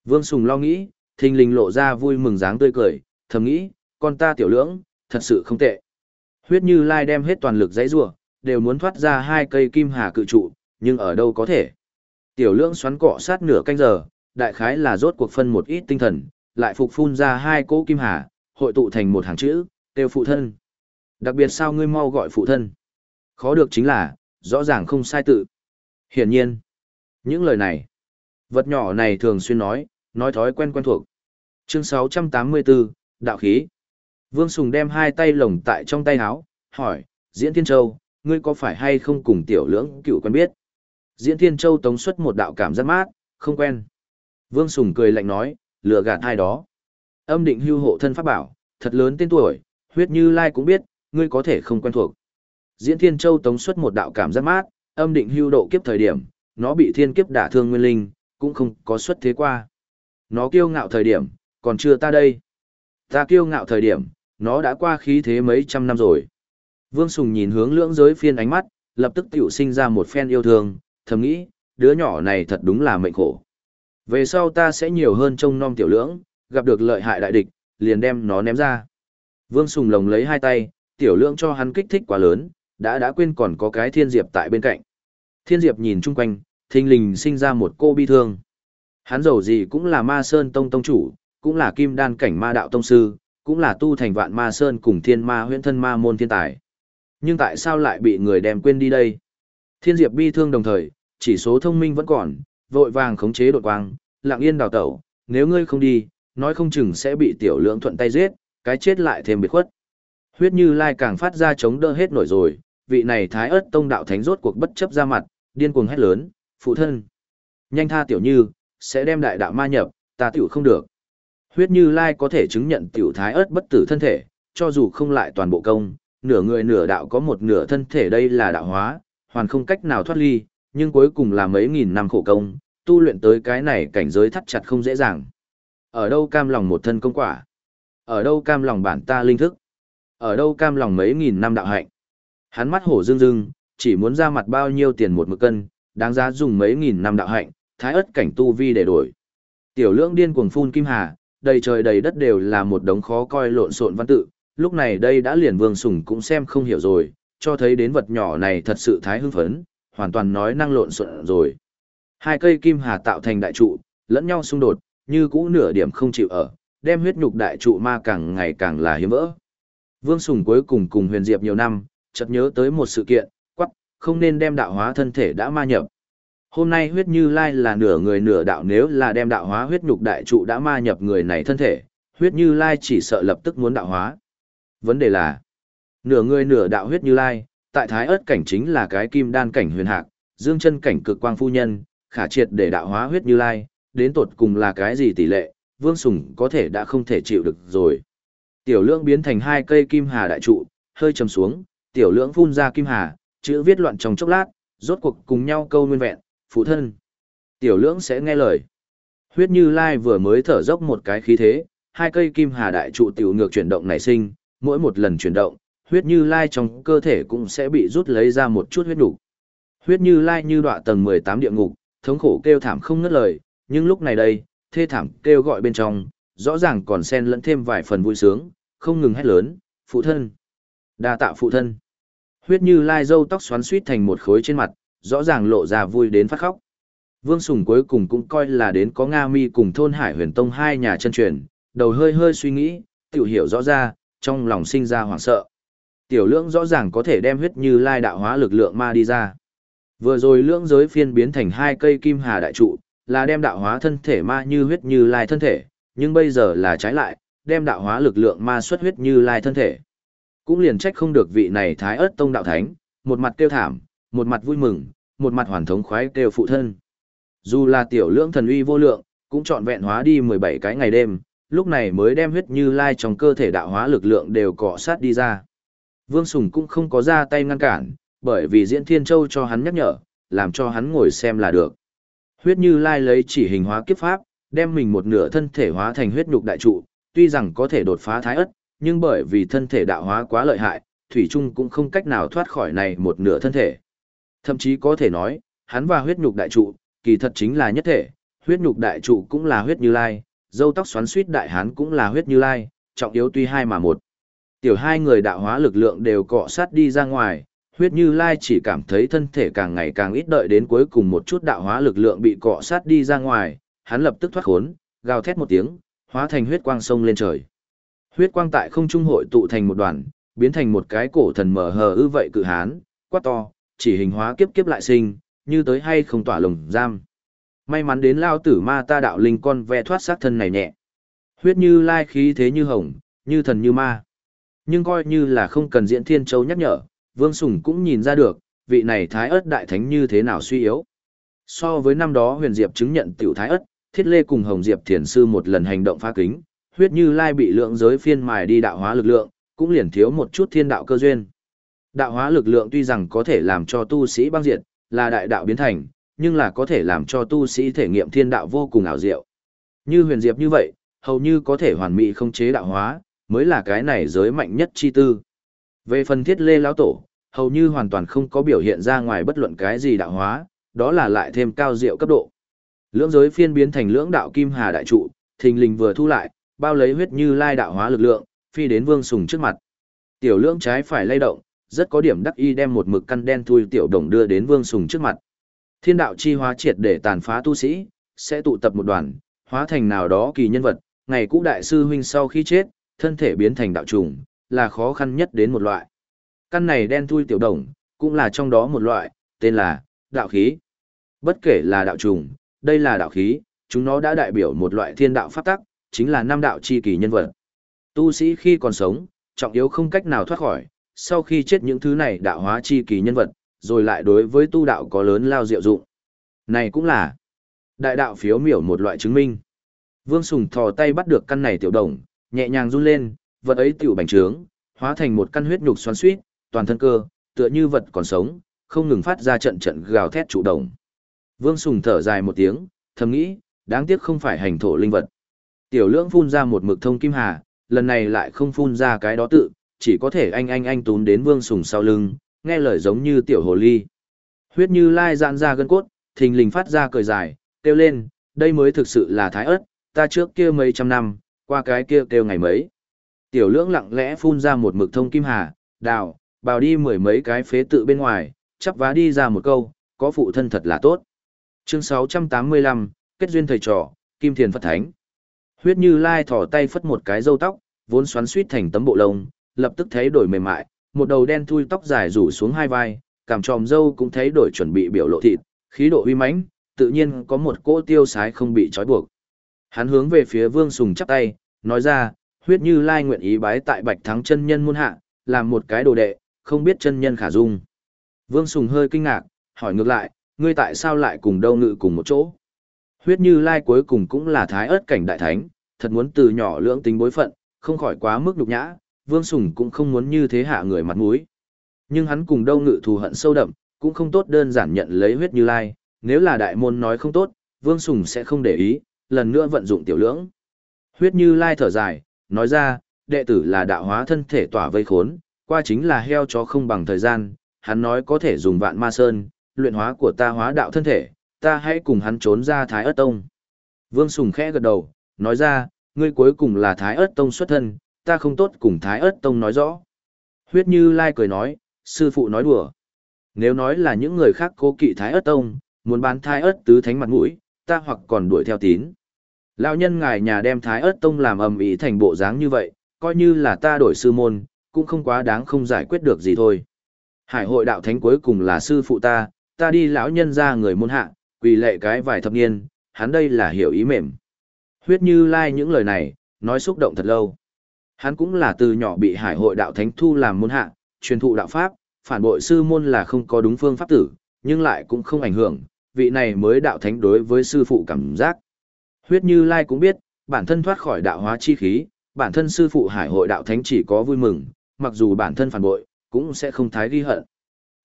Vương Sùng lo nghĩ, thình lình lộ ra vui mừng dáng tươi cười, thầm nghĩ, con ta tiểu lưỡng, thật sự không tệ. Huyết như lai đem hết toàn lực dãy rủa đều muốn thoát ra hai cây kim hà cự trụ, nhưng ở đâu có thể. Tiểu lưỡng xoắn cọ sát nửa canh giờ, đại khái là rốt cuộc phân một ít tinh thần, lại phục phun ra hai cỗ kim hà, hội tụ thành một hàng chữ, tiêu phụ thân. Đặc biệt sao ngươi mau gọi phụ thân. Khó được chính là, rõ ràng không sai tự. Hiển nhiên, những lời này, vật nhỏ này thường xuyên nói, nói thói quen quen thuộc. Chương 684, Đạo khí. Vương Sùng đem hai tay lồng tại trong tay áo, hỏi, Diễn Thiên Châu, ngươi có phải hay không cùng tiểu lưỡng cựu quen biết? Diễn Thiên Châu tống xuất một đạo cảm giác mát, không quen. Vương Sùng cười lạnh nói, lừa gạt ai đó. Âm định hưu hộ thân pháp bảo, thật lớn tên tuổi, huyết như lai cũng biết, ngươi có thể không quen thuộc. Diễn Thiên Châu tống xuất một đạo cảm giác mát, âm định hưu độ kiếp thời điểm, nó bị thiên kiếp đả thương nguyên linh, cũng không có xuất thế qua. Nó kiêu ngạo thời điểm, còn chưa ta đây. Ta kiêu ngạo thời điểm, nó đã qua khí thế mấy trăm năm rồi. Vương Sùng nhìn hướng lưỡng giới phiên ánh mắt, lập tức tiểu sinh ra một phen yêu thương, thầm nghĩ, đứa nhỏ này thật đúng là mệnh khổ. Về sau ta sẽ nhiều hơn trông Non tiểu lưỡng, gặp được lợi hại đại địch, liền đem nó ném ra. Vương Sùng lồng lấy hai tay, tiểu lưỡng cho hắn kích thích quá lớn, đã đã quên còn có cái thiên diệp tại bên cạnh. Thiên diệp nhìn chung quanh, Thinh lình sinh ra một cô bi thương. Hắn giàu gì cũng là ma sơn tông tông chủ, cũng là kim đan cảnh ma đạo tông sư, cũng là tu thành vạn ma sơn cùng thiên ma huyễn thân ma môn thiên tài. Nhưng tại sao lại bị người đem quên đi đây? Thiên diệp bi thương đồng thời, chỉ số thông minh vẫn còn, vội vàng khống chế đột quang, lặng yên đào tẩu, nếu ngươi không đi, nói không chừng sẽ bị tiểu lượng thuận tay giết, cái chết lại thêm biệt khuất. Huyết Như Lai càng phát ra chống đỡ hết nổi rồi, vị này Thái ớt Tông đạo thánh rốt cuộc bất chấp ra mặt, điên cuồng hét lớn, "Phụ thân, nhanh tha tiểu Như, sẽ đem đại đạo ma nhập, ta tiểu không được." Huyết Như Lai có thể chứng nhận tiểu Thái ớt bất tử thân thể, cho dù không lại toàn bộ công, nửa người nửa đạo có một nửa thân thể đây là đạo hóa, hoàn không cách nào thoát ly, nhưng cuối cùng là mấy nghìn năm khổ công, tu luyện tới cái này cảnh giới thắt chặt không dễ dàng. Ở đâu cam lòng một thân công quả? Ở đâu cam lòng bản ta linh thức? Ở đâu cam lòng mấy nghìn năm đạo hạnh? Hắn mắt hổ dương dương, chỉ muốn ra mặt bao nhiêu tiền một mực cân, đáng giá dùng mấy nghìn năm đạo hạnh, thái ớt cảnh tu vi để đổi. Tiểu lưỡng điên cuồng phun kim hà, đầy trời đầy đất đều là một đống khó coi lộn xộn văn tự, lúc này đây đã liền vương sùng cũng xem không hiểu rồi, cho thấy đến vật nhỏ này thật sự thái hưng phấn, hoàn toàn nói năng lộn xộn rồi. Hai cây kim hà tạo thành đại trụ, lẫn nhau xung đột, như cũ nửa điểm không chịu ở, đem huyết nhục đại trụ ma càng ngày càng là hiếm vỡ. Vương Sùng cuối cùng cùng Huyền Diệp nhiều năm, chợt nhớ tới một sự kiện, quắc, không nên đem đạo hóa thân thể đã ma nhập. Hôm nay huyết như lai là nửa người nửa đạo nếu là đem đạo hóa huyết nhục đại trụ đã ma nhập người này thân thể, huyết như lai chỉ sợ lập tức muốn đạo hóa. Vấn đề là, nửa người nửa đạo huyết như lai, tại thái ớt cảnh chính là cái kim đan cảnh huyền hạc, dương chân cảnh cực quang phu nhân, khả triệt để đạo hóa huyết như lai, đến tột cùng là cái gì tỷ lệ, vương sùng có thể đã không thể chịu được rồi. Tiểu lưỡng biến thành hai cây kim hà đại trụ, hơi trầm xuống, tiểu lưỡng phun ra kim hà, chữ viết loạn trong chốc lát, rốt cuộc cùng nhau câu nguyên vẹn, phụ thân. Tiểu lưỡng sẽ nghe lời. Huyết như lai vừa mới thở dốc một cái khí thế, hai cây kim hà đại trụ tiểu ngược chuyển động nảy sinh, mỗi một lần chuyển động, huyết như lai trong cơ thể cũng sẽ bị rút lấy ra một chút huyết đủ. Huyết như lai như đọa tầng 18 địa ngục, thống khổ kêu thảm không ngớt lời, nhưng lúc này đây, thê thảm kêu gọi bên trong, rõ ràng còn xen lẫn thêm vài phần vui sướng, không ngừng hét lớn, phụ thân, đa tạ phụ thân. Huyết như lai dâu tóc xoắn suýt thành một khối trên mặt, rõ ràng lộ ra vui đến phát khóc. Vương Sùng cuối cùng cũng coi là đến có Nga Mi cùng thôn Hải huyền tông hai nhà chân truyền, đầu hơi hơi suy nghĩ, tiểu hiểu rõ ra, trong lòng sinh ra hoảng sợ. Tiểu lưỡng rõ ràng có thể đem huyết như lai đạo hóa lực lượng ma đi ra. Vừa rồi lưỡng giới phiên biến thành hai cây kim hà đại trụ, là đem đạo hóa thân thể ma như huyết như lai thân thể, nhưng bây giờ là trái lại, đem đạo hóa lực lượng ma xuất huyết như lai thân thể. Cũng liền trách không được vị này thái ớt tông đạo thánh, một mặt tiêu thảm, một mặt vui mừng, một mặt hoàn thống khoái kêu phụ thân. Dù là tiểu lượng thần uy vô lượng, cũng trọn vẹn hóa đi 17 cái ngày đêm, lúc này mới đem huyết như lai trong cơ thể đạo hóa lực lượng đều cọ sát đi ra. Vương Sùng cũng không có ra tay ngăn cản, bởi vì Diễn Thiên Châu cho hắn nhắc nhở, làm cho hắn ngồi xem là được. Huyết Như Lai lấy chỉ hình hóa kiếp pháp, đem mình một nửa thân thể hóa thành huyết nhục đại trụ, tuy rằng có thể đột phá thái ất, nhưng bởi vì thân thể đạo hóa quá lợi hại, thủy trung cũng không cách nào thoát khỏi này một nửa thân thể. Thậm chí có thể nói, hắn và huyết nhục đại trụ, kỳ thật chính là nhất thể, huyết nhục đại trụ cũng là huyết như lai, dâu tóc xoắn suýt đại hán cũng là huyết như lai, trọng yếu tuy hai mà một. Tiểu hai người đạo hóa lực lượng đều cọ sát đi ra ngoài, huyết như lai chỉ cảm thấy thân thể càng ngày càng ít đợi đến cuối cùng một chút đạo hóa lực lượng bị cọ sát đi ra ngoài, hắn lập tức thoát khốn, gào thét một tiếng, hóa thành huyết quang sông lên trời. Huyết quang tại không trung hội tụ thành một đoàn, biến thành một cái cổ thần mở hờ ư vậy cự hán, quát to, chỉ hình hóa kiếp kiếp lại sinh, như tới hay không tỏa lồng giam. May mắn đến lao tử ma ta đạo linh con ve thoát xác thân này nhẹ. Huyết như lai khí thế như hồng, như thần như ma. Nhưng coi như là không cần diễn thiên châu nhắc nhở, Vương Sùng cũng nhìn ra được, vị này thái ớt đại thánh như thế nào suy yếu. So với năm đó huyền diệp chứng nhận tiểu thái ớt, thiết lê cùng hồng diệp thiền sư một lần hành động phá kính, huyết như lai bị lượng giới phiên mài đi đạo hóa lực lượng, cũng liền thiếu một chút thiên đạo cơ duyên. Đạo hóa lực lượng tuy rằng có thể làm cho tu sĩ băng diệt, là đại đạo biến thành, nhưng là có thể làm cho tu sĩ thể nghiệm thiên đạo vô cùng ảo diệu. Như huyền diệp như vậy, hầu như có thể hoàn mỹ không chế đạo hóa, mới là cái này giới mạnh nhất chi tư. Về phần thiết lê lão tổ, hầu như hoàn toàn không có biểu hiện ra ngoài bất luận cái gì đạo hóa, đó là lại thêm cao diệu cấp độ. Lưỡng giới phiên biến thành lưỡng đạo kim hà đại trụ, thình lình vừa thu lại, bao lấy huyết như lai đạo hóa lực lượng, phi đến vương sùng trước mặt. Tiểu lưỡng trái phải lay động, rất có điểm đắc y đem một mực căn đen thui tiểu đồng đưa đến vương sùng trước mặt. Thiên đạo chi hóa triệt để tàn phá tu sĩ, sẽ tụ tập một đoàn, hóa thành nào đó kỳ nhân vật, ngày cũ đại sư huynh sau khi chết, thân thể biến thành đạo trùng, là khó khăn nhất đến một loại. Căn này đen thui tiểu đồng, cũng là trong đó một loại, tên là đạo khí. Bất kể là đạo trùng, đây là đạo khí, chúng nó đã đại biểu một loại thiên đạo pháp tắc, chính là năm đạo chi kỳ nhân vật. Tu sĩ khi còn sống, trọng yếu không cách nào thoát khỏi, sau khi chết những thứ này đạo hóa chi kỳ nhân vật, rồi lại đối với tu đạo có lớn lao diệu dụng. Này cũng là đại đạo phiếu miểu một loại chứng minh. Vương Sùng thò tay bắt được căn này tiểu đồng, nhẹ nhàng run lên, vật ấy tiểu bành trướng, hóa thành một căn huyết nhục xoắn suýt, toàn thân cơ, tựa như vật còn sống, không ngừng phát ra trận trận gào thét trụ đồng. Vương Sùng thở dài một tiếng, thầm nghĩ, đáng tiếc không phải hành thổ linh vật. Tiểu lưỡng phun ra một mực thông kim hà, lần này lại không phun ra cái đó tự, chỉ có thể anh anh anh tún đến Vương Sùng sau lưng, nghe lời giống như tiểu hồ ly. Huyết như lai giãn ra gân cốt, thình lình phát ra cười dài, kêu lên, đây mới thực sự là thái ớt, ta trước kia mấy trăm năm, qua cái kia kêu ngày mấy. Tiểu lưỡng lặng lẽ phun ra một mực thông kim hà, đào, bào đi mười mấy cái phế tự bên ngoài, chắp vá đi ra một câu, có phụ thân thật là tốt. Chương 685, kết duyên thầy trò, Kim Thiền Phật Thánh. Huyết Như Lai thỏ tay phất một cái râu tóc, vốn xoắn suýt thành tấm bộ lông, lập tức thấy đổi mềm mại, một đầu đen thui tóc dài rủ xuống hai vai, cằm tròm dâu cũng thấy đổi chuẩn bị biểu lộ thịt, khí độ uy mãnh, tự nhiên có một cỗ tiêu sái không bị trói buộc. Hắn hướng về phía Vương Sùng chắp tay, nói ra, huyết như lai nguyện ý bái tại Bạch Thắng chân nhân muôn hạ, làm một cái đồ đệ, không biết chân nhân khả dung. Vương Sùng hơi kinh ngạc, hỏi ngược lại, ngươi tại sao lại cùng đâu ngự cùng một chỗ? Huyết như lai cuối cùng cũng là thái ớt cảnh đại thánh, thật muốn từ nhỏ lưỡng tính bối phận, không khỏi quá mức nhục nhã, Vương Sùng cũng không muốn như thế hạ người mặt mũi. Nhưng hắn cùng đâu ngự thù hận sâu đậm, cũng không tốt đơn giản nhận lấy huyết như lai, nếu là đại môn nói không tốt, Vương Sùng sẽ không để ý, lần nữa vận dụng tiểu lưỡng. Huyết như lai thở dài, nói ra, đệ tử là đạo hóa thân thể tỏa vây khốn, qua chính là heo chó không bằng thời gian, hắn nói có thể dùng vạn ma sơn, luyện hóa của ta hóa đạo thân thể, ta hãy cùng hắn trốn ra Thái Ất tông. Vương Sùng khẽ gật đầu, nói ra, ngươi cuối cùng là Thái Ất tông xuất thân, ta không tốt cùng Thái ớt tông nói rõ. Huyết như lai cười nói, sư phụ nói đùa. Nếu nói là những người khác cố kỵ Thái ớt tông, muốn bán Thái ớt tứ thánh mặt mũi, ta hoặc còn đuổi theo tín. Lão nhân ngài nhà đem Thái ớt tông làm ầm ĩ thành bộ dáng như vậy, coi như là ta đổi sư môn, cũng không quá đáng không giải quyết được gì thôi. Hải hội đạo thánh cuối cùng là sư phụ ta, ta đi lão nhân ra người môn hạ, quỳ lệ cái vài thập niên, hắn đây là hiểu ý mềm. Huyết như lai like những lời này, nói xúc động thật lâu. Hắn cũng là từ nhỏ bị hải hội đạo thánh thu làm môn hạ, truyền thụ đạo pháp, phản bội sư môn là không có đúng phương pháp tử, nhưng lại cũng không ảnh hưởng, vị này mới đạo thánh đối với sư phụ cảm giác. Huyết như lai cũng biết, bản thân thoát khỏi đạo hóa chi khí, bản thân sư phụ hải hội đạo thánh chỉ có vui mừng, mặc dù bản thân phản bội, cũng sẽ không thái ghi hận.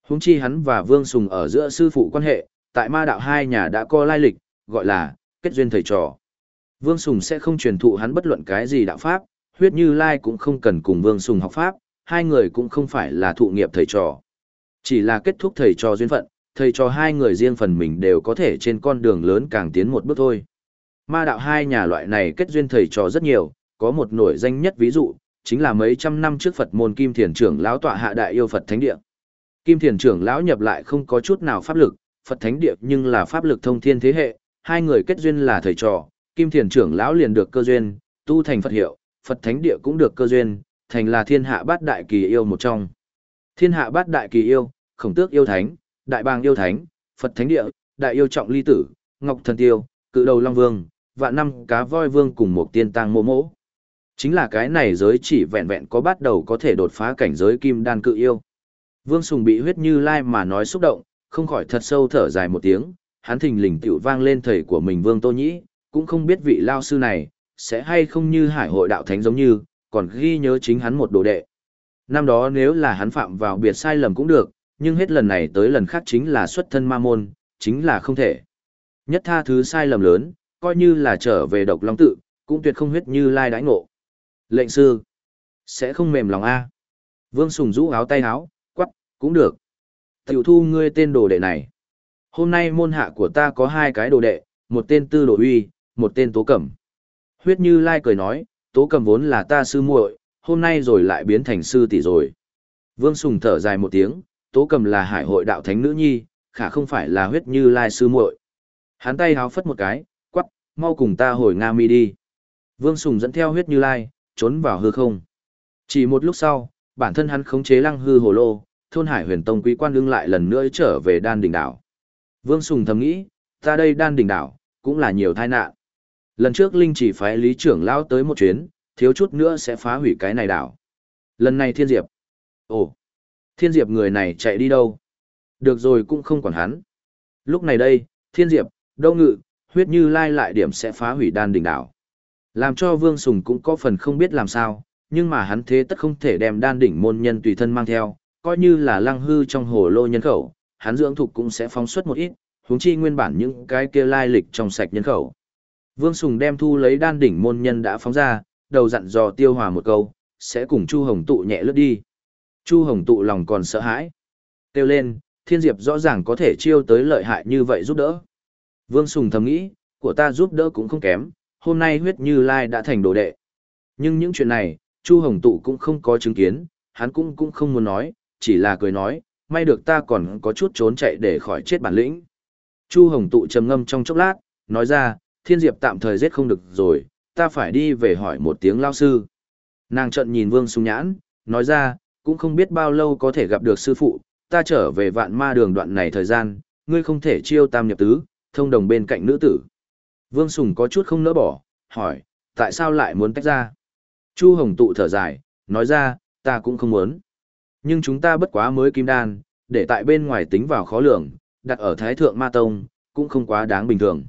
Húng chi hắn và Vương Sùng ở giữa sư phụ quan hệ, tại ma đạo hai nhà đã có lai lịch, gọi là kết duyên thầy trò. Vương Sùng sẽ không truyền thụ hắn bất luận cái gì đạo pháp, huyết như lai cũng không cần cùng Vương Sùng học pháp, hai người cũng không phải là thụ nghiệp thầy trò. Chỉ là kết thúc thầy trò duyên phận, thầy trò hai người riêng phần mình đều có thể trên con đường lớn càng tiến một bước thôi. Ma đạo hai nhà loại này kết duyên thầy trò rất nhiều, có một nổi danh nhất ví dụ, chính là mấy trăm năm trước Phật môn Kim Thiền trưởng lão tọa hạ đại yêu Phật Thánh Địa. Kim Thiền trưởng lão nhập lại không có chút nào pháp lực, Phật Thánh Địa nhưng là pháp lực thông thiên thế hệ, hai người kết duyên là thầy trò, Kim Thiền trưởng lão liền được cơ duyên, tu thành Phật hiệu, Phật Thánh Địa cũng được cơ duyên, thành là thiên hạ bát đại kỳ yêu một trong. Thiên hạ bát đại kỳ yêu, khổng tước yêu thánh, đại bàng yêu thánh, Phật Thánh Địa, đại yêu trọng ly tử, ngọc thần tiêu, cự đầu long vương, vạn năm cá voi vương cùng một tiên tang mô mỗ. Chính là cái này giới chỉ vẹn vẹn có bắt đầu có thể đột phá cảnh giới kim đan cự yêu. Vương Sùng bị huyết như lai mà nói xúc động, không khỏi thật sâu thở dài một tiếng, hắn thình lình tiểu vang lên thầy của mình Vương Tô Nhĩ, cũng không biết vị lao sư này, sẽ hay không như hải hội đạo thánh giống như, còn ghi nhớ chính hắn một đồ đệ. Năm đó nếu là hắn phạm vào biệt sai lầm cũng được, nhưng hết lần này tới lần khác chính là xuất thân ma môn, chính là không thể. Nhất tha thứ sai lầm lớn, coi như là trở về độc long tự, cũng tuyệt không huyết như lai đãi ngộ. Lệnh sư, sẽ không mềm lòng A. Vương Sùng rũ áo tay áo, quắc, cũng được. Tiểu thu ngươi tên đồ đệ này. Hôm nay môn hạ của ta có hai cái đồ đệ, một tên tư đồ uy, một tên tố cẩm. Huyết như lai cười nói, tố cầm vốn là ta sư muội, hôm nay rồi lại biến thành sư tỷ rồi. Vương Sùng thở dài một tiếng, tố cầm là hải hội đạo thánh nữ nhi, khả không phải là huyết như lai sư muội. Hắn tay háo phất một cái, quắc, mau cùng ta hồi Nga mi đi. Vương Sùng dẫn theo huyết như lai, trốn vào hư không. Chỉ một lúc sau, bản thân hắn khống chế lăng hư hồ lô, thôn hải huyền tông quý quan đương lại lần nữa trở về đan đỉnh đảo. Vương Sùng thầm nghĩ, ta đây đan đỉnh đảo, cũng là nhiều tai nạn. Lần trước Linh chỉ phái lý trưởng lao tới một chuyến, thiếu chút nữa sẽ phá hủy cái này đảo. Lần này Thiên Diệp. Ồ, Thiên Diệp người này chạy đi đâu? Được rồi cũng không quản hắn. Lúc này đây, Thiên Diệp, Đâu Ngự, huyết như lai lại điểm sẽ phá hủy đan đỉnh đảo. Làm cho Vương Sùng cũng có phần không biết làm sao, nhưng mà hắn thế tất không thể đem đan đỉnh môn nhân tùy thân mang theo, coi như là lăng hư trong hồ lô nhân khẩu, hắn dưỡng thục cũng sẽ phóng xuất một ít, huống chi nguyên bản những cái kia lai lịch trong sạch nhân khẩu. Vương Sùng đem thu lấy đan đỉnh môn nhân đã phóng ra, đầu dặn dò tiêu hòa một câu, sẽ cùng Chu Hồng tụ nhẹ lướt đi. Chu Hồng tụ lòng còn sợ hãi. Tiêu lên, thiên diệp rõ ràng có thể chiêu tới lợi hại như vậy giúp đỡ. Vương Sùng thầm nghĩ, của ta giúp đỡ cũng không kém, hôm nay huyết như lai đã thành đồ đệ. Nhưng những chuyện này, Chu Hồng tụ cũng không có chứng kiến, hắn cũng cũng không muốn nói, chỉ là cười nói, may được ta còn có chút trốn chạy để khỏi chết bản lĩnh. Chu Hồng tụ trầm ngâm trong chốc lát, nói ra, thiên diệp tạm thời giết không được rồi, ta phải đi về hỏi một tiếng lao sư. Nàng trận nhìn Vương Sung Nhãn, nói ra, cũng không biết bao lâu có thể gặp được sư phụ, ta trở về vạn ma đường đoạn này thời gian, ngươi không thể chiêu tam nhập tứ, thông đồng bên cạnh nữ tử. Vương Sùng có chút không nỡ bỏ, hỏi, tại sao lại muốn tách ra? Chu Hồng tụ thở dài, nói ra, ta cũng không muốn. Nhưng chúng ta bất quá mới kim đan, để tại bên ngoài tính vào khó lường, đặt ở Thái Thượng Ma Tông, cũng không quá đáng bình thường.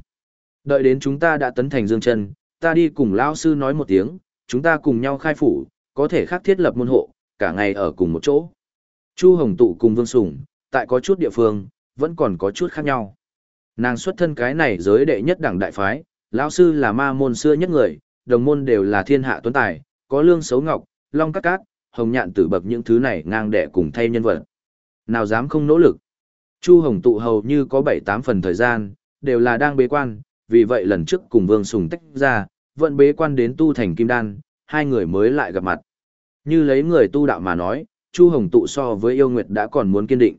Đợi đến chúng ta đã tấn thành dương chân, ta đi cùng lão sư nói một tiếng, chúng ta cùng nhau khai phủ, có thể khác thiết lập môn hộ, cả ngày ở cùng một chỗ. Chu Hồng Tụ cùng Vương Sùng, tại có chút địa phương, vẫn còn có chút khác nhau. Nàng xuất thân cái này giới đệ nhất đẳng đại phái, lão sư là ma môn xưa nhất người, đồng môn đều là thiên hạ tuấn tài, có lương xấu ngọc, long cát cát, hồng nhạn tử bậc những thứ này ngang đệ cùng thay nhân vật. Nào dám không nỗ lực. Chu Hồng Tụ hầu như có 7-8 phần thời gian, đều là đang bế quan, vì vậy lần trước cùng Vương Sùng tách ra, vẫn bế quan đến tu thành kim đan, hai người mới lại gặp mặt. Như lấy người tu đạo mà nói, Chu Hồng tụ so với yêu nguyệt đã còn muốn kiên định.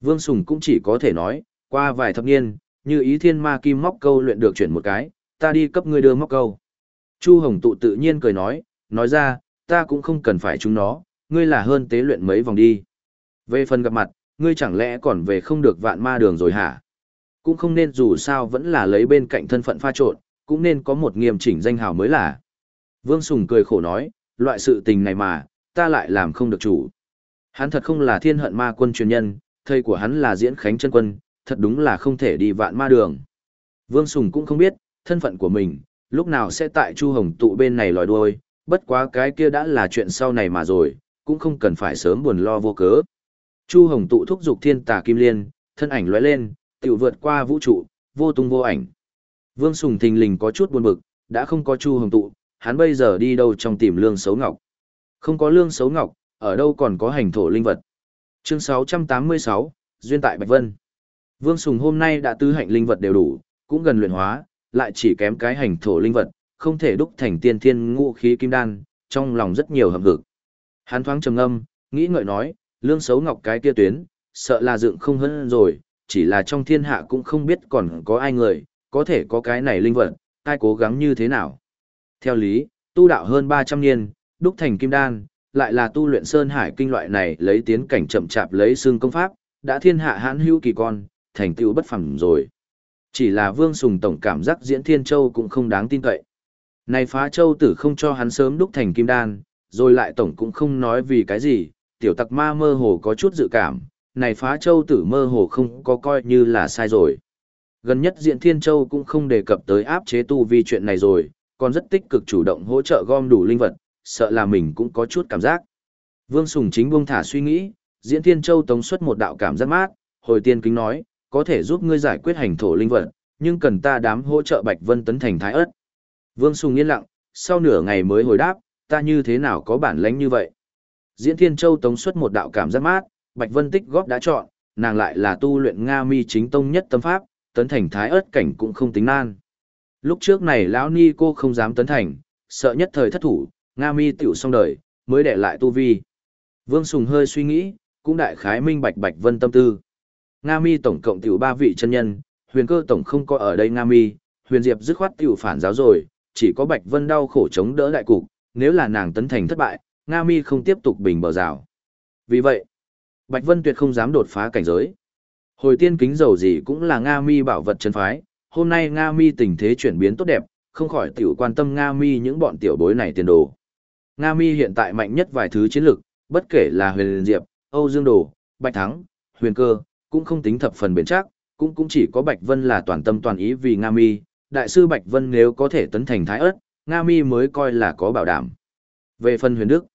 Vương Sùng cũng chỉ có thể nói, qua vài thập niên, như ý thiên ma kim móc câu luyện được chuyển một cái, ta đi cấp ngươi đưa móc câu. Chu Hồng tụ tự nhiên cười nói, nói ra, ta cũng không cần phải chúng nó, ngươi là hơn tế luyện mấy vòng đi. Về phần gặp mặt, ngươi chẳng lẽ còn về không được vạn ma đường rồi hả? Cũng không nên dù sao vẫn là lấy bên cạnh thân phận pha trộn, cũng nên có một nghiêm chỉnh danh hào mới là. Vương Sùng cười khổ nói, loại sự tình này mà, ta lại làm không được chủ. Hắn thật không là thiên hận ma quân truyền nhân, thầy của hắn là diễn khánh chân quân, thật đúng là không thể đi vạn ma đường. Vương Sùng cũng không biết, thân phận của mình, lúc nào sẽ tại Chu Hồng tụ bên này lòi đuôi, bất quá cái kia đã là chuyện sau này mà rồi, cũng không cần phải sớm buồn lo vô cớ. Chu Hồng tụ thúc dục thiên tà kim liên, thân ảnh lóe lên, tiểu vượt qua vũ trụ, vô tung vô ảnh. Vương Sùng thình lình có chút buồn bực, đã không có Chu Hồng tụ, hắn bây giờ đi đâu trong tìm lương xấu ngọc. Không có lương xấu ngọc, ở đâu còn có hành thổ linh vật. Chương 686, Duyên tại Bạch Vân. Vương Sùng hôm nay đã tứ hạnh linh vật đều đủ, cũng gần luyện hóa, lại chỉ kém cái hành thổ linh vật, không thể đúc thành tiên thiên ngũ khí kim đan, trong lòng rất nhiều hầm hực Hắn thoáng trầm ngâm, nghĩ ngợi nói, lương xấu ngọc cái kia tuyến, sợ là dựng không hơn rồi, chỉ là trong thiên hạ cũng không biết còn có ai người, có thể có cái này linh vật, ai cố gắng như thế nào. Theo lý, tu đạo hơn 300 niên, đúc thành kim đan, lại là tu luyện sơn hải kinh loại này lấy tiến cảnh chậm chạp lấy xương công pháp, đã thiên hạ hãn hữu kỳ con, thành tựu bất phẳng rồi. Chỉ là Vương Sùng tổng cảm giác diễn Thiên Châu cũng không đáng tin cậy. Này phá châu tử không cho hắn sớm đúc thành kim đan, rồi lại tổng cũng không nói vì cái gì, tiểu tặc ma mơ hồ có chút dự cảm, này phá châu tử mơ hồ không có coi như là sai rồi. Gần nhất diện Thiên Châu cũng không đề cập tới áp chế tu vi chuyện này rồi, còn rất tích cực chủ động hỗ trợ gom đủ linh vật, sợ là mình cũng có chút cảm giác. Vương Sùng chính buông thả suy nghĩ, diễn Thiên Châu tống xuất một đạo cảm giác mát, hồi tiên kính nói, có thể giúp ngươi giải quyết hành thổ linh vật, nhưng cần ta đám hỗ trợ Bạch Vân tấn thành thái ớt. Vương Sùng yên lặng, sau nửa ngày mới hồi đáp, ta như thế nào có bản lãnh như vậy. Diễn Thiên Châu tống xuất một đạo cảm giác mát, Bạch Vân tích góp đã chọn, nàng lại là tu luyện Nga mi chính tông nhất tâm pháp, tấn thành thái ớt cảnh cũng không tính nan. Lúc trước này lão ni cô không dám tấn thành, sợ nhất thời thất thủ, Nga mi tiểu xong đời, mới để lại tu vi. Vương Sùng hơi suy nghĩ, cũng đại khái minh bạch Bạch Vân tâm tư. Nga mi tổng cộng tiểu ba vị chân nhân, huyền cơ tổng không có ở đây Nga mi, huyền diệp dứt khoát tiểu phản giáo rồi, chỉ có Bạch Vân đau khổ chống đỡ đại cục, nếu là nàng tấn thành thất bại, Nga mi không tiếp tục bình bờ rào. Vì vậy, Bạch Vân tuyệt không dám đột phá cảnh giới. Hồi tiên kính dầu gì cũng là Nga Mi bảo vật chân phái, hôm nay Nga Mi tình thế chuyển biến tốt đẹp, không khỏi tiểu quan tâm Nga Mi những bọn tiểu bối này tiền đồ. Nga Mi hiện tại mạnh nhất vài thứ chiến lược, bất kể là Huyền Diệp, Âu Dương Đồ, Bạch Thắng, Huyền Cơ, cũng không tính thập phần bền chắc, cũng cũng chỉ có Bạch Vân là toàn tâm toàn ý vì Nga Mi, đại sư Bạch Vân nếu có thể tấn thành thái ớt, Nga Mi mới coi là có bảo đảm. Về phần Huyền Đức,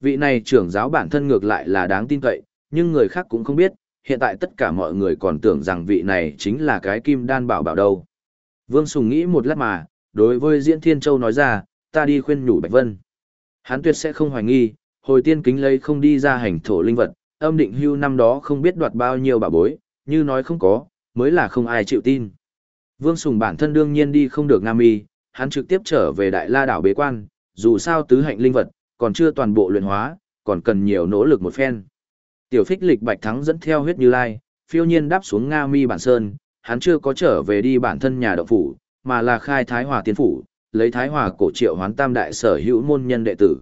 vị này trưởng giáo bản thân ngược lại là đáng tin cậy, nhưng người khác cũng không biết, hiện tại tất cả mọi người còn tưởng rằng vị này chính là cái kim đan bảo bảo đâu. Vương Sùng nghĩ một lát mà, đối với Diễn Thiên Châu nói ra, ta đi khuyên nhủ Bạch Vân. Hắn tuyệt sẽ không hoài nghi, hồi tiên kính lấy không đi ra hành thổ linh vật, âm định hưu năm đó không biết đoạt bao nhiêu bảo bối, như nói không có, mới là không ai chịu tin. Vương Sùng bản thân đương nhiên đi không được Nam Y, hắn trực tiếp trở về Đại La đảo bế quan, dù sao tứ hạnh linh vật, còn chưa toàn bộ luyện hóa, còn cần nhiều nỗ lực một phen. Tiểu phích lịch bạch thắng dẫn theo huyết như lai, phiêu nhiên đáp xuống Nga Mi bản sơn, hắn chưa có trở về đi bản thân nhà động phủ, mà là khai thái hòa tiên phủ, lấy thái hòa cổ triệu hoán tam đại sở hữu môn nhân đệ tử.